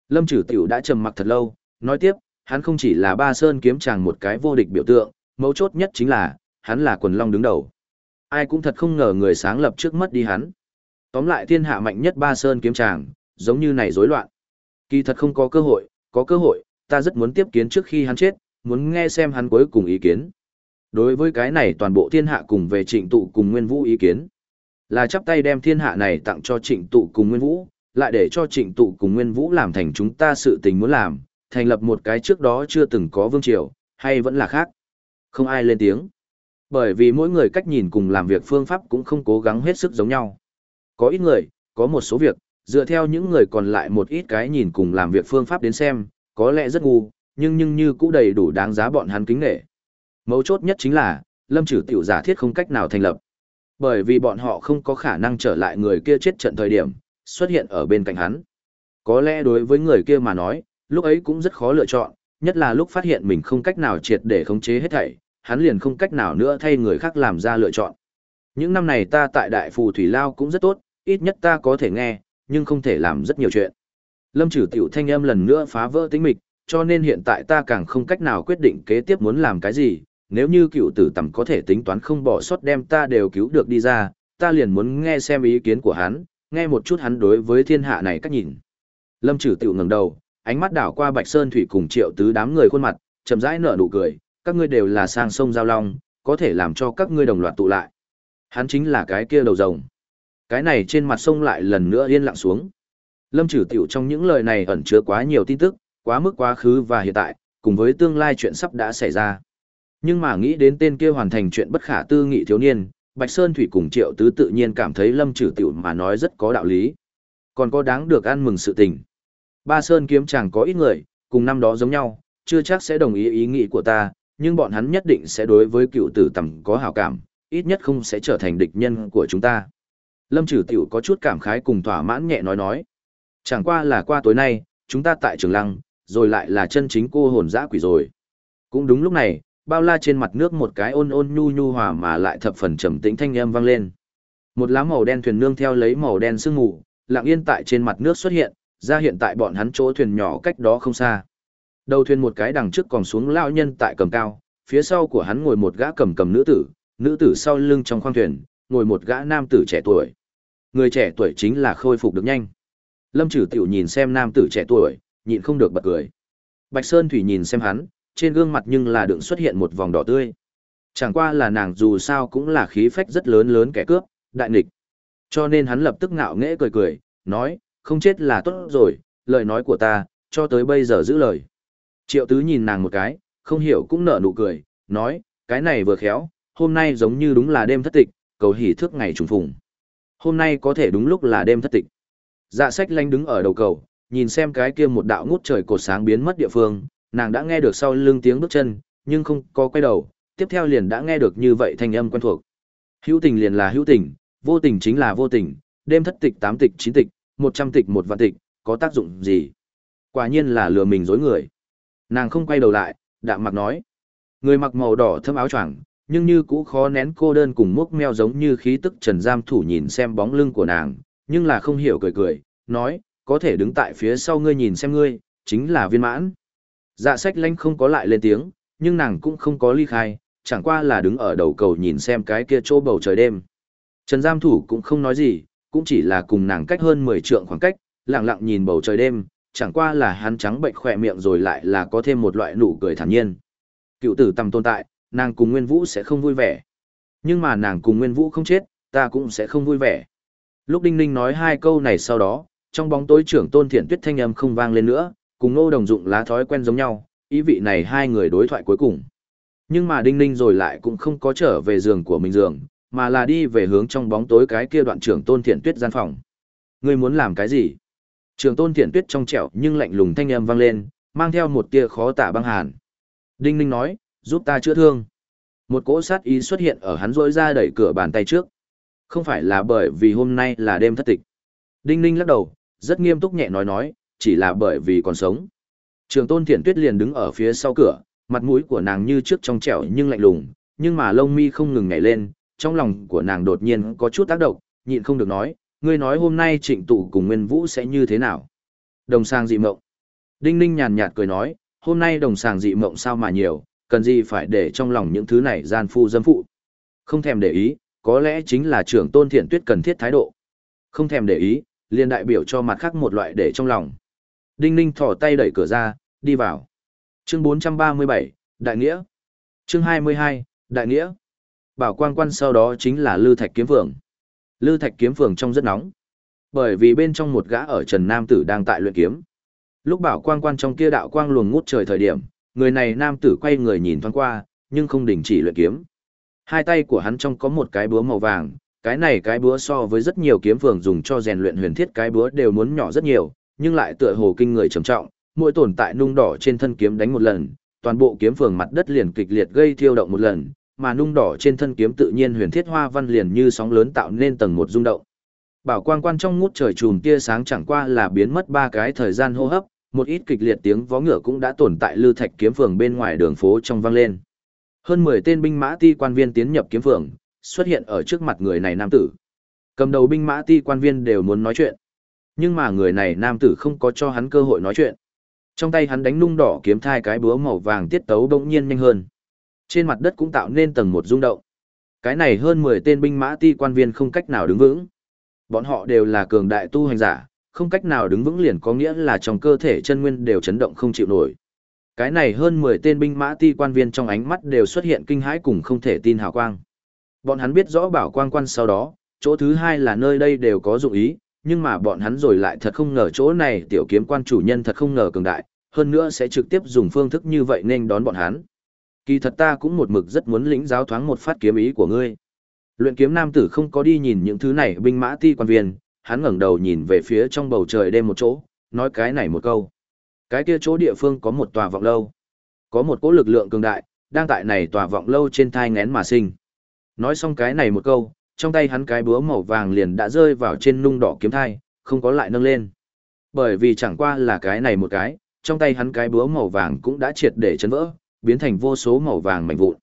Lâm Trử Tiểu đã trầm mặc thật lâu, nói tiếp, hắn không chỉ là ba sơn kiếm chàng một cái vô địch biểu tượng, mấu chốt nhất chính là, hắn là quần long đứng đầu. Ai cũng thật không ngờ người sáng lập trước mất đi hắn. Tóm lại thiên hạ mạnh nhất ba sơn kiếm chàng, giống như này rối loạn. Kỳ thật không có cơ hội, có cơ hội, ta rất muốn tiếp kiến trước khi hắn chết, muốn nghe xem hắn cuối cùng ý kiến. Đối với cái này toàn bộ thiên hạ cùng về trịnh tụ cùng nguyên vũ ý kiến. Là chắp tay đem thiên hạ này tặng cho trịnh tụ cùng nguyên vũ, lại để cho trịnh tụ cùng nguyên vũ làm thành chúng ta sự tình muốn làm, thành lập một cái trước đó chưa từng có vương triều, hay vẫn là khác. Không ai lên tiếng. Bởi vì mỗi người cách nhìn cùng làm việc phương pháp cũng không cố gắng hết sức giống nhau. Có ít người, có một số việc, dựa theo những người còn lại một ít cái nhìn cùng làm việc phương pháp đến xem, có lẽ rất ngu, nhưng nhưng như cũng đầy đủ đáng giá bọn hắn kính nể. Mấu chốt nhất chính là, lâm trừ tiểu giả thiết không cách nào thành lập. Bởi vì bọn họ không có khả năng trở lại người kia chết trận thời điểm, xuất hiện ở bên cạnh hắn. Có lẽ đối với người kia mà nói, lúc ấy cũng rất khó lựa chọn, nhất là lúc phát hiện mình không cách nào triệt để khống chế hết thảy, hắn liền không cách nào nữa thay người khác làm ra lựa chọn. Những năm này ta tại Đại Phù Thủy Lao cũng rất tốt, ít nhất ta có thể nghe, nhưng không thể làm rất nhiều chuyện. Lâm trừ tiểu thanh âm lần nữa phá vỡ tính mịch, cho nên hiện tại ta càng không cách nào quyết định kế tiếp muốn làm cái gì, nếu như cựu tử tầm có thể tính toán không bỏ sót đem ta đều cứu được đi ra, ta liền muốn nghe xem ý kiến của hắn, nghe một chút hắn đối với thiên hạ này cách nhìn. Lâm Trử Tự ngẩng đầu, ánh mắt đảo qua Bạch Sơn Thủy cùng triệu tứ đám người khuôn mặt, chậm rãi nở nụ cười, các ngươi đều là sang sông Giao Long, có thể làm cho các ngươi đồng loạt tụ lại. Hắn chính là cái kia đầu rồng. Cái này trên mặt sông lại lần nữa yên lặng xuống. Lâm Trử Tự trong những lời này ẩn chứa quá nhiều tin tức, quá mức quá khứ và hiện tại, cùng với tương lai chuyện sắp đã xảy ra. Nhưng mà nghĩ đến tên kia hoàn thành chuyện bất khả tư nghị thiếu niên, Bạch Sơn Thủy cùng Triệu Tứ tự nhiên cảm thấy Lâm Trừ Tiểu mà nói rất có đạo lý. Còn có đáng được ăn mừng sự tình. Ba Sơn kiếm chẳng có ít người, cùng năm đó giống nhau, chưa chắc sẽ đồng ý ý nghĩ của ta, nhưng bọn hắn nhất định sẽ đối với cựu tử tầm có hảo cảm, ít nhất không sẽ trở thành địch nhân của chúng ta. Lâm Trừ Tiểu có chút cảm khái cùng thỏa mãn nhẹ nói nói. Chẳng qua là qua tối nay, chúng ta tại Trường Lăng, rồi lại là chân chính cô hồn dã quỷ rồi. Cũng đúng lúc này, bao la trên mặt nước một cái ôn ôn nhu nhu hòa mà lại thập phần trầm tĩnh thanh âm vang lên. Một lá màu đen thuyền nương theo lấy màu đen sương mù, lặng yên tại trên mặt nước xuất hiện, ra hiện tại bọn hắn chỗ thuyền nhỏ cách đó không xa. Đầu thuyền một cái đằng trước còn xuống lão nhân tại cầm cao, phía sau của hắn ngồi một gã cầm cầm nữ tử, nữ tử sau lưng trong khoang thuyền, ngồi một gã nam tử trẻ tuổi. Người trẻ tuổi chính là khôi phục được nhanh. Lâm Trử Tiểu nhìn xem nam tử trẻ tuổi, nhịn không được bật cười. Bạch Sơn Thủy nhìn xem hắn, trên gương mặt nhưng là đựng xuất hiện một vòng đỏ tươi. Chẳng qua là nàng dù sao cũng là khí phách rất lớn lớn kẻ cướp, đại nghịch. Cho nên hắn lập tức ngạo nghễ cười cười, nói, không chết là tốt rồi, lời nói của ta, cho tới bây giờ giữ lời. Triệu tứ nhìn nàng một cái, không hiểu cũng nở nụ cười, nói, cái này vừa khéo, hôm nay giống như đúng là đêm thất tịch, cầu hỉ thước ngày trùng phùng. Hôm nay có thể đúng lúc là đêm thất tịch. Dạ sách lanh đứng ở đầu cầu, nhìn xem cái kia một đạo ngút trời cột sáng biến mất địa phương, nàng đã nghe được sau lưng tiếng bước chân, nhưng không có quay đầu, tiếp theo liền đã nghe được như vậy thanh âm quen thuộc. Hữu tình liền là hữu tình, vô tình chính là vô tình, đêm thất tịch tám tịch chín tịch, một trăm tịch một vạn tịch, có tác dụng gì? Quả nhiên là lừa mình dối người. Nàng không quay đầu lại, đạm mặc nói. Người mặc màu đỏ thâm áo choàng, nhưng như cũ khó nén cô đơn cùng mốc meo giống như khí tức trần giam thủ nhìn xem bóng lưng của nàng, nhưng là không hiểu cười cười, nói, có thể đứng tại phía sau ngươi nhìn xem ngươi, chính là viên mãn. Dạ sách lanh không có lại lên tiếng, nhưng nàng cũng không có ly khai, chẳng qua là đứng ở đầu cầu nhìn xem cái kia chỗ bầu trời đêm. Trần giam thủ cũng không nói gì, cũng chỉ là cùng nàng cách hơn 10 trượng khoảng cách, lặng lặng nhìn bầu trời đêm, chẳng qua là hắn trắng bệnh khỏe miệng rồi lại là có thêm một loại nụ cười thản nhiên. Cựu tử tầm tồn tại, nàng cùng Nguyên Vũ sẽ không vui vẻ. Nhưng mà nàng cùng Nguyên Vũ không chết, ta cũng sẽ không vui vẻ. Lúc Đinh Ninh nói hai câu này sau đó, trong bóng tối trưởng tôn thiện tuyết thanh âm không vang lên nữa, cùng nô đồng dụng lá thói quen giống nhau, ý vị này hai người đối thoại cuối cùng. Nhưng mà Đinh Ninh rồi lại cũng không có trở về giường của mình giường, mà là đi về hướng trong bóng tối cái kia đoạn trưởng tôn thiện tuyết gian phòng. Ngươi muốn làm cái gì? Trường tôn thiện tuyết trong trẻo nhưng lạnh lùng thanh âm vang lên, mang theo một tia khó tả băng hàn. Đinh Ninh nói, giúp ta chữa thương. Một cỗ sát ý xuất hiện ở hắn rỗi ra đẩy cửa bàn tay trước. Không phải là bởi vì hôm nay là đêm thất tịch. Đinh Ninh lắc đầu, rất nghiêm túc nhẹ nói nói, chỉ là bởi vì còn sống. Trường tôn thiện tuyết liền đứng ở phía sau cửa, mặt mũi của nàng như trước trong trẻo nhưng lạnh lùng, nhưng mà lông mi không ngừng nhảy lên, trong lòng của nàng đột nhiên có chút tác động, nhịn không được nói, ngươi nói hôm nay trịnh tụ cùng Nguyên Vũ sẽ như thế nào? Đồng sang dị mộng. Đinh Ninh nhàn nhạt cười nói, hôm nay đồng sàng dị mộng sao mà nhiều, cần gì phải để trong lòng những thứ này gian phu dâm phụ. Không thèm để ý, có lẽ chính là trưởng tôn thiện tuyết cần thiết thái độ. Không thèm để ý, liền đại biểu cho mặt khác một loại để trong lòng. Đinh Ninh thỏ tay đẩy cửa ra, đi vào. Chương 437, Đại Nghĩa. Chương 22, Đại Nghĩa. Bảo quang quan sau đó chính là Lư Thạch Kiếm Phường. Lư Thạch Kiếm Phường trong rất nóng. Bởi vì bên trong một gã ở Trần Nam Tử đang tại luyện kiếm. Lúc bảo quang quan trong kia đạo quang luồng ngút trời thời điểm, người này nam tử quay người nhìn thoáng qua, nhưng không đình chỉ luyện kiếm. Hai tay của hắn trong có một cái búa màu vàng, cái này cái búa so với rất nhiều kiếm phường dùng cho rèn luyện huyền thiết cái búa đều muốn nhỏ rất nhiều, nhưng lại tựa hồ kinh người trầm trọng, mỗi tồn tại nung đỏ trên thân kiếm đánh một lần, toàn bộ kiếm phường mặt đất liền kịch liệt gây thiêu động một lần, mà nung đỏ trên thân kiếm tự nhiên huyền thiết hoa văn liền như sóng lớn tạo nên tầng một rung động. Bảo quang quan trong ngút trời chùm tia sáng chẳng qua là biến mất ba cái thời gian hô hấp, một ít kịch liệt tiếng vó ngựa cũng đã tồn tại lưu thạch kiếm phường bên ngoài đường phố trong vang lên. Hơn 10 tên binh mã ti quan viên tiến nhập kiếm phường, xuất hiện ở trước mặt người này nam tử. Cầm đầu binh mã ti quan viên đều muốn nói chuyện. Nhưng mà người này nam tử không có cho hắn cơ hội nói chuyện. Trong tay hắn đánh nung đỏ kiếm thai cái búa màu vàng tiết tấu bỗng nhiên nhanh hơn. Trên mặt đất cũng tạo nên tầng một rung động. Cái này hơn 10 tên binh mã ti quan viên không cách nào đứng vững. Bọn họ đều là cường đại tu hành giả, không cách nào đứng vững liền có nghĩa là trong cơ thể chân nguyên đều chấn động không chịu nổi. Cái này hơn 10 tên binh mã ti quan viên trong ánh mắt đều xuất hiện kinh hãi cùng không thể tin hào quang. Bọn hắn biết rõ bảo quang quan sau đó, chỗ thứ hai là nơi đây đều có dụng ý, nhưng mà bọn hắn rồi lại thật không ngờ chỗ này tiểu kiếm quan chủ nhân thật không ngờ cường đại, hơn nữa sẽ trực tiếp dùng phương thức như vậy nên đón bọn hắn. Kỳ thật ta cũng một mực rất muốn lĩnh giáo thoáng một phát kiếm ý của ngươi. Luyện kiếm nam tử không có đi nhìn những thứ này binh mã ti quan viên, hắn ngẩng đầu nhìn về phía trong bầu trời đêm một chỗ, nói cái này một câu. Cái kia chỗ địa phương có một tòa vọng lâu. Có một cỗ lực lượng cường đại, đang tại này tòa vọng lâu trên thai ngén mà sinh. Nói xong cái này một câu, trong tay hắn cái búa màu vàng liền đã rơi vào trên nung đỏ kiếm thai, không có lại nâng lên. Bởi vì chẳng qua là cái này một cái, trong tay hắn cái búa màu vàng cũng đã triệt để chấn vỡ, biến thành vô số màu vàng mảnh vụn.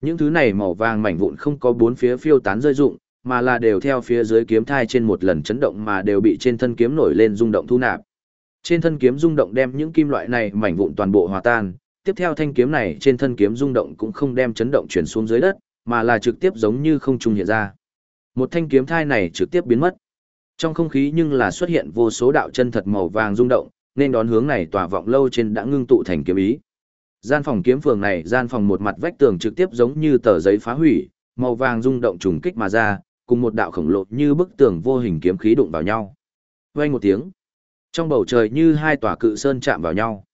Những thứ này màu vàng mảnh vụn không có bốn phía phiêu tán rơi rụng, mà là đều theo phía dưới kiếm thai trên một lần chấn động mà đều bị trên thân kiếm nổi lên rung động thu nạp. Trên thân kiếm rung động đem những kim loại này mảnh vụn toàn bộ hòa tan, tiếp theo thanh kiếm này trên thân kiếm rung động cũng không đem chấn động chuyển xuống dưới đất, mà là trực tiếp giống như không trung hiện ra. Một thanh kiếm thai này trực tiếp biến mất. Trong không khí nhưng là xuất hiện vô số đạo chân thật màu vàng rung động, nên đón hướng này tỏa vọng lâu trên đã ngưng tụ thành kiếm ý. Gian phòng kiếm phường này, gian phòng một mặt vách tường trực tiếp giống như tờ giấy phá hủy, màu vàng rung động trùng kích mà ra, cùng một đạo khổng lồ như bức tường vô hình kiếm khí đụng vào nhau. Vang một tiếng, trong bầu trời như hai tòa cự sơn chạm vào nhau.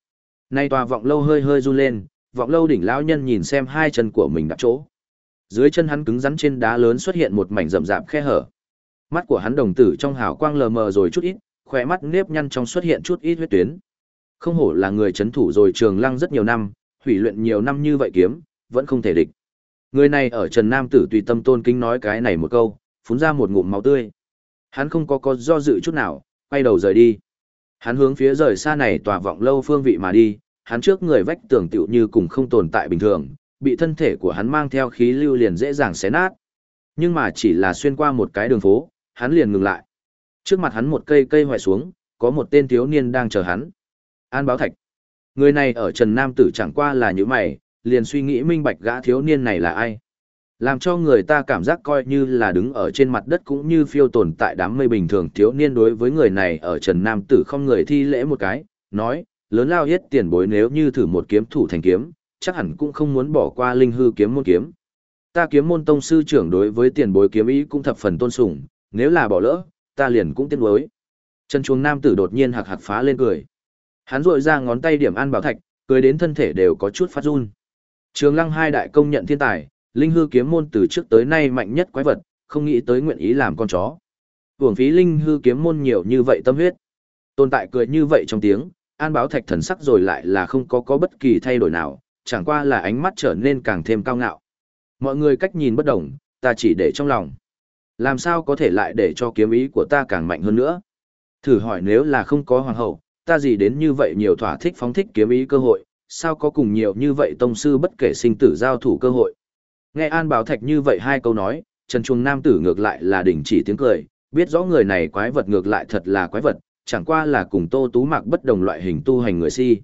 Nay tòa vọng lâu hơi hơi run lên, vọng lâu đỉnh lão nhân nhìn xem hai chân của mình đã chỗ. Dưới chân hắn cứng rắn trên đá lớn xuất hiện một mảnh rậm rạp khe hở. Mắt của hắn đồng tử trong hào quang lờ mờ rồi chút ít, khỏe mắt nếp nhăn trong xuất hiện chút ít huyết tuyến. Không hổ là người chấn thủ rồi trường lăng rất nhiều năm, hủy luyện nhiều năm như vậy kiếm, vẫn không thể địch. Người này ở Trần Nam Tử tùy tâm tôn kính nói cái này một câu, phun ra một ngụm máu tươi. Hắn không có có do dự chút nào, quay đầu rời đi. Hắn hướng phía rời xa này tòa vọng lâu phương vị mà đi, hắn trước người vách tường tựu như cùng không tồn tại bình thường, bị thân thể của hắn mang theo khí lưu liền dễ dàng xé nát. Nhưng mà chỉ là xuyên qua một cái đường phố, hắn liền ngừng lại. Trước mặt hắn một cây cây hoại xuống, có một tên thiếu niên đang chờ hắn. An báo thạch. Người này ở Trần Nam Tử chẳng qua là như mày, liền suy nghĩ minh bạch gã thiếu niên này là ai. Làm cho người ta cảm giác coi như là đứng ở trên mặt đất cũng như phiêu tồn tại đám mây bình thường thiếu niên đối với người này ở Trần Nam Tử không người thi lễ một cái, nói, lớn lao hết tiền bối nếu như thử một kiếm thủ thành kiếm, chắc hẳn cũng không muốn bỏ qua linh hư kiếm môn kiếm. Ta kiếm môn tông sư trưởng đối với tiền bối kiếm ý cũng thập phần tôn sùng, nếu là bỏ lỡ, ta liền cũng tiếc nuối. Trần Chuồng Nam tử đột nhiên hạc hạc phá lên cười. Hắn rội ra ngón tay điểm an bảo thạch, cười đến thân thể đều có chút phát run. Trường Lăng hai đại công nhận thiên tài, linh hư kiếm môn từ trước tới nay mạnh nhất quái vật, không nghĩ tới nguyện ý làm con chó. Hưởng phí linh hư kiếm môn nhiều như vậy tâm huyết. Tồn tại cười như vậy trong tiếng, an báo thạch thần sắc rồi lại là không có có bất kỳ thay đổi nào, chẳng qua là ánh mắt trở nên càng thêm cao ngạo. Mọi người cách nhìn bất đồng, ta chỉ để trong lòng. Làm sao có thể lại để cho kiếm ý của ta càng mạnh hơn nữa? Thử hỏi nếu là không có hoàng hậu, ta gì đến như vậy nhiều thỏa thích phóng thích kiếm ý cơ hội, sao có cùng nhiều như vậy tông sư bất kể sinh tử giao thủ cơ hội? Nghe An Bảo Thạch như vậy hai câu nói, Trần Trung Nam tử ngược lại là đình chỉ tiếng cười, biết rõ người này quái vật ngược lại thật là quái vật, chẳng qua là cùng Tô Tú Mạc bất đồng loại hình tu hành người si.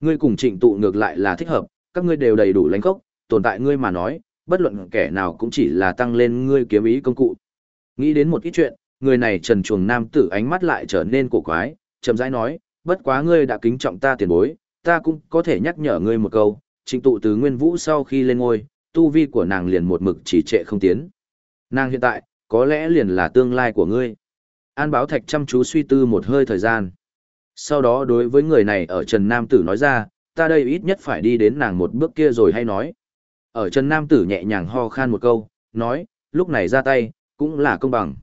Ngươi cùng trịnh tụ ngược lại là thích hợp, các ngươi đều đầy đủ lãnh khốc, tồn tại ngươi mà nói, bất luận kẻ nào cũng chỉ là tăng lên ngươi kiếm ý công cụ. Nghĩ đến một ít chuyện, người này trần chuồng nam tử ánh mắt lại trở nên cổ quái, chậm rãi nói, bất quá ngươi đã kính trọng ta tiền bối, ta cũng có thể nhắc nhở ngươi một câu, trình tụ từ nguyên vũ sau khi lên ngôi, tu vi của nàng liền một mực chỉ trệ không tiến. Nàng hiện tại, có lẽ liền là tương lai của ngươi. An báo thạch chăm chú suy tư một hơi thời gian. Sau đó đối với người này ở Trần Nam Tử nói ra, ta đây ít nhất phải đi đến nàng một bước kia rồi hay nói. Ở Trần Nam Tử nhẹ nhàng ho khan một câu, nói, lúc này ra tay, cũng là công bằng.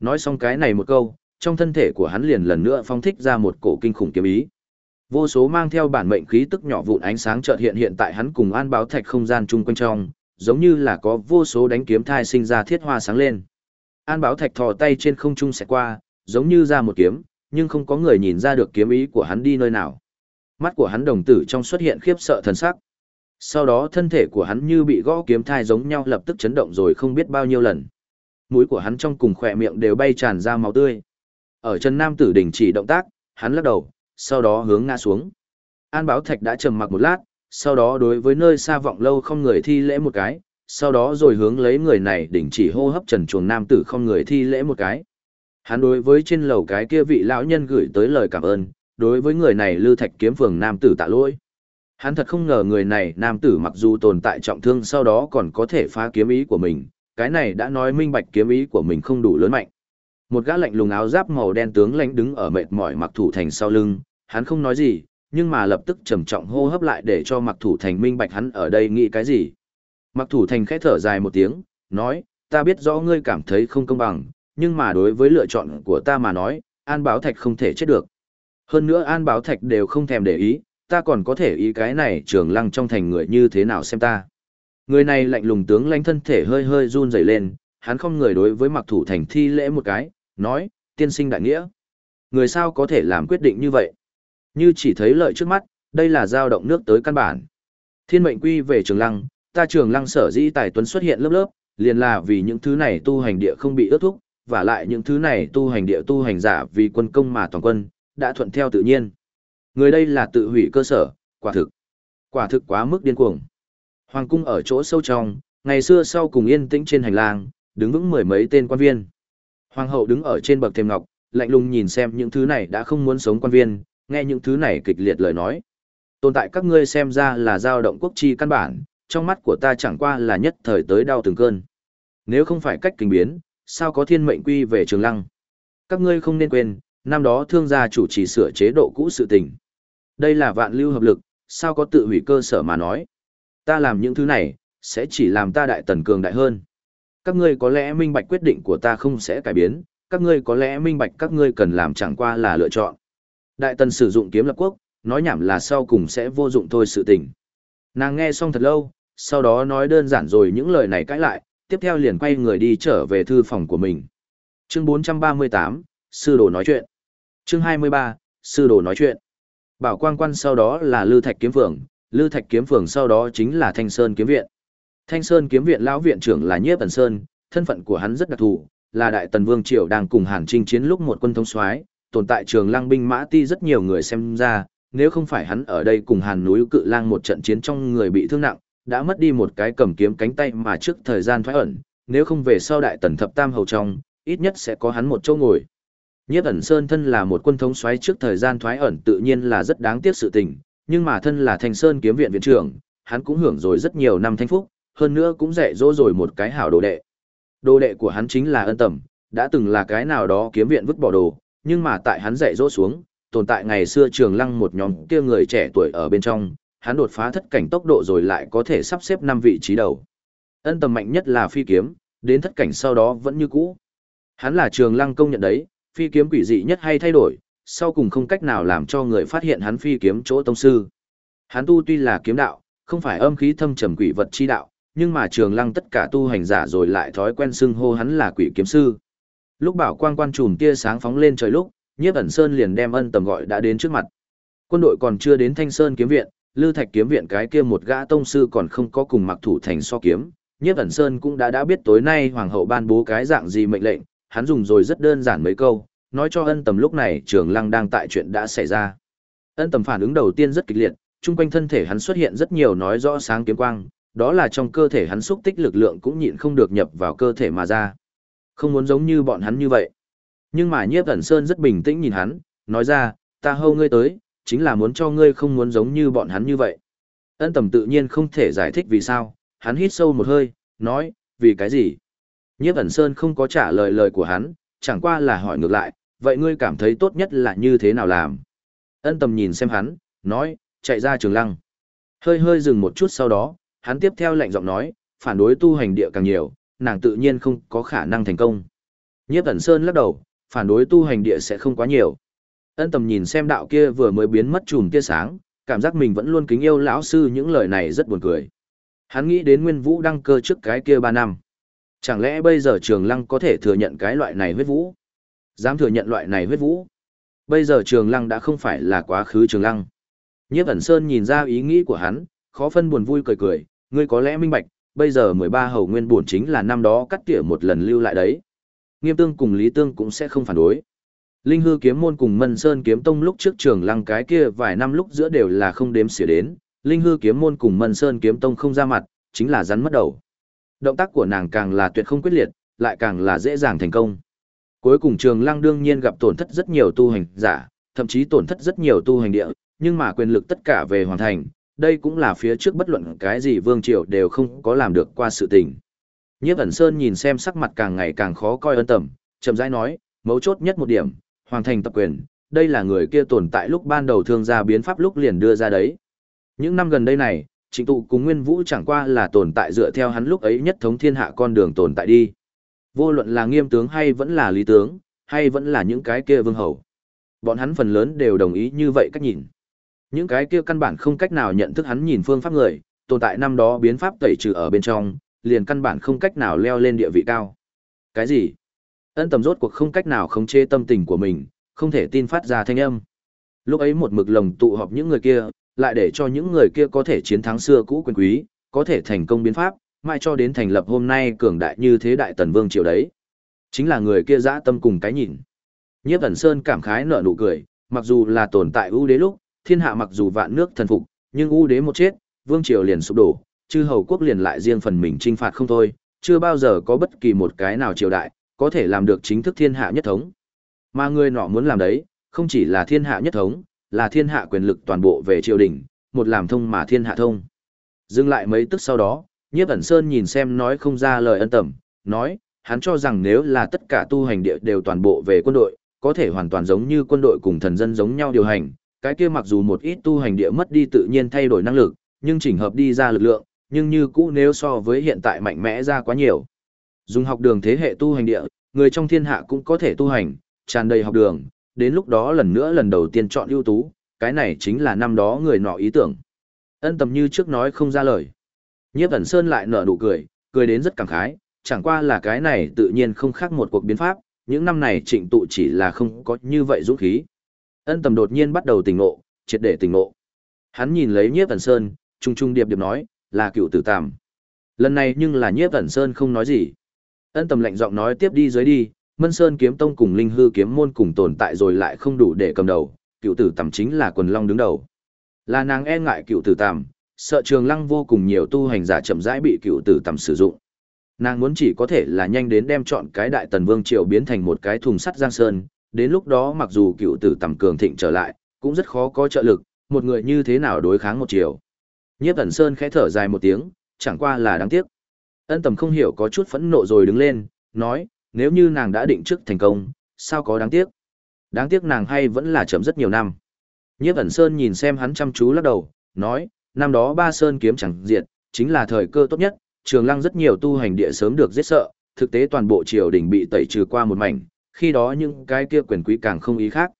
Nói xong cái này một câu, trong thân thể của hắn liền lần nữa phong thích ra một cổ kinh khủng kiếm ý. Vô số mang theo bản mệnh khí tức nhỏ vụn ánh sáng chợt hiện hiện tại hắn cùng An Báo Thạch không gian chung quanh trong, giống như là có vô số đánh kiếm thai sinh ra thiết hoa sáng lên. An Báo Thạch thò tay trên không trung sẽ qua, giống như ra một kiếm, nhưng không có người nhìn ra được kiếm ý của hắn đi nơi nào. Mắt của hắn đồng tử trong xuất hiện khiếp sợ thần sắc. Sau đó thân thể của hắn như bị gõ kiếm thai giống nhau lập tức chấn động rồi không biết bao nhiêu lần. Mũi của hắn trong cùng khỏe miệng đều bay tràn ra máu tươi. Ở chân nam tử đình chỉ động tác, hắn lắc đầu, sau đó hướng ngã xuống. An Báo Thạch đã trầm mặc một lát, sau đó đối với nơi xa vọng lâu không người thi lễ một cái, sau đó rồi hướng lấy người này đình chỉ hô hấp trần chuồng nam tử không người thi lễ một cái. Hắn đối với trên lầu cái kia vị lão nhân gửi tới lời cảm ơn, đối với người này Lư Thạch kiếm phường nam tử tạ lỗi. Hắn thật không ngờ người này nam tử mặc dù tồn tại trọng thương sau đó còn có thể phá kiếm ý của mình, cái này đã nói minh bạch kiếm ý của mình không đủ lớn mạnh. Một gã lạnh lùng áo giáp màu đen tướng lãnh đứng ở mệt mỏi mặc thủ thành sau lưng, hắn không nói gì, nhưng mà lập tức trầm trọng hô hấp lại để cho mặc thủ thành minh bạch hắn ở đây nghĩ cái gì. Mặc thủ thành khẽ thở dài một tiếng, nói, ta biết rõ ngươi cảm thấy không công bằng, nhưng mà đối với lựa chọn của ta mà nói, An Báo Thạch không thể chết được. Hơn nữa An Báo Thạch đều không thèm để ý, ta còn có thể ý cái này trường lăng trong thành người như thế nào xem ta. Người này lạnh lùng tướng lãnh thân thể hơi hơi run rẩy lên, hắn không người đối với mặc thủ thành thi lễ một cái, nói, tiên sinh đại nghĩa. Người sao có thể làm quyết định như vậy? Như chỉ thấy lợi trước mắt, đây là dao động nước tới căn bản. Thiên mệnh quy về trường lăng, ta trường lăng sở dĩ tài tuấn xuất hiện lớp lớp, liền là vì những thứ này tu hành địa không bị ước thúc, và lại những thứ này tu hành địa tu hành giả vì quân công mà toàn quân, đã thuận theo tự nhiên. Người đây là tự hủy cơ sở, quả thực. Quả thực quá mức điên cuồng. Hoàng cung ở chỗ sâu trong, ngày xưa sau cùng yên tĩnh trên hành lang, đứng vững mười mấy tên quan viên. Hoàng hậu đứng ở trên bậc thềm ngọc, lạnh lùng nhìn xem những thứ này đã không muốn sống quan viên, nghe những thứ này kịch liệt lời nói. Tồn tại các ngươi xem ra là dao động quốc chi căn bản, trong mắt của ta chẳng qua là nhất thời tới đau từng cơn. Nếu không phải cách kinh biến, sao có thiên mệnh quy về trường lăng? Các ngươi không nên quên, năm đó thương gia chủ trì sửa chế độ cũ sự tình. Đây là vạn lưu hợp lực, sao có tự hủy cơ sở mà nói. Ta làm những thứ này, sẽ chỉ làm ta đại tần cường đại hơn. Các ngươi có lẽ minh bạch quyết định của ta không sẽ cải biến, các ngươi có lẽ minh bạch các ngươi cần làm chẳng qua là lựa chọn. Đại tần sử dụng kiếm lập quốc, nói nhảm là sau cùng sẽ vô dụng thôi sự tình. Nàng nghe xong thật lâu, sau đó nói đơn giản rồi những lời này cãi lại, tiếp theo liền quay người đi trở về thư phòng của mình. Chương 438, Sư Đồ nói chuyện. Chương 23, Sư Đồ nói chuyện. Bảo quang quan sau đó là Lư Thạch Kiếm Phường, Lư Thạch Kiếm Phường sau đó chính là Thanh Sơn Kiếm Viện. Thanh Sơn Kiếm Viện lão viện trưởng là Nhiếp Tần Sơn, thân phận của hắn rất đặc thù, là Đại Tần Vương Triều đang cùng Hàn Trinh chiến lúc một quân thống soái, tồn tại trường Lăng binh mã ti rất nhiều người xem ra, nếu không phải hắn ở đây cùng Hàn núi Cự Lang một trận chiến trong người bị thương nặng, đã mất đi một cái cầm kiếm cánh tay mà trước thời gian thoái ẩn, nếu không về sau Đại Tần thập tam hầu trong, ít nhất sẽ có hắn một chỗ ngồi. Nhiếp ẩn Sơn thân là một quân thống xoáy trước thời gian thoái ẩn tự nhiên là rất đáng tiếc sự tình, nhưng mà thân là Thanh Sơn kiếm viện viện trưởng, hắn cũng hưởng rồi rất nhiều năm thanh phúc, hơn nữa cũng dạy dỗ rồi một cái hảo đồ đệ. Đồ đệ của hắn chính là ân tầm, đã từng là cái nào đó kiếm viện vứt bỏ đồ, nhưng mà tại hắn dạy dỗ xuống, tồn tại ngày xưa trường lăng một nhóm kia người trẻ tuổi ở bên trong, hắn đột phá thất cảnh tốc độ rồi lại có thể sắp xếp năm vị trí đầu. Ân tầm mạnh nhất là phi kiếm, đến thất cảnh sau đó vẫn như cũ. Hắn là trường lăng công nhận đấy, phi kiếm quỷ dị nhất hay thay đổi, sau cùng không cách nào làm cho người phát hiện hắn phi kiếm chỗ tông sư. Hắn tu tuy là kiếm đạo, không phải âm khí thâm trầm quỷ vật chi đạo, nhưng mà trường lăng tất cả tu hành giả rồi lại thói quen xưng hô hắn là quỷ kiếm sư. Lúc bảo quang quan trùm tia sáng phóng lên trời lúc, nhiếp ẩn sơn liền đem ân tầm gọi đã đến trước mặt. Quân đội còn chưa đến thanh sơn kiếm viện, lư thạch kiếm viện cái kia một gã tông sư còn không có cùng mặc thủ thành so kiếm. Nhiếp ẩn sơn cũng đã đã biết tối nay hoàng hậu ban bố cái dạng gì mệnh lệnh, hắn dùng rồi rất đơn giản mấy câu, nói cho ân tầm lúc này trường lăng đang tại chuyện đã xảy ra. Ân tầm phản ứng đầu tiên rất kịch liệt, chung quanh thân thể hắn xuất hiện rất nhiều nói rõ sáng kiếm quang, đó là trong cơ thể hắn xúc tích lực lượng cũng nhịn không được nhập vào cơ thể mà ra. Không muốn giống như bọn hắn như vậy. Nhưng mà nhiếp ẩn sơn rất bình tĩnh nhìn hắn, nói ra, ta hâu ngươi tới, chính là muốn cho ngươi không muốn giống như bọn hắn như vậy. Ân tầm tự nhiên không thể giải thích vì sao, hắn hít sâu một hơi, nói, vì cái gì? Nhiếp ẩn sơn không có trả lời lời của hắn, chẳng qua là hỏi ngược lại, vậy ngươi cảm thấy tốt nhất là như thế nào làm? Ân tầm nhìn xem hắn, nói, chạy ra trường lăng. Hơi hơi dừng một chút sau đó, hắn tiếp theo lệnh giọng nói, phản đối tu hành địa càng nhiều, nàng tự nhiên không có khả năng thành công. Nhiếp ẩn sơn lắc đầu, phản đối tu hành địa sẽ không quá nhiều. Ân tầm nhìn xem đạo kia vừa mới biến mất chùm tia sáng, cảm giác mình vẫn luôn kính yêu lão sư những lời này rất buồn cười. Hắn nghĩ đến Nguyên Vũ đăng cơ trước cái kia 3 năm. Chẳng lẽ bây giờ Trường Lăng có thể thừa nhận cái loại này huyết vũ? Dám thừa nhận loại này huyết vũ? Bây giờ Trường Lăng đã không phải là quá khứ Trường Lăng. Nhiếp ẩn sơn nhìn ra ý nghĩ của hắn, khó phân buồn vui cười cười, ngươi có lẽ minh bạch, bây giờ 13 hầu nguyên bổn chính là năm đó cắt tỉa một lần lưu lại đấy. Nghiêm tương cùng Lý Tương cũng sẽ không phản đối. Linh hư kiếm môn cùng Mân Sơn kiếm tông lúc trước trường lăng cái kia vài năm lúc giữa đều là không đếm xỉa đến, Linh hư kiếm môn cùng Mân Sơn kiếm tông không ra mặt, chính là rắn mất đầu. Động tác của nàng càng là tuyệt không quyết liệt, lại càng là dễ dàng thành công. Cuối cùng trường lăng đương nhiên gặp tổn thất rất nhiều tu hành giả, thậm chí tổn thất rất nhiều tu hành địa, nhưng mà quyền lực tất cả về hoàn thành, đây cũng là phía trước bất luận cái gì vương triều đều không có làm được qua sự tình. Nhiếp ẩn sơn nhìn xem sắc mặt càng ngày càng khó coi ân tầm, chậm rãi nói, mấu chốt nhất một điểm, hoàn thành tập quyền, đây là người kia tồn tại lúc ban đầu thương gia biến pháp lúc liền đưa ra đấy. Những năm gần đây này, trịnh tụ cùng Nguyên Vũ chẳng qua là tồn tại dựa theo hắn lúc ấy nhất thống thiên hạ con đường tồn tại đi. Vô luận là nghiêm tướng hay vẫn là lý tướng, hay vẫn là những cái kia vương hầu. Bọn hắn phần lớn đều đồng ý như vậy cách nhìn. Những cái kia căn bản không cách nào nhận thức hắn nhìn phương pháp người, tồn tại năm đó biến pháp tẩy trừ ở bên trong, liền căn bản không cách nào leo lên địa vị cao. Cái gì? Ân tầm rốt cuộc không cách nào khống chế tâm tình của mình, không thể tin phát ra thanh âm. Lúc ấy một mực lồng tụ họp những người kia, lại để cho những người kia có thể chiến thắng xưa cũ quyền quý, có thể thành công biến pháp, mai cho đến thành lập hôm nay cường đại như thế đại tần vương triều đấy. Chính là người kia dã tâm cùng cái nhìn. Nhiếp ẩn sơn cảm khái nở nụ cười, mặc dù là tồn tại ưu đế lúc, thiên hạ mặc dù vạn nước thần phục, nhưng ưu đế một chết, vương triều liền sụp đổ, chư hầu quốc liền lại riêng phần mình trinh phạt không thôi, chưa bao giờ có bất kỳ một cái nào triều đại, có thể làm được chính thức thiên hạ nhất thống. Mà người nọ muốn làm đấy, không chỉ là thiên hạ nhất thống, là thiên hạ quyền lực toàn bộ về triều đình, một làm thông mà thiên hạ thông. Dừng lại mấy tức sau đó, nhiếp ẩn sơn nhìn xem nói không ra lời ân tẩm, nói, hắn cho rằng nếu là tất cả tu hành địa đều toàn bộ về quân đội, có thể hoàn toàn giống như quân đội cùng thần dân giống nhau điều hành, cái kia mặc dù một ít tu hành địa mất đi tự nhiên thay đổi năng lực, nhưng chỉnh hợp đi ra lực lượng, nhưng như cũ nếu so với hiện tại mạnh mẽ ra quá nhiều. Dùng học đường thế hệ tu hành địa, người trong thiên hạ cũng có thể tu hành, tràn đầy học đường, đến lúc đó lần nữa lần đầu tiên chọn ưu tú, cái này chính là năm đó người nọ ý tưởng. Ân tầm như trước nói không ra lời. Nhiếp ẩn sơn lại nở nụ cười, cười đến rất cảm khái, chẳng qua là cái này tự nhiên không khác một cuộc biến pháp, những năm này trịnh tụ chỉ là không có như vậy dũng khí. Ân tầm đột nhiên bắt đầu tỉnh ngộ, triệt để tỉnh ngộ. Hắn nhìn lấy nhiếp ẩn sơn, trung trung điệp điệp nói, là cựu tử tàm. Lần này nhưng là nhiếp ẩn sơn không nói gì. Ân tầm lạnh giọng nói tiếp đi dưới đi, Mân Sơn kiếm tông cùng Linh Hư kiếm môn cùng tồn tại rồi lại không đủ để cầm đầu, cựu tử tầm chính là quần long đứng đầu. Là nàng e ngại cựu tử tầm, sợ trường lăng vô cùng nhiều tu hành giả chậm rãi bị cựu tử tầm sử dụng. Nàng muốn chỉ có thể là nhanh đến đem chọn cái đại tần vương triều biến thành một cái thùng sắt giang sơn, đến lúc đó mặc dù cựu tử tầm cường thịnh trở lại, cũng rất khó có trợ lực, một người như thế nào đối kháng một triều. Nhiếp Ẩn Sơn khẽ thở dài một tiếng, chẳng qua là đáng tiếc. Ân Tầm không hiểu có chút phẫn nộ rồi đứng lên, nói, nếu như nàng đã định trước thành công, sao có đáng tiếc? Đáng tiếc nàng hay vẫn là chấm rất nhiều năm. Nhiếp ẩn Sơn nhìn xem hắn chăm chú lắc đầu, nói, năm đó ba Sơn kiếm chẳng diệt, chính là thời cơ tốt nhất, trường lăng rất nhiều tu hành địa sớm được giết sợ, thực tế toàn bộ triều đình bị tẩy trừ qua một mảnh, khi đó những cái kia quyền quý càng không ý khác.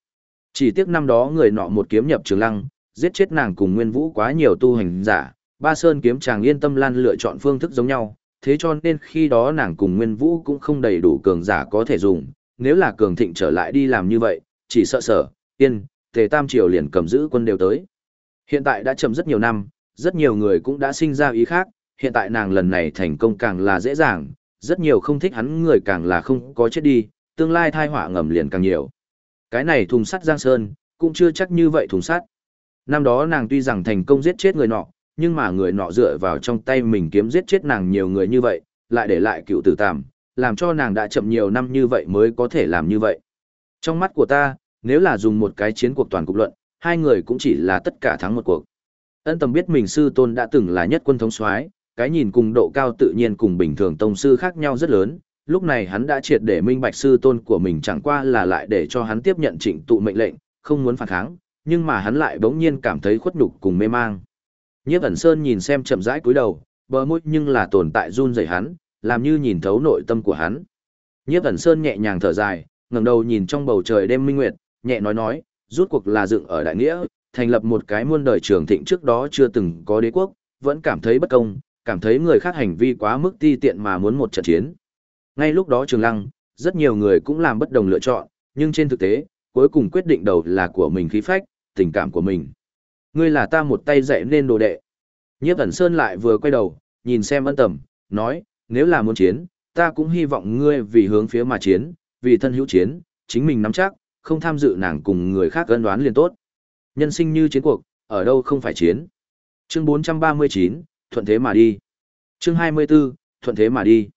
Chỉ tiếc năm đó người nọ một kiếm nhập trường lăng, giết chết nàng cùng nguyên vũ quá nhiều tu hành giả, ba Sơn kiếm chàng yên tâm lan lựa chọn phương thức giống nhau, thế cho nên khi đó nàng cùng Nguyên Vũ cũng không đầy đủ cường giả có thể dùng, nếu là cường thịnh trở lại đi làm như vậy, chỉ sợ sở, tiên, tề tam triều liền cầm giữ quân đều tới. Hiện tại đã chậm rất nhiều năm, rất nhiều người cũng đã sinh ra ý khác, hiện tại nàng lần này thành công càng là dễ dàng, rất nhiều không thích hắn người càng là không có chết đi, tương lai thai họa ngầm liền càng nhiều. Cái này thùng sắt Giang Sơn, cũng chưa chắc như vậy thùng sắt. Năm đó nàng tuy rằng thành công giết chết người nọ, nhưng mà người nọ dựa vào trong tay mình kiếm giết chết nàng nhiều người như vậy, lại để lại cựu tử tàm, làm cho nàng đã chậm nhiều năm như vậy mới có thể làm như vậy. Trong mắt của ta, nếu là dùng một cái chiến cuộc toàn cục luận, hai người cũng chỉ là tất cả thắng một cuộc. Ân tầm biết mình sư tôn đã từng là nhất quân thống soái, cái nhìn cùng độ cao tự nhiên cùng bình thường tông sư khác nhau rất lớn, lúc này hắn đã triệt để minh bạch sư tôn của mình chẳng qua là lại để cho hắn tiếp nhận trịnh tụ mệnh lệnh, không muốn phản kháng, nhưng mà hắn lại bỗng nhiên cảm thấy khuất nhục cùng mê mang. Nhiếp ẩn sơn nhìn xem chậm rãi cúi đầu, bờ môi nhưng là tồn tại run rẩy hắn, làm như nhìn thấu nội tâm của hắn. Nhiếp ẩn sơn nhẹ nhàng thở dài, ngẩng đầu nhìn trong bầu trời đêm minh nguyệt, nhẹ nói nói, rút cuộc là dựng ở đại nghĩa, thành lập một cái muôn đời trường thịnh trước đó chưa từng có đế quốc, vẫn cảm thấy bất công, cảm thấy người khác hành vi quá mức ti tiện mà muốn một trận chiến. Ngay lúc đó trường lăng, rất nhiều người cũng làm bất đồng lựa chọn, nhưng trên thực tế, cuối cùng quyết định đầu là của mình khí phách, tình cảm của mình. Ngươi là ta một tay dạy nên đồ đệ. Nhiếp ẩn sơn lại vừa quay đầu, nhìn xem ân tầm, nói, nếu là muốn chiến, ta cũng hy vọng ngươi vì hướng phía mà chiến, vì thân hữu chiến, chính mình nắm chắc, không tham dự nàng cùng người khác ân đoán liền tốt. Nhân sinh như chiến cuộc, ở đâu không phải chiến. Chương 439, thuận thế mà đi. Chương 24, thuận thế mà đi.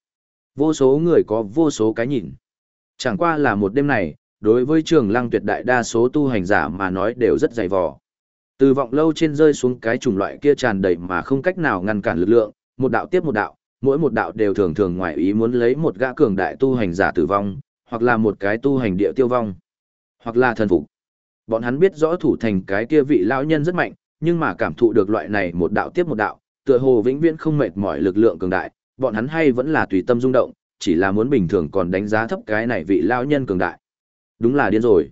Vô số người có vô số cái nhìn. Chẳng qua là một đêm này, đối với trường lăng tuyệt đại đa số tu hành giả mà nói đều rất dày vò. Từ vọng lâu trên rơi xuống cái chủng loại kia tràn đầy mà không cách nào ngăn cản lực lượng, một đạo tiếp một đạo, mỗi một đạo đều thường thường ngoài ý muốn lấy một gã cường đại tu hành giả tử vong, hoặc là một cái tu hành địa tiêu vong, hoặc là thần phục. Bọn hắn biết rõ thủ thành cái kia vị lão nhân rất mạnh, nhưng mà cảm thụ được loại này một đạo tiếp một đạo, tựa hồ vĩnh viễn không mệt mỏi lực lượng cường đại, bọn hắn hay vẫn là tùy tâm rung động, chỉ là muốn bình thường còn đánh giá thấp cái này vị lão nhân cường đại. Đúng là điên rồi.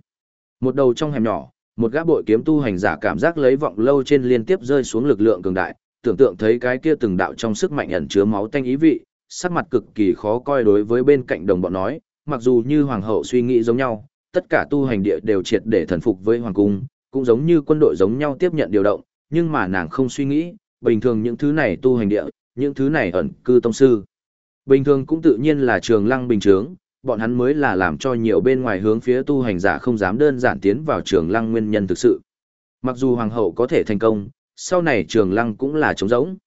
Một đầu trong hẻm nhỏ, một gã bội kiếm tu hành giả cảm giác lấy vọng lâu trên liên tiếp rơi xuống lực lượng cường đại, tưởng tượng thấy cái kia từng đạo trong sức mạnh ẩn chứa máu tanh ý vị, sắc mặt cực kỳ khó coi đối với bên cạnh đồng bọn nói, mặc dù như hoàng hậu suy nghĩ giống nhau, tất cả tu hành địa đều triệt để thần phục với hoàng cung, cũng giống như quân đội giống nhau tiếp nhận điều động, nhưng mà nàng không suy nghĩ, bình thường những thứ này tu hành địa, những thứ này ẩn cư tông sư. Bình thường cũng tự nhiên là trường lăng bình trướng, bọn hắn mới là làm cho nhiều bên ngoài hướng phía tu hành giả không dám đơn giản tiến vào trường lăng nguyên nhân thực sự. Mặc dù hoàng hậu có thể thành công, sau này trường lăng cũng là trống rỗng.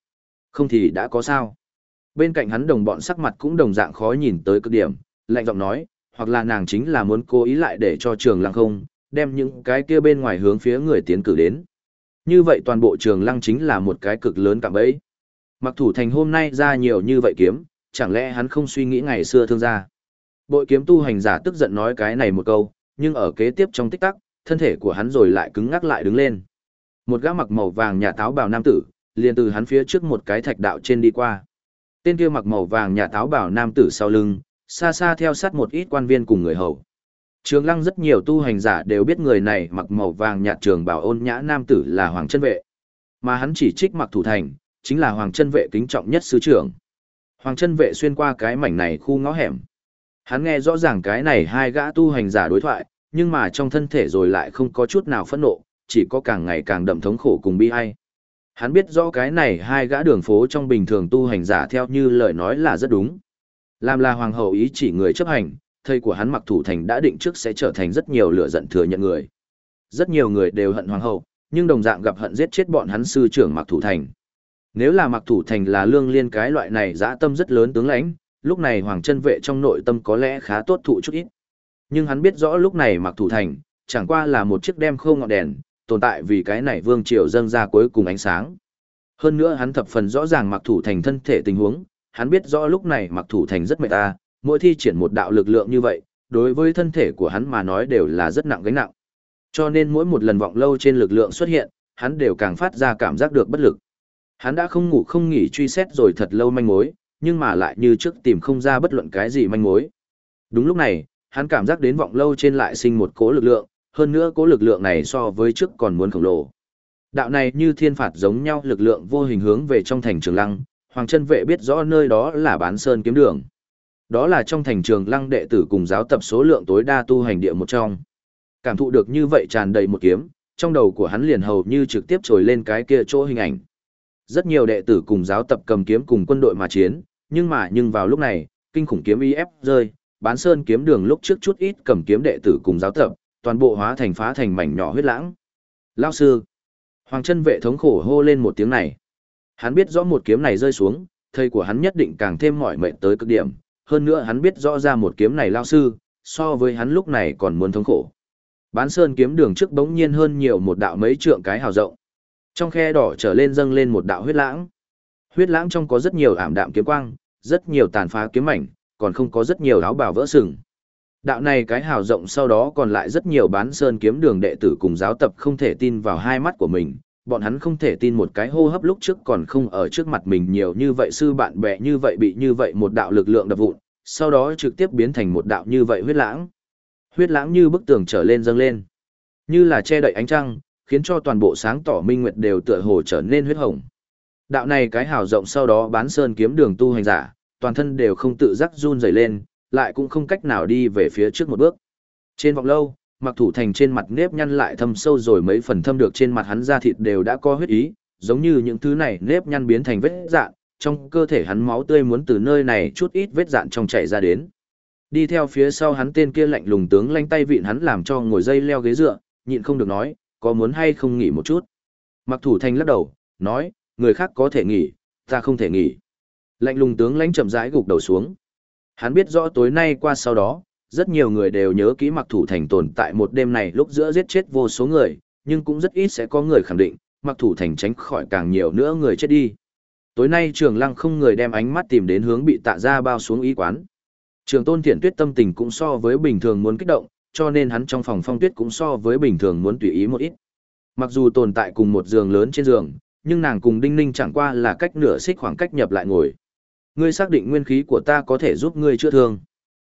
Không thì đã có sao. Bên cạnh hắn đồng bọn sắc mặt cũng đồng dạng khó nhìn tới cực điểm, lạnh giọng nói, hoặc là nàng chính là muốn cố ý lại để cho trường lăng không, đem những cái kia bên ngoài hướng phía người tiến cử đến. Như vậy toàn bộ trường lăng chính là một cái cực lớn cạm bẫy. Mặc thủ thành hôm nay ra nhiều như vậy kiếm, chẳng lẽ hắn không suy nghĩ ngày xưa thương gia. Bội kiếm tu hành giả tức giận nói cái này một câu, nhưng ở kế tiếp trong tích tắc, thân thể của hắn rồi lại cứng ngắc lại đứng lên. Một gã mặc màu vàng nhà táo bào nam tử, liền từ hắn phía trước một cái thạch đạo trên đi qua. Tên kia mặc màu vàng nhà táo bào nam tử sau lưng, xa xa theo sát một ít quan viên cùng người hầu. Trường lăng rất nhiều tu hành giả đều biết người này mặc màu vàng nhạt trường bảo ôn nhã nam tử là Hoàng chân vệ. Mà hắn chỉ trích mặc thủ thành, chính là hoàng chân vệ kính trọng nhất sứ trưởng. Hoàng chân vệ xuyên qua cái mảnh này khu ngõ hẻm. Hắn nghe rõ ràng cái này hai gã tu hành giả đối thoại, nhưng mà trong thân thể rồi lại không có chút nào phẫn nộ, chỉ có càng ngày càng đậm thống khổ cùng bi ai. Hắn biết rõ cái này hai gã đường phố trong bình thường tu hành giả theo như lời nói là rất đúng. Làm là hoàng hậu ý chỉ người chấp hành, thầy của hắn mặc thủ thành đã định trước sẽ trở thành rất nhiều lửa giận thừa nhận người. Rất nhiều người đều hận hoàng hậu, nhưng đồng dạng gặp hận giết chết bọn hắn sư trưởng mặc thủ thành. Nếu là mặc thủ thành là lương liên cái loại này dã tâm rất lớn tướng lãnh, lúc này hoàng chân vệ trong nội tâm có lẽ khá tốt thụ chút ít. Nhưng hắn biết rõ lúc này mặc thủ thành, chẳng qua là một chiếc đem khô ngọn đèn, tồn tại vì cái này vương triều dâng ra cuối cùng ánh sáng. Hơn nữa hắn thập phần rõ ràng mặc thủ thành thân thể tình huống, hắn biết rõ lúc này mặc thủ thành rất mệt ta, mỗi thi triển một đạo lực lượng như vậy, đối với thân thể của hắn mà nói đều là rất nặng gánh nặng. Cho nên mỗi một lần vọng lâu trên lực lượng xuất hiện, hắn đều càng phát ra cảm giác được bất lực. Hắn đã không ngủ không nghỉ truy xét rồi thật lâu manh mối, nhưng mà lại như trước tìm không ra bất luận cái gì manh mối. Đúng lúc này, hắn cảm giác đến vọng lâu trên lại sinh một cố lực lượng, hơn nữa cố lực lượng này so với trước còn muốn khổng lồ. Đạo này như thiên phạt giống nhau lực lượng vô hình hướng về trong thành trường lăng, Hoàng chân vệ biết rõ nơi đó là bán sơn kiếm đường. Đó là trong thành trường lăng đệ tử cùng giáo tập số lượng tối đa tu hành địa một trong. Cảm thụ được như vậy tràn đầy một kiếm, trong đầu của hắn liền hầu như trực tiếp trồi lên cái kia chỗ hình ảnh. Rất nhiều đệ tử cùng giáo tập cầm kiếm cùng quân đội mà chiến, nhưng mà nhưng vào lúc này, kinh khủng kiếm y ép rơi, bán sơn kiếm đường lúc trước chút ít cầm kiếm đệ tử cùng giáo tập, toàn bộ hóa thành phá thành mảnh nhỏ huyết lãng. Lao sư, Hoàng chân vệ thống khổ hô lên một tiếng này. Hắn biết rõ một kiếm này rơi xuống, thầy của hắn nhất định càng thêm mỏi mệt tới cực điểm, hơn nữa hắn biết rõ ra một kiếm này lao sư, so với hắn lúc này còn muốn thống khổ. Bán sơn kiếm đường trước bỗng nhiên hơn nhiều một đạo mấy trượng cái hào rộng. Trong khe đỏ trở lên dâng lên một đạo huyết lãng. Huyết lãng trong có rất nhiều ảm đạm kiếm quang, rất nhiều tàn phá kiếm mảnh, còn không có rất nhiều áo bào vỡ sừng. Đạo này cái hào rộng sau đó còn lại rất nhiều bán sơn kiếm đường đệ tử cùng giáo tập không thể tin vào hai mắt của mình, bọn hắn không thể tin một cái hô hấp lúc trước còn không ở trước mặt mình nhiều như vậy sư bạn bè như vậy bị như vậy một đạo lực lượng đập vụn, sau đó trực tiếp biến thành một đạo như vậy huyết lãng. Huyết lãng như bức tường trở lên dâng lên, như là che đậy ánh trăng, khiến cho toàn bộ sáng tỏ minh nguyệt đều tựa hồ trở nên huyết hồng. Đạo này cái hào rộng sau đó bán sơn kiếm đường tu hành giả, toàn thân đều không tự giác run rẩy lên, lại cũng không cách nào đi về phía trước một bước. Trên vọng lâu, mặc thủ thành trên mặt nếp nhăn lại thâm sâu rồi mấy phần thâm được trên mặt hắn da thịt đều đã có huyết ý, giống như những thứ này nếp nhăn biến thành vết dạn, trong cơ thể hắn máu tươi muốn từ nơi này chút ít vết dạn trong chảy ra đến. Đi theo phía sau hắn tên kia lạnh lùng tướng lanh tay vịn hắn làm cho ngồi dây leo ghế dựa, nhịn không được nói, có muốn hay không nghỉ một chút. Mặc thủ thành lắc đầu, nói, người khác có thể nghỉ, ta không thể nghỉ. Lạnh lùng tướng lãnh chậm rãi gục đầu xuống. Hắn biết rõ tối nay qua sau đó, rất nhiều người đều nhớ kỹ mặc thủ thành tồn tại một đêm này lúc giữa giết chết vô số người, nhưng cũng rất ít sẽ có người khẳng định, mặc thủ thành tránh khỏi càng nhiều nữa người chết đi. Tối nay trường lăng không người đem ánh mắt tìm đến hướng bị tạ ra bao xuống ý quán. Trường tôn thiện tuyết tâm tình cũng so với bình thường muốn kích động, cho nên hắn trong phòng phong tuyết cũng so với bình thường muốn tùy ý một ít. Mặc dù tồn tại cùng một giường lớn trên giường, nhưng nàng cùng đinh ninh chẳng qua là cách nửa xích khoảng cách nhập lại ngồi. Ngươi xác định nguyên khí của ta có thể giúp ngươi chữa thương.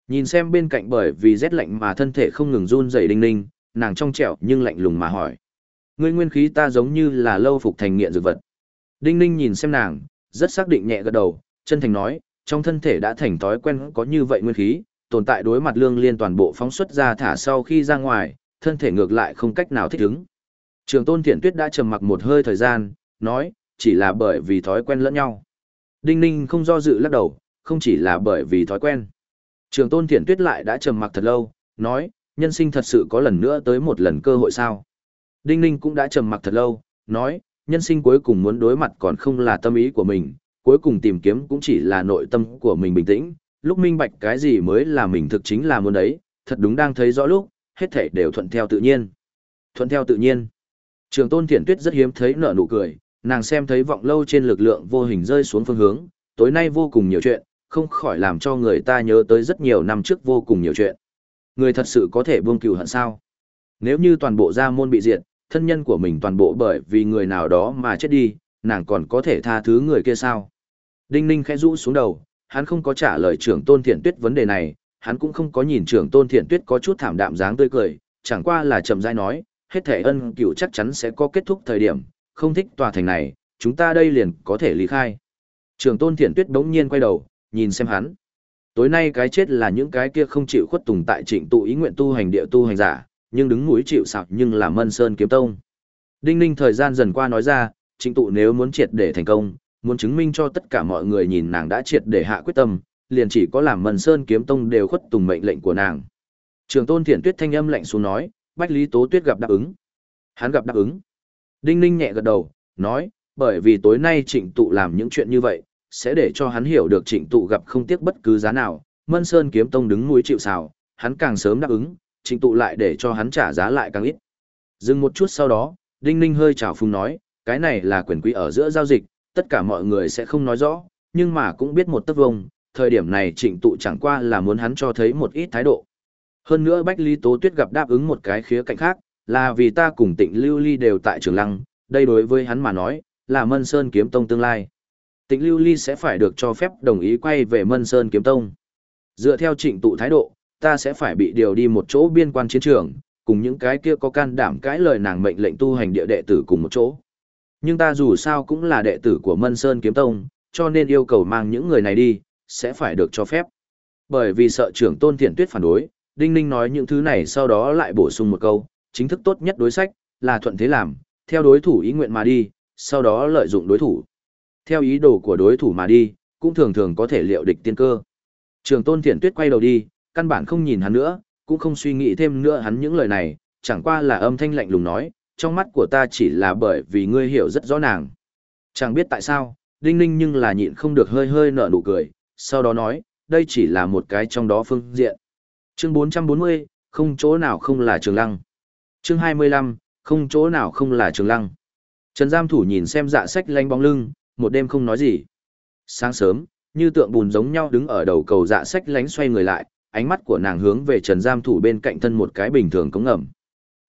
Nhìn xem bên cạnh bởi vì rét lạnh mà thân thể không ngừng run rẩy đinh ninh, nàng trong trẻo nhưng lạnh lùng mà hỏi. Ngươi nguyên khí ta giống như là lâu phục thành nghiện dược vật. Đinh ninh nhìn xem nàng, rất xác định nhẹ gật đầu, chân thành nói, trong thân thể đã thành thói quen có như vậy nguyên khí, tồn tại đối mặt lương liên toàn bộ phóng xuất ra thả sau khi ra ngoài, thân thể ngược lại không cách nào thích ứng. Trường tôn thiện tuyết đã trầm mặc một hơi thời gian, nói, chỉ là bởi vì thói quen lẫn nhau. Đinh ninh không do dự lắc đầu, không chỉ là bởi vì thói quen. Trường tôn thiển tuyết lại đã trầm mặc thật lâu, nói, nhân sinh thật sự có lần nữa tới một lần cơ hội sao. Đinh ninh cũng đã trầm mặc thật lâu, nói, nhân sinh cuối cùng muốn đối mặt còn không là tâm ý của mình, cuối cùng tìm kiếm cũng chỉ là nội tâm của mình bình tĩnh, lúc minh bạch cái gì mới là mình thực chính là muốn đấy, thật đúng đang thấy rõ lúc, hết thảy đều thuận theo tự nhiên. Thuận theo tự nhiên. Trường tôn thiển tuyết rất hiếm thấy nở nụ cười, nàng xem thấy vọng lâu trên lực lượng vô hình rơi xuống phương hướng, tối nay vô cùng nhiều chuyện, không khỏi làm cho người ta nhớ tới rất nhiều năm trước vô cùng nhiều chuyện. Người thật sự có thể buông cừu hận sao? Nếu như toàn bộ gia môn bị diệt, thân nhân của mình toàn bộ bởi vì người nào đó mà chết đi, nàng còn có thể tha thứ người kia sao? Đinh Ninh khẽ rũ xuống đầu, hắn không có trả lời trưởng tôn thiện tuyết vấn đề này, hắn cũng không có nhìn trưởng tôn thiện tuyết có chút thảm đạm dáng tươi cười, chẳng qua là chậm rãi nói, hết thể ân cửu chắc chắn sẽ có kết thúc thời điểm, không thích tòa thành này, chúng ta đây liền có thể lý khai. Trường tôn thiển tuyết đống nhiên quay đầu, nhìn xem hắn. Tối nay cái chết là những cái kia không chịu khuất tùng tại trịnh tụ ý nguyện tu hành địa tu hành giả, nhưng đứng mũi chịu sạc nhưng là mân sơn kiếm tông. Đinh ninh thời gian dần qua nói ra, trịnh tụ nếu muốn triệt để thành công, muốn chứng minh cho tất cả mọi người nhìn nàng đã triệt để hạ quyết tâm, liền chỉ có làm mân sơn kiếm tông đều khuất tùng mệnh lệnh của nàng. Trường tôn thiển tuyết thanh âm lạnh xuống nói, Bách Lý Tố Tuyết gặp đáp ứng. Hắn gặp đáp ứng. Đinh ninh nhẹ gật đầu, nói, bởi vì tối nay trịnh tụ làm những chuyện như vậy, sẽ để cho hắn hiểu được trịnh tụ gặp không tiếc bất cứ giá nào, Mân Sơn kiếm tông đứng mũi chịu sào, hắn càng sớm đáp ứng, trịnh tụ lại để cho hắn trả giá lại càng ít. Dừng một chút sau đó, Đinh Ninh hơi chào phung nói, cái này là quyền quý ở giữa giao dịch, tất cả mọi người sẽ không nói rõ, nhưng mà cũng biết một tấc vông, thời điểm này trịnh tụ chẳng qua là muốn hắn cho thấy một ít thái độ. Hơn nữa Bách Lý Tố Tuyết gặp đáp ứng một cái khía cạnh khác, là vì ta cùng tịnh Lưu Ly đều tại trường lăng, đây đối với hắn mà nói, là Mân Sơn kiếm tông tương lai. Tịnh Lưu Ly sẽ phải được cho phép đồng ý quay về Mân Sơn kiếm tông. Dựa theo trịnh tụ thái độ, ta sẽ phải bị điều đi một chỗ biên quan chiến trường, cùng những cái kia có can đảm cãi lời nàng mệnh lệnh tu hành địa đệ tử cùng một chỗ. Nhưng ta dù sao cũng là đệ tử của Mân Sơn Kiếm Tông, cho nên yêu cầu mang những người này đi, sẽ phải được cho phép. Bởi vì sợ trưởng tôn thiện tuyết phản đối, Đinh Ninh nói những thứ này sau đó lại bổ sung một câu, chính thức tốt nhất đối sách, là thuận thế làm, theo đối thủ ý nguyện mà đi, sau đó lợi dụng đối thủ. Theo ý đồ của đối thủ mà đi, cũng thường thường có thể liệu địch tiên cơ. Trường tôn thiện tuyết quay đầu đi, căn bản không nhìn hắn nữa, cũng không suy nghĩ thêm nữa hắn những lời này, chẳng qua là âm thanh lạnh lùng nói, trong mắt của ta chỉ là bởi vì ngươi hiểu rất rõ nàng. Chẳng biết tại sao, Đinh Ninh nhưng là nhịn không được hơi hơi nở nụ cười, sau đó nói, đây chỉ là một cái trong đó phương diện. Chương 440, không chỗ nào không là trường lăng. Chương 25, không chỗ nào không là trường lăng. Trần Giam Thủ nhìn xem dạ sách lanh bóng lưng, một đêm không nói gì. Sáng sớm, như tượng bùn giống nhau đứng ở đầu cầu dạ sách lánh xoay người lại, ánh mắt của nàng hướng về Trần Giam Thủ bên cạnh thân một cái bình thường cống ngầm.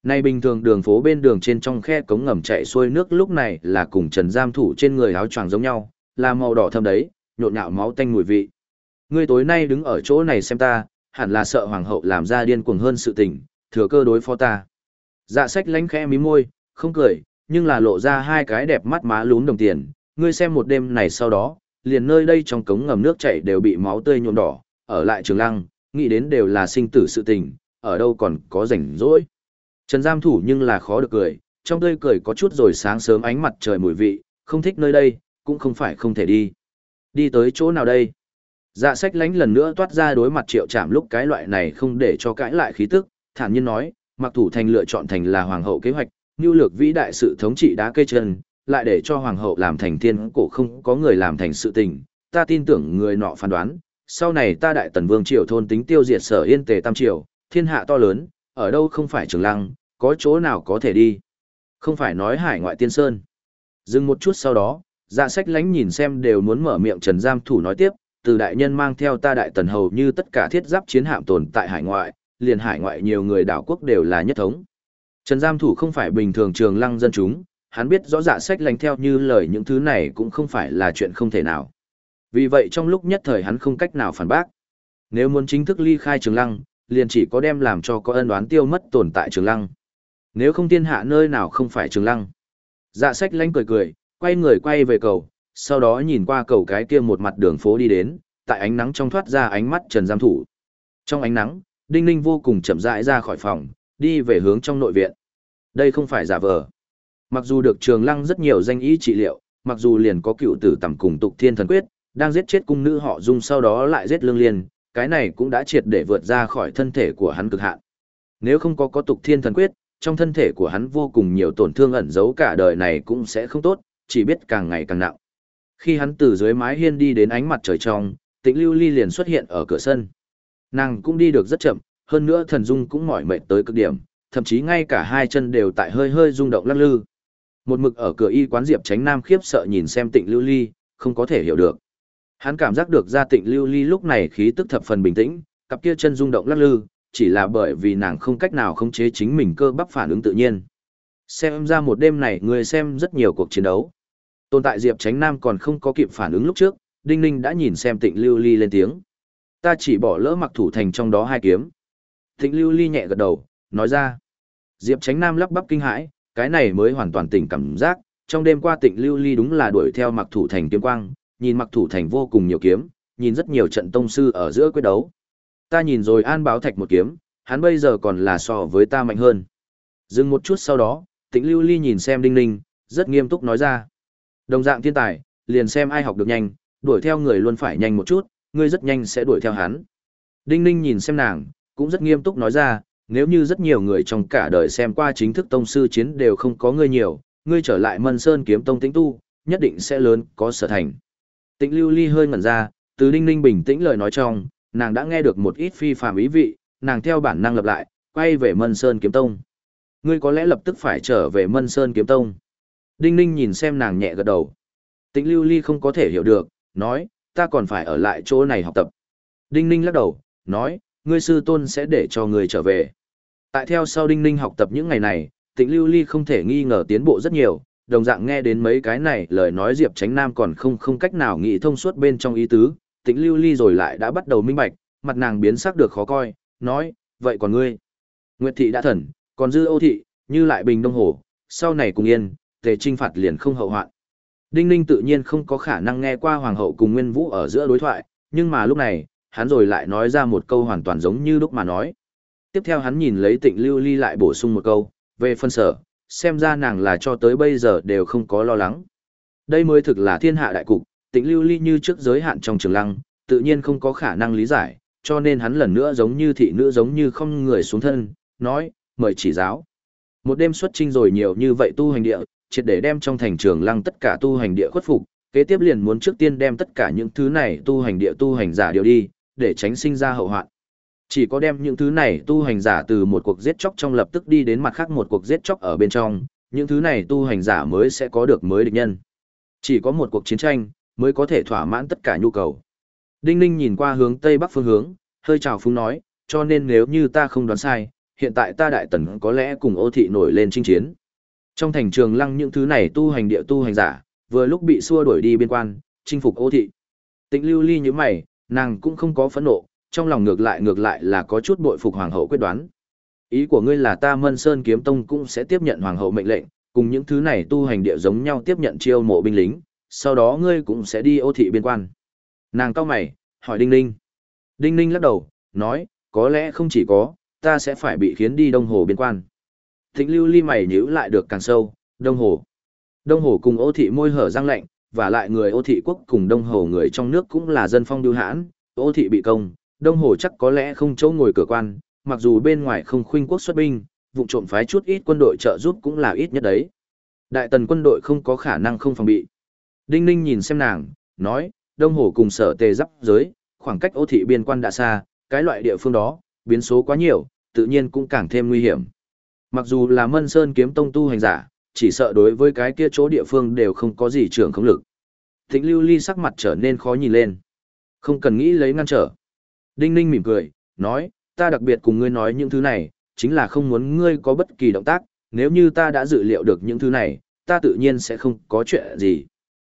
Nay bình thường đường phố bên đường trên trong khe cống ngầm chạy xuôi nước lúc này là cùng Trần Giam Thủ trên người áo choàng giống nhau, là màu đỏ thâm đấy, nhộn nhạo máu tanh mùi vị. Ngươi tối nay đứng ở chỗ này xem ta, hẳn là sợ hoàng hậu làm ra điên cuồng hơn sự tình, thừa cơ đối phó ta. Dạ sách lánh khẽ mí môi, không cười, nhưng là lộ ra hai cái đẹp mắt má lún đồng tiền. Ngươi xem một đêm này sau đó, liền nơi đây trong cống ngầm nước chảy đều bị máu tươi nhuộm đỏ, ở lại trường lăng, nghĩ đến đều là sinh tử sự tình, ở đâu còn có rảnh rỗi. Trần Giam Thủ nhưng là khó được cười, trong tươi cười có chút rồi sáng sớm ánh mặt trời mùi vị, không thích nơi đây, cũng không phải không thể đi. Đi tới chỗ nào đây? Dạ sách lánh lần nữa toát ra đối mặt triệu chạm lúc cái loại này không để cho cãi lại khí tức, thản nhiên nói, mặc thủ thành lựa chọn thành là hoàng hậu kế hoạch, nhu lược vĩ đại sự thống trị đá cây chân, lại để cho hoàng hậu làm thành thiên cổ không có người làm thành sự tình, ta tin tưởng người nọ phán đoán, sau này ta đại tần vương triều thôn tính tiêu diệt sở yên tề tam triều, thiên hạ to lớn, ở đâu không phải trường lăng, có chỗ nào có thể đi. Không phải nói hải ngoại tiên sơn. Dừng một chút sau đó, dạ sách lánh nhìn xem đều muốn mở miệng trần giam thủ nói tiếp, từ đại nhân mang theo ta đại tần hầu như tất cả thiết giáp chiến hạm tồn tại hải ngoại, liền hải ngoại nhiều người đảo quốc đều là nhất thống. Trần giam thủ không phải bình thường trường lăng dân chúng, hắn biết rõ dạ sách lành theo như lời những thứ này cũng không phải là chuyện không thể nào. Vì vậy trong lúc nhất thời hắn không cách nào phản bác. Nếu muốn chính thức ly khai trường lăng, liền chỉ có đem làm cho có ân đoán tiêu mất tồn tại trường lăng. Nếu không tiên hạ nơi nào không phải trường lăng. Dạ sách lánh cười cười, quay người quay về cầu, sau đó nhìn qua cầu cái kia một mặt đường phố đi đến, tại ánh nắng trong thoát ra ánh mắt Trần Giam Thủ. Trong ánh nắng, Đinh Ninh vô cùng chậm rãi ra khỏi phòng, đi về hướng trong nội viện. Đây không phải giả vờ. Mặc dù được trường lăng rất nhiều danh ý trị liệu, mặc dù liền có cựu tử tầm cùng tục thiên thần quyết, đang giết chết cung nữ họ dung sau đó lại giết lương liên, cái này cũng đã triệt để vượt ra khỏi thân thể của hắn cực hạn. Nếu không có có tục thiên thần quyết, trong thân thể của hắn vô cùng nhiều tổn thương ẩn giấu cả đời này cũng sẽ không tốt, chỉ biết càng ngày càng nặng. Khi hắn từ dưới mái hiên đi đến ánh mặt trời trong, tĩnh lưu ly liền xuất hiện ở cửa sân. Nàng cũng đi được rất chậm, hơn nữa thần dung cũng mỏi mệt tới cực điểm, thậm chí ngay cả hai chân đều tại hơi hơi rung động lắc lư. Một mực ở cửa y quán Diệp Tránh Nam khiếp sợ nhìn xem Tịnh Lưu Ly, không có thể hiểu được. Hắn cảm giác được ra Tịnh Lưu Ly lúc này khí tức thập phần bình tĩnh, cặp kia chân rung động lắc lư, chỉ là bởi vì nàng không cách nào khống chế chính mình cơ bắp phản ứng tự nhiên. Xem ra một đêm này người xem rất nhiều cuộc chiến đấu. Tồn tại Diệp Tránh Nam còn không có kịp phản ứng lúc trước, Đinh Ninh đã nhìn xem Tịnh Lưu Ly lên tiếng. Ta chỉ bỏ lỡ mặc thủ thành trong đó hai kiếm. Thịnh Lưu Ly nhẹ gật đầu, nói ra. Diệp Tránh Nam lắp bắp kinh hãi, cái này mới hoàn toàn tỉnh cảm giác, trong đêm qua tịnh lưu ly đúng là đuổi theo mặc thủ thành kiếm quang, nhìn mặc thủ thành vô cùng nhiều kiếm, nhìn rất nhiều trận tông sư ở giữa quyết đấu. Ta nhìn rồi an báo thạch một kiếm, hắn bây giờ còn là so với ta mạnh hơn. Dừng một chút sau đó, tịnh lưu ly nhìn xem đinh ninh, rất nghiêm túc nói ra. Đồng dạng thiên tài, liền xem ai học được nhanh, đuổi theo người luôn phải nhanh một chút, ngươi rất nhanh sẽ đuổi theo hắn. Đinh ninh nhìn xem nàng, cũng rất nghiêm túc nói ra, nếu như rất nhiều người trong cả đời xem qua chính thức tông sư chiến đều không có ngươi nhiều, ngươi trở lại Mân Sơn kiếm tông tĩnh tu, nhất định sẽ lớn, có sở thành. Tĩnh Lưu Ly hơi ngẩn ra, từ Đinh Ninh bình tĩnh lời nói trong, nàng đã nghe được một ít phi phàm ý vị, nàng theo bản năng lập lại, quay về Mân Sơn kiếm tông. Ngươi có lẽ lập tức phải trở về Mân Sơn kiếm tông. Đinh Ninh nhìn xem nàng nhẹ gật đầu. Tĩnh Lưu Ly không có thể hiểu được, nói, ta còn phải ở lại chỗ này học tập. Đinh Ninh lắc đầu, nói, ngươi sư tôn sẽ để cho ngươi trở về. Tại theo sau Đinh Ninh học tập những ngày này, Tịnh Lưu Ly không thể nghi ngờ tiến bộ rất nhiều, đồng dạng nghe đến mấy cái này lời nói Diệp Tránh Nam còn không không cách nào nghĩ thông suốt bên trong ý tứ, Tịnh Lưu Ly rồi lại đã bắt đầu minh bạch, mặt nàng biến sắc được khó coi, nói, vậy còn ngươi? Nguyệt thị đã thần, còn dư Âu thị, như lại bình đông hồ, sau này cùng yên, tề trinh phạt liền không hậu hoạn. Đinh Ninh tự nhiên không có khả năng nghe qua hoàng hậu cùng Nguyên Vũ ở giữa đối thoại, nhưng mà lúc này, hắn rồi lại nói ra một câu hoàn toàn giống như lúc mà nói. Tiếp theo hắn nhìn lấy Tịnh Lưu Ly lại bổ sung một câu, về phân sở, xem ra nàng là cho tới bây giờ đều không có lo lắng. Đây mới thực là thiên hạ đại cục, Tịnh lưu ly như trước giới hạn trong trường lăng, tự nhiên không có khả năng lý giải, cho nên hắn lần nữa giống như thị nữ giống như không người xuống thân, nói, mời chỉ giáo. Một đêm xuất trinh rồi nhiều như vậy tu hành địa, triệt để đem trong thành trường lăng tất cả tu hành địa khuất phục, kế tiếp liền muốn trước tiên đem tất cả những thứ này tu hành địa tu hành giả điều đi, để tránh sinh ra hậu hoạn. Chỉ có đem những thứ này tu hành giả từ một cuộc giết chóc trong lập tức đi đến mặt khác một cuộc giết chóc ở bên trong, những thứ này tu hành giả mới sẽ có được mới địch nhân. Chỉ có một cuộc chiến tranh mới có thể thỏa mãn tất cả nhu cầu. Đinh Ninh nhìn qua hướng tây bắc phương hướng, hơi chào phúng nói, cho nên nếu như ta không đoán sai, hiện tại ta đại tần có lẽ cùng ô thị nổi lên chinh chiến. Trong thành trường lăng những thứ này tu hành địa tu hành giả, vừa lúc bị xua đuổi đi biên quan, chinh phục ô thị. Tịnh lưu ly như mày, nàng cũng không có phẫn nộ, trong lòng ngược lại ngược lại là có chút bội phục hoàng hậu quyết đoán. Ý của ngươi là ta Mân Sơn Kiếm Tông cũng sẽ tiếp nhận hoàng hậu mệnh lệnh, cùng những thứ này tu hành địa giống nhau tiếp nhận chiêu mộ binh lính, sau đó ngươi cũng sẽ đi ô thị biên quan. Nàng cao mày, hỏi Đinh Ninh. Đinh Ninh lắc đầu, nói, có lẽ không chỉ có, ta sẽ phải bị khiến đi Đông Hồ biên quan. Thịnh lưu ly mày nhíu lại được càng sâu, Đông Hồ. Đông Hồ cùng ô thị môi hở răng lạnh, và lại người ô thị quốc cùng Đông Hồ người trong nước cũng là dân phong điêu hãn, ô thị bị công, Đông Hồ chắc có lẽ không chỗ ngồi cửa quan, mặc dù bên ngoài không khuynh quốc xuất binh, vụ trộm phái chút ít quân đội trợ giúp cũng là ít nhất đấy. Đại tần quân đội không có khả năng không phòng bị. Đinh Ninh nhìn xem nàng, nói, Đông Hồ cùng sở tề giáp giới, khoảng cách ô thị biên quan đã xa, cái loại địa phương đó, biến số quá nhiều, tự nhiên cũng càng thêm nguy hiểm. Mặc dù là Mân Sơn kiếm tông tu hành giả, chỉ sợ đối với cái kia chỗ địa phương đều không có gì trưởng không lực. Thịnh lưu ly sắc mặt trở nên khó nhìn lên. Không cần nghĩ lấy ngăn trở. Đinh Ninh mỉm cười, nói, ta đặc biệt cùng ngươi nói những thứ này, chính là không muốn ngươi có bất kỳ động tác, nếu như ta đã dự liệu được những thứ này, ta tự nhiên sẽ không có chuyện gì.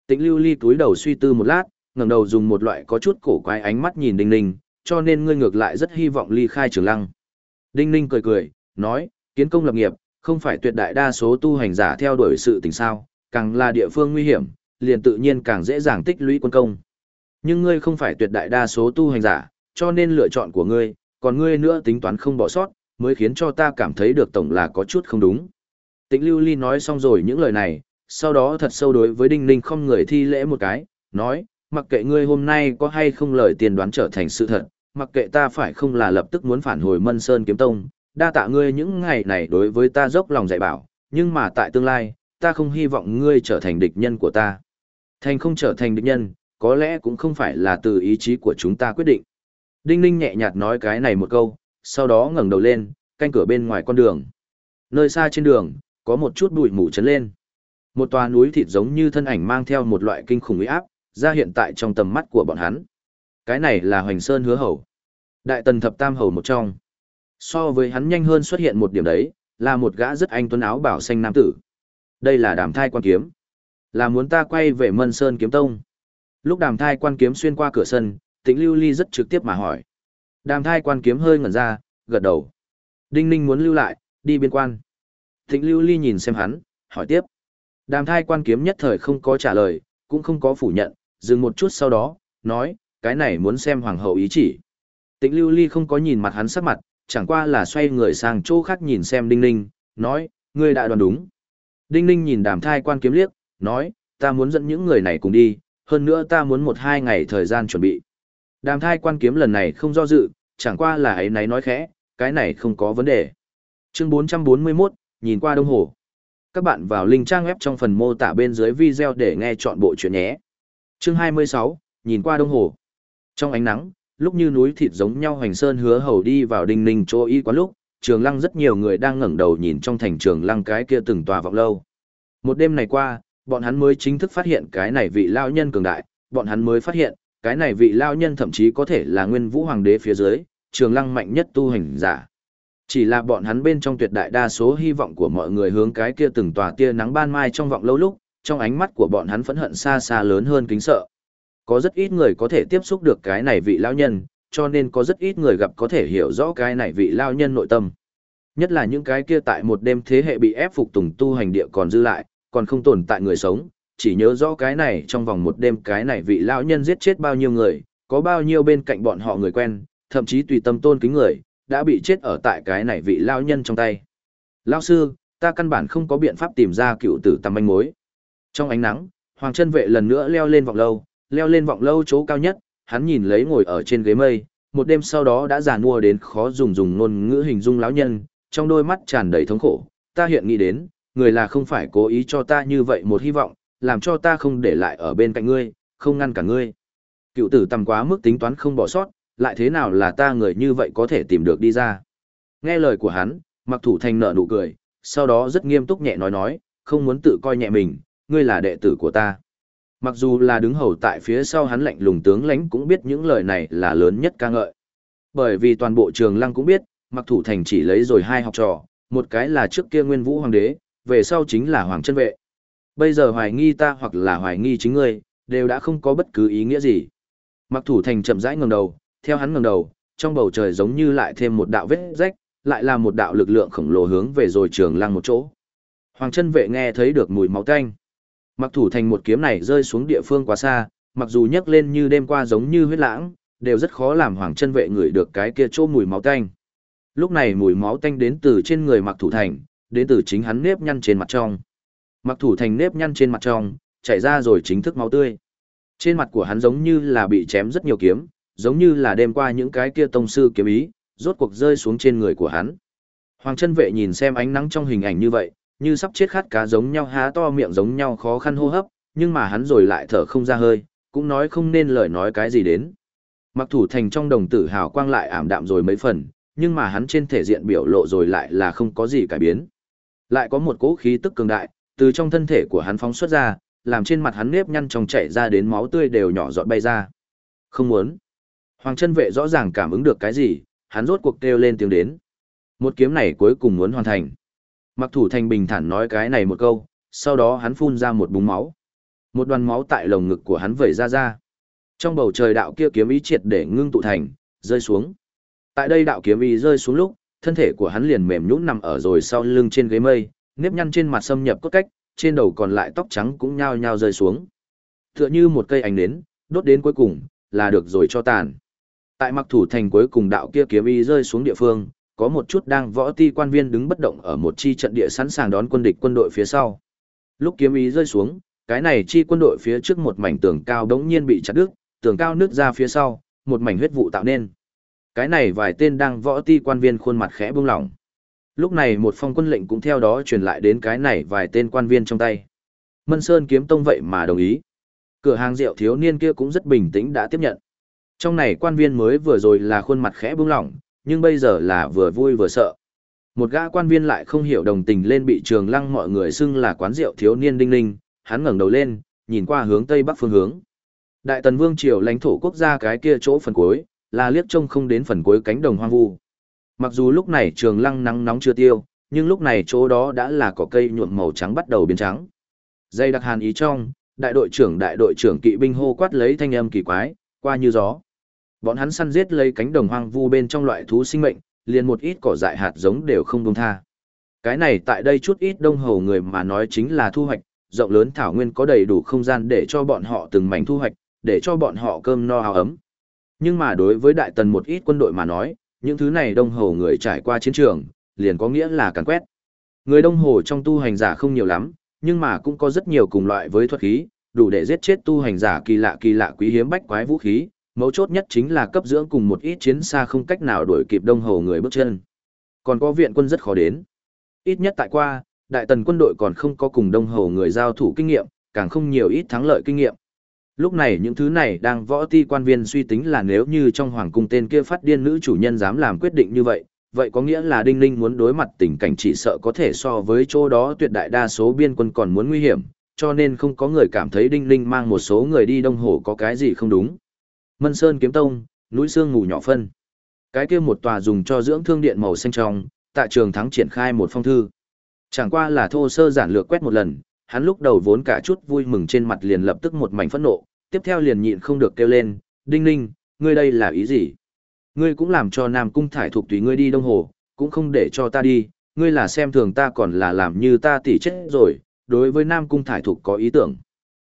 Tĩnh lưu ly túi đầu suy tư một lát, ngẩng đầu dùng một loại có chút cổ quái ánh mắt nhìn Đinh Ninh, cho nên ngươi ngược lại rất hy vọng ly khai trường lăng. Đinh Ninh cười cười, nói, kiến công lập nghiệp, không phải tuyệt đại đa số tu hành giả theo đuổi sự tình sao, càng là địa phương nguy hiểm, liền tự nhiên càng dễ dàng tích lũy quân công. Nhưng ngươi không phải tuyệt đại đa số tu hành giả, cho nên lựa chọn của ngươi, còn ngươi nữa tính toán không bỏ sót, mới khiến cho ta cảm thấy được tổng là có chút không đúng. Tĩnh Lưu Ly nói xong rồi những lời này, sau đó thật sâu đối với Đinh Ninh không người thi lễ một cái, nói, mặc kệ ngươi hôm nay có hay không lời tiền đoán trở thành sự thật, mặc kệ ta phải không là lập tức muốn phản hồi Mân Sơn Kiếm Tông, đa tạ ngươi những ngày này đối với ta dốc lòng dạy bảo, nhưng mà tại tương lai, ta không hy vọng ngươi trở thành địch nhân của ta. Thành không trở thành địch nhân, có lẽ cũng không phải là từ ý chí của chúng ta quyết định. Đinh Ninh nhẹ nhạt nói cái này một câu, sau đó ngẩng đầu lên, canh cửa bên ngoài con đường. Nơi xa trên đường, có một chút bụi mù chấn lên. Một tòa núi thịt giống như thân ảnh mang theo một loại kinh khủng uy áp, ra hiện tại trong tầm mắt của bọn hắn. Cái này là Hoành Sơn Hứa Hầu. Đại tần thập tam hầu một trong. So với hắn nhanh hơn xuất hiện một điểm đấy, là một gã rất anh tuấn áo bảo xanh nam tử. Đây là đàm thai quan kiếm. Là muốn ta quay về Mân Sơn kiếm tông. Lúc đàm thai quan kiếm xuyên qua cửa sân, tĩnh lưu ly rất trực tiếp mà hỏi. Đàm thai quan kiếm hơi ngẩn ra, gật đầu. Đinh ninh muốn lưu lại, đi biên quan. Tĩnh lưu ly nhìn xem hắn, hỏi tiếp. Đàm thai quan kiếm nhất thời không có trả lời, cũng không có phủ nhận, dừng một chút sau đó, nói, cái này muốn xem hoàng hậu ý chỉ. Tĩnh lưu ly không có nhìn mặt hắn sắc mặt, chẳng qua là xoay người sang chỗ khác nhìn xem đinh ninh, nói, ngươi đã đoán đúng. Đinh ninh nhìn đàm thai quan kiếm liếc, nói, ta muốn dẫn những người này cùng đi, hơn nữa ta muốn một hai ngày thời gian chuẩn bị. Đàm thai quan kiếm lần này không do dự, chẳng qua là ấy nấy nói khẽ, cái này không có vấn đề. Chương 441, nhìn qua đông hồ. Các bạn vào link trang web trong phần mô tả bên dưới video để nghe chọn bộ chuyện nhé. Chương 26, nhìn qua đông hồ. Trong ánh nắng, lúc như núi thịt giống nhau hoành sơn hứa hầu đi vào đinh ninh chỗ y quá lúc, trường lăng rất nhiều người đang ngẩng đầu nhìn trong thành trường lăng cái kia từng tòa vọng lâu. Một đêm này qua, bọn hắn mới chính thức phát hiện cái này vị lao nhân cường đại, bọn hắn mới phát hiện, cái này vị lao nhân thậm chí có thể là nguyên vũ hoàng đế phía dưới, trường lăng mạnh nhất tu hành giả. Chỉ là bọn hắn bên trong tuyệt đại đa số hy vọng của mọi người hướng cái kia từng tòa tia nắng ban mai trong vọng lâu lúc, trong ánh mắt của bọn hắn phẫn hận xa xa lớn hơn kính sợ. Có rất ít người có thể tiếp xúc được cái này vị lao nhân, cho nên có rất ít người gặp có thể hiểu rõ cái này vị lao nhân nội tâm. Nhất là những cái kia tại một đêm thế hệ bị ép phục tùng tu hành địa còn dư lại, còn không tồn tại người sống, chỉ nhớ rõ cái này trong vòng một đêm cái này vị lao nhân giết chết bao nhiêu người, có bao nhiêu bên cạnh bọn họ người quen, thậm chí tùy tâm tôn kính người, đã bị chết ở tại cái này vị lao nhân trong tay. Lao sư, ta căn bản không có biện pháp tìm ra cựu tử tầm manh mối. Trong ánh nắng, Hoàng chân vệ lần nữa leo lên vọng lâu, leo lên vọng lâu chỗ cao nhất, hắn nhìn lấy ngồi ở trên ghế mây, một đêm sau đó đã già mua đến khó dùng dùng ngôn ngữ hình dung lão nhân, trong đôi mắt tràn đầy thống khổ. Ta hiện nghĩ đến, người là không phải cố ý cho ta như vậy một hy vọng, làm cho ta không để lại ở bên cạnh ngươi, không ngăn cả ngươi. Cựu tử tầm quá mức tính toán không bỏ sót, lại thế nào là ta người như vậy có thể tìm được đi ra. Nghe lời của hắn, mặc thủ thành nở nụ cười, sau đó rất nghiêm túc nhẹ nói nói, không muốn tự coi nhẹ mình, ngươi là đệ tử của ta. Mặc dù là đứng hầu tại phía sau hắn lạnh lùng tướng lãnh cũng biết những lời này là lớn nhất ca ngợi. Bởi vì toàn bộ trường lăng cũng biết, mặc thủ thành chỉ lấy rồi hai học trò, một cái là trước kia nguyên vũ hoàng đế, về sau chính là hoàng chân vệ. Bây giờ hoài nghi ta hoặc là hoài nghi chính ngươi, đều đã không có bất cứ ý nghĩa gì. Mặc thủ thành chậm rãi ngẩng đầu, theo hắn ngẩng đầu, trong bầu trời giống như lại thêm một đạo vết rách, lại là một đạo lực lượng khổng lồ hướng về rồi trường lăng một chỗ. Hoàng chân vệ nghe thấy được mùi máu tanh. Mặc thủ thành một kiếm này rơi xuống địa phương quá xa, mặc dù nhấc lên như đêm qua giống như huyết lãng, đều rất khó làm hoàng chân vệ ngửi được cái kia chỗ mùi máu tanh. Lúc này mùi máu tanh đến từ trên người mặc thủ thành, đến từ chính hắn nếp nhăn trên mặt trong. Mặc thủ thành nếp nhăn trên mặt trong, chảy ra rồi chính thức máu tươi. Trên mặt của hắn giống như là bị chém rất nhiều kiếm, giống như là đêm qua những cái kia tông sư kiếm ý, rốt cuộc rơi xuống trên người của hắn. Hoàng chân vệ nhìn xem ánh nắng trong hình ảnh như vậy, như sắp chết khát cá giống nhau há to miệng giống nhau khó khăn hô hấp, nhưng mà hắn rồi lại thở không ra hơi, cũng nói không nên lời nói cái gì đến. Mặc thủ thành trong đồng tử hào quang lại ảm đạm rồi mấy phần, nhưng mà hắn trên thể diện biểu lộ rồi lại là không có gì cải biến. Lại có một cỗ khí tức cường đại, từ trong thân thể của hắn phóng xuất ra, làm trên mặt hắn nếp nhăn trong chảy ra đến máu tươi đều nhỏ giọt bay ra. Không muốn. Hoàng chân vệ rõ ràng cảm ứng được cái gì, hắn rốt cuộc kêu lên tiếng đến. Một kiếm này cuối cùng muốn hoàn thành. Mặc thủ thành bình thản nói cái này một câu, sau đó hắn phun ra một búng máu. Một đoàn máu tại lồng ngực của hắn vẩy ra ra. Trong bầu trời đạo kia kiếm ý triệt để ngưng tụ thành, rơi xuống. Tại đây đạo kiếm ý rơi xuống lúc, thân thể của hắn liền mềm nhũn nằm ở rồi sau lưng trên ghế mây, nếp nhăn trên mặt xâm nhập cốt cách, trên đầu còn lại tóc trắng cũng nhao nhao rơi xuống. Tựa như một cây ánh nến, đốt đến cuối cùng, là được rồi cho tàn. Tại mặc thủ thành cuối cùng đạo kia kiếm ý rơi xuống địa phương, có một chút đang võ ti quan viên đứng bất động ở một chi trận địa sẵn sàng đón quân địch quân đội phía sau. Lúc kiếm ý rơi xuống, cái này chi quân đội phía trước một mảnh tường cao đống nhiên bị chặt đứt, tường cao nứt ra phía sau, một mảnh huyết vụ tạo nên. Cái này vài tên đang võ ti quan viên khuôn mặt khẽ buông lỏng. Lúc này một phong quân lệnh cũng theo đó truyền lại đến cái này vài tên quan viên trong tay. Mân Sơn kiếm tông vậy mà đồng ý. Cửa hàng rượu thiếu niên kia cũng rất bình tĩnh đã tiếp nhận. Trong này quan viên mới vừa rồi là khuôn mặt khẽ buông lỏng, nhưng bây giờ là vừa vui vừa sợ. Một gã quan viên lại không hiểu đồng tình lên bị trường lăng mọi người xưng là quán rượu thiếu niên đinh ninh, hắn ngẩng đầu lên, nhìn qua hướng tây bắc phương hướng. Đại tần vương triều lãnh thổ quốc gia cái kia chỗ phần cuối, là liếc trông không đến phần cuối cánh đồng hoang vu. Mặc dù lúc này trường lăng nắng nóng chưa tiêu, nhưng lúc này chỗ đó đã là có cây nhuộm màu trắng bắt đầu biến trắng. Dây đặc hàn ý trong, đại đội trưởng đại đội trưởng kỵ binh hô quát lấy thanh âm kỳ quái, qua như gió. Bọn hắn săn giết lấy cánh đồng hoang vu bên trong loại thú sinh mệnh, liền một ít cỏ dại hạt giống đều không buông tha. Cái này tại đây chút ít đông hầu người mà nói chính là thu hoạch, rộng lớn thảo nguyên có đầy đủ không gian để cho bọn họ từng mảnh thu hoạch, để cho bọn họ cơm no áo ấm. Nhưng mà đối với đại tần một ít quân đội mà nói, những thứ này đông hồ người trải qua chiến trường, liền có nghĩa là càn quét. Người đông hồ trong tu hành giả không nhiều lắm, nhưng mà cũng có rất nhiều cùng loại với thuật khí, đủ để giết chết tu hành giả kỳ lạ kỳ lạ quý hiếm bách quái vũ khí, mấu chốt nhất chính là cấp dưỡng cùng một ít chiến xa không cách nào đuổi kịp đông hồ người bước chân. Còn có viện quân rất khó đến. Ít nhất tại qua, đại tần quân đội còn không có cùng đông hồ người giao thủ kinh nghiệm, càng không nhiều ít thắng lợi kinh nghiệm. Lúc này những thứ này đang võ ti quan viên suy tính là nếu như trong hoàng cung tên kia phát điên nữ chủ nhân dám làm quyết định như vậy, vậy có nghĩa là Đinh Ninh muốn đối mặt tình cảnh chỉ sợ có thể so với chỗ đó tuyệt đại đa số biên quân còn muốn nguy hiểm, cho nên không có người cảm thấy Đinh Ninh mang một số người đi đông hồ có cái gì không đúng. Mân Sơn Kiếm Tông, núi xương ngủ nhỏ phân. Cái kia một tòa dùng cho dưỡng thương điện màu xanh trong, tại trường thắng triển khai một phong thư. Chẳng qua là thô sơ giản lược quét một lần, hắn lúc đầu vốn cả chút vui mừng trên mặt liền lập tức một mảnh phẫn nộ, tiếp theo liền nhịn không được kêu lên, "Đinh Ninh, ngươi đây là ý gì? Ngươi cũng làm cho Nam cung thải thuộc tùy ngươi đi đông hồ, cũng không để cho ta đi, ngươi là xem thường ta còn là làm như ta tỉ chết rồi." Đối với Nam cung thải thuộc có ý tưởng.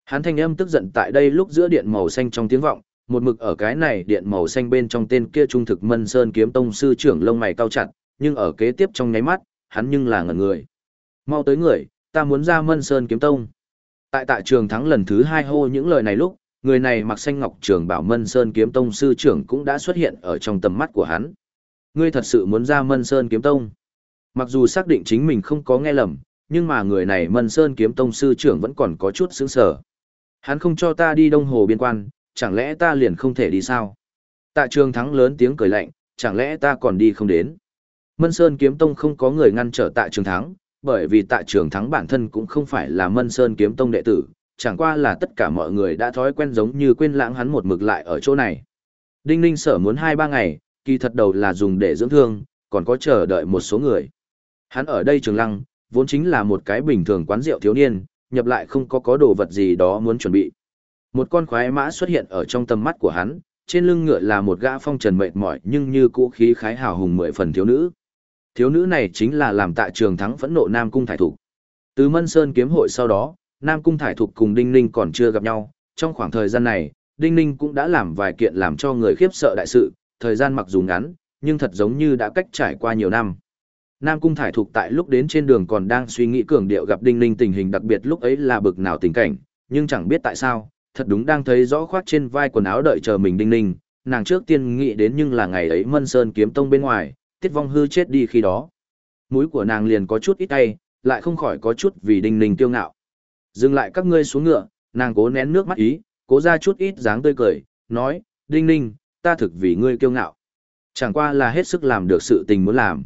Hắn thanh âm tức giận tại đây lúc giữa điện màu xanh trong tiếng vọng, một mực ở cái này điện màu xanh bên trong tên kia trung thực Mân Sơn kiếm tông sư trưởng lông mày cao chặt, nhưng ở kế tiếp trong nháy mắt, hắn nhưng là ngẩn người. Mau tới người, ta muốn ra Mân Sơn kiếm tông. Tại tại trường thắng lần thứ hai hô những lời này lúc, người này mặc xanh ngọc trường bảo Mân Sơn kiếm tông sư trưởng cũng đã xuất hiện ở trong tầm mắt của hắn. Ngươi thật sự muốn ra Mân Sơn kiếm tông. Mặc dù xác định chính mình không có nghe lầm, nhưng mà người này Mân Sơn kiếm tông sư trưởng vẫn còn có chút sững sở. Hắn không cho ta đi đông hồ biên quan, chẳng lẽ ta liền không thể đi sao? Tạ trường thắng lớn tiếng cười lạnh, chẳng lẽ ta còn đi không đến? Mân Sơn kiếm tông không có người ngăn trở tạ trường thắng, bởi vì tạ trường thắng bản thân cũng không phải là Mân Sơn kiếm tông đệ tử, chẳng qua là tất cả mọi người đã thói quen giống như quên lãng hắn một mực lại ở chỗ này. Đinh Ninh sở muốn 2-3 ngày, kỳ thật đầu là dùng để dưỡng thương, còn có chờ đợi một số người. Hắn ở đây trường lăng, vốn chính là một cái bình thường quán rượu thiếu niên, nhập lại không có có đồ vật gì đó muốn chuẩn bị. Một con khoái mã xuất hiện ở trong tầm mắt của hắn, trên lưng ngựa là một gã phong trần mệt mỏi nhưng như cũ khí khái hào hùng mười phần thiếu nữ. Thiếu nữ này chính là làm tại trường thắng phẫn nộ Nam Cung Thải Thục. Từ Mân Sơn kiếm hội sau đó, Nam Cung Thải Thục cùng Đinh Ninh còn chưa gặp nhau, trong khoảng thời gian này, Đinh Ninh cũng đã làm vài kiện làm cho người khiếp sợ đại sự, thời gian mặc dù ngắn, nhưng thật giống như đã cách trải qua nhiều năm. Nam Cung Thải Thục tại lúc đến trên đường còn đang suy nghĩ cường điệu gặp Đinh Ninh tình hình đặc biệt lúc ấy là bực nào tình cảnh, nhưng chẳng biết tại sao, thật đúng đang thấy rõ khoác trên vai quần áo đợi chờ mình đinh ninh, nàng trước tiên nghĩ đến nhưng là ngày ấy Mân Sơn kiếm tông bên ngoài, Tiết Vong Hư chết đi khi đó. Mũi của nàng liền có chút ít tay, lại không khỏi có chút vì đinh ninh kiêu ngạo. Dừng lại các ngươi xuống ngựa, nàng cố nén nước mắt ý, cố ra chút ít dáng tươi cười, nói, đinh ninh, ta thực vì ngươi kiêu ngạo. Chẳng qua là hết sức làm được sự tình muốn làm.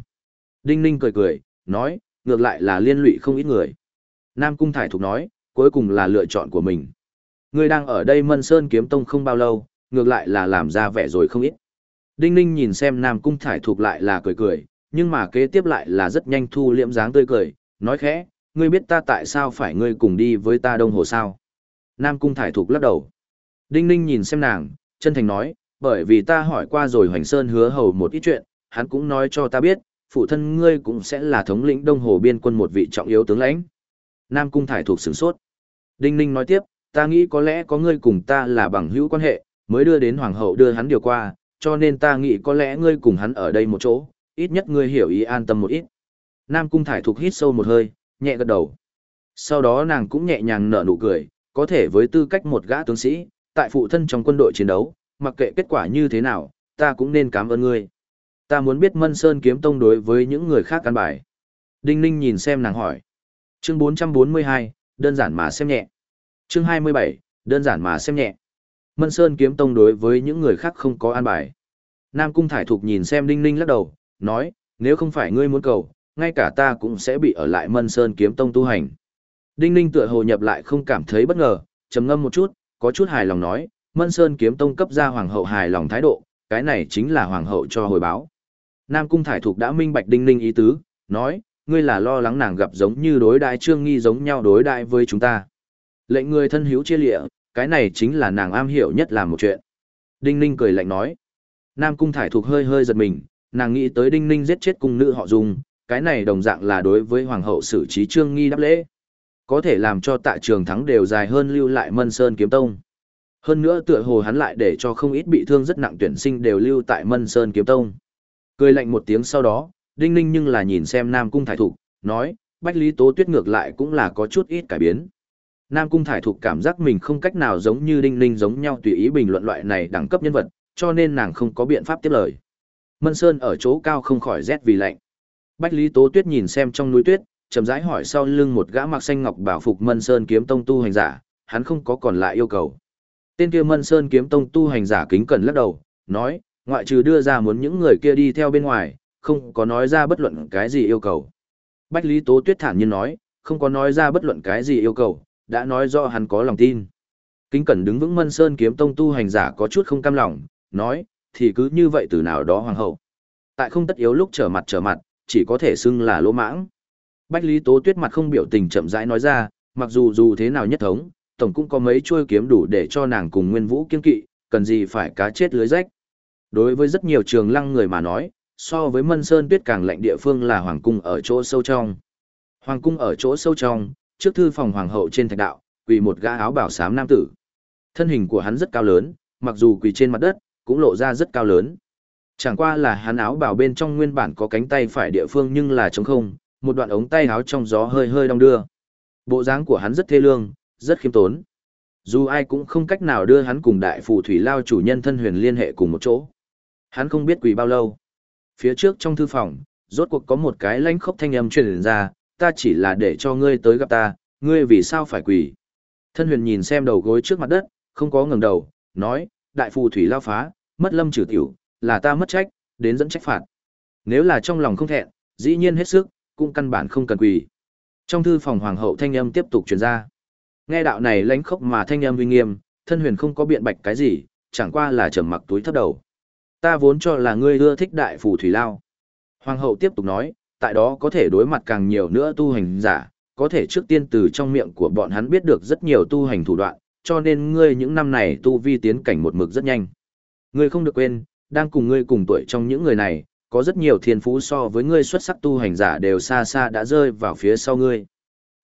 Đinh ninh cười cười, nói, ngược lại là liên lụy không ít người. Nam Cung Thải Thục nói, cuối cùng là lựa chọn của mình. Ngươi đang ở đây Mân Sơn kiếm tông không bao lâu, ngược lại là làm ra vẻ rồi không ít. Đinh Ninh nhìn xem Nam Cung Thải thuộc lại là cười cười, nhưng mà kế tiếp lại là rất nhanh thu liễm dáng tươi cười, nói khẽ, ngươi biết ta tại sao phải ngươi cùng đi với ta đông hồ sao? Nam Cung Thải thuộc lắc đầu. Đinh Ninh nhìn xem nàng, chân thành nói, bởi vì ta hỏi qua rồi Hoành Sơn hứa hầu một ít chuyện, hắn cũng nói cho ta biết, phụ thân ngươi cũng sẽ là thống lĩnh đông hồ biên quân một vị trọng yếu tướng lãnh. Nam Cung Thải thuộc sửng sốt. Đinh Ninh nói tiếp, ta nghĩ có lẽ có ngươi cùng ta là bằng hữu quan hệ, mới đưa đến hoàng hậu đưa hắn điều qua, cho nên ta nghĩ có lẽ ngươi cùng hắn ở đây một chỗ, ít nhất ngươi hiểu ý an tâm một ít. Nam Cung Thải Thục hít sâu một hơi, nhẹ gật đầu. Sau đó nàng cũng nhẹ nhàng nở nụ cười, có thể với tư cách một gã tướng sĩ, tại phụ thân trong quân đội chiến đấu, mặc kệ kết quả như thế nào, ta cũng nên cảm ơn ngươi. Ta muốn biết Mân Sơn kiếm tông đối với những người khác căn bài. Đinh Ninh nhìn xem nàng hỏi. Chương 442, đơn giản mà xem nhẹ chương 27, đơn giản mà xem nhẹ. Mân Sơn kiếm tông đối với những người khác không có an bài. Nam Cung Thải Thục nhìn xem Đinh Ninh lắc đầu, nói, nếu không phải ngươi muốn cầu, ngay cả ta cũng sẽ bị ở lại Mân Sơn kiếm tông tu hành. Đinh Ninh tựa hồ nhập lại không cảm thấy bất ngờ, trầm ngâm một chút, có chút hài lòng nói, Mân Sơn kiếm tông cấp ra hoàng hậu hài lòng thái độ, cái này chính là hoàng hậu cho hồi báo. Nam Cung Thải Thục đã minh bạch Đinh Ninh ý tứ, nói, ngươi là lo lắng nàng gặp giống như đối đại trương nghi giống nhau đối đại với chúng ta. Lệnh người thân hữu chia lịa, cái này chính là nàng am hiểu nhất làm một chuyện. Đinh Ninh cười lạnh nói. Nam Cung Thải Thục hơi hơi giật mình, nàng nghĩ tới Đinh Ninh giết chết cung nữ họ Dung, cái này đồng dạng là đối với Hoàng hậu xử trí trương nghi đáp lễ. có thể làm cho tạ trường thắng đều dài hơn lưu lại Mân Sơn Kiếm Tông. Hơn nữa tựa hồ hắn lại để cho không ít bị thương rất nặng tuyển sinh đều lưu tại Mân Sơn Kiếm Tông. Cười lạnh một tiếng sau đó, Đinh Ninh nhưng là nhìn xem Nam Cung Thải Thục, nói, Bách Lý Tố Tuyết ngược lại cũng là có chút ít cải biến. Nam Cung Thải Thục cảm giác mình không cách nào giống như Đinh Ninh giống nhau tùy ý bình luận loại này đẳng cấp nhân vật, cho nên nàng không có biện pháp tiếp lời. Mân Sơn ở chỗ cao không khỏi rét vì lạnh. Bách Lý Tố Tuyết nhìn xem trong núi tuyết, chậm rãi hỏi sau lưng một gã mặc xanh ngọc bảo phục Mân Sơn kiếm tông tu hành giả, hắn không có còn lại yêu cầu. Tên kia Mân Sơn kiếm tông tu hành giả kính cẩn lắc đầu, nói, ngoại trừ đưa ra muốn những người kia đi theo bên ngoài, không có nói ra bất luận cái gì yêu cầu. Bách Lý Tố Tuyết thản nhiên nói, không có nói ra bất luận cái gì yêu cầu, đã nói rõ hắn có lòng tin. Kính cẩn đứng vững Mân Sơn kiếm tông tu hành giả có chút không cam lòng, nói, thì cứ như vậy từ nào đó hoàng hậu. Tại không tất yếu lúc trở mặt trở mặt, chỉ có thể xưng là lỗ mãng. Bách Lý Tố Tuyết mặt không biểu tình chậm rãi nói ra, mặc dù dù thế nào nhất thống, tổng cũng có mấy chuôi kiếm đủ để cho nàng cùng Nguyên Vũ kiên kỵ, cần gì phải cá chết lưới rách. Đối với rất nhiều trường lăng người mà nói, so với Mân Sơn Tuyết càng lạnh địa phương là hoàng cung ở chỗ sâu trong. Hoàng cung ở chỗ sâu trong, trước thư phòng hoàng hậu trên thạch đạo, quỳ một gã áo bảo xám nam tử. Thân hình của hắn rất cao lớn, mặc dù quỳ trên mặt đất, cũng lộ ra rất cao lớn. Chẳng qua là hắn áo bảo bên trong nguyên bản có cánh tay phải địa phương nhưng là trống không, một đoạn ống tay áo trong gió hơi hơi đong đưa. Bộ dáng của hắn rất thê lương, rất khiêm tốn. Dù ai cũng không cách nào đưa hắn cùng đại phù thủy lao chủ nhân thân huyền liên hệ cùng một chỗ. Hắn không biết quỳ bao lâu. Phía trước trong thư phòng, rốt cuộc có một cái lãnh khốc thanh âm truyền ra, ta chỉ là để cho ngươi tới gặp ta, ngươi vì sao phải quỳ. Thân huyền nhìn xem đầu gối trước mặt đất, không có ngẩng đầu, nói, đại phù thủy lao phá, mất lâm trừ tiểu, là ta mất trách, đến dẫn trách phạt. Nếu là trong lòng không thẹn, dĩ nhiên hết sức, cũng căn bản không cần quỳ. Trong thư phòng hoàng hậu thanh âm tiếp tục truyền ra. Nghe đạo này lãnh khốc mà thanh âm uy nghiêm, thân huyền không có biện bạch cái gì, chẳng qua là trầm mặc túi thấp đầu. Ta vốn cho là ngươi ưa thích đại phù thủy lao. Hoàng hậu tiếp tục nói, tại đó có thể đối mặt càng nhiều nữa tu hành giả, có thể trước tiên từ trong miệng của bọn hắn biết được rất nhiều tu hành thủ đoạn, cho nên ngươi những năm này tu vi tiến cảnh một mực rất nhanh. Ngươi không được quên, đang cùng ngươi cùng tuổi trong những người này, có rất nhiều thiên phú so với ngươi xuất sắc tu hành giả đều xa xa đã rơi vào phía sau ngươi.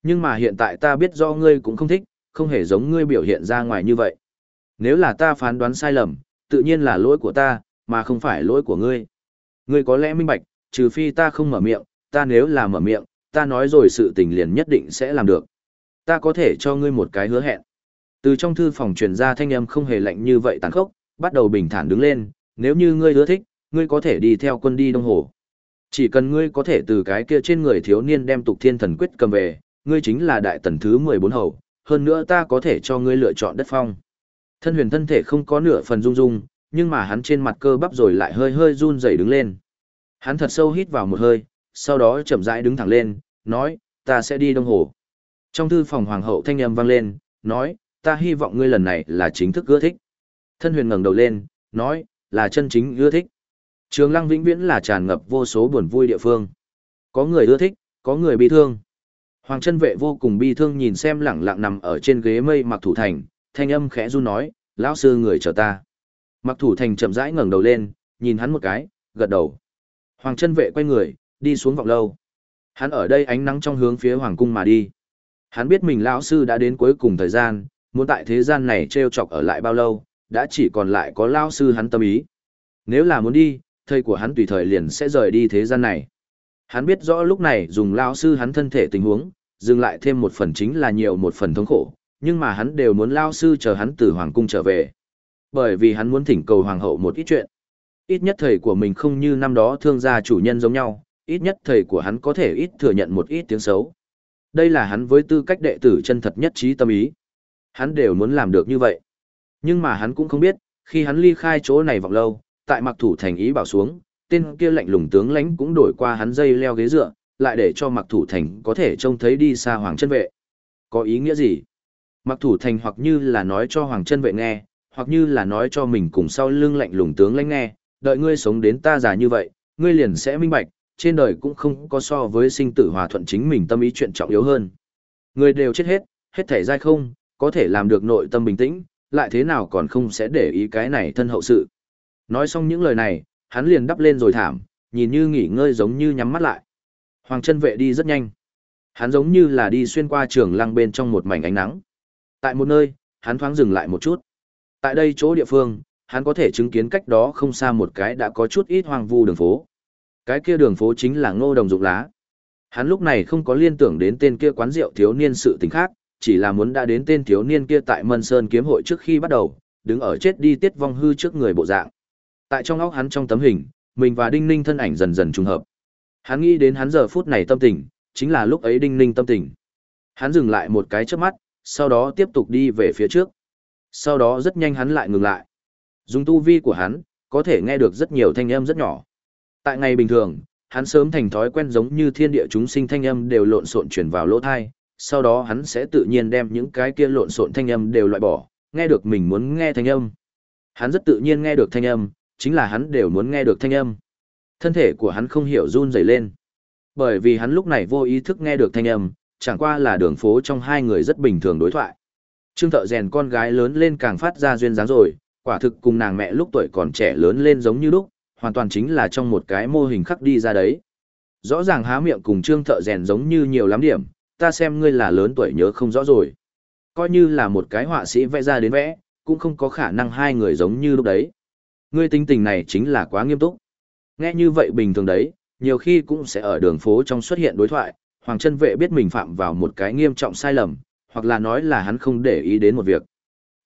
Nhưng mà hiện tại ta biết do ngươi cũng không thích, không hề giống ngươi biểu hiện ra ngoài như vậy. Nếu là ta phán đoán sai lầm, tự nhiên là lỗi của ta, mà không phải lỗi của ngươi. Ngươi có lẽ minh bạch, trừ phi ta không mở miệng, ta nếu là mở miệng, ta nói rồi sự tình liền nhất định sẽ làm được. Ta có thể cho ngươi một cái hứa hẹn. Từ trong thư phòng truyền ra thanh âm không hề lạnh như vậy tàn khốc, bắt đầu bình thản đứng lên, nếu như ngươi hứa thích, ngươi có thể đi theo quân đi đông hồ. Chỉ cần ngươi có thể từ cái kia trên người thiếu niên đem tục thiên thần quyết cầm về, ngươi chính là đại tần thứ 14 hầu, hơn nữa ta có thể cho ngươi lựa chọn đất phong. Thân huyền thân thể không có nửa phần rung rung, nhưng mà hắn trên mặt cơ bắp rồi lại hơi hơi run rẩy đứng lên. Hắn thật sâu hít vào một hơi, sau đó chậm rãi đứng thẳng lên, nói, ta sẽ đi đông hồ. Trong thư phòng hoàng hậu thanh âm vang lên, nói, ta hy vọng ngươi lần này là chính thức ưa thích. Thân huyền ngẩng đầu lên, nói, là chân chính ưa thích. Trường lăng vĩnh viễn là tràn ngập vô số buồn vui địa phương. Có người ưa thích, có người bị thương. Hoàng chân vệ vô cùng bi thương nhìn xem lẳng lặng nằm ở trên ghế mây mặc thủ thành, thanh âm khẽ run nói, lão sư người chờ ta. Mặc thủ thành chậm rãi ngẩng đầu lên, nhìn hắn một cái, gật đầu. Hoàng chân vệ quay người, đi xuống vọng lâu. Hắn ở đây ánh nắng trong hướng phía hoàng cung mà đi. Hắn biết mình lão sư đã đến cuối cùng thời gian, muốn tại thế gian này treo chọc ở lại bao lâu, đã chỉ còn lại có lão sư hắn tâm ý. Nếu là muốn đi, thầy của hắn tùy thời liền sẽ rời đi thế gian này. Hắn biết rõ lúc này dùng lão sư hắn thân thể tình huống, dừng lại thêm một phần chính là nhiều một phần thống khổ, nhưng mà hắn đều muốn lão sư chờ hắn từ hoàng cung trở về. Bởi vì hắn muốn thỉnh cầu hoàng hậu một ít chuyện. Ít nhất thầy của mình không như năm đó thương gia chủ nhân giống nhau, ít nhất thầy của hắn có thể ít thừa nhận một ít tiếng xấu. Đây là hắn với tư cách đệ tử chân thật nhất trí tâm ý. Hắn đều muốn làm được như vậy. Nhưng mà hắn cũng không biết, khi hắn ly khai chỗ này vọng lâu, tại mặc thủ thành ý bảo xuống, tên kia lạnh lùng tướng lãnh cũng đổi qua hắn dây leo ghế dựa, lại để cho mặc thủ thành có thể trông thấy đi xa hoàng chân vệ. Có ý nghĩa gì? Mặc thủ thành hoặc như là nói cho hoàng chân vệ nghe, hoặc như là nói cho mình cùng sau lưng lạnh lùng tướng lãnh nghe, đợi ngươi sống đến ta già như vậy, ngươi liền sẽ minh bạch, trên đời cũng không có so với sinh tử hòa thuận chính mình tâm ý chuyện trọng yếu hơn. Người đều chết hết, hết thể dai không, có thể làm được nội tâm bình tĩnh, lại thế nào còn không sẽ để ý cái này thân hậu sự. Nói xong những lời này, hắn liền đắp lên rồi thảm, nhìn như nghỉ ngơi giống như nhắm mắt lại. Hoàng chân vệ đi rất nhanh. Hắn giống như là đi xuyên qua trường lăng bên trong một mảnh ánh nắng. Tại một nơi, hắn thoáng dừng lại một chút. Tại đây chỗ địa phương, hắn có thể chứng kiến cách đó không xa một cái đã có chút ít hoang vu đường phố. Cái kia đường phố chính là ngô đồng dụng lá. Hắn lúc này không có liên tưởng đến tên kia quán rượu thiếu niên sự tình khác, chỉ là muốn đã đến tên thiếu niên kia tại Mân Sơn kiếm hội trước khi bắt đầu, đứng ở chết đi tiết vong hư trước người bộ dạng. Tại trong óc hắn trong tấm hình, mình và Đinh Ninh thân ảnh dần dần trùng hợp. Hắn nghĩ đến hắn giờ phút này tâm tình, chính là lúc ấy Đinh Ninh tâm tình. Hắn dừng lại một cái chớp mắt, sau đó tiếp tục đi về phía trước. Sau đó rất nhanh hắn lại ngừng lại. Dùng tu vi của hắn, có thể nghe được rất nhiều thanh âm rất nhỏ. Tại ngày bình thường, hắn sớm thành thói quen giống như thiên địa chúng sinh thanh âm đều lộn xộn chuyển vào lỗ thai, sau đó hắn sẽ tự nhiên đem những cái kia lộn xộn thanh âm đều loại bỏ, nghe được mình muốn nghe thanh âm. Hắn rất tự nhiên nghe được thanh âm, chính là hắn đều muốn nghe được thanh âm. Thân thể của hắn không hiểu run rẩy lên. Bởi vì hắn lúc này vô ý thức nghe được thanh âm, chẳng qua là đường phố trong hai người rất bình thường đối thoại. Trương Thợ rèn con gái lớn lên càng phát ra duyên dáng rồi, quả thực cùng nàng mẹ lúc tuổi còn trẻ lớn lên giống như lúc, hoàn toàn chính là trong một cái mô hình khắc đi ra đấy. Rõ ràng há miệng cùng Trương Thợ rèn giống như nhiều lắm điểm, ta xem ngươi là lớn tuổi nhớ không rõ rồi. Coi như là một cái họa sĩ vẽ ra đến vẽ, cũng không có khả năng hai người giống như lúc đấy. Ngươi tính tình này chính là quá nghiêm túc. Nghe như vậy bình thường đấy, nhiều khi cũng sẽ ở đường phố trong xuất hiện đối thoại, Hoàng chân vệ biết mình phạm vào một cái nghiêm trọng sai lầm, hoặc là nói là hắn không để ý đến một việc.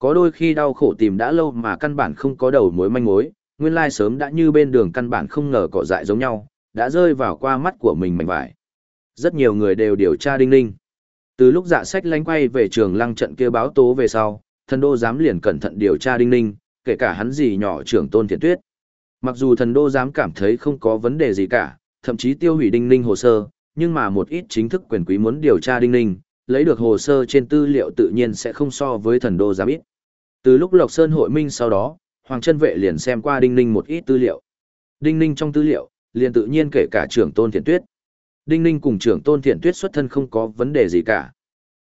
Có đôi khi đau khổ tìm đã lâu mà căn bản không có đầu mối manh mối, nguyên lai sớm đã như bên đường căn bản không ngờ cỏ dại giống nhau, đã rơi vào qua mắt của mình mảnh vải. Rất nhiều người đều điều tra đinh ninh. Từ lúc dạ sách lánh quay về trường lăng trận kia báo tố về sau, thần đô giám liền cẩn thận điều tra đinh ninh, kể cả hắn gì nhỏ trưởng tôn thiện tuyết. Mặc dù thần đô giám cảm thấy không có vấn đề gì cả, thậm chí tiêu hủy đinh ninh hồ sơ, nhưng mà một ít chính thức quyền quý muốn điều tra đinh ninh, lấy được hồ sơ trên tư liệu tự nhiên sẽ không so với thần đô giám ít. Từ lúc Lộc Sơn hội minh sau đó, Hoàng chân vệ liền xem qua đinh ninh một ít tư liệu. Đinh ninh trong tư liệu, liền tự nhiên kể cả trưởng tôn thiện tuyết. Đinh ninh cùng trưởng tôn thiện tuyết xuất thân không có vấn đề gì cả.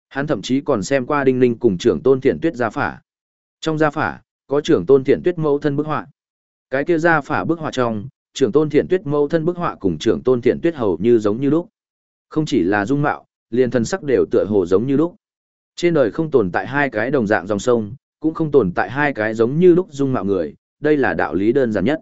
Hắn thậm chí còn xem qua đinh ninh cùng trưởng tôn thiện tuyết gia phả. Trong gia phả, có trưởng tôn thiện tuyết mẫu thân bức họa. Cái kia gia phả bức họa trong, trưởng tôn thiện tuyết mẫu thân bức họa cùng trưởng tôn thiện tuyết hầu như giống như lúc. Không chỉ là dung mạo, liền thân sắc đều tựa hồ giống như lúc. Trên đời không tồn tại hai cái đồng dạng dòng sông, cũng không tồn tại hai cái giống như lúc dung mạo người, đây là đạo lý đơn giản nhất.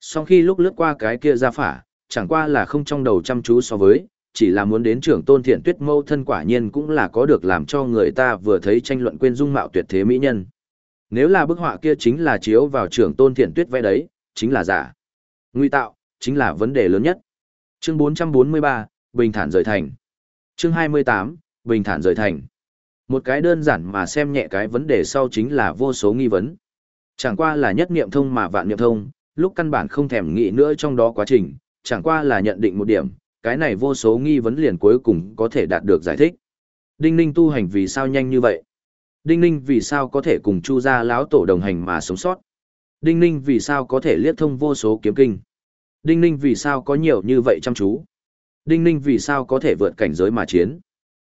Sau khi lúc lướt qua cái kia ra phả, chẳng qua là không trong đầu chăm chú so với, chỉ là muốn đến trưởng tôn thiện tuyết mâu thân quả nhiên cũng là có được làm cho người ta vừa thấy tranh luận quên dung mạo tuyệt thế mỹ nhân. Nếu là bức họa kia chính là chiếu vào trưởng tôn thiện tuyết vẽ đấy, chính là giả. Nguy tạo, chính là vấn đề lớn nhất. Chương 443, Bình thản rời thành. Chương 28, Bình thản rời thành. Một cái đơn giản mà xem nhẹ cái vấn đề sau chính là vô số nghi vấn. Chẳng qua là nhất niệm thông mà vạn niệm thông, lúc căn bản không thèm nghĩ nữa trong đó quá trình, chẳng qua là nhận định một điểm, cái này vô số nghi vấn liền cuối cùng có thể đạt được giải thích. Đinh Ninh tu hành vì sao nhanh như vậy? Đinh Ninh vì sao có thể cùng Chu gia lão tổ đồng hành mà sống sót? Đinh Ninh vì sao có thể liếc thông vô số kiếm kinh? Đinh Ninh vì sao có nhiều như vậy chăm chú? Đinh Ninh vì sao có thể vượt cảnh giới mà chiến?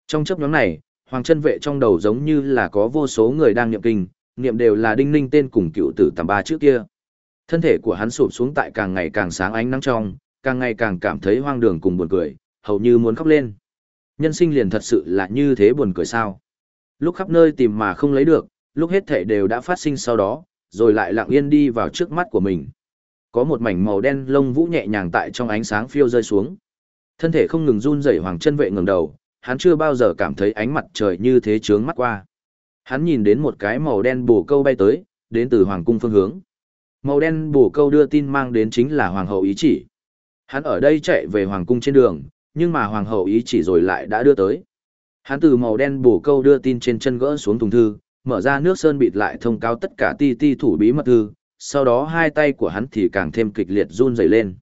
Trong chấp nhóm này, Hoàng chân vệ trong đầu giống như là có vô số người đang niệm kinh, niệm đều là Đinh Ninh tên cùng cựu tử tầm ba trước kia. Thân thể của hắn sụp xuống tại càng ngày càng sáng ánh nắng trong, càng ngày càng cảm thấy hoang đường cùng buồn cười, hầu như muốn khóc lên. Nhân sinh liền thật sự là như thế buồn cười sao? Lúc khắp nơi tìm mà không lấy được, lúc hết thể đều đã phát sinh sau đó, rồi lại lặng yên đi vào trước mắt của mình. Có một mảnh màu đen lông vũ nhẹ nhàng tại trong ánh sáng phiêu rơi xuống. Thân thể không ngừng run rẩy hoàng chân vệ ngẩng đầu, hắn chưa bao giờ cảm thấy ánh mặt trời như thế trướng mắt qua. Hắn nhìn đến một cái màu đen bổ câu bay tới, đến từ hoàng cung phương hướng. Màu đen bổ câu đưa tin mang đến chính là hoàng hậu ý chỉ. Hắn ở đây chạy về hoàng cung trên đường, nhưng mà hoàng hậu ý chỉ rồi lại đã đưa tới. Hắn từ màu đen bổ câu đưa tin trên chân gỡ xuống thùng thư, mở ra nước sơn bịt lại thông cáo tất cả ti ti thủ bí mật thư, sau đó hai tay của hắn thì càng thêm kịch liệt run rẩy lên.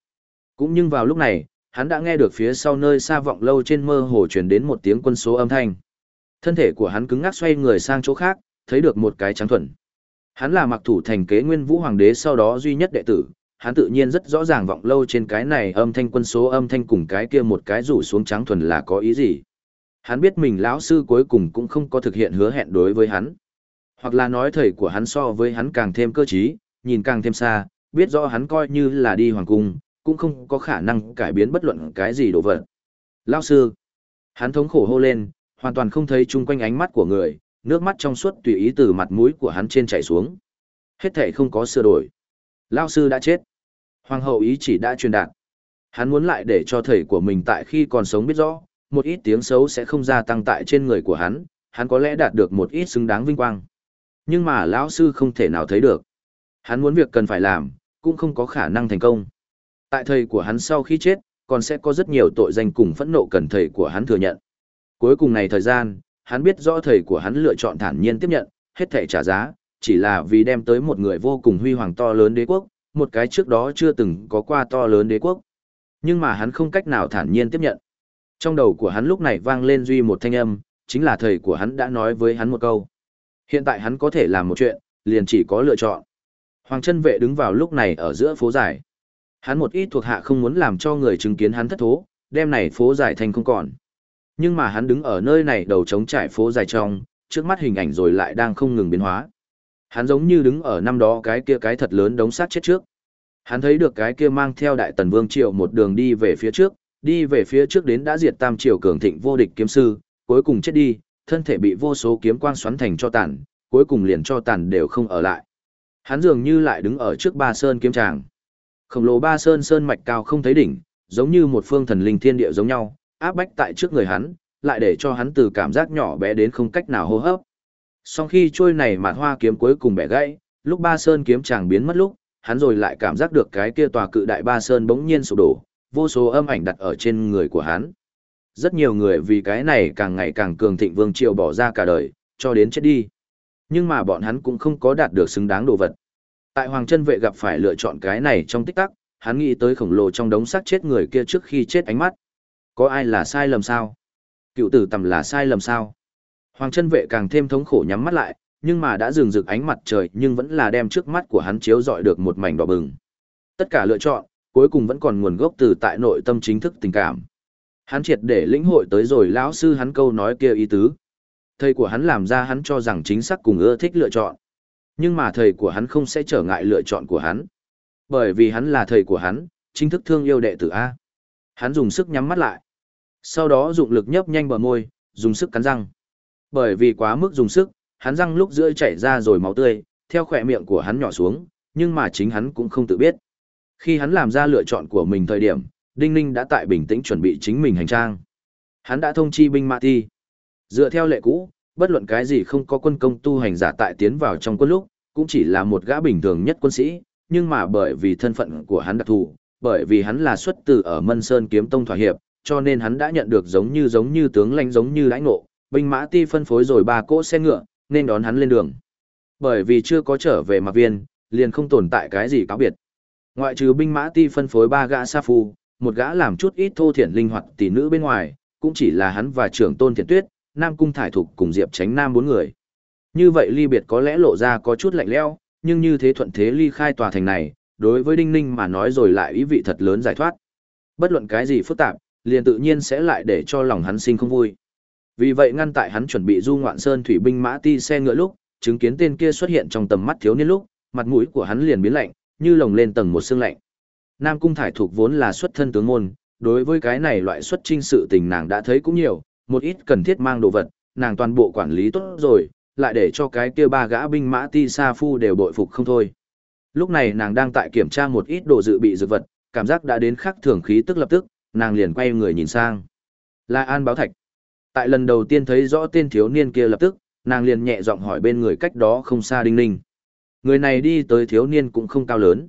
Cũng nhưng vào lúc này, hắn đã nghe được phía sau nơi xa vọng lâu trên mơ hồ truyền đến một tiếng quân số âm thanh. Thân thể của hắn cứng ngắc xoay người sang chỗ khác, thấy được một cái trắng thuần. Hắn là mặc thủ thành kế nguyên vũ hoàng đế sau đó duy nhất đệ tử, hắn tự nhiên rất rõ ràng vọng lâu trên cái này âm thanh quân số âm thanh cùng cái kia một cái rủ xuống trắng thuần là có ý gì. Hắn biết mình lão sư cuối cùng cũng không có thực hiện hứa hẹn đối với hắn. Hoặc là nói thầy của hắn so với hắn càng thêm cơ trí, nhìn càng thêm xa, biết rõ hắn coi như là đi hoàng cung, cũng không có khả năng cải biến bất luận cái gì đồ vật. Lao sư, Hắn thống khổ hô lên, hoàn toàn không thấy chung quanh ánh mắt của người, nước mắt trong suốt tùy ý từ mặt mũi của hắn trên chảy xuống. Hết thể không có sửa đổi. Lao sư đã chết. Hoàng hậu ý chỉ đã truyền đạt. Hắn muốn lại để cho thầy của mình tại khi còn sống biết rõ, một ít tiếng xấu sẽ không gia tăng tại trên người của hắn, hắn có lẽ đạt được một ít xứng đáng vinh quang. Nhưng mà lão sư không thể nào thấy được. Hắn muốn việc cần phải làm, cũng không có khả năng thành công. Tại thầy của hắn sau khi chết, còn sẽ có rất nhiều tội danh cùng phẫn nộ cần thầy của hắn thừa nhận. Cuối cùng này thời gian, hắn biết rõ thầy của hắn lựa chọn thản nhiên tiếp nhận, hết thảy trả giá, chỉ là vì đem tới một người vô cùng huy hoàng to lớn đế quốc, một cái trước đó chưa từng có qua to lớn đế quốc. Nhưng mà hắn không cách nào thản nhiên tiếp nhận. Trong đầu của hắn lúc này vang lên duy một thanh âm, chính là thầy của hắn đã nói với hắn một câu. Hiện tại hắn có thể làm một chuyện, liền chỉ có lựa chọn. Hoàng chân vệ đứng vào lúc này ở giữa phố dài. Hắn một ít thuộc hạ không muốn làm cho người chứng kiến hắn thất thố, đêm này phố dài thành không còn. Nhưng mà hắn đứng ở nơi này đầu trống trải phố dài trong, trước mắt hình ảnh rồi lại đang không ngừng biến hóa. Hắn giống như đứng ở năm đó cái kia cái thật lớn đống sát chết trước. Hắn thấy được cái kia mang theo đại tần vương triều một đường đi về phía trước, đi về phía trước đến đã diệt tam triều cường thịnh vô địch kiếm sư, cuối cùng chết đi, thân thể bị vô số kiếm quang xoắn thành cho tàn, cuối cùng liền cho tàn đều không ở lại. Hắn dường như lại đứng ở trước ba sơn kiếm tràng. Khổng lồ ba sơn sơn mạch cao không thấy đỉnh, giống như một phương thần linh thiên địa giống nhau, áp bách tại trước người hắn, lại để cho hắn từ cảm giác nhỏ bé đến không cách nào hô hấp. Sau khi trôi này mạt hoa kiếm cuối cùng bẻ gãy, lúc ba sơn kiếm chàng biến mất lúc, hắn rồi lại cảm giác được cái kia tòa cự đại ba sơn bỗng nhiên sụp đổ, vô số âm ảnh đặt ở trên người của hắn. Rất nhiều người vì cái này càng ngày càng cường thịnh vương triều bỏ ra cả đời, cho đến chết đi. Nhưng mà bọn hắn cũng không có đạt được xứng đáng đồ vật. Tại Hoàng chân vệ gặp phải lựa chọn cái này trong tích tắc, hắn nghĩ tới khổng lồ trong đống xác chết người kia trước khi chết ánh mắt. Có ai là sai lầm sao? Cựu tử tầm là sai lầm sao? Hoàng chân vệ càng thêm thống khổ nhắm mắt lại, nhưng mà đã dừng rực ánh mặt trời nhưng vẫn là đem trước mắt của hắn chiếu dọi được một mảnh đỏ bừng. Tất cả lựa chọn, cuối cùng vẫn còn nguồn gốc từ tại nội tâm chính thức tình cảm. Hắn triệt để lĩnh hội tới rồi lão sư hắn câu nói kia ý tứ. Thầy của hắn làm ra hắn cho rằng chính xác cùng ưa thích lựa chọn. Nhưng mà thầy của hắn không sẽ trở ngại lựa chọn của hắn. Bởi vì hắn là thầy của hắn, chính thức thương yêu đệ tử A. Hắn dùng sức nhắm mắt lại. Sau đó dụng lực nhấp nhanh bờ môi, dùng sức cắn răng. Bởi vì quá mức dùng sức, hắn răng lúc giữa chảy ra rồi máu tươi, theo khỏe miệng của hắn nhỏ xuống, nhưng mà chính hắn cũng không tự biết. Khi hắn làm ra lựa chọn của mình thời điểm, Đinh Ninh đã tại bình tĩnh chuẩn bị chính mình hành trang. Hắn đã thông chi binh mã thi. Dựa theo lệ cũ, bất luận cái gì không có quân công tu hành giả tại tiến vào trong quân lúc, cũng chỉ là một gã bình thường nhất quân sĩ, nhưng mà bởi vì thân phận của hắn đặc thù, bởi vì hắn là xuất từ ở Mân Sơn kiếm tông thỏa hiệp, cho nên hắn đã nhận được giống như giống như tướng lãnh giống như lãnh ngộ, binh mã ti phân phối rồi ba cỗ xe ngựa, nên đón hắn lên đường. Bởi vì chưa có trở về Mạc viên, liền không tồn tại cái gì cáo biệt. Ngoại trừ binh mã ti phân phối ba gã sa phu, một gã làm chút ít thô thiển linh hoạt tỷ nữ bên ngoài, cũng chỉ là hắn và trưởng tôn thiện tuyết, Nam Cung Thải Thục cùng Diệp Tránh Nam bốn người. Như vậy ly biệt có lẽ lộ ra có chút lạnh lẽo, nhưng như thế thuận thế ly khai tòa thành này, đối với Đinh Ninh mà nói rồi lại ý vị thật lớn giải thoát. Bất luận cái gì phức tạp, liền tự nhiên sẽ lại để cho lòng hắn sinh không vui. Vì vậy ngăn tại hắn chuẩn bị du ngoạn sơn thủy binh mã ti xe ngựa lúc, chứng kiến tên kia xuất hiện trong tầm mắt thiếu niên lúc, mặt mũi của hắn liền biến lạnh, như lồng lên tầng một xương lạnh. Nam cung thải thuộc vốn là xuất thân tướng môn, đối với cái này loại xuất trinh sự tình nàng đã thấy cũng nhiều, một ít cần thiết mang đồ vật, nàng toàn bộ quản lý tốt rồi, lại để cho cái kia ba gã binh mã ti sa phu đều bội phục không thôi. Lúc này nàng đang tại kiểm tra một ít đồ dự bị dược vật, cảm giác đã đến khắc thường khí tức lập tức, nàng liền quay người nhìn sang. Là An Báo Thạch. Tại lần đầu tiên thấy rõ tên thiếu niên kia lập tức, nàng liền nhẹ giọng hỏi bên người cách đó không xa Đinh Ninh. Người này đi tới thiếu niên cũng không cao lớn.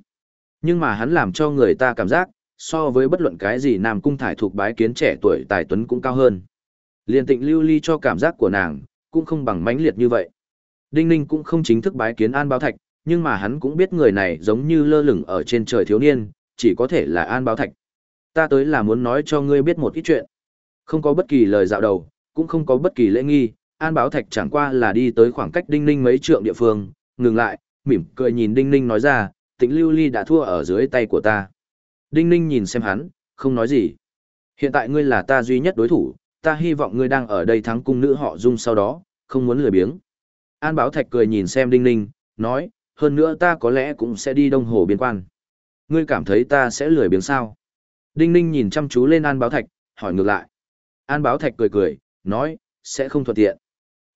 Nhưng mà hắn làm cho người ta cảm giác, so với bất luận cái gì Nam Cung Thải thuộc bái kiến trẻ tuổi tài tuấn cũng cao hơn. Liền tịnh lưu ly cho cảm giác của nàng, cũng không bằng mãnh liệt như vậy. Đinh Ninh cũng không chính thức bái kiến An Báo Thạch, nhưng mà hắn cũng biết người này giống như lơ lửng ở trên trời thiếu niên, chỉ có thể là An Báo Thạch. Ta tới là muốn nói cho ngươi biết một ít chuyện. Không có bất kỳ lời dạo đầu, cũng không có bất kỳ lễ nghi, An Báo Thạch chẳng qua là đi tới khoảng cách Đinh Ninh mấy trượng địa phương, ngừng lại, mỉm cười nhìn Đinh Ninh nói ra, tĩnh lưu ly đã thua ở dưới tay của ta. Đinh Ninh nhìn xem hắn, không nói gì. Hiện tại ngươi là ta duy nhất đối thủ, ta hy vọng ngươi đang ở đây thắng cung nữ họ dung sau đó, không muốn lười biếng. An Báo Thạch cười nhìn xem Đinh Ninh, nói, hơn nữa ta có lẽ cũng sẽ đi đông hồ biên quan. Ngươi cảm thấy ta sẽ lười biếng sao? Đinh Ninh nhìn chăm chú lên An Báo Thạch, hỏi ngược lại. An Báo Thạch cười cười, nói, sẽ không thuận tiện.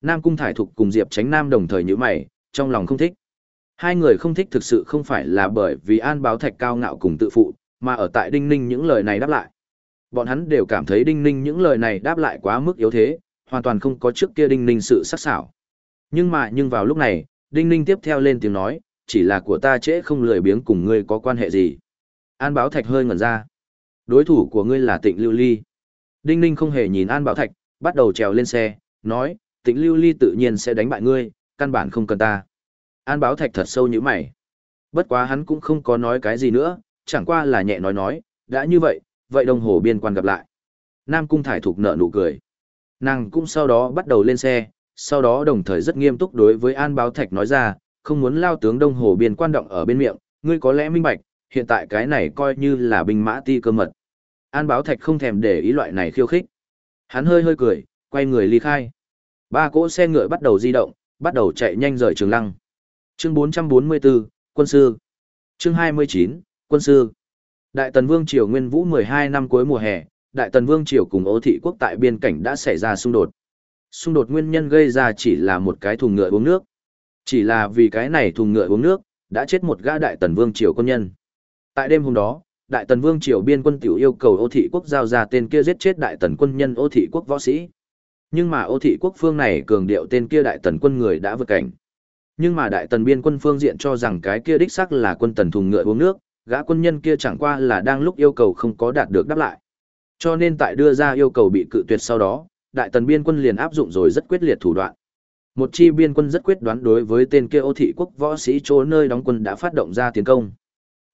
Nam Cung Thải Thục cùng Diệp Tránh Nam đồng thời nhíu mày, trong lòng không thích. Hai người không thích thực sự không phải là bởi vì An Báo Thạch cao ngạo cùng tự phụ, mà ở tại Đinh Ninh những lời này đáp lại. Bọn hắn đều cảm thấy Đinh Ninh những lời này đáp lại quá mức yếu thế, hoàn toàn không có trước kia Đinh Ninh sự sắc sảo. Nhưng mà nhưng vào lúc này, Đinh Ninh tiếp theo lên tiếng nói, chỉ là của ta trễ không lười biếng cùng ngươi có quan hệ gì. An Báo Thạch hơi ngẩn ra. Đối thủ của ngươi là Tịnh Lưu Ly. Đinh Ninh không hề nhìn An Báo Thạch, bắt đầu trèo lên xe, nói, Tịnh Lưu Ly tự nhiên sẽ đánh bại ngươi, căn bản không cần ta. An Báo Thạch thật sâu như mày. Bất quá hắn cũng không có nói cái gì nữa, chẳng qua là nhẹ nói nói, đã như vậy, vậy đồng hồ biên quan gặp lại. Nam Cung Thải Thục nợ nụ cười. Nàng cũng sau đó bắt đầu lên xe, sau đó đồng thời rất nghiêm túc đối với An Báo Thạch nói ra, không muốn lao tướng Đông Hồ biên quan động ở bên miệng, ngươi có lẽ minh bạch, hiện tại cái này coi như là binh mã ti cơ mật. An Báo Thạch không thèm để ý loại này khiêu khích. Hắn hơi hơi cười, quay người ly khai. Ba cỗ xe ngựa bắt đầu di động, bắt đầu chạy nhanh rời trường lăng. Chương 444, quân sư. Chương 29, quân sư. Đại Tần Vương Triều Nguyên Vũ 12 năm cuối mùa hè, Đại Tần Vương Triều cùng Ô Thị Quốc tại biên cảnh đã xảy ra xung đột. Xung đột nguyên nhân gây ra chỉ là một cái thùng ngựa uống nước. Chỉ là vì cái này thùng ngựa uống nước, đã chết một gã Đại Tần Vương Triều quân nhân. Tại đêm hôm đó, Đại Tần Vương Triều biên quân tiểu yêu cầu Ô Thị Quốc giao ra tên kia giết chết Đại Tần quân nhân Ô Thị Quốc võ sĩ. Nhưng mà Ô Thị Quốc phương này cường điệu tên kia Đại Tần quân người đã vượt cảnh. Nhưng mà Đại Tần biên quân phương diện cho rằng cái kia đích xác là quân tần thùng ngựa uống nước, gã quân nhân kia chẳng qua là đang lúc yêu cầu không có đạt được đáp lại. Cho nên tại đưa ra yêu cầu bị cự tuyệt sau đó, đại tần biên quân liền áp dụng rồi rất quyết liệt thủ đoạn. Một chi biên quân rất quyết đoán đối với tên kia ô thị quốc võ sĩ chỗ nơi đóng quân đã phát động ra tiến công.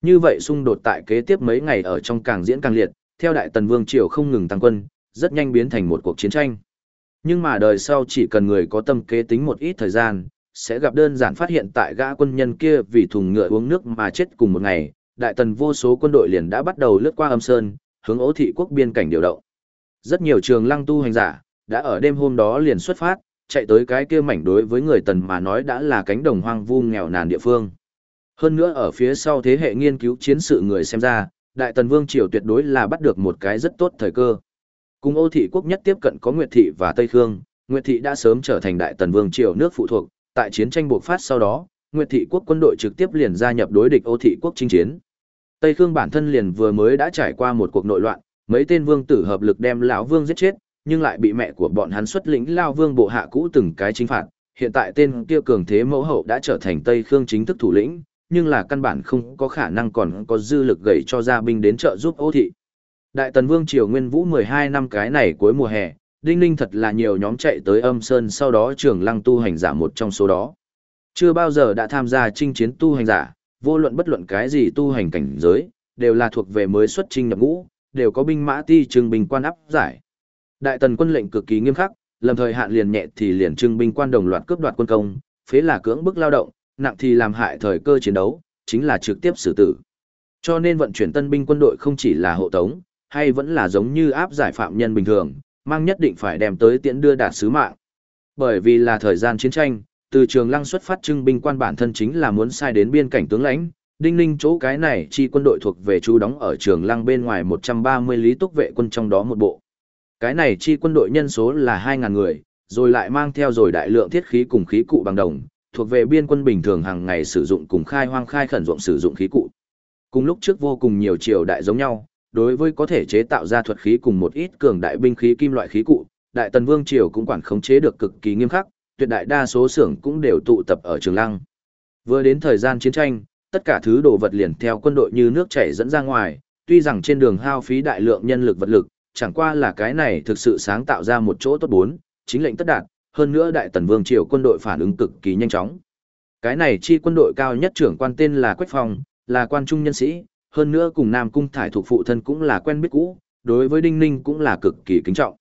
Như vậy xung đột tại kế tiếp mấy ngày ở trong càng diễn càng liệt, theo đại tần vương triều không ngừng tăng quân, rất nhanh biến thành một cuộc chiến tranh. Nhưng mà đời sau chỉ cần người có tâm kế tính một ít thời gian, sẽ gặp đơn giản phát hiện tại gã quân nhân kia vì thùng ngựa uống nước mà chết cùng một ngày, đại tần vô số quân đội liền đã bắt đầu lướt qua âm sơn, hướng ố thị quốc biên cảnh điều động. Rất nhiều trường lăng tu hành giả, đã ở đêm hôm đó liền xuất phát, chạy tới cái kia mảnh đối với người tần mà nói đã là cánh đồng hoang vu nghèo nàn địa phương. Hơn nữa ở phía sau thế hệ nghiên cứu chiến sự người xem ra, Đại Tần Vương Triều tuyệt đối là bắt được một cái rất tốt thời cơ. Cùng ô thị quốc nhất tiếp cận có Nguyệt Thị và Tây Khương, Nguyệt Thị đã sớm trở thành Đại Tần Vương Triều nước phụ thuộc, tại chiến tranh bộc phát sau đó, Nguyệt Thị quốc quân đội trực tiếp liền gia nhập đối địch ô thị quốc chinh chiến. Tây Khương bản thân liền vừa mới đã trải qua một cuộc nội loạn, mấy tên vương tử hợp lực đem lão vương giết chết, nhưng lại bị mẹ của bọn hắn xuất lĩnh lao vương bộ hạ cũ từng cái chính phạt. Hiện tại tên kia cường thế mẫu hậu đã trở thành Tây Khương chính thức thủ lĩnh, nhưng là căn bản không có khả năng còn có dư lực gầy cho gia binh đến trợ giúp ô thị. Đại tần vương triều nguyên vũ 12 năm cái này cuối mùa hè, đinh ninh thật là nhiều nhóm chạy tới âm sơn sau đó trường lăng tu hành giả một trong số đó. Chưa bao giờ đã tham gia chinh chiến tu hành giả, vô luận bất luận cái gì tu hành cảnh giới, đều là thuộc về mới xuất trinh nhập ngũ, đều có binh mã ti trưng binh quan áp giải. Đại tần quân lệnh cực kỳ nghiêm khắc, lầm thời hạn liền nhẹ thì liền trưng binh quan đồng loạt cướp đoạt quân công, phế là cưỡng bức lao động, nặng thì làm hại thời cơ chiến đấu, chính là trực tiếp xử tử. Cho nên vận chuyển tân binh quân đội không chỉ là hộ tống, hay vẫn là giống như áp giải phạm nhân bình thường, mang nhất định phải đem tới tiễn đưa đạt sứ mạng. Bởi vì là thời gian chiến tranh, từ trường lăng xuất phát trưng binh quan bản thân chính là muốn sai đến biên cảnh tướng lãnh, đinh ninh chỗ cái này chi quân đội thuộc về chú đóng ở trường lăng bên ngoài 130 lý túc vệ quân trong đó một bộ. Cái này chi quân đội nhân số là 2.000 người, rồi lại mang theo rồi đại lượng thiết khí cùng khí cụ bằng đồng, thuộc về biên quân bình thường hàng ngày sử dụng cùng khai hoang khai khẩn ruộng sử dụng khí cụ. Cùng lúc trước vô cùng nhiều triều đại giống nhau, đối với có thể chế tạo ra thuật khí cùng một ít cường đại binh khí kim loại khí cụ, đại tần vương triều cũng quản khống chế được cực kỳ nghiêm khắc, tuyệt đại đa số xưởng cũng đều tụ tập ở Trường Lăng. Vừa đến thời gian chiến tranh, tất cả thứ đồ vật liền theo quân đội như nước chảy dẫn ra ngoài, tuy rằng trên đường hao phí đại lượng nhân lực vật lực, chẳng qua là cái này thực sự sáng tạo ra một chỗ tốt bốn, chính lệnh tất đạt, hơn nữa đại tần vương triều quân đội phản ứng cực kỳ nhanh chóng. Cái này chi quân đội cao nhất trưởng quan tên là Quách Phong, là quan trung nhân sĩ, hơn nữa cùng Nam cung thải thuộc phụ thân cũng là quen biết cũ, đối với Đinh Ninh cũng là cực kỳ kính trọng.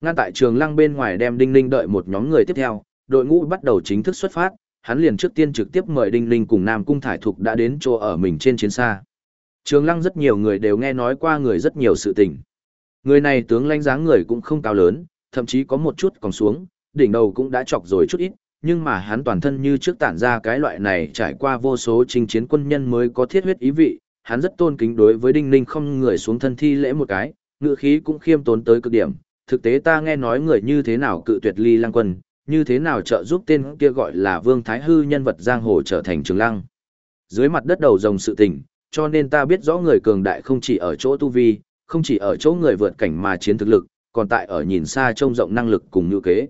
Ngay tại trường lăng bên ngoài đem Đinh Ninh đợi một nhóm người tiếp theo, đội ngũ bắt đầu chính thức xuất phát, hắn liền trước tiên trực tiếp mời Đinh Ninh cùng Nam Cung Thải Thục đã đến chỗ ở mình trên chiến xa. Trường Lăng rất nhiều người đều nghe nói qua người rất nhiều sự tình. Người này tướng lãnh dáng người cũng không cao lớn, thậm chí có một chút còn xuống, đỉnh đầu cũng đã chọc rồi chút ít, nhưng mà hắn toàn thân như trước tản ra cái loại này trải qua vô số chinh chiến quân nhân mới có thiết huyết ý vị, hắn rất tôn kính đối với Đinh Ninh không người xuống thân thi lễ một cái, ngựa khí cũng khiêm tốn tới cực điểm, thực tế ta nghe nói người như thế nào cự tuyệt ly lăng quân, như thế nào trợ giúp tên kia gọi là Vương Thái Hư nhân vật giang hồ trở thành trường lăng. Dưới mặt đất đầu rồng sự tình, cho nên ta biết rõ người cường đại không chỉ ở chỗ tu vi, không chỉ ở chỗ người vượt cảnh mà chiến thực lực, còn tại ở nhìn xa trông rộng năng lực cùng như kế.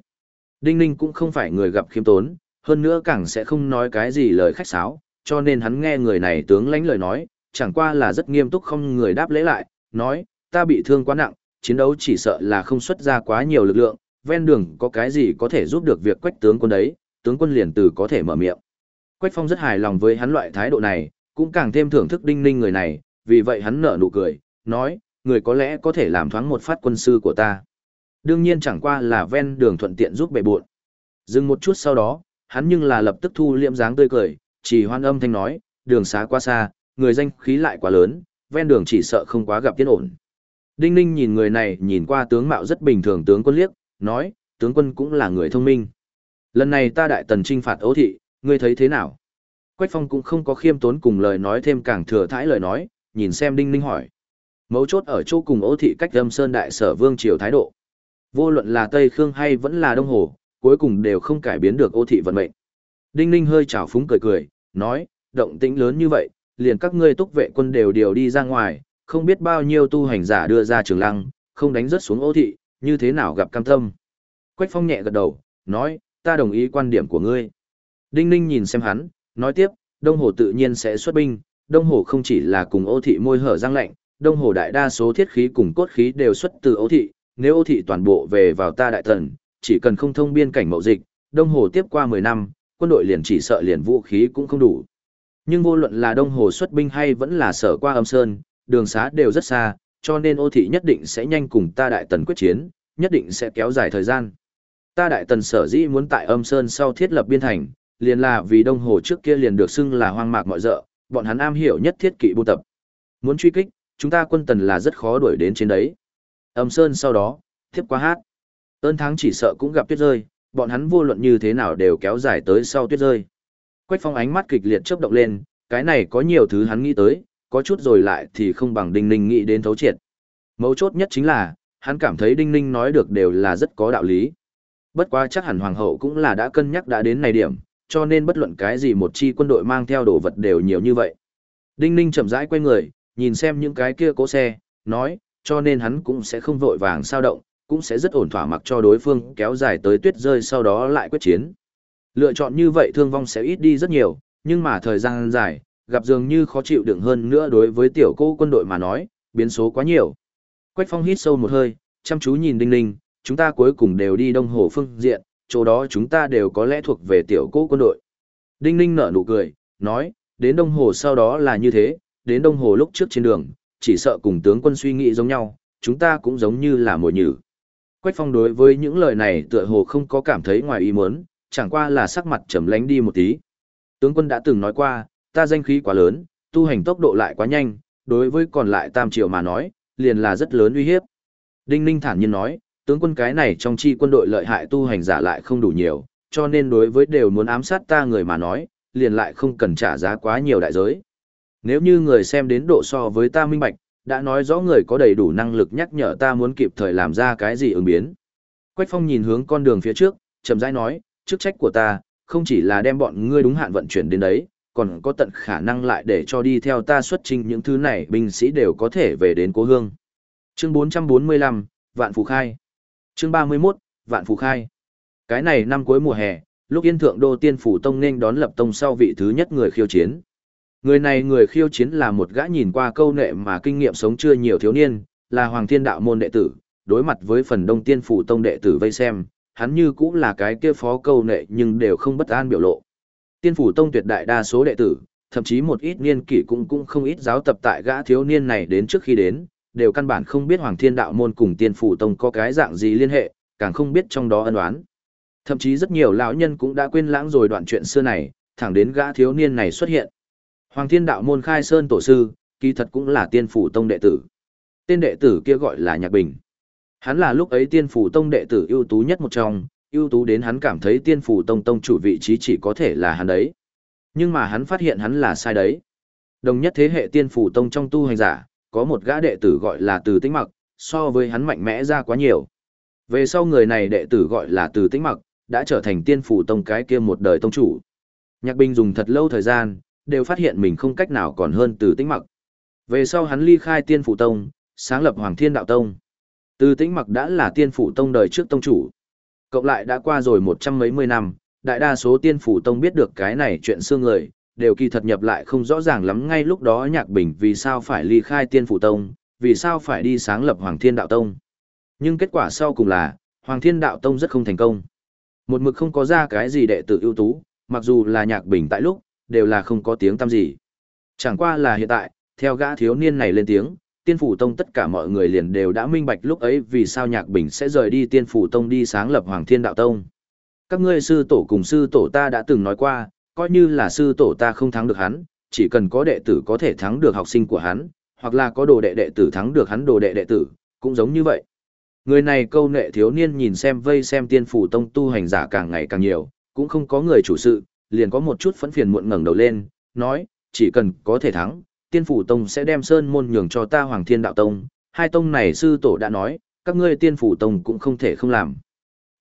Đinh Ninh cũng không phải người gặp khiêm tốn, hơn nữa càng sẽ không nói cái gì lời khách sáo, cho nên hắn nghe người này tướng lãnh lời nói, chẳng qua là rất nghiêm túc không người đáp lễ lại, nói, ta bị thương quá nặng, chiến đấu chỉ sợ là không xuất ra quá nhiều lực lượng, ven đường có cái gì có thể giúp được việc quách tướng quân đấy, tướng quân liền từ có thể mở miệng. Quách Phong rất hài lòng với hắn loại thái độ này, cũng càng thêm thưởng thức đinh ninh người này, vì vậy hắn nở nụ cười, nói, người có lẽ có thể làm thoáng một phát quân sư của ta. Đương nhiên chẳng qua là ven đường thuận tiện giúp bệ buộn. Dừng một chút sau đó, hắn nhưng là lập tức thu liệm dáng tươi cười, chỉ hoan âm thanh nói, đường xá quá xa, người danh khí lại quá lớn, ven đường chỉ sợ không quá gặp tiến ổn. Đinh Ninh nhìn người này nhìn qua tướng mạo rất bình thường tướng quân liếc, nói, tướng quân cũng là người thông minh. Lần này ta đại tần trinh phạt ấu thị, ngươi thấy thế nào? Quách Phong cũng không có khiêm tốn cùng lời nói thêm càng thừa thãi lời nói, nhìn xem Đinh Ninh hỏi. Mấu chốt ở chỗ cùng ấu thị cách âm sơn đại sở vương triều thái độ. Vô luận là Tây Khương hay vẫn là Đông Hồ, cuối cùng đều không cải biến được ấu thị vận mệnh. Đinh Ninh hơi chảo phúng cười cười, nói, động tĩnh lớn như vậy, liền các ngươi túc vệ quân đều điều đi ra ngoài, không biết bao nhiêu tu hành giả đưa ra trường lăng, không đánh rớt xuống ô thị, như thế nào gặp cam tâm. Quách phong nhẹ gật đầu, nói, ta đồng ý quan điểm của ngươi. Đinh ninh nhìn xem hắn, nói tiếp, Đông Hồ tự nhiên sẽ xuất binh, Đông Hồ không chỉ là cùng ô thị môi hở răng lạnh, Đông Hồ đại đa số thiết khí cùng cốt khí đều xuất từ ô thị, nếu ô thị toàn bộ về vào ta đại Thần, chỉ cần không thông biên cảnh mậu dịch, Đông Hồ tiếp qua 10 năm, quân đội liền chỉ sợ liền vũ khí cũng không đủ. Nhưng vô luận là Đông Hồ xuất binh hay vẫn là sở qua âm sơn, đường xá đều rất xa, cho nên ô thị nhất định sẽ nhanh cùng ta đại tần quyết chiến, nhất định sẽ kéo dài thời gian. Ta đại tần sở dĩ muốn tại âm sơn sau thiết lập biên thành, liền là vì Đông Hồ trước kia liền được xưng là hoang mạc mọi dợ, bọn hắn am hiểu nhất thiết kỵ buôn tập. Muốn truy kích, chúng ta quân tần là rất khó đuổi đến trên đấy. Âm sơn sau đó, tiếp qua hát. Ơn tháng chỉ sợ cũng gặp tuyết rơi, bọn hắn vô luận như thế nào đều kéo dài tới sau tuyết rơi. Quách phong ánh mắt kịch liệt chớp động lên, cái này có nhiều thứ hắn nghĩ tới, có chút rồi lại thì không bằng Đinh Ninh nghĩ đến thấu triệt. Mấu chốt nhất chính là, hắn cảm thấy Đinh Ninh nói được đều là rất có đạo lý. Bất quá chắc hẳn Hoàng hậu cũng là đã cân nhắc đã đến này điểm, cho nên bất luận cái gì một chi quân đội mang theo đồ vật đều nhiều như vậy. Đinh Ninh chậm rãi quay người, nhìn xem những cái kia cố xe, nói, cho nên hắn cũng sẽ không vội vàng sao động, cũng sẽ rất ổn thỏa mặc cho đối phương kéo dài tới tuyết rơi sau đó lại quyết chiến. Lựa chọn như vậy thương vong sẽ ít đi rất nhiều, nhưng mà thời gian dài, gặp dường như khó chịu đựng hơn nữa đối với tiểu cô quân đội mà nói, biến số quá nhiều. Quách Phong hít sâu một hơi, chăm chú nhìn Đinh Ninh, chúng ta cuối cùng đều đi Đông Hồ phương diện, chỗ đó chúng ta đều có lẽ thuộc về tiểu cô quân đội. Đinh Ninh nở nụ cười, nói, đến Đông Hồ sau đó là như thế, đến Đông Hồ lúc trước trên đường, chỉ sợ cùng tướng quân suy nghĩ giống nhau, chúng ta cũng giống như là mồi nhử. Quách Phong đối với những lời này tựa hồ không có cảm thấy ngoài ý muốn, chẳng qua là sắc mặt trầm lánh đi một tí. Tướng quân đã từng nói qua, ta danh khí quá lớn, tu hành tốc độ lại quá nhanh, đối với còn lại tam triều mà nói, liền là rất lớn uy hiếp. Đinh Ninh thản nhiên nói, tướng quân cái này trong chi quân đội lợi hại tu hành giả lại không đủ nhiều, cho nên đối với đều muốn ám sát ta người mà nói, liền lại không cần trả giá quá nhiều đại giới. Nếu như người xem đến độ so với ta minh bạch, đã nói rõ người có đầy đủ năng lực nhắc nhở ta muốn kịp thời làm ra cái gì ứng biến. Quách Phong nhìn hướng con đường phía trước, chậm rãi nói, chức trách của ta, không chỉ là đem bọn ngươi đúng hạn vận chuyển đến đấy, còn có tận khả năng lại để cho đi theo ta xuất trình những thứ này binh sĩ đều có thể về đến cố hương. Chương 445, Vạn Phù Khai. Chương 31, Vạn Phù Khai. Cái này năm cuối mùa hè, lúc Yên Thượng Đô Tiên Phủ Tông nên đón lập tông sau vị thứ nhất người khiêu chiến. Người này người khiêu chiến là một gã nhìn qua câu nệ mà kinh nghiệm sống chưa nhiều thiếu niên, là Hoàng Thiên Đạo Môn đệ tử, đối mặt với phần đông Tiên Phủ Tông đệ tử vây xem, hắn như cũng là cái kia phó câu nệ nhưng đều không bất an biểu lộ. Tiên phủ tông tuyệt đại đa số đệ tử, thậm chí một ít niên kỷ cũng cũng không ít giáo tập tại gã thiếu niên này đến trước khi đến, đều căn bản không biết Hoàng Thiên Đạo môn cùng Tiên phủ tông có cái dạng gì liên hệ, càng không biết trong đó ân oán. Thậm chí rất nhiều lão nhân cũng đã quên lãng rồi đoạn chuyện xưa này, thẳng đến gã thiếu niên này xuất hiện. Hoàng Thiên Đạo môn khai sơn tổ sư, kỳ thật cũng là Tiên phủ tông đệ tử. Tên đệ tử kia gọi là Nhạc Bình. Hắn là lúc ấy Tiên phủ tông đệ tử ưu tú nhất một trong, ưu tú đến hắn cảm thấy tiên phủ tông tông chủ vị trí chỉ có thể là hắn đấy. Nhưng mà hắn phát hiện hắn là sai đấy. Đồng nhất thế hệ tiên phủ tông trong tu hành giả, có một gã đệ tử gọi là từ tĩnh mặc, so với hắn mạnh mẽ ra quá nhiều. Về sau người này đệ tử gọi là Từ Tĩnh Mặc, đã trở thành tiên phủ tông cái kia một đời tông chủ. Nhạc Bình dùng thật lâu thời gian, đều phát hiện mình không cách nào còn hơn Từ Tĩnh Mặc. Về sau hắn ly khai tiên phủ tông, sáng lập Hoàng Thiên Đạo Tông. Từ Tĩnh Mặc đã là tiên phủ tông đời trước tông chủ. Cộng lại đã qua rồi một trăm mấy mươi năm, đại đa số tiên phủ tông biết được cái này chuyện xương người, đều kỳ thật nhập lại không rõ ràng lắm ngay lúc đó Nhạc Bình vì sao phải ly khai tiên phủ tông, vì sao phải đi sáng lập Hoàng Thiên Đạo Tông. Nhưng kết quả sau cùng là, Hoàng Thiên Đạo Tông rất không thành công. Một mực không có ra cái gì đệ tử ưu tú, mặc dù là Nhạc Bình tại lúc, đều là không có tiếng tăm gì. Chẳng qua là hiện tại, theo gã thiếu niên này lên tiếng, tiên phủ tông tất cả mọi người liền đều đã minh bạch lúc ấy vì sao nhạc bình sẽ rời đi tiên phủ tông đi sáng lập hoàng thiên đạo tông. Các ngươi sư tổ cùng sư tổ ta đã từng nói qua, coi như là sư tổ ta không thắng được hắn, chỉ cần có đệ tử có thể thắng được học sinh của hắn, hoặc là có đồ đệ đệ tử thắng được hắn đồ đệ đệ tử, cũng giống như vậy. Người này câu nệ thiếu niên nhìn xem vây xem tiên phủ tông tu hành giả càng ngày càng nhiều, cũng không có người chủ sự, liền có một chút phẫn phiền muộn ngẩng đầu lên, nói, chỉ cần có thể thắng tiên phủ tông sẽ đem sơn môn nhường cho ta hoàng thiên đạo tông, hai tông này sư tổ đã nói, các ngươi tiên phủ tông cũng không thể không làm.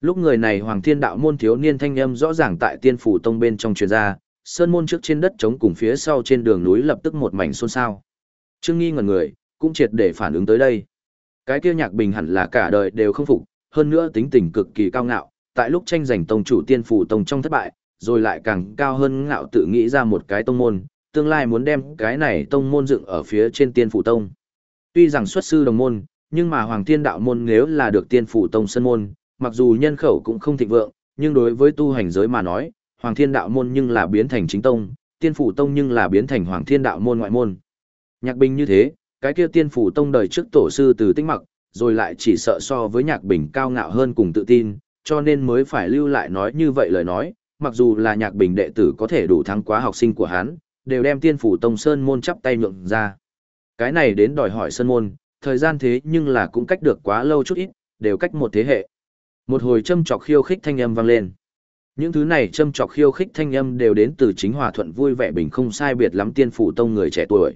Lúc người này hoàng thiên đạo môn thiếu niên thanh âm rõ ràng tại tiên phủ tông bên trong truyền ra, sơn môn trước trên đất trống cùng phía sau trên đường núi lập tức một mảnh xôn xao. Trương Nghi ngẩn người, cũng triệt để phản ứng tới đây. Cái kia nhạc bình hẳn là cả đời đều không phục, hơn nữa tính tình cực kỳ cao ngạo, tại lúc tranh giành tông chủ tiên phủ tông trong thất bại, rồi lại càng cao hơn ngạo tự nghĩ ra một cái tông môn, tương lai muốn đem cái này tông môn dựng ở phía trên tiên phủ tông. Tuy rằng xuất sư đồng môn, nhưng mà Hoàng Thiên Đạo môn nếu là được tiên phủ tông sân môn, mặc dù nhân khẩu cũng không thịnh vượng, nhưng đối với tu hành giới mà nói, Hoàng Thiên Đạo môn nhưng là biến thành chính tông, tiên phủ tông nhưng là biến thành Hoàng Thiên Đạo môn ngoại môn. Nhạc Bình như thế, cái kia tiên phủ tông đời trước tổ sư từ tích Mặc, rồi lại chỉ sợ so với Nhạc Bình cao ngạo hơn cùng tự tin, cho nên mới phải lưu lại nói như vậy lời nói, mặc dù là Nhạc Bình đệ tử có thể đủ thắng quá học sinh của hắn, đều đem tiên phủ tông sơn môn chắp tay nhượng ra. Cái này đến đòi hỏi sơn môn, thời gian thế nhưng là cũng cách được quá lâu chút ít, đều cách một thế hệ. Một hồi châm chọc khiêu khích thanh âm vang lên. Những thứ này châm chọc khiêu khích thanh âm đều đến từ chính hòa thuận vui vẻ bình không sai biệt lắm tiên phủ tông người trẻ tuổi.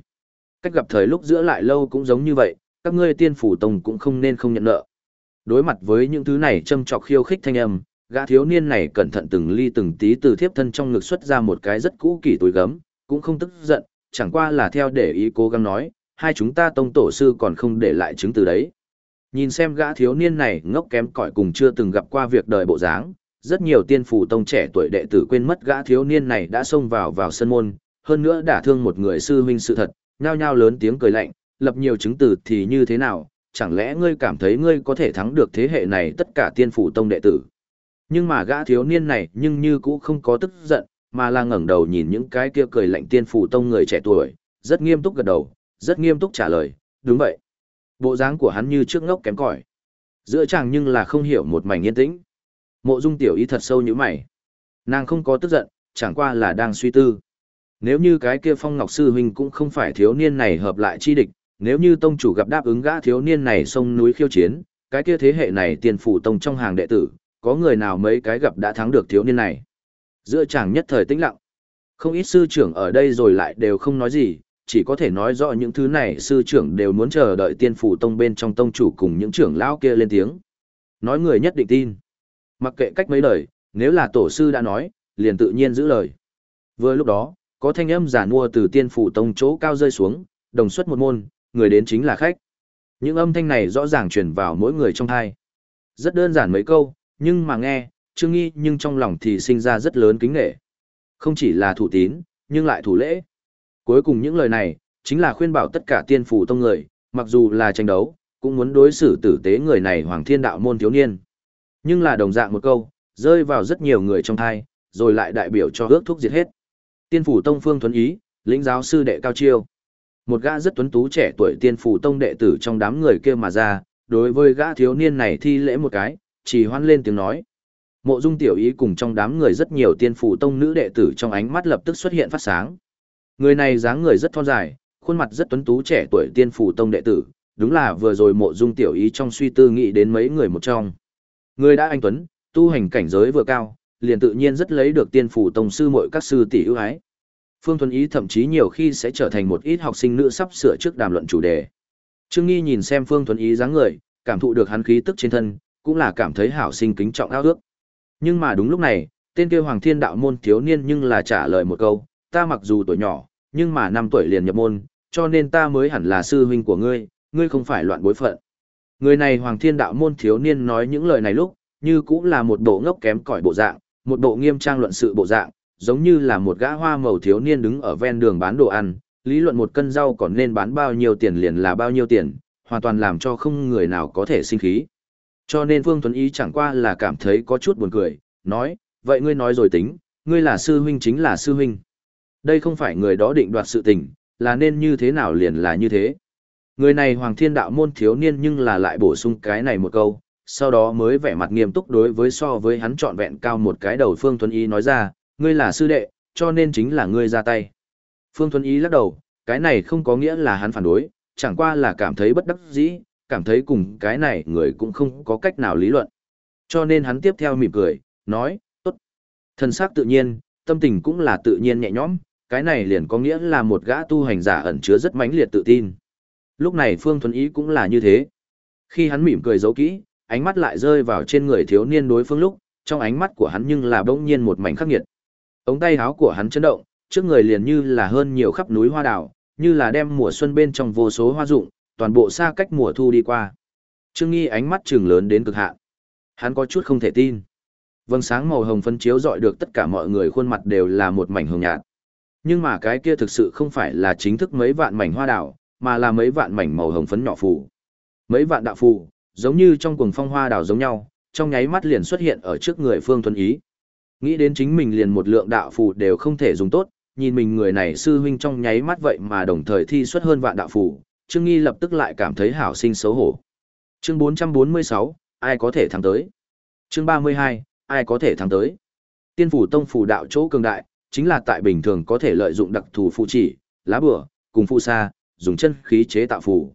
Cách gặp thời lúc giữa lại lâu cũng giống như vậy, các ngươi tiên phủ tông cũng không nên không nhận nợ. Đối mặt với những thứ này châm chọc khiêu khích thanh âm, gã thiếu niên này cẩn thận từng ly từng tí từ thiếp thân trong ngực xuất ra một cái rất cũ kỷ túi gấm, cũng không tức giận, chẳng qua là theo để ý cố gắng nói, hai chúng ta tông tổ sư còn không để lại chứng từ đấy. Nhìn xem gã thiếu niên này ngốc kém cỏi cùng chưa từng gặp qua việc đời bộ dáng, rất nhiều tiên phủ tông trẻ tuổi đệ tử quên mất gã thiếu niên này đã xông vào vào sân môn, hơn nữa đả thương một người sư huynh sự thật, nhao nhao lớn tiếng cười lạnh, lập nhiều chứng từ thì như thế nào, chẳng lẽ ngươi cảm thấy ngươi có thể thắng được thế hệ này tất cả tiên phủ tông đệ tử. Nhưng mà gã thiếu niên này nhưng như cũ không có tức giận, mà là ngẩng đầu nhìn những cái kia cười lạnh tiên phủ tông người trẻ tuổi, rất nghiêm túc gật đầu, rất nghiêm túc trả lời, đúng vậy. Bộ dáng của hắn như trước ngốc kém cỏi. Giữa chàng nhưng là không hiểu một mảnh yên tĩnh. Mộ Dung tiểu ý thật sâu như mày. Nàng không có tức giận, chẳng qua là đang suy tư. Nếu như cái kia Phong Ngọc sư huynh cũng không phải thiếu niên này hợp lại chi địch, nếu như tông chủ gặp đáp ứng gã thiếu niên này sông núi khiêu chiến, cái kia thế hệ này tiền phủ tông trong hàng đệ tử, có người nào mấy cái gặp đã thắng được thiếu niên này. Giữa chàng nhất thời tĩnh lặng. Không ít sư trưởng ở đây rồi lại đều không nói gì, chỉ có thể nói rõ những thứ này sư trưởng đều muốn chờ đợi tiên phủ tông bên trong tông chủ cùng những trưởng lão kia lên tiếng. Nói người nhất định tin. Mặc kệ cách mấy lời, nếu là tổ sư đã nói, liền tự nhiên giữ lời. Vừa lúc đó, có thanh âm giả nua từ tiên phủ tông chỗ cao rơi xuống, đồng xuất một môn, người đến chính là khách. Những âm thanh này rõ ràng truyền vào mỗi người trong thai. Rất đơn giản mấy câu, nhưng mà nghe, Trương Nghi nhưng trong lòng thì sinh ra rất lớn kính nghệ. Không chỉ là thủ tín, nhưng lại thủ lễ. Cuối cùng những lời này, chính là khuyên bảo tất cả tiên phủ tông người, mặc dù là tranh đấu, cũng muốn đối xử tử tế người này hoàng thiên đạo môn thiếu niên. Nhưng là đồng dạng một câu, rơi vào rất nhiều người trong thai, rồi lại đại biểu cho ước thúc diệt hết. Tiên phủ tông phương thuấn ý, lĩnh giáo sư đệ cao chiêu. Một gã rất tuấn tú trẻ tuổi tiên phủ tông đệ tử trong đám người kia mà ra, đối với gã thiếu niên này thi lễ một cái, chỉ hoan lên tiếng nói. Mộ Dung Tiểu Ý cùng trong đám người rất nhiều tiên phủ tông nữ đệ tử trong ánh mắt lập tức xuất hiện phát sáng. Người này dáng người rất thon dài, khuôn mặt rất tuấn tú trẻ tuổi tiên phủ tông đệ tử, đúng là vừa rồi Mộ Dung Tiểu Ý trong suy tư nghĩ đến mấy người một trong. Người đã anh tuấn, tu hành cảnh giới vừa cao, liền tự nhiên rất lấy được tiên phủ tông sư mọi các sư tỷ ưu ái. Phương Thuần Ý thậm chí nhiều khi sẽ trở thành một ít học sinh nữ sắp sửa trước đàm luận chủ đề. Trương Nghi nhìn xem Phương Thuần Ý dáng người, cảm thụ được hắn khí tức trên thân, cũng là cảm thấy hảo sinh kính trọng ao ước. Nhưng mà đúng lúc này, tên kia Hoàng Thiên Đạo môn thiếu niên nhưng là trả lời một câu, ta mặc dù tuổi nhỏ, nhưng mà năm tuổi liền nhập môn, cho nên ta mới hẳn là sư huynh của ngươi, ngươi không phải loạn bối phận. Người này Hoàng Thiên Đạo môn thiếu niên nói những lời này lúc, như cũng là một bộ ngốc kém cỏi bộ dạng, một bộ nghiêm trang luận sự bộ dạng, giống như là một gã hoa màu thiếu niên đứng ở ven đường bán đồ ăn, lý luận một cân rau còn nên bán bao nhiêu tiền liền là bao nhiêu tiền, hoàn toàn làm cho không người nào có thể sinh khí. Cho nên Phương Tuấn Ý chẳng qua là cảm thấy có chút buồn cười, nói, vậy ngươi nói rồi tính, ngươi là sư huynh chính là sư huynh. Đây không phải người đó định đoạt sự tình, là nên như thế nào liền là như thế. Người này Hoàng Thiên Đạo môn thiếu niên nhưng là lại bổ sung cái này một câu, sau đó mới vẻ mặt nghiêm túc đối với so với hắn trọn vẹn cao một cái đầu Phương Tuấn Ý nói ra, ngươi là sư đệ, cho nên chính là ngươi ra tay. Phương Tuấn Ý lắc đầu, cái này không có nghĩa là hắn phản đối, chẳng qua là cảm thấy bất đắc dĩ, cảm thấy cùng cái này người cũng không có cách nào lý luận. Cho nên hắn tiếp theo mỉm cười, nói, tốt. Thần sắc tự nhiên, tâm tình cũng là tự nhiên nhẹ nhõm, cái này liền có nghĩa là một gã tu hành giả ẩn chứa rất mãnh liệt tự tin. Lúc này Phương Thuấn Ý cũng là như thế. Khi hắn mỉm cười giấu kỹ, ánh mắt lại rơi vào trên người thiếu niên đối phương lúc, trong ánh mắt của hắn nhưng là bỗng nhiên một mảnh khắc nghiệt. Ống tay áo của hắn chấn động, trước người liền như là hơn nhiều khắp núi hoa đào, như là đem mùa xuân bên trong vô số hoa rụng, toàn bộ xa cách mùa thu đi qua. Trương Nghi ánh mắt trừng lớn đến cực hạn. Hắn có chút không thể tin. Vầng sáng màu hồng phân chiếu dọi được tất cả mọi người khuôn mặt đều là một mảnh hồng nhạt. Nhưng mà cái kia thực sự không phải là chính thức mấy vạn mảnh hoa đào, mà là mấy vạn mảnh màu hồng phấn nhỏ phù. Mấy vạn đạo phù, giống như trong cuồng phong hoa đào giống nhau, trong nháy mắt liền xuất hiện ở trước người Phương Thuần Ý. Nghĩ đến chính mình liền một lượng đạo phù đều không thể dùng tốt, nhìn mình người này sư huynh trong nháy mắt vậy mà đồng thời thi xuất hơn vạn đạo phù, Trương Nghi lập tức lại cảm thấy hảo sinh xấu hổ. Chương 446, ai có thể thắng tới? Chương 32, ai có thể thắng tới? Tiên phủ tông phủ đạo chỗ cường đại, chính là tại bình thường có thể lợi dụng đặc thù phụ chỉ, lá bửa cùng phụ sa, dùng chân khí chế tạo phù.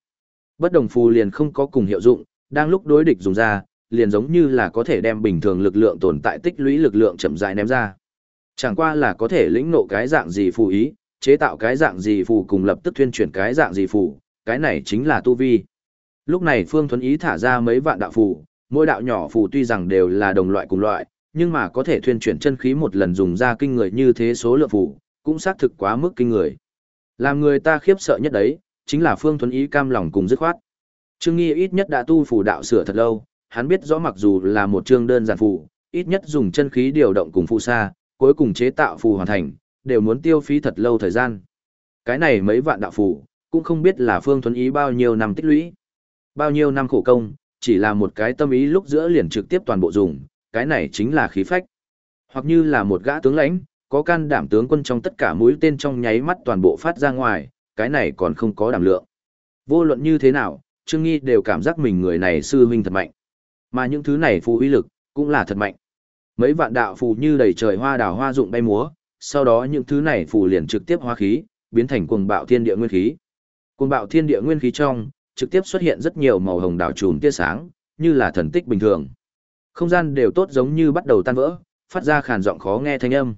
Bất đồng phù liền không có cùng hiệu dụng, đang lúc đối địch dùng ra, liền giống như là có thể đem bình thường lực lượng tồn tại tích lũy lực lượng chậm rãi ném ra. Chẳng qua là có thể lĩnh ngộ cái dạng gì phù ý, chế tạo cái dạng gì phù cùng lập tức thuyên chuyển cái dạng gì phù, cái này chính là tu vi. Lúc này Phương Thuấn Ý thả ra mấy vạn đạo phù, mỗi đạo nhỏ phù tuy rằng đều là đồng loại cùng loại, nhưng mà có thể thuyên chuyển chân khí một lần dùng ra kinh người như thế số lượng phù, cũng xác thực quá mức kinh người. Làm người ta khiếp sợ nhất đấy, chính là Phương Thuấn Ý cam lòng cùng dứt khoát. Trương Nghi ít nhất đã tu phù đạo sửa thật lâu, hắn biết rõ mặc dù là một chương đơn giản phù, ít nhất dùng chân khí điều động cùng phù sa, cuối cùng chế tạo phù hoàn thành, đều muốn tiêu phí thật lâu thời gian. Cái này mấy vạn đạo phù, cũng không biết là Phương Thuấn Ý bao nhiêu năm tích lũy. Bao nhiêu năm khổ công, chỉ là một cái tâm ý lúc giữa liền trực tiếp toàn bộ dùng, cái này chính là khí phách. Hoặc như là một gã tướng lãnh, có can đảm tướng quân trong tất cả mũi tên trong nháy mắt toàn bộ phát ra ngoài, cái này còn không có đảm lượng. Vô luận như thế nào, Trương Nghi đều cảm giác mình người này sư huynh thật mạnh. Mà những thứ này phù uy lực, cũng là thật mạnh. Mấy vạn đạo phù như đầy trời hoa đào hoa rụng bay múa, sau đó những thứ này phù liền trực tiếp hóa khí, biến thành cuồng bạo thiên địa nguyên khí. Cuồng bạo thiên địa nguyên khí trong, trực tiếp xuất hiện rất nhiều màu hồng đảo trùm tia sáng, như là thần tích bình thường. Không gian đều tốt giống như bắt đầu tan vỡ, phát ra khàn giọng khó nghe thanh âm.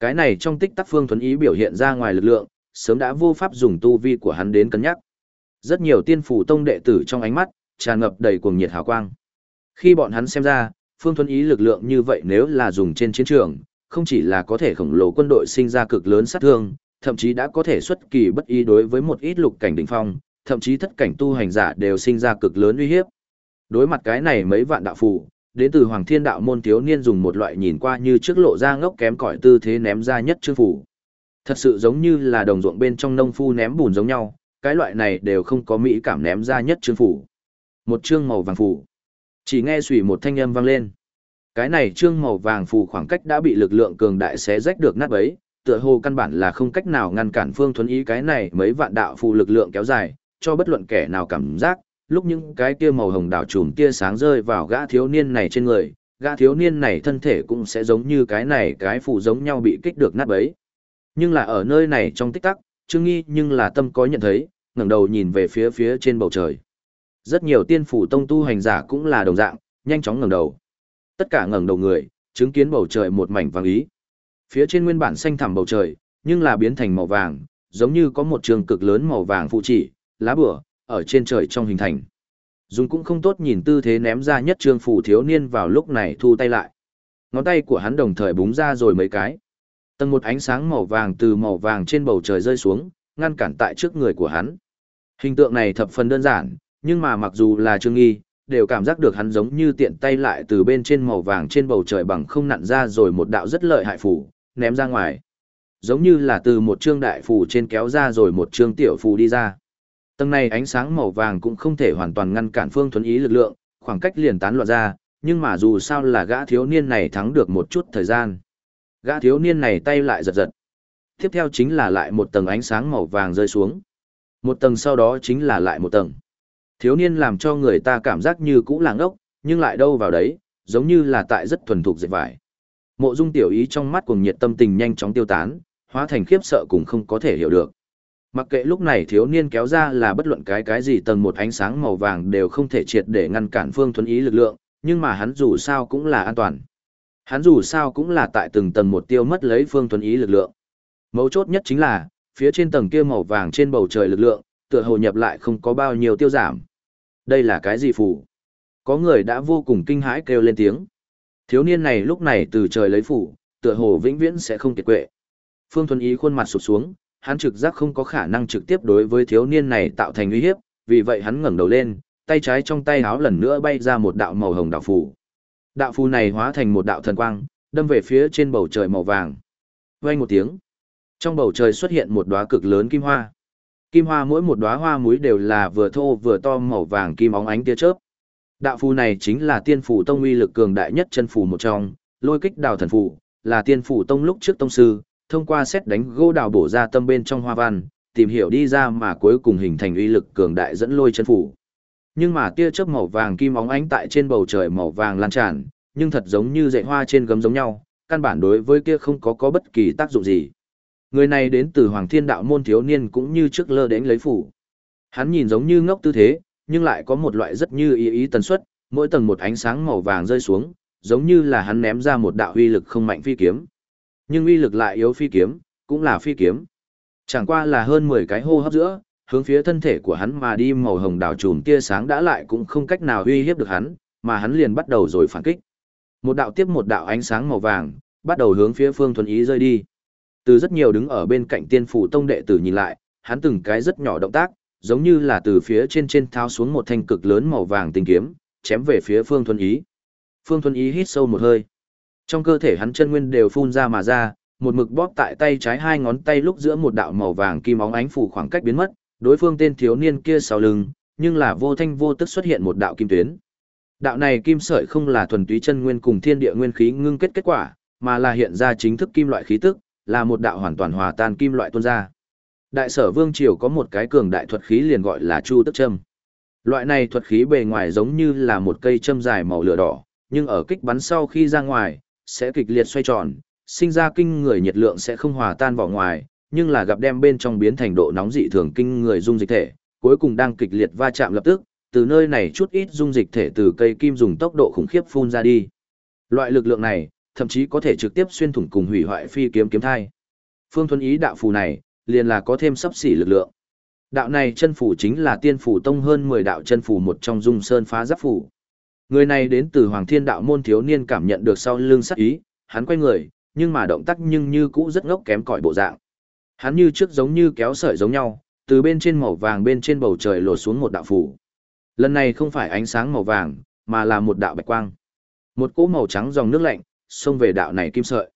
Cái này trong tích tắc phương thuần ý biểu hiện ra ngoài lực lượng, sớm đã vô pháp dùng tu vi của hắn đến cân nhắc. Rất nhiều tiên phủ tông đệ tử trong ánh mắt, tràn ngập đầy cuồng nhiệt hào quang. Khi bọn hắn xem ra, phương thuần ý lực lượng như vậy nếu là dùng trên chiến trường, không chỉ là có thể khổng lồ quân đội sinh ra cực lớn sát thương, thậm chí đã có thể xuất kỳ bất ý đối với một ít lục cảnh đỉnh phong, thậm chí thất cảnh tu hành giả đều sinh ra cực lớn uy hiếp. Đối mặt cái này mấy vạn đạo phù, đến từ Hoàng Thiên đạo môn thiếu niên dùng một loại nhìn qua như trước lộ ra ngốc kém cỏi tư thế ném ra nhất chương phủ. Thật sự giống như là đồng ruộng bên trong nông phu ném bùn giống nhau, cái loại này đều không có mỹ cảm ném ra nhất chương phủ. Một chương màu vàng phủ. Chỉ nghe xùy một thanh âm vang lên. Cái này chương màu vàng phù khoảng cách đã bị lực lượng cường đại xé rách được nát bấy, tựa hồ căn bản là không cách nào ngăn cản Phương Thuấn Ý cái này mấy vạn đạo phù lực lượng kéo dài, cho bất luận kẻ nào cảm giác, lúc những cái kia màu hồng đảo trùm tia sáng rơi vào gã thiếu niên này trên người, gã thiếu niên này thân thể cũng sẽ giống như cái này cái phù giống nhau bị kích được nát bấy. Nhưng là ở nơi này trong tích tắc, Trương Nghi nhưng là tâm có nhận thấy, ngẩng đầu nhìn về phía phía trên bầu trời. Rất nhiều tiên phủ tông tu hành giả cũng là đồng dạng, nhanh chóng ngẩng đầu. Tất cả ngẩng đầu người, chứng kiến bầu trời một mảnh vàng ý. Phía trên nguyên bản xanh thẳm bầu trời, nhưng là biến thành màu vàng, giống như có một trường cực lớn màu vàng phụ chỉ, lá bửa, ở trên trời trong hình thành. Dùng cũng không tốt nhìn tư thế ném ra nhất trương phủ thiếu niên vào lúc này thu tay lại. Ngón tay của hắn đồng thời búng ra rồi mấy cái. Tầng một ánh sáng màu vàng từ màu vàng trên bầu trời rơi xuống, ngăn cản tại trước người của hắn. Hình tượng này thập phần đơn giản, nhưng mà mặc dù là Trương Nghi, đều cảm giác được hắn giống như tiện tay lại từ bên trên màu vàng trên bầu trời bằng không nặn ra rồi một đạo rất lợi hại phủ, ném ra ngoài. Giống như là từ một trương đại phù trên kéo ra rồi một trương tiểu phù đi ra. Tầng này ánh sáng màu vàng cũng không thể hoàn toàn ngăn cản Phương Thuấn Ý lực lượng, khoảng cách liền tán loạn ra, nhưng mà dù sao là gã thiếu niên này thắng được một chút thời gian. Gã thiếu niên này tay lại giật giật. Tiếp theo chính là lại một tầng ánh sáng màu vàng rơi xuống. Một tầng sau đó chính là lại một tầng. Thiếu niên làm cho người ta cảm giác như cũ làng ốc, nhưng lại đâu vào đấy, giống như là tại rất thuần thục dệt vải. Mộ Dung tiểu ý trong mắt cuồng nhiệt tâm tình nhanh chóng tiêu tán, hóa thành khiếp sợ cũng không có thể hiểu được. Mặc kệ lúc này thiếu niên kéo ra là bất luận cái cái gì tầng một ánh sáng màu vàng đều không thể triệt để ngăn cản Phương Thuấn Ý lực lượng, nhưng mà hắn dù sao cũng là an toàn. Hắn dù sao cũng là tại từng tầng một tiêu mất lấy Phương Thuấn Ý lực lượng. Mấu chốt nhất chính là, phía trên tầng kia màu vàng trên bầu trời lực lượng, tựa hồ nhập lại không có bao nhiêu tiêu giảm. Đây là cái gì phủ? Có người đã vô cùng kinh hãi kêu lên tiếng. Thiếu niên này lúc này từ trời lấy phủ, tựa hồ vĩnh viễn sẽ không kiệt quệ. Phương Thuần Ý khuôn mặt sụp xuống, hắn trực giác không có khả năng trực tiếp đối với thiếu niên này tạo thành uy hiếp, vì vậy hắn ngẩng đầu lên, tay trái trong tay háo lần nữa bay ra một đạo màu hồng đạo phù. Đạo phù này hóa thành một đạo thần quang, đâm về phía trên bầu trời màu vàng. Vang một tiếng, trong bầu trời xuất hiện một đóa cực lớn kim hoa. Kim hoa mỗi một đóa hoa muối đều là vừa thô vừa to màu vàng kim óng ánh tia chớp. Đạo phù này chính là tiên phủ tông uy lực cường đại nhất chân phù một trong, lôi kích đào thần phù, là tiên phủ tông lúc trước tông sư, thông qua xét đánh gỗ đào bổ ra tâm bên trong hoa văn, tìm hiểu đi ra mà cuối cùng hình thành uy lực cường đại dẫn lôi chân phù. Nhưng mà tia chớp màu vàng kim óng ánh tại trên bầu trời màu vàng lan tràn, nhưng thật giống như dạy hoa trên gấm giống nhau, căn bản đối với kia không có có bất kỳ tác dụng gì. Người này đến từ Hoàng Thiên Đạo môn thiếu niên cũng như trước lơ đến lấy phủ. Hắn nhìn giống như ngốc tư thế, nhưng lại có một loại rất như ý ý tần suất, mỗi tầng một ánh sáng màu vàng rơi xuống, giống như là hắn ném ra một đạo uy lực không mạnh phi kiếm. Nhưng uy lực lại yếu phi kiếm, cũng là phi kiếm. Chẳng qua là hơn 10 cái hô hấp giữa, hướng phía thân thể của hắn mà đi màu hồng đảo trùm tia sáng đã lại cũng không cách nào uy hiếp được hắn, mà hắn liền bắt đầu rồi phản kích. Một đạo tiếp một đạo ánh sáng màu vàng, bắt đầu hướng phía Phương Thuần Ý rơi đi. Từ rất nhiều đứng ở bên cạnh tiên phủ tông đệ tử nhìn lại, hắn từng cái rất nhỏ động tác, giống như là từ phía trên trên tháo xuống một thanh cực lớn màu vàng tinh kiếm, chém về phía Phương Thuần Ý. Phương Thuần Ý hít sâu một hơi. Trong cơ thể hắn chân nguyên đều phun ra mà ra, một mực bóp tại tay trái hai ngón tay lúc giữa một đạo màu vàng kim óng ánh phủ khoảng cách biến mất, đối phương tên thiếu niên kia sau lưng, nhưng là vô thanh vô tức xuất hiện một đạo kim tuyến. Đạo này kim sợi không là thuần túy chân nguyên cùng thiên địa nguyên khí ngưng kết kết quả, mà là hiện ra chính thức kim loại khí tức, là một đạo hoàn toàn hòa tan kim loại tuôn ra. Đại sở vương triều có một cái cường đại thuật khí liền gọi là chu tức châm. Loại này thuật khí bề ngoài giống như là một cây châm dài màu lửa đỏ, nhưng ở kích bắn sau khi ra ngoài, sẽ kịch liệt xoay tròn, sinh ra kinh người nhiệt lượng sẽ không hòa tan vào ngoài, nhưng là gặp đem bên trong biến thành độ nóng dị thường kinh người dung dịch thể, cuối cùng đang kịch liệt va chạm lập tức, từ nơi này chút ít dung dịch thể từ cây kim dùng tốc độ khủng khiếp phun ra đi. Loại lực lượng này, thậm chí có thể trực tiếp xuyên thủng cùng hủy hoại phi kiếm kiếm thai. Phương Thuần ý đạo phù này, liền là có thêm sắp xỉ lực lượng. Đạo này chân phủ chính là tiên phủ tông hơn 10 đạo chân phủ một trong dung sơn phá giáp phủ Người này đến từ Hoàng Thiên đạo môn thiếu niên cảm nhận được sau lưng sắc ý, hắn quay người, nhưng mà động tác nhưng như cũ rất ngốc kém cỏi bộ dạng. Hắn như trước giống như kéo sợi giống nhau, từ bên trên màu vàng bên trên bầu trời lột xuống một đạo phủ Lần này không phải ánh sáng màu vàng, mà là một đạo bạch quang. Một cỗ màu trắng dòng nước lạnh, xông về đạo này kim sợi.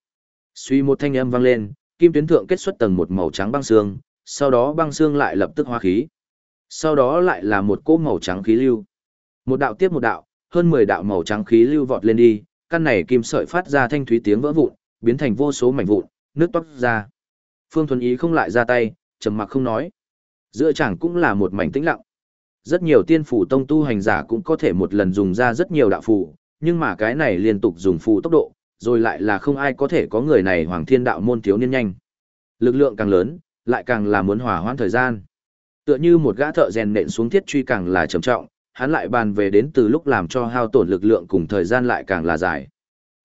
Suy một thanh âm vang lên, kim tuyến thượng kết xuất tầng một màu trắng băng xương, sau đó băng xương lại lập tức hóa khí. Sau đó lại là một cỗ màu trắng khí lưu. Một đạo tiếp một đạo, hơn 10 đạo màu trắng khí lưu vọt lên đi, căn này kim sợi phát ra thanh thúy tiếng vỡ vụn, biến thành vô số mảnh vụn, nước toát ra. Phương Thuần Ý không lại ra tay, trầm mặc không nói. Giữa chẳng cũng là một mảnh tĩnh lặng. Rất nhiều tiên phủ tông tu hành giả cũng có thể một lần dùng ra rất nhiều đạo phù, nhưng mà cái này liên tục dùng phù tốc độ, rồi lại là không ai có thể có người này hoàng thiên đạo môn thiếu niên nhanh. Lực lượng càng lớn, lại càng là muốn hỏa hoãn thời gian. Tựa như một gã thợ rèn nện xuống thiết truy càng là trầm trọng, hắn lại bàn về đến từ lúc làm cho hao tổn lực lượng cùng thời gian lại càng là dài.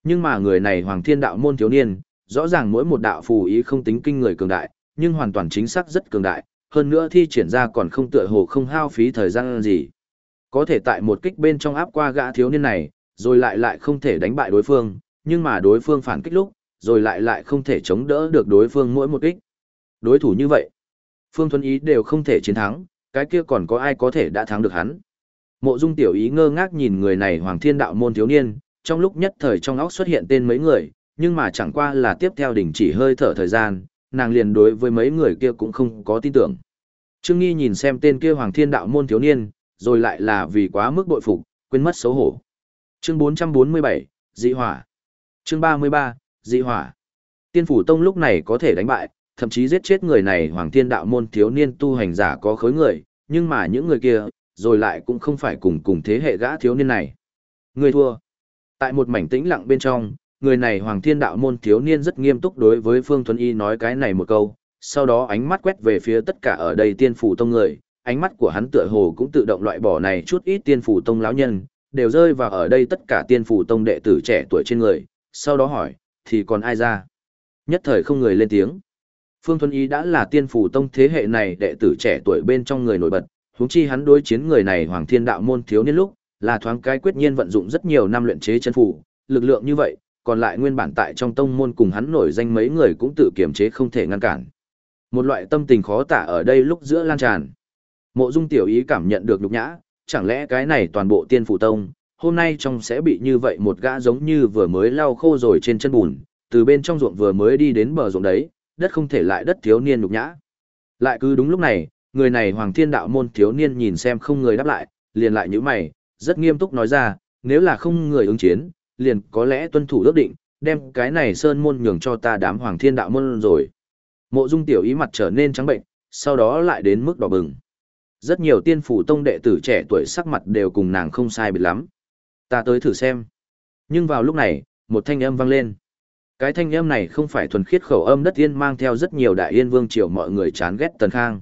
Nhưng mà người này hoàng thiên đạo môn thiếu niên, rõ ràng mỗi một đạo phù ý không tính kinh người cường đại, nhưng hoàn toàn chính xác rất cường đại, hơn nữa thi triển ra còn không tựa hồ không hao phí thời gian gì. Có thể tại một kích bên trong áp qua gã thiếu niên này, rồi lại lại không thể đánh bại đối phương, nhưng mà đối phương phản kích lúc, rồi lại lại không thể chống đỡ được đối phương mỗi một kích. Đối thủ như vậy, Phương Thuấn Ý đều không thể chiến thắng, cái kia còn có ai có thể đã thắng được hắn. Mộ Dung Tiểu Ý ngơ ngác nhìn người này Hoàng Thiên Đạo môn thiếu niên, trong lúc nhất thời trong óc xuất hiện tên mấy người, nhưng mà chẳng qua là tiếp theo đỉnh chỉ hơi thở thời gian, nàng liền đối với mấy người kia cũng không có tin tưởng. Trương Nghi nhìn xem tên kia Hoàng Thiên Đạo môn thiếu niên, rồi lại là vì quá mức bội phục, quên mất xấu hổ. Chương 447, Dị Hỏa. Chương 33, Dị Hỏa. Tiên phủ tông lúc này có thể đánh bại, thậm chí giết chết người này Hoàng Thiên Đạo môn thiếu niên tu hành giả có khối người, nhưng mà những người kia, rồi lại cũng không phải cùng cùng thế hệ gã thiếu niên này. Người thua. Tại một mảnh tĩnh lặng bên trong, người này Hoàng Thiên Đạo môn thiếu niên rất nghiêm túc đối với Phương Thuấn Y nói cái này một câu, sau đó ánh mắt quét về phía tất cả ở đây tiên phủ tông người, ánh mắt của hắn tựa hồ cũng tự động loại bỏ này chút ít tiên phủ tông lão nhân, đều rơi vào ở đây tất cả tiên phủ tông đệ tử trẻ tuổi trên người, sau đó hỏi, thì còn ai ra? Nhất thời không người lên tiếng. Phương Thuấn Y đã là tiên phủ tông thế hệ này đệ tử trẻ tuổi bên trong người nổi bật, huống chi hắn đối chiến người này Hoàng Thiên Đạo môn thiếu niên lúc, là thoáng cái quyết nhiên vận dụng rất nhiều năm luyện chế chân phủ, lực lượng như vậy, còn lại nguyên bản tại trong tông môn cùng hắn nổi danh mấy người cũng tự kiềm chế không thể ngăn cản. Một loại tâm tình khó tả ở đây lúc giữa lan tràn. Mộ Dung tiểu ý cảm nhận được nhục nhã, chẳng lẽ cái này toàn bộ tiên phủ tông, hôm nay trong sẽ bị như vậy một gã giống như vừa mới lau khô rồi trên chân bùn, từ bên trong ruộng vừa mới đi đến bờ ruộng đấy, đất không thể lại đất thiếu niên nhục nhã. Lại cứ đúng lúc này, người này Hoàng Thiên Đạo môn thiếu niên nhìn xem không người đáp lại, liền lại nhíu mày, rất nghiêm túc nói ra, nếu là không người ứng chiến, liền có lẽ tuân thủ ước định, đem cái này sơn môn nhường cho ta đám Hoàng Thiên Đạo môn rồi. Mộ Dung tiểu ý mặt trở nên trắng bệnh, sau đó lại đến mức đỏ bừng. Rất nhiều tiên phủ tông đệ tử trẻ tuổi sắc mặt đều cùng nàng không sai biệt lắm. Ta tới thử xem. Nhưng vào lúc này, một thanh âm vang lên. Cái thanh âm này không phải thuần khiết khẩu âm đất yên mang theo rất nhiều đại yên vương triều mọi người chán ghét Tần Khang.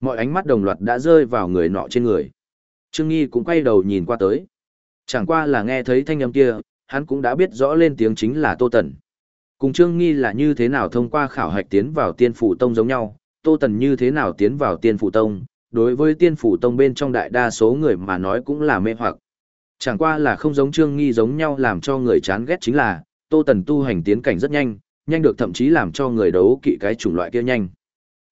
Mọi ánh mắt đồng loạt đã rơi vào người nọ trên người. Trương Nghi cũng quay đầu nhìn qua tới. Chẳng qua là nghe thấy thanh âm kia, hắn cũng đã biết rõ lên tiếng chính là Tô Tần. Cùng Trương Nghi là như thế nào thông qua khảo hạch tiến vào tiên phủ tông giống nhau, Tô Tần như thế nào tiến vào tiên phủ tông, đối với tiên phủ tông bên trong đại đa số người mà nói cũng là mê hoặc. Chẳng qua là không giống Trương Nghi giống nhau làm cho người chán ghét chính là, Tô Tần tu hành tiến cảnh rất nhanh, nhanh được thậm chí làm cho người đấu kỵ cái chủng loại kia nhanh.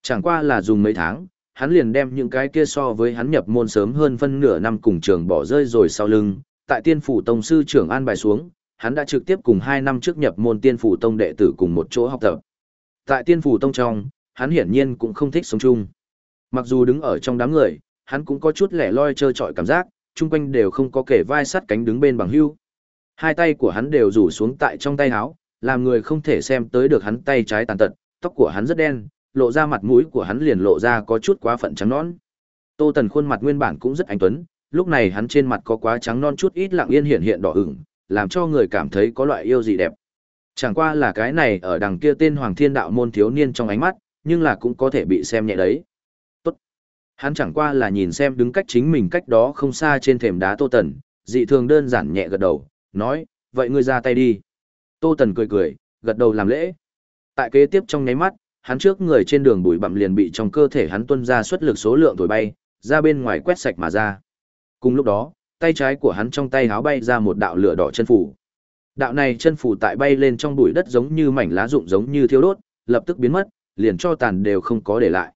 Chẳng qua là dùng mấy tháng, hắn liền đem những cái kia so với hắn nhập môn sớm hơn phân nửa năm cùng trường bỏ rơi rồi sau lưng, tại tiên phủ tông sư trưởng an bài xuống, hắn đã trực tiếp cùng hai năm trước nhập môn tiên phủ tông đệ tử cùng một chỗ học tập. Tại tiên phủ tông trong, hắn hiển nhiên cũng không thích sống chung. Mặc dù đứng ở trong đám người, hắn cũng có chút lẻ loi trơ trọi cảm giác, chung quanh đều không có kẻ vai sắt cánh đứng bên bằng hưu. Hai tay của hắn đều rủ xuống tại trong tay áo, làm người không thể xem tới được hắn tay trái tàn tật, tóc của hắn rất đen, lộ ra mặt mũi của hắn liền lộ ra có chút quá phận trắng nõn. Tô Tần khuôn mặt nguyên bản cũng rất anh tuấn, lúc này hắn trên mặt có quá trắng non chút ít lặng yên hiện hiện đỏ ửng, làm cho người cảm thấy có loại yêu gì đẹp. Chẳng qua là cái này ở đằng kia tên Hoàng Thiên Đạo môn thiếu niên trong ánh mắt, nhưng là cũng có thể bị xem nhẹ đấy. Hắn chẳng qua là nhìn xem đứng cách chính mình cách đó không xa trên thềm đá Tô Tần, dị thường đơn giản nhẹ gật đầu, nói, vậy ngươi ra tay đi. Tô Tần cười cười, gật đầu làm lễ. Tại kế tiếp trong nháy mắt, hắn trước người trên đường bụi bặm liền bị trong cơ thể hắn tuân ra xuất lực số lượng thổi bay, ra bên ngoài quét sạch mà ra. Cùng lúc đó, tay trái của hắn trong tay háo bay ra một đạo lửa đỏ chân phủ. Đạo này chân phủ tại bay lên trong bụi đất giống như mảnh lá rụng giống như thiêu đốt, lập tức biến mất, liền cho tàn đều không có để lại.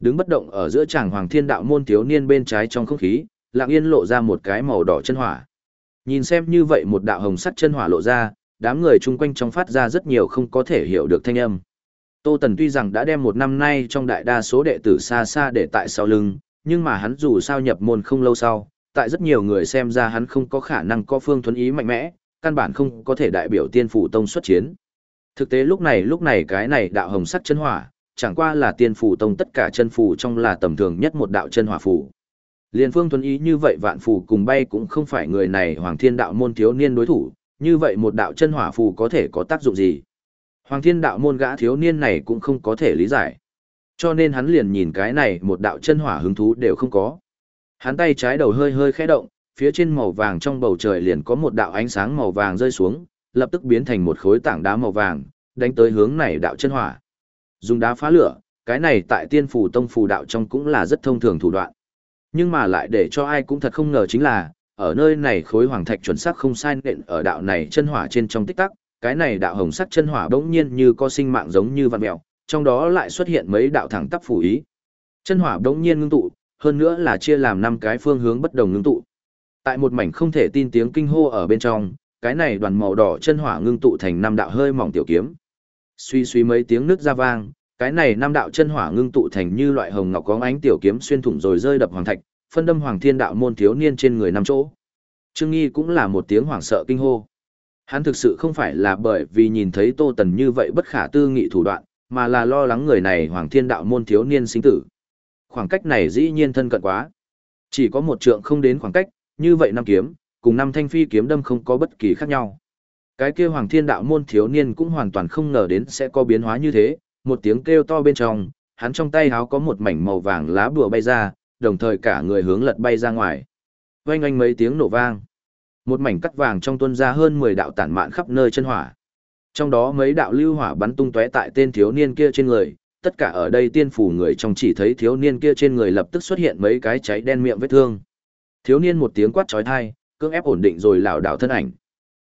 Đứng bất động ở giữa tràng hoàng thiên đạo môn thiếu niên bên trái trong không khí, lặng yên lộ ra một cái màu đỏ chân hỏa. Nhìn xem như vậy một đạo hồng sắt chân hỏa lộ ra, đám người chung quanh trong phát ra rất nhiều không có thể hiểu được thanh âm. Tô Tần tuy rằng đã đem một năm nay trong đại đa số đệ tử xa xa để tại sau lưng, nhưng mà hắn dù sao nhập môn không lâu sau, tại rất nhiều người xem ra hắn không có khả năng có phương thuấn ý mạnh mẽ, căn bản không có thể đại biểu tiên phủ tông xuất chiến. Thực tế lúc này lúc này cái này đạo hồng sắc chân hỏa, chẳng qua là tiên phủ tông tất cả chân phủ trong là tầm thường nhất một đạo chân hỏa phủ. Liên phương thuấn ý như vậy vạn phủ cùng bay cũng không phải người này hoàng thiên đạo môn thiếu niên đối thủ, như vậy một đạo chân hỏa phù có thể có tác dụng gì? Hoàng thiên đạo môn gã thiếu niên này cũng không có thể lý giải. Cho nên hắn liền nhìn cái này một đạo chân hỏa hứng thú đều không có. Hắn tay trái đầu hơi hơi khẽ động, phía trên màu vàng trong bầu trời liền có một đạo ánh sáng màu vàng rơi xuống, lập tức biến thành một khối tảng đá màu vàng, đánh tới hướng này đạo chân hỏa. Dùng đá phá lửa, cái này tại tiên phủ tông phù đạo trong cũng là rất thông thường thủ đoạn. Nhưng mà lại để cho ai cũng thật không ngờ chính là, ở nơi này khối hoàng thạch chuẩn xác không sai nện ở đạo này chân hỏa trên trong tích tắc, cái này đạo hồng sắc chân hỏa bỗng nhiên như có sinh mạng giống như vạn mèo, trong đó lại xuất hiện mấy đạo thẳng tắp phủ ý. Chân hỏa bỗng nhiên ngưng tụ, hơn nữa là chia làm năm cái phương hướng bất đồng ngưng tụ. Tại một mảnh không thể tin tiếng kinh hô ở bên trong, cái này đoàn màu đỏ chân hỏa ngưng tụ thành năm đạo hơi mỏng tiểu kiếm. Suy suy mấy tiếng nước ra vang, cái này năm đạo chân hỏa ngưng tụ thành như loại hồng ngọc có ánh tiểu kiếm xuyên thủng rồi rơi đập hoàng thạch, phân đâm hoàng thiên đạo môn thiếu niên trên người năm chỗ. Trương Nghi cũng là một tiếng hoảng sợ kinh hô. Hắn thực sự không phải là bởi vì nhìn thấy Tô Tần như vậy bất khả tư nghị thủ đoạn, mà là lo lắng người này hoàng thiên đạo môn thiếu niên sinh tử. Khoảng cách này dĩ nhiên thân cận quá. Chỉ có một trượng không đến khoảng cách, như vậy năm kiếm, cùng năm thanh phi kiếm đâm không có bất kỳ khác nhau. Cái kia hoàng thiên đạo môn thiếu niên cũng hoàn toàn không ngờ đến sẽ có biến hóa như thế, một tiếng kêu to bên trong, hắn trong tay háo có một mảnh màu vàng lá bùa bay ra, đồng thời cả người hướng lật bay ra ngoài. Oanh oanh mấy tiếng nổ vang. Một mảnh cắt vàng trong tuân ra hơn 10 đạo tản mạn khắp nơi chân hỏa. Trong đó mấy đạo lưu hỏa bắn tung tóe tại tên thiếu niên kia trên người, tất cả ở đây tiên phủ người trong chỉ thấy thiếu niên kia trên người lập tức xuất hiện mấy cái cháy đen miệng vết thương. Thiếu niên một tiếng quát chói tai, cưỡng ép ổn định rồi lảo đảo thân ảnh.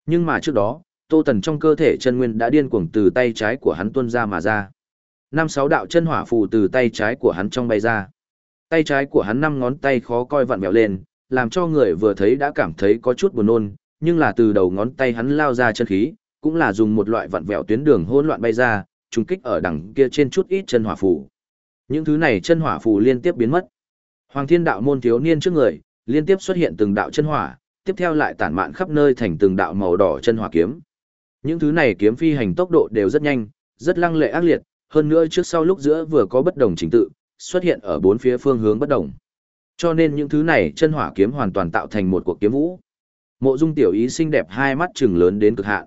Nhưng mà trước đó, Tô Tần trong cơ thể chân nguyên đã điên cuồng từ tay trái của hắn tuôn ra mà ra. Năm sáu đạo chân hỏa phù từ tay trái của hắn trong bay ra. Tay trái của hắn năm ngón tay khó coi vặn vẹo lên, làm cho người vừa thấy đã cảm thấy có chút buồn nôn, nhưng là từ đầu ngón tay hắn lao ra chân khí, cũng là dùng một loại vặn vẹo tuyến đường hỗn loạn bay ra, trùng kích ở đằng kia trên chút ít chân hỏa phù. Những thứ này chân hỏa phù liên tiếp biến mất. Hoàng Thiên đạo môn thiếu niên trước người, liên tiếp xuất hiện từng đạo chân hỏa, tiếp theo lại tản mạn khắp nơi thành từng đạo màu đỏ chân hỏa kiếm. Những thứ này kiếm phi hành tốc độ đều rất nhanh, rất lăng lệ ác liệt, hơn nữa trước sau lúc giữa vừa có bất đồng trình tự, xuất hiện ở bốn phía phương hướng bất đồng. Cho nên những thứ này chân hỏa kiếm hoàn toàn tạo thành một cuộc kiếm vũ. Mộ Dung tiểu ý xinh đẹp hai mắt trừng lớn đến cực hạn.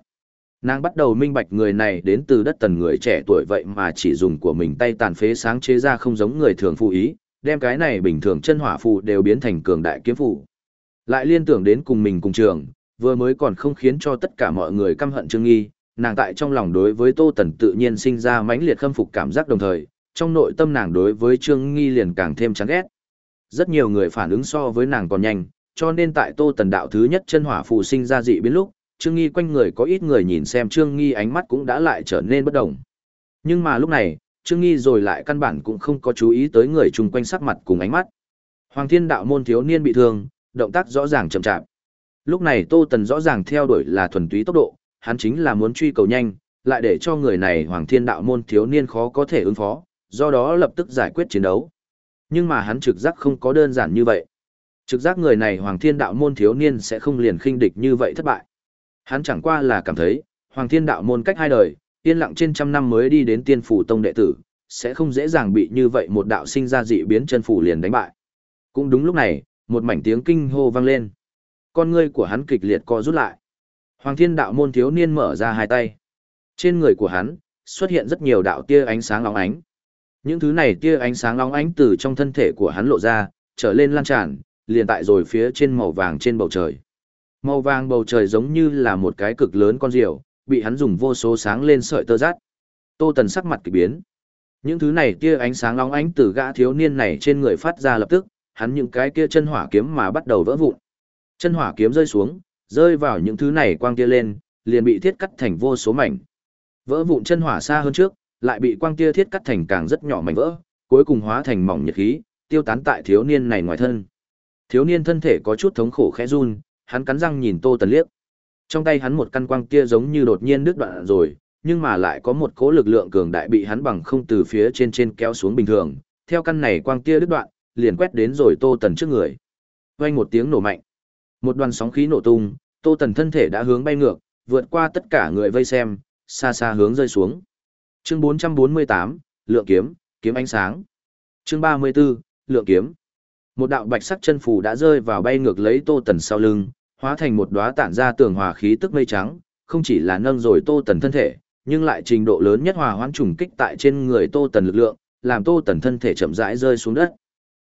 Nàng bắt đầu minh bạch người này đến từ đất tần người trẻ tuổi vậy mà chỉ dùng của mình tay tàn phế sáng chế ra không giống người thường phù ý, đem cái này bình thường chân hỏa phù đều biến thành cường đại kiếm phù. Lại liên tưởng đến cùng mình cùng trường, vừa mới còn không khiến cho tất cả mọi người căm hận Trương Nghi, nàng tại trong lòng đối với Tô Tần tự nhiên sinh ra mãnh liệt khâm phục cảm giác đồng thời, trong nội tâm nàng đối với Trương Nghi liền càng thêm chán ghét. Rất nhiều người phản ứng so với nàng còn nhanh, cho nên tại Tô Tần đạo thứ nhất chân hỏa phù sinh ra dị biến lúc, Trương Nghi quanh người có ít người nhìn xem Trương Nghi ánh mắt cũng đã lại trở nên bất động. Nhưng mà lúc này, Trương Nghi rồi lại căn bản cũng không có chú ý tới người chung quanh sắc mặt cùng ánh mắt. Hoàng Thiên đạo môn thiếu niên bị thương, động tác rõ ràng chậm chạp. Lúc này Tô Tần rõ ràng theo đuổi là thuần túy tốc độ, hắn chính là muốn truy cầu nhanh, lại để cho người này Hoàng Thiên đạo môn thiếu niên khó có thể ứng phó, do đó lập tức giải quyết chiến đấu. Nhưng mà hắn trực giác không có đơn giản như vậy. Trực giác người này Hoàng Thiên đạo môn thiếu niên sẽ không liền khinh địch như vậy thất bại. Hắn chẳng qua là cảm thấy, Hoàng Thiên đạo môn cách hai đời, yên lặng trên trăm năm mới đi đến tiên phủ tông đệ tử, sẽ không dễ dàng bị như vậy một đạo sinh ra dị biến chân phủ liền đánh bại. Cũng đúng lúc này, một mảnh tiếng kinh hô vang lên. Con ngươi của hắn kịch liệt co rút lại. Hoàng Thiên đạo môn thiếu niên mở ra hai tay. Trên người của hắn xuất hiện rất nhiều đạo tia ánh sáng long ánh. Những thứ này tia ánh sáng long ánh từ trong thân thể của hắn lộ ra, trở lên lan tràn, liền tại rồi phía trên màu vàng trên bầu trời. Màu vàng bầu trời giống như là một cái cực lớn con diều, bị hắn dùng vô số sáng lên sợi tơ rát. Tô Tần sắc mặt kỳ biến. Những thứ này tia ánh sáng long ánh từ gã thiếu niên này trên người phát ra lập tức, hắn những cái kia chân hỏa kiếm mà bắt đầu vỡ vụn. Chân hỏa kiếm rơi xuống, rơi vào những thứ này quang tia lên, liền bị thiết cắt thành vô số mảnh. Vỡ vụn chân hỏa xa hơn trước, lại bị quang tia thiết cắt thành càng rất nhỏ mảnh vỡ, cuối cùng hóa thành mỏng nhiệt khí, tiêu tán tại thiếu niên này ngoài thân. Thiếu niên thân thể có chút thống khổ khẽ run, hắn cắn răng nhìn Tô Tần liếc. Trong tay hắn một căn quang tia giống như đột nhiên đứt đoạn rồi, nhưng mà lại có một cỗ lực lượng cường đại bị hắn bằng không từ phía trên trên kéo xuống bình thường. Theo căn này quang tia đứt đoạn, liền quét đến rồi Tô Tần trước người. Vang một tiếng nổ mạnh. Một đoàn sóng khí nổ tung, Tô Tần thân thể đã hướng bay ngược, vượt qua tất cả người vây xem, xa xa hướng rơi xuống. Chương 448, Lượng kiếm, kiếm ánh sáng. Chương 34, Lượng kiếm. Một đạo bạch sắc chân phù đã rơi vào bay ngược lấy Tô Tần sau lưng, hóa thành một đóa tản ra tường hòa khí tức mây trắng, không chỉ là nâng rồi Tô Tần thân thể, nhưng lại trình độ lớn nhất hòa hoãn trùng kích tại trên người Tô Tần lực lượng, làm Tô Tần thân thể chậm rãi rơi xuống đất.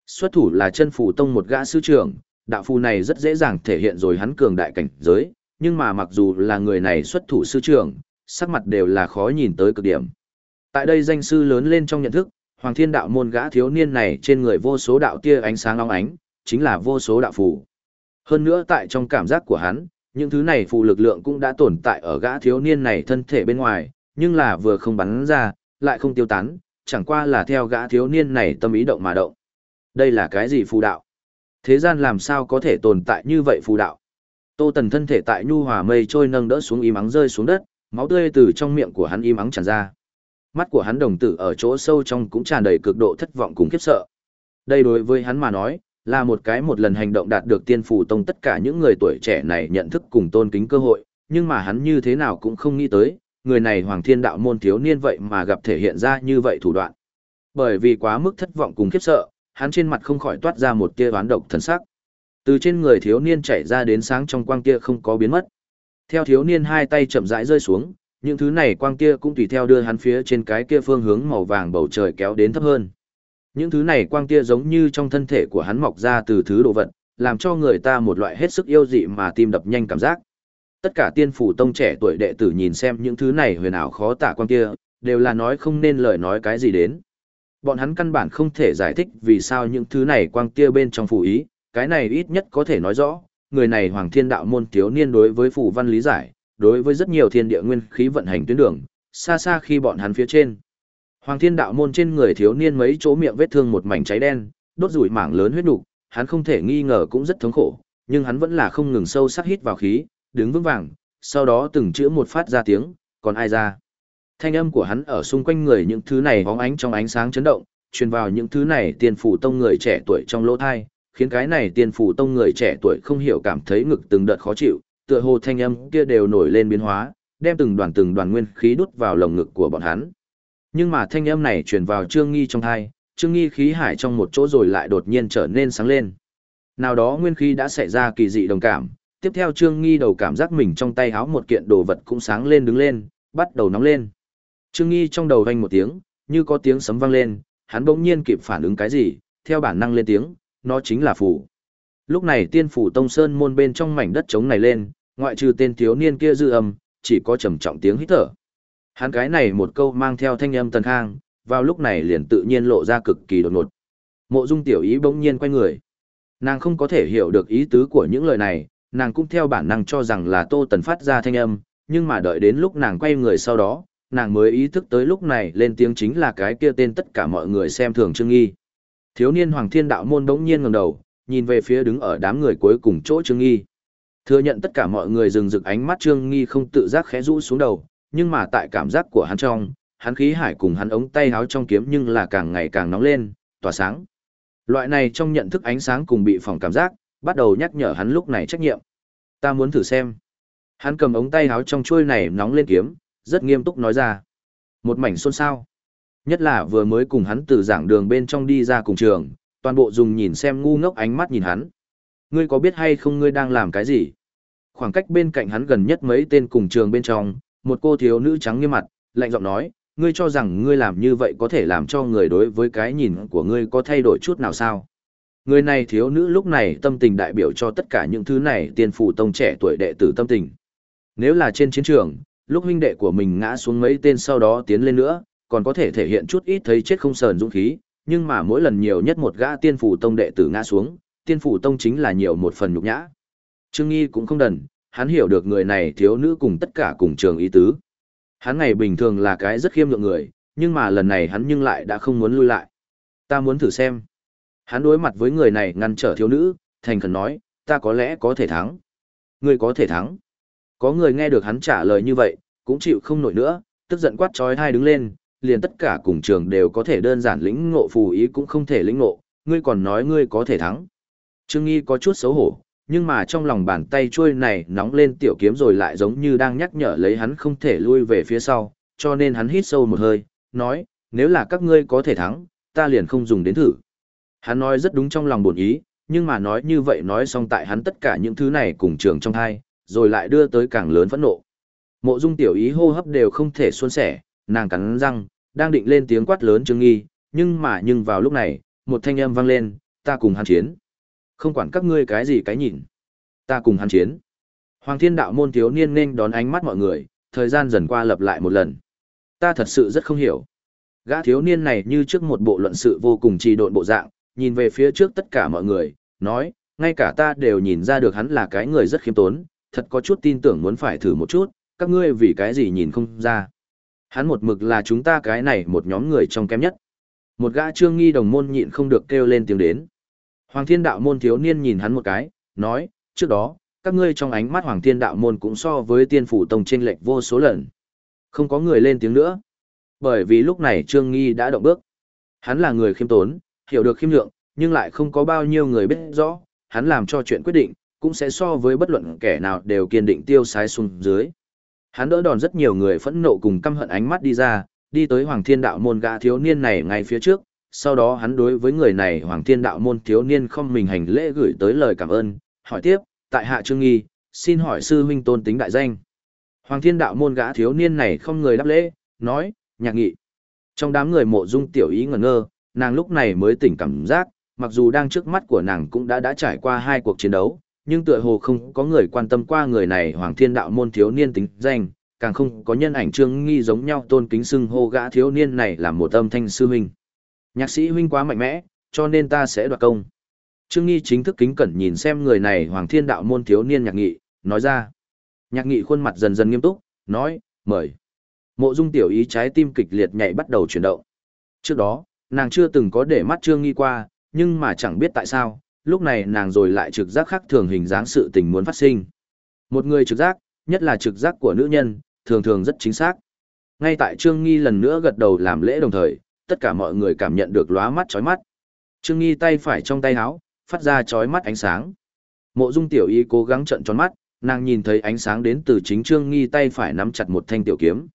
Xuất thủ là chân phù tông một gã sư trưởng, đạo phù này rất dễ dàng thể hiện rồi hắn cường đại cảnh giới, nhưng mà mặc dù là người này xuất thủ sư trưởng, sắc mặt đều là khó nhìn tới cực điểm. Tại đây danh sư lớn lên trong nhận thức, Hoàng Thiên đạo môn gã thiếu niên này trên người vô số đạo tia ánh sáng long ánh, chính là vô số đạo phù. Hơn nữa tại trong cảm giác của hắn, những thứ này phù lực lượng cũng đã tồn tại ở gã thiếu niên này thân thể bên ngoài, nhưng là vừa không bắn ra, lại không tiêu tán, chẳng qua là theo gã thiếu niên này tâm ý động mà động. Đây là cái gì phù đạo? Thế gian làm sao có thể tồn tại như vậy phù đạo? Tô Tần thân thể tại nhu hòa mây trôi nâng đỡ xuống im ắng rơi xuống đất, máu tươi từ trong miệng của hắn im ắng tràn ra. Mắt của hắn đồng tử ở chỗ sâu trong cũng tràn đầy cực độ thất vọng cùng khiếp sợ. Đây đối với hắn mà nói, là một cái một lần hành động đạt được tiên phù tông tất cả những người tuổi trẻ này nhận thức cùng tôn kính cơ hội, nhưng mà hắn như thế nào cũng không nghĩ tới, người này Hoàng Thiên Đạo môn thiếu niên vậy mà gặp thể hiện ra như vậy thủ đoạn. Bởi vì quá mức thất vọng cùng khiếp sợ, hắn trên mặt không khỏi toát ra một tia oán độc thần sắc. Từ trên người thiếu niên chảy ra đến sáng trong quang kia không có biến mất. Theo thiếu niên hai tay chậm rãi rơi xuống, những thứ này quang kia cũng tùy theo đưa hắn phía trên cái kia phương hướng màu vàng bầu trời kéo đến thấp hơn. Những thứ này quang kia giống như trong thân thể của hắn mọc ra từ thứ đồ vật, làm cho người ta một loại hết sức yêu dị mà tim đập nhanh cảm giác. Tất cả tiên phủ tông trẻ tuổi đệ tử nhìn xem những thứ này huyền ảo khó tả quang kia, đều là nói không nên lời nói cái gì đến. Bọn hắn căn bản không thể giải thích vì sao những thứ này quang tia bên trong phủ ý, cái này ít nhất có thể nói rõ, người này Hoàng Thiên Đạo môn thiếu niên đối với phủ văn lý giải, đối với rất nhiều thiên địa nguyên khí vận hành tuyến đường, xa xa khi bọn hắn phía trên. Hoàng Thiên Đạo môn trên người thiếu niên mấy chỗ miệng vết thương một mảnh cháy đen, đốt rủi mảng lớn huyết nục, hắn không thể nghi ngờ cũng rất thống khổ, nhưng hắn vẫn là không ngừng sâu sắc hít vào khí, đứng vững vàng, sau đó từng chữ một phát ra tiếng, còn ai ra. Thanh âm của hắn ở xung quanh người những thứ này bóng ánh trong ánh sáng chấn động, truyền vào những thứ này tiền phủ tông người trẻ tuổi trong lỗ thai, khiến cái này tiền phủ tông người trẻ tuổi không hiểu cảm thấy ngực từng đợt khó chịu, tựa hồ thanh âm kia đều nổi lên biến hóa, đem từng đoàn từng đoàn nguyên khí đút vào lồng ngực của bọn hắn. Nhưng mà thanh âm này truyền vào Trương Nghi trong thai, Trương Nghi khí hải trong một chỗ rồi lại đột nhiên trở nên sáng lên. Nào đó nguyên khí đã xảy ra kỳ dị đồng cảm, tiếp theo Trương Nghi đầu cảm giác mình trong tay háo một kiện đồ vật cũng sáng lên đứng lên, bắt đầu nóng lên. Trương Nghi trong đầu vang một tiếng, như có tiếng sấm vang lên, hắn bỗng nhiên kịp phản ứng cái gì, theo bản năng lên tiếng, nó chính là phủ. Lúc này tiên phủ Tông Sơn môn bên trong mảnh đất trống này lên, ngoại trừ tên thiếu niên kia dư âm, chỉ có trầm trọng tiếng hít thở. Hắn cái này một câu mang theo thanh âm tần khang, vào lúc này liền tự nhiên lộ ra cực kỳ đột ngột. Mộ Dung tiểu ý bỗng nhiên quay người. Nàng không có thể hiểu được ý tứ của những lời này, nàng cũng theo bản năng cho rằng là Tô Tần phát ra thanh âm, nhưng mà đợi đến lúc nàng quay người sau đó, nàng mới ý thức tới lúc này lên tiếng chính là cái kia tên tất cả mọi người xem thường Trương Nghi. Thiếu niên Hoàng Thiên Đạo môn bỗng nhiên ngẩng đầu, nhìn về phía đứng ở đám người cuối cùng chỗ Trương Nghi. Thừa nhận tất cả mọi người dừng rực ánh mắt Trương Nghi không tự giác khẽ rũ xuống đầu, nhưng mà tại cảm giác của hắn trong, hắn khí hải cùng hắn ống tay háo trong kiếm nhưng là càng ngày càng nóng lên, tỏa sáng. Loại này trong nhận thức ánh sáng cùng bị phòng cảm giác, bắt đầu nhắc nhở hắn lúc này trách nhiệm. Ta muốn thử xem. Hắn cầm ống tay háo trong chuôi này nóng lên kiếm, rất nghiêm túc nói ra. Một mảnh xôn xao. Nhất là vừa mới cùng hắn từ giảng đường bên trong đi ra cùng trường, toàn bộ dùng nhìn xem ngu ngốc ánh mắt nhìn hắn. Ngươi có biết hay không ngươi đang làm cái gì? Khoảng cách bên cạnh hắn gần nhất mấy tên cùng trường bên trong, một cô thiếu nữ trắng như mặt, lạnh giọng nói, ngươi cho rằng ngươi làm như vậy có thể làm cho người đối với cái nhìn của ngươi có thay đổi chút nào sao? Người này thiếu nữ lúc này tâm tình đại biểu cho tất cả những thứ này tiền phủ tông trẻ tuổi đệ tử tâm tình. Nếu là trên chiến trường, lúc huynh đệ của mình ngã xuống mấy tên sau đó tiến lên nữa, còn có thể thể hiện chút ít thấy chết không sờn dũng khí, nhưng mà mỗi lần nhiều nhất một gã tiên phủ tông đệ tử ngã xuống, tiên phủ tông chính là nhiều một phần nhục nhã. Trương Nghi cũng không đần, hắn hiểu được người này thiếu nữ cùng tất cả cùng trường ý tứ. Hắn ngày bình thường là cái rất khiêm lượng người, nhưng mà lần này hắn nhưng lại đã không muốn lui lại. Ta muốn thử xem. Hắn đối mặt với người này ngăn trở thiếu nữ, thành khẩn nói, ta có lẽ có thể thắng. Ngươi có thể thắng. Có người nghe được hắn trả lời như vậy, cũng chịu không nổi nữa, tức giận quát trói hai đứng lên, liền tất cả cùng trường đều có thể đơn giản lĩnh ngộ phù ý cũng không thể lĩnh ngộ, ngươi còn nói ngươi có thể thắng. Trương Nghi có chút xấu hổ, nhưng mà trong lòng bàn tay chuôi này nóng lên tiểu kiếm rồi lại giống như đang nhắc nhở lấy hắn không thể lui về phía sau, cho nên hắn hít sâu một hơi, nói, nếu là các ngươi có thể thắng, ta liền không dùng đến thử. Hắn nói rất đúng trong lòng buồn ý, nhưng mà nói như vậy nói xong tại hắn tất cả những thứ này cùng trường trong hai, rồi lại đưa tới càng lớn phẫn nộ. Mộ dung tiểu ý hô hấp đều không thể xuôn sẻ, nàng cắn răng, đang định lên tiếng quát lớn Trương Nghi, nhưng mà nhưng vào lúc này, một thanh âm vang lên, ta cùng hắn chiến. Không quản các ngươi cái gì cái nhìn. Ta cùng hắn chiến. Hoàng thiên đạo môn thiếu niên nên đón ánh mắt mọi người, thời gian dần qua lặp lại một lần. Ta thật sự rất không hiểu. Gã thiếu niên này như trước một bộ luận sự vô cùng trì độn bộ dạng, nhìn về phía trước tất cả mọi người, nói, ngay cả ta đều nhìn ra được hắn là cái người rất khiêm tốn, thật có chút tin tưởng muốn phải thử một chút, các ngươi vì cái gì nhìn không ra. Hắn một mực là chúng ta cái này một nhóm người trong kém nhất. Một gã trương nghi đồng môn nhịn không được kêu lên tiếng đến. Hoàng thiên đạo môn thiếu niên nhìn hắn một cái, nói, trước đó, các ngươi trong ánh mắt Hoàng thiên đạo môn cũng so với tiên phủ tông trên lệch vô số lần. Không có người lên tiếng nữa. Bởi vì lúc này trương nghi đã động bước. Hắn là người khiêm tốn, hiểu được khiêm lượng, nhưng lại không có bao nhiêu người biết rõ, hắn làm cho chuyện quyết định, cũng sẽ so với bất luận kẻ nào đều kiên định tiêu sái xuống dưới. Hắn đỡ đòn rất nhiều người phẫn nộ cùng căm hận ánh mắt đi ra, đi tới Hoàng Thiên Đạo môn gã thiếu niên này ngay phía trước, sau đó hắn đối với người này Hoàng Thiên Đạo môn thiếu niên không mình hành lễ gửi tới lời cảm ơn, hỏi tiếp, tại hạ trương nghi, xin hỏi sư huynh tôn tính đại danh. Hoàng Thiên Đạo môn gã thiếu niên này không người đáp lễ, nói, nhạc nghị. Trong đám người mộ dung tiểu ý ngẩn ngơ, nàng lúc này mới tỉnh cảm giác, mặc dù đang trước mắt của nàng cũng đã đã trải qua hai cuộc chiến đấu, nhưng tựa hồ không có người quan tâm qua người này Hoàng Thiên Đạo môn thiếu niên tính danh, càng không có nhân ảnh trương nghi giống nhau tôn kính xưng hô gã thiếu niên này là một âm thanh sư huynh. Nhạc sĩ huynh quá mạnh mẽ, cho nên ta sẽ đoạt công. Trương nghi chính thức kính cẩn nhìn xem người này Hoàng Thiên Đạo môn thiếu niên nhạc nghị, nói ra. Nhạc nghị khuôn mặt dần dần nghiêm túc, nói, mời. Mộ dung tiểu ý trái tim kịch liệt nhảy bắt đầu chuyển động. Trước đó, nàng chưa từng có để mắt trương nghi qua, nhưng mà chẳng biết tại sao, lúc này nàng rồi lại trực giác khác thường hình dáng sự tình muốn phát sinh. Một người trực giác, nhất là trực giác của nữ nhân, thường thường rất chính xác. Ngay tại Trương Nghi lần nữa gật đầu làm lễ đồng thời, tất cả mọi người cảm nhận được lóa mắt chói mắt. Trương Nghi tay phải trong tay áo, phát ra chói mắt ánh sáng. Mộ Dung Tiểu Y cố gắng trợn tròn mắt, nàng nhìn thấy ánh sáng đến từ chính Trương Nghi tay phải nắm chặt một thanh tiểu kiếm.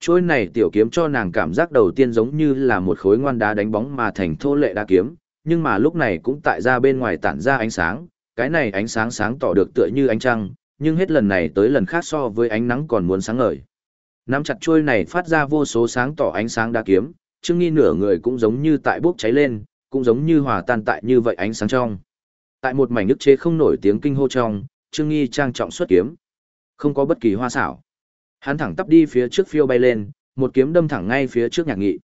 Chôi này tiểu kiếm cho nàng cảm giác đầu tiên giống như là một khối ngoan đá đánh bóng mà thành thô lệ đá kiếm, nhưng mà lúc này cũng tại ra bên ngoài tản ra ánh sáng, cái này ánh sáng sáng tỏ được tựa như ánh trăng, nhưng hết lần này tới lần khác so với ánh nắng còn muốn sáng ngời. Nắm chặt chuôi này phát ra vô số sáng tỏ ánh sáng đa kiếm, Trương Nghi nửa người cũng giống như tại bốc cháy lên, cũng giống như hòa tan tại như vậy ánh sáng trong. Tại một mảnh nước chế không nổi tiếng kinh hô trong, Trương Nghi trang trọng xuất kiếm. Không có bất kỳ hoa xảo. Hắn thẳng tắp đi phía trước phiêu bay lên, một kiếm đâm thẳng ngay phía trước nhạc nghị.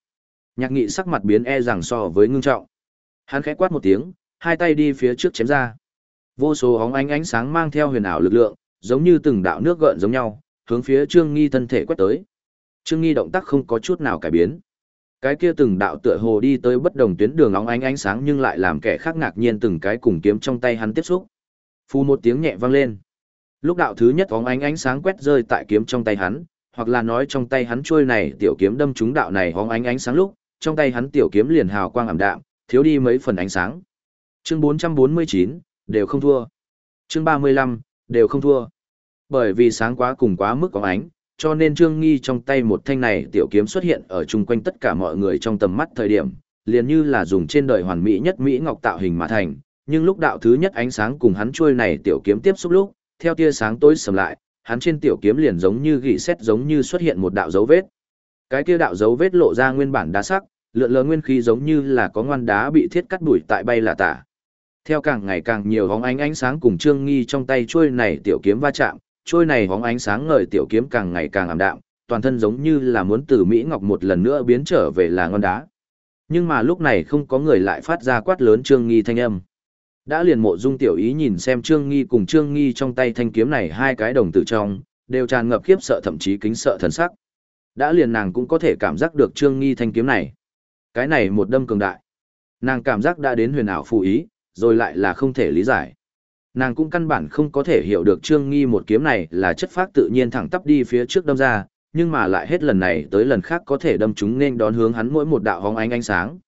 Nhạc nghị sắc mặt biến e rằng so với ngưng trọng. Hắn khẽ quát một tiếng, hai tay đi phía trước chém ra. Vô số óng ánh ánh sáng mang theo huyền ảo lực lượng, giống như từng đạo nước gợn giống nhau, hướng phía Trương Nghi thân thể quét tới. Trương Nghi động tác không có chút nào cải biến. Cái kia từng đạo tựa hồ đi tới bất đồng tuyến đường óng ánh ánh sáng nhưng lại làm kẻ khác ngạc nhiên từng cái cùng kiếm trong tay hắn tiếp xúc. Phu một tiếng nhẹ vang lên. Lúc đạo thứ nhất óng ánh ánh sáng quét rơi tại kiếm trong tay hắn, hoặc là nói trong tay hắn trôi này tiểu kiếm đâm trúng đạo này óng ánh ánh sáng lúc, trong tay hắn tiểu kiếm liền hào quang ảm đạm, thiếu đi mấy phần ánh sáng. Chương 449, đều không thua. Chương 35, đều không thua. Bởi vì sáng quá cùng quá mức có ánh, cho nên Trương Nghi trong tay một thanh này tiểu kiếm xuất hiện ở chung quanh tất cả mọi người trong tầm mắt thời điểm, liền như là dùng trên đời hoàn mỹ nhất Mỹ Ngọc tạo hình mà thành, nhưng lúc đạo thứ nhất ánh sáng cùng hắn chuôi này tiểu kiếm tiếp xúc lúc, theo tia sáng tối sầm lại, hắn trên tiểu kiếm liền giống như gỉ xét giống như xuất hiện một đạo dấu vết. Cái kia đạo dấu vết lộ ra nguyên bản đá sắc, lượn lờ nguyên khí giống như là có ngoan đá bị thiết cắt đuổi tại bay là tả. Theo càng ngày càng nhiều hóng ánh ánh sáng cùng Trương Nghi trong tay chuôi này tiểu kiếm va chạm, chuôi này hóng ánh sáng ngời tiểu kiếm càng ngày càng ảm đạm, toàn thân giống như là muốn từ Mỹ Ngọc một lần nữa biến trở về là ngon đá. Nhưng mà lúc này không có người lại phát ra quát lớn Trương Nghi thanh âm. Đã liền mộ dung tiểu ý nhìn xem Trương Nghi cùng Trương Nghi trong tay thanh kiếm này hai cái đồng tử trong, đều tràn ngập khiếp sợ thậm chí kính sợ thần sắc. Đã liền nàng cũng có thể cảm giác được Trương Nghi thanh kiếm này. Cái này một đâm cường đại. Nàng cảm giác đã đến huyền ảo phù ý, rồi lại là không thể lý giải. Nàng cũng căn bản không có thể hiểu được Trương Nghi một kiếm này là chất phác tự nhiên thẳng tắp đi phía trước đâm ra, nhưng mà lại hết lần này tới lần khác có thể đâm chúng nên đón hướng hắn mỗi một đạo hóng ánh ánh sáng.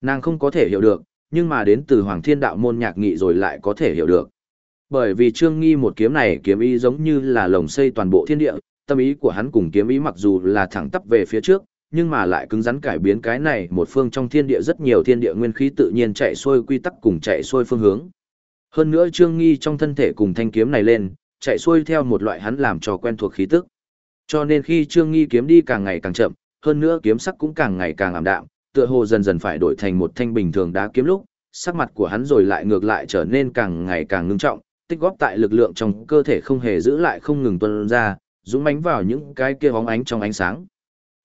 Nàng không có thể hiểu được, nhưng mà đến từ Hoàng Thiên Đạo môn nhạc nghị rồi lại có thể hiểu được. Bởi vì Trương Nghi một kiếm này kiếm ý giống như là lồng xây toàn bộ thiên địa, tâm ý của hắn cùng kiếm ý mặc dù là thẳng tắp về phía trước, nhưng mà lại cứng rắn cải biến cái này một phương trong thiên địa rất nhiều thiên địa nguyên khí tự nhiên chạy xuôi quy tắc cùng chạy xuôi phương hướng. Hơn nữa Trương Nghi trong thân thể cùng thanh kiếm này lên, chạy xuôi theo một loại hắn làm cho quen thuộc khí tức. Cho nên khi Trương Nghi kiếm đi càng ngày càng chậm, hơn nữa kiếm sắc cũng càng ngày càng ảm đạm, tựa hồ dần dần phải đổi thành một thanh bình thường đá kiếm lúc, sắc mặt của hắn rồi lại ngược lại trở nên càng ngày càng ngưng trọng, tích góp tại lực lượng trong cơ thể không hề giữ lại không ngừng tuôn ra, dũng mãnh vào những cái kia bóng ánh trong ánh sáng.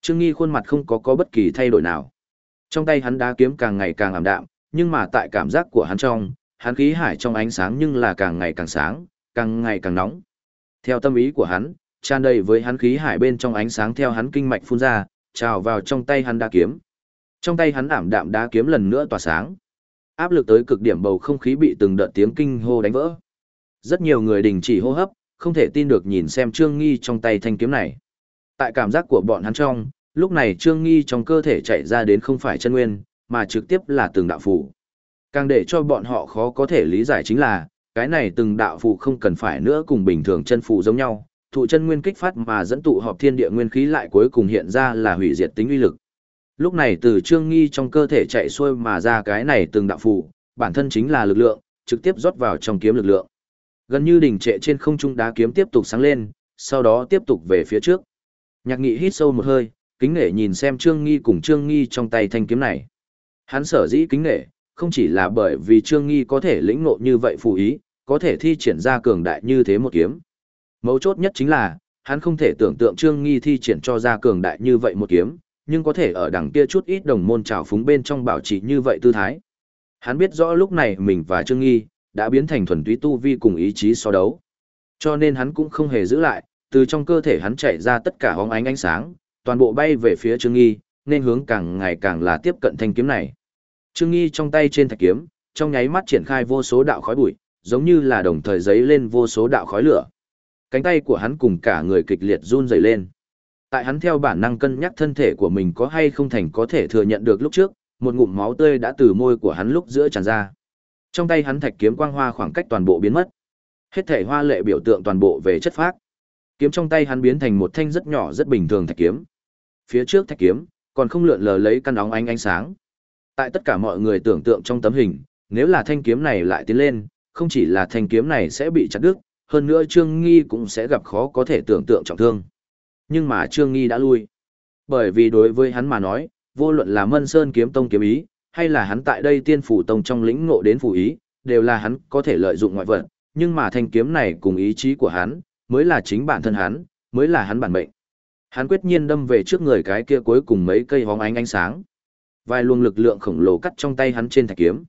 Trương Nghi khuôn mặt không có có bất kỳ thay đổi nào. Trong tay hắn đá kiếm càng ngày càng ảm đạm, nhưng mà tại cảm giác của hắn trong, hắn khí hải trong ánh sáng nhưng là càng ngày càng sáng, càng ngày càng nóng. Theo tâm ý của hắn, tràn đầy với hắn khí hải bên trong ánh sáng theo hắn kinh mạch phun ra, trào vào trong tay hắn đá kiếm. Trong tay hắn ảm đạm đá kiếm lần nữa tỏa sáng. Áp lực tới cực điểm bầu không khí bị từng đợt tiếng kinh hô đánh vỡ. Rất nhiều người đình chỉ hô hấp, không thể tin được nhìn xem Trương Nghi trong tay thanh kiếm này. Tại cảm giác của bọn hắn trong, lúc này Trương Nghi trong cơ thể chạy ra đến không phải chân nguyên, mà trực tiếp là từng đạo phủ Càng để cho bọn họ khó có thể lý giải chính là, cái này từng đạo phủ không cần phải nữa cùng bình thường chân phủ giống nhau, thụ chân nguyên kích phát mà dẫn tụ họp thiên địa nguyên khí lại cuối cùng hiện ra là hủy diệt tính uy lực. Lúc này từ Trương Nghi trong cơ thể chạy xuôi mà ra cái này từng đạo phủ bản thân chính là lực lượng, trực tiếp rót vào trong kiếm lực lượng. Gần như đỉnh trệ trên không trung đá kiếm tiếp tục sáng lên, sau đó tiếp tục về phía trước. Nhạc nghị hít sâu một hơi, kính nể nhìn xem Trương Nghi cùng Trương Nghi trong tay thanh kiếm này. Hắn sở dĩ kính nể, không chỉ là bởi vì Trương Nghi có thể lĩnh ngộ như vậy phù ý, có thể thi triển ra cường đại như thế một kiếm. Mấu chốt nhất chính là, hắn không thể tưởng tượng Trương Nghi thi triển cho ra cường đại như vậy một kiếm, nhưng có thể ở đằng kia chút ít đồng môn trào phúng bên trong bảo trì như vậy tư thái. Hắn biết rõ lúc này mình và Trương Nghi đã biến thành thuần túy tu vi cùng ý chí so đấu. Cho nên hắn cũng không hề giữ lại, từ trong cơ thể hắn chạy ra tất cả hóng ánh ánh sáng, toàn bộ bay về phía Trương Nghi, nên hướng càng ngày càng là tiếp cận thanh kiếm này. Trương Nghi trong tay trên thạch kiếm, trong nháy mắt triển khai vô số đạo khói bụi, giống như là đồng thời giấy lên vô số đạo khói lửa. Cánh tay của hắn cùng cả người kịch liệt run rẩy lên. Tại hắn theo bản năng cân nhắc thân thể của mình có hay không thành có thể thừa nhận được lúc trước, một ngụm máu tươi đã từ môi của hắn lúc giữa tràn ra. Trong tay hắn thạch kiếm quang hoa khoảng cách toàn bộ biến mất. Hết thể hoa lệ biểu tượng toàn bộ về chất phác. Kiếm trong tay hắn biến thành một thanh rất nhỏ rất bình thường thạch kiếm. Phía trước thạch kiếm, còn không lượn lờ lấy căn óng ánh ánh sáng. Tại tất cả mọi người tưởng tượng trong tấm hình, nếu là thanh kiếm này lại tiến lên, không chỉ là thanh kiếm này sẽ bị chặt đứt, hơn nữa Trương Nghi cũng sẽ gặp khó có thể tưởng tượng trọng thương. Nhưng mà Trương Nghi đã lui. Bởi vì đối với hắn mà nói, vô luận là Mân Sơn kiếm tông kiếm ý, hay là hắn tại đây tiên phủ tông trong lĩnh ngộ đến phủ ý, đều là hắn có thể lợi dụng ngoại vật, nhưng mà thanh kiếm này cùng ý chí của hắn, mới là chính bản thân hắn, mới là hắn bản mệnh. Hắn quyết nhiên đâm về trước người cái kia cuối cùng mấy cây hóng ánh ánh sáng. Vài luồng lực lượng khổng lồ cắt trong tay hắn trên thạch kiếm,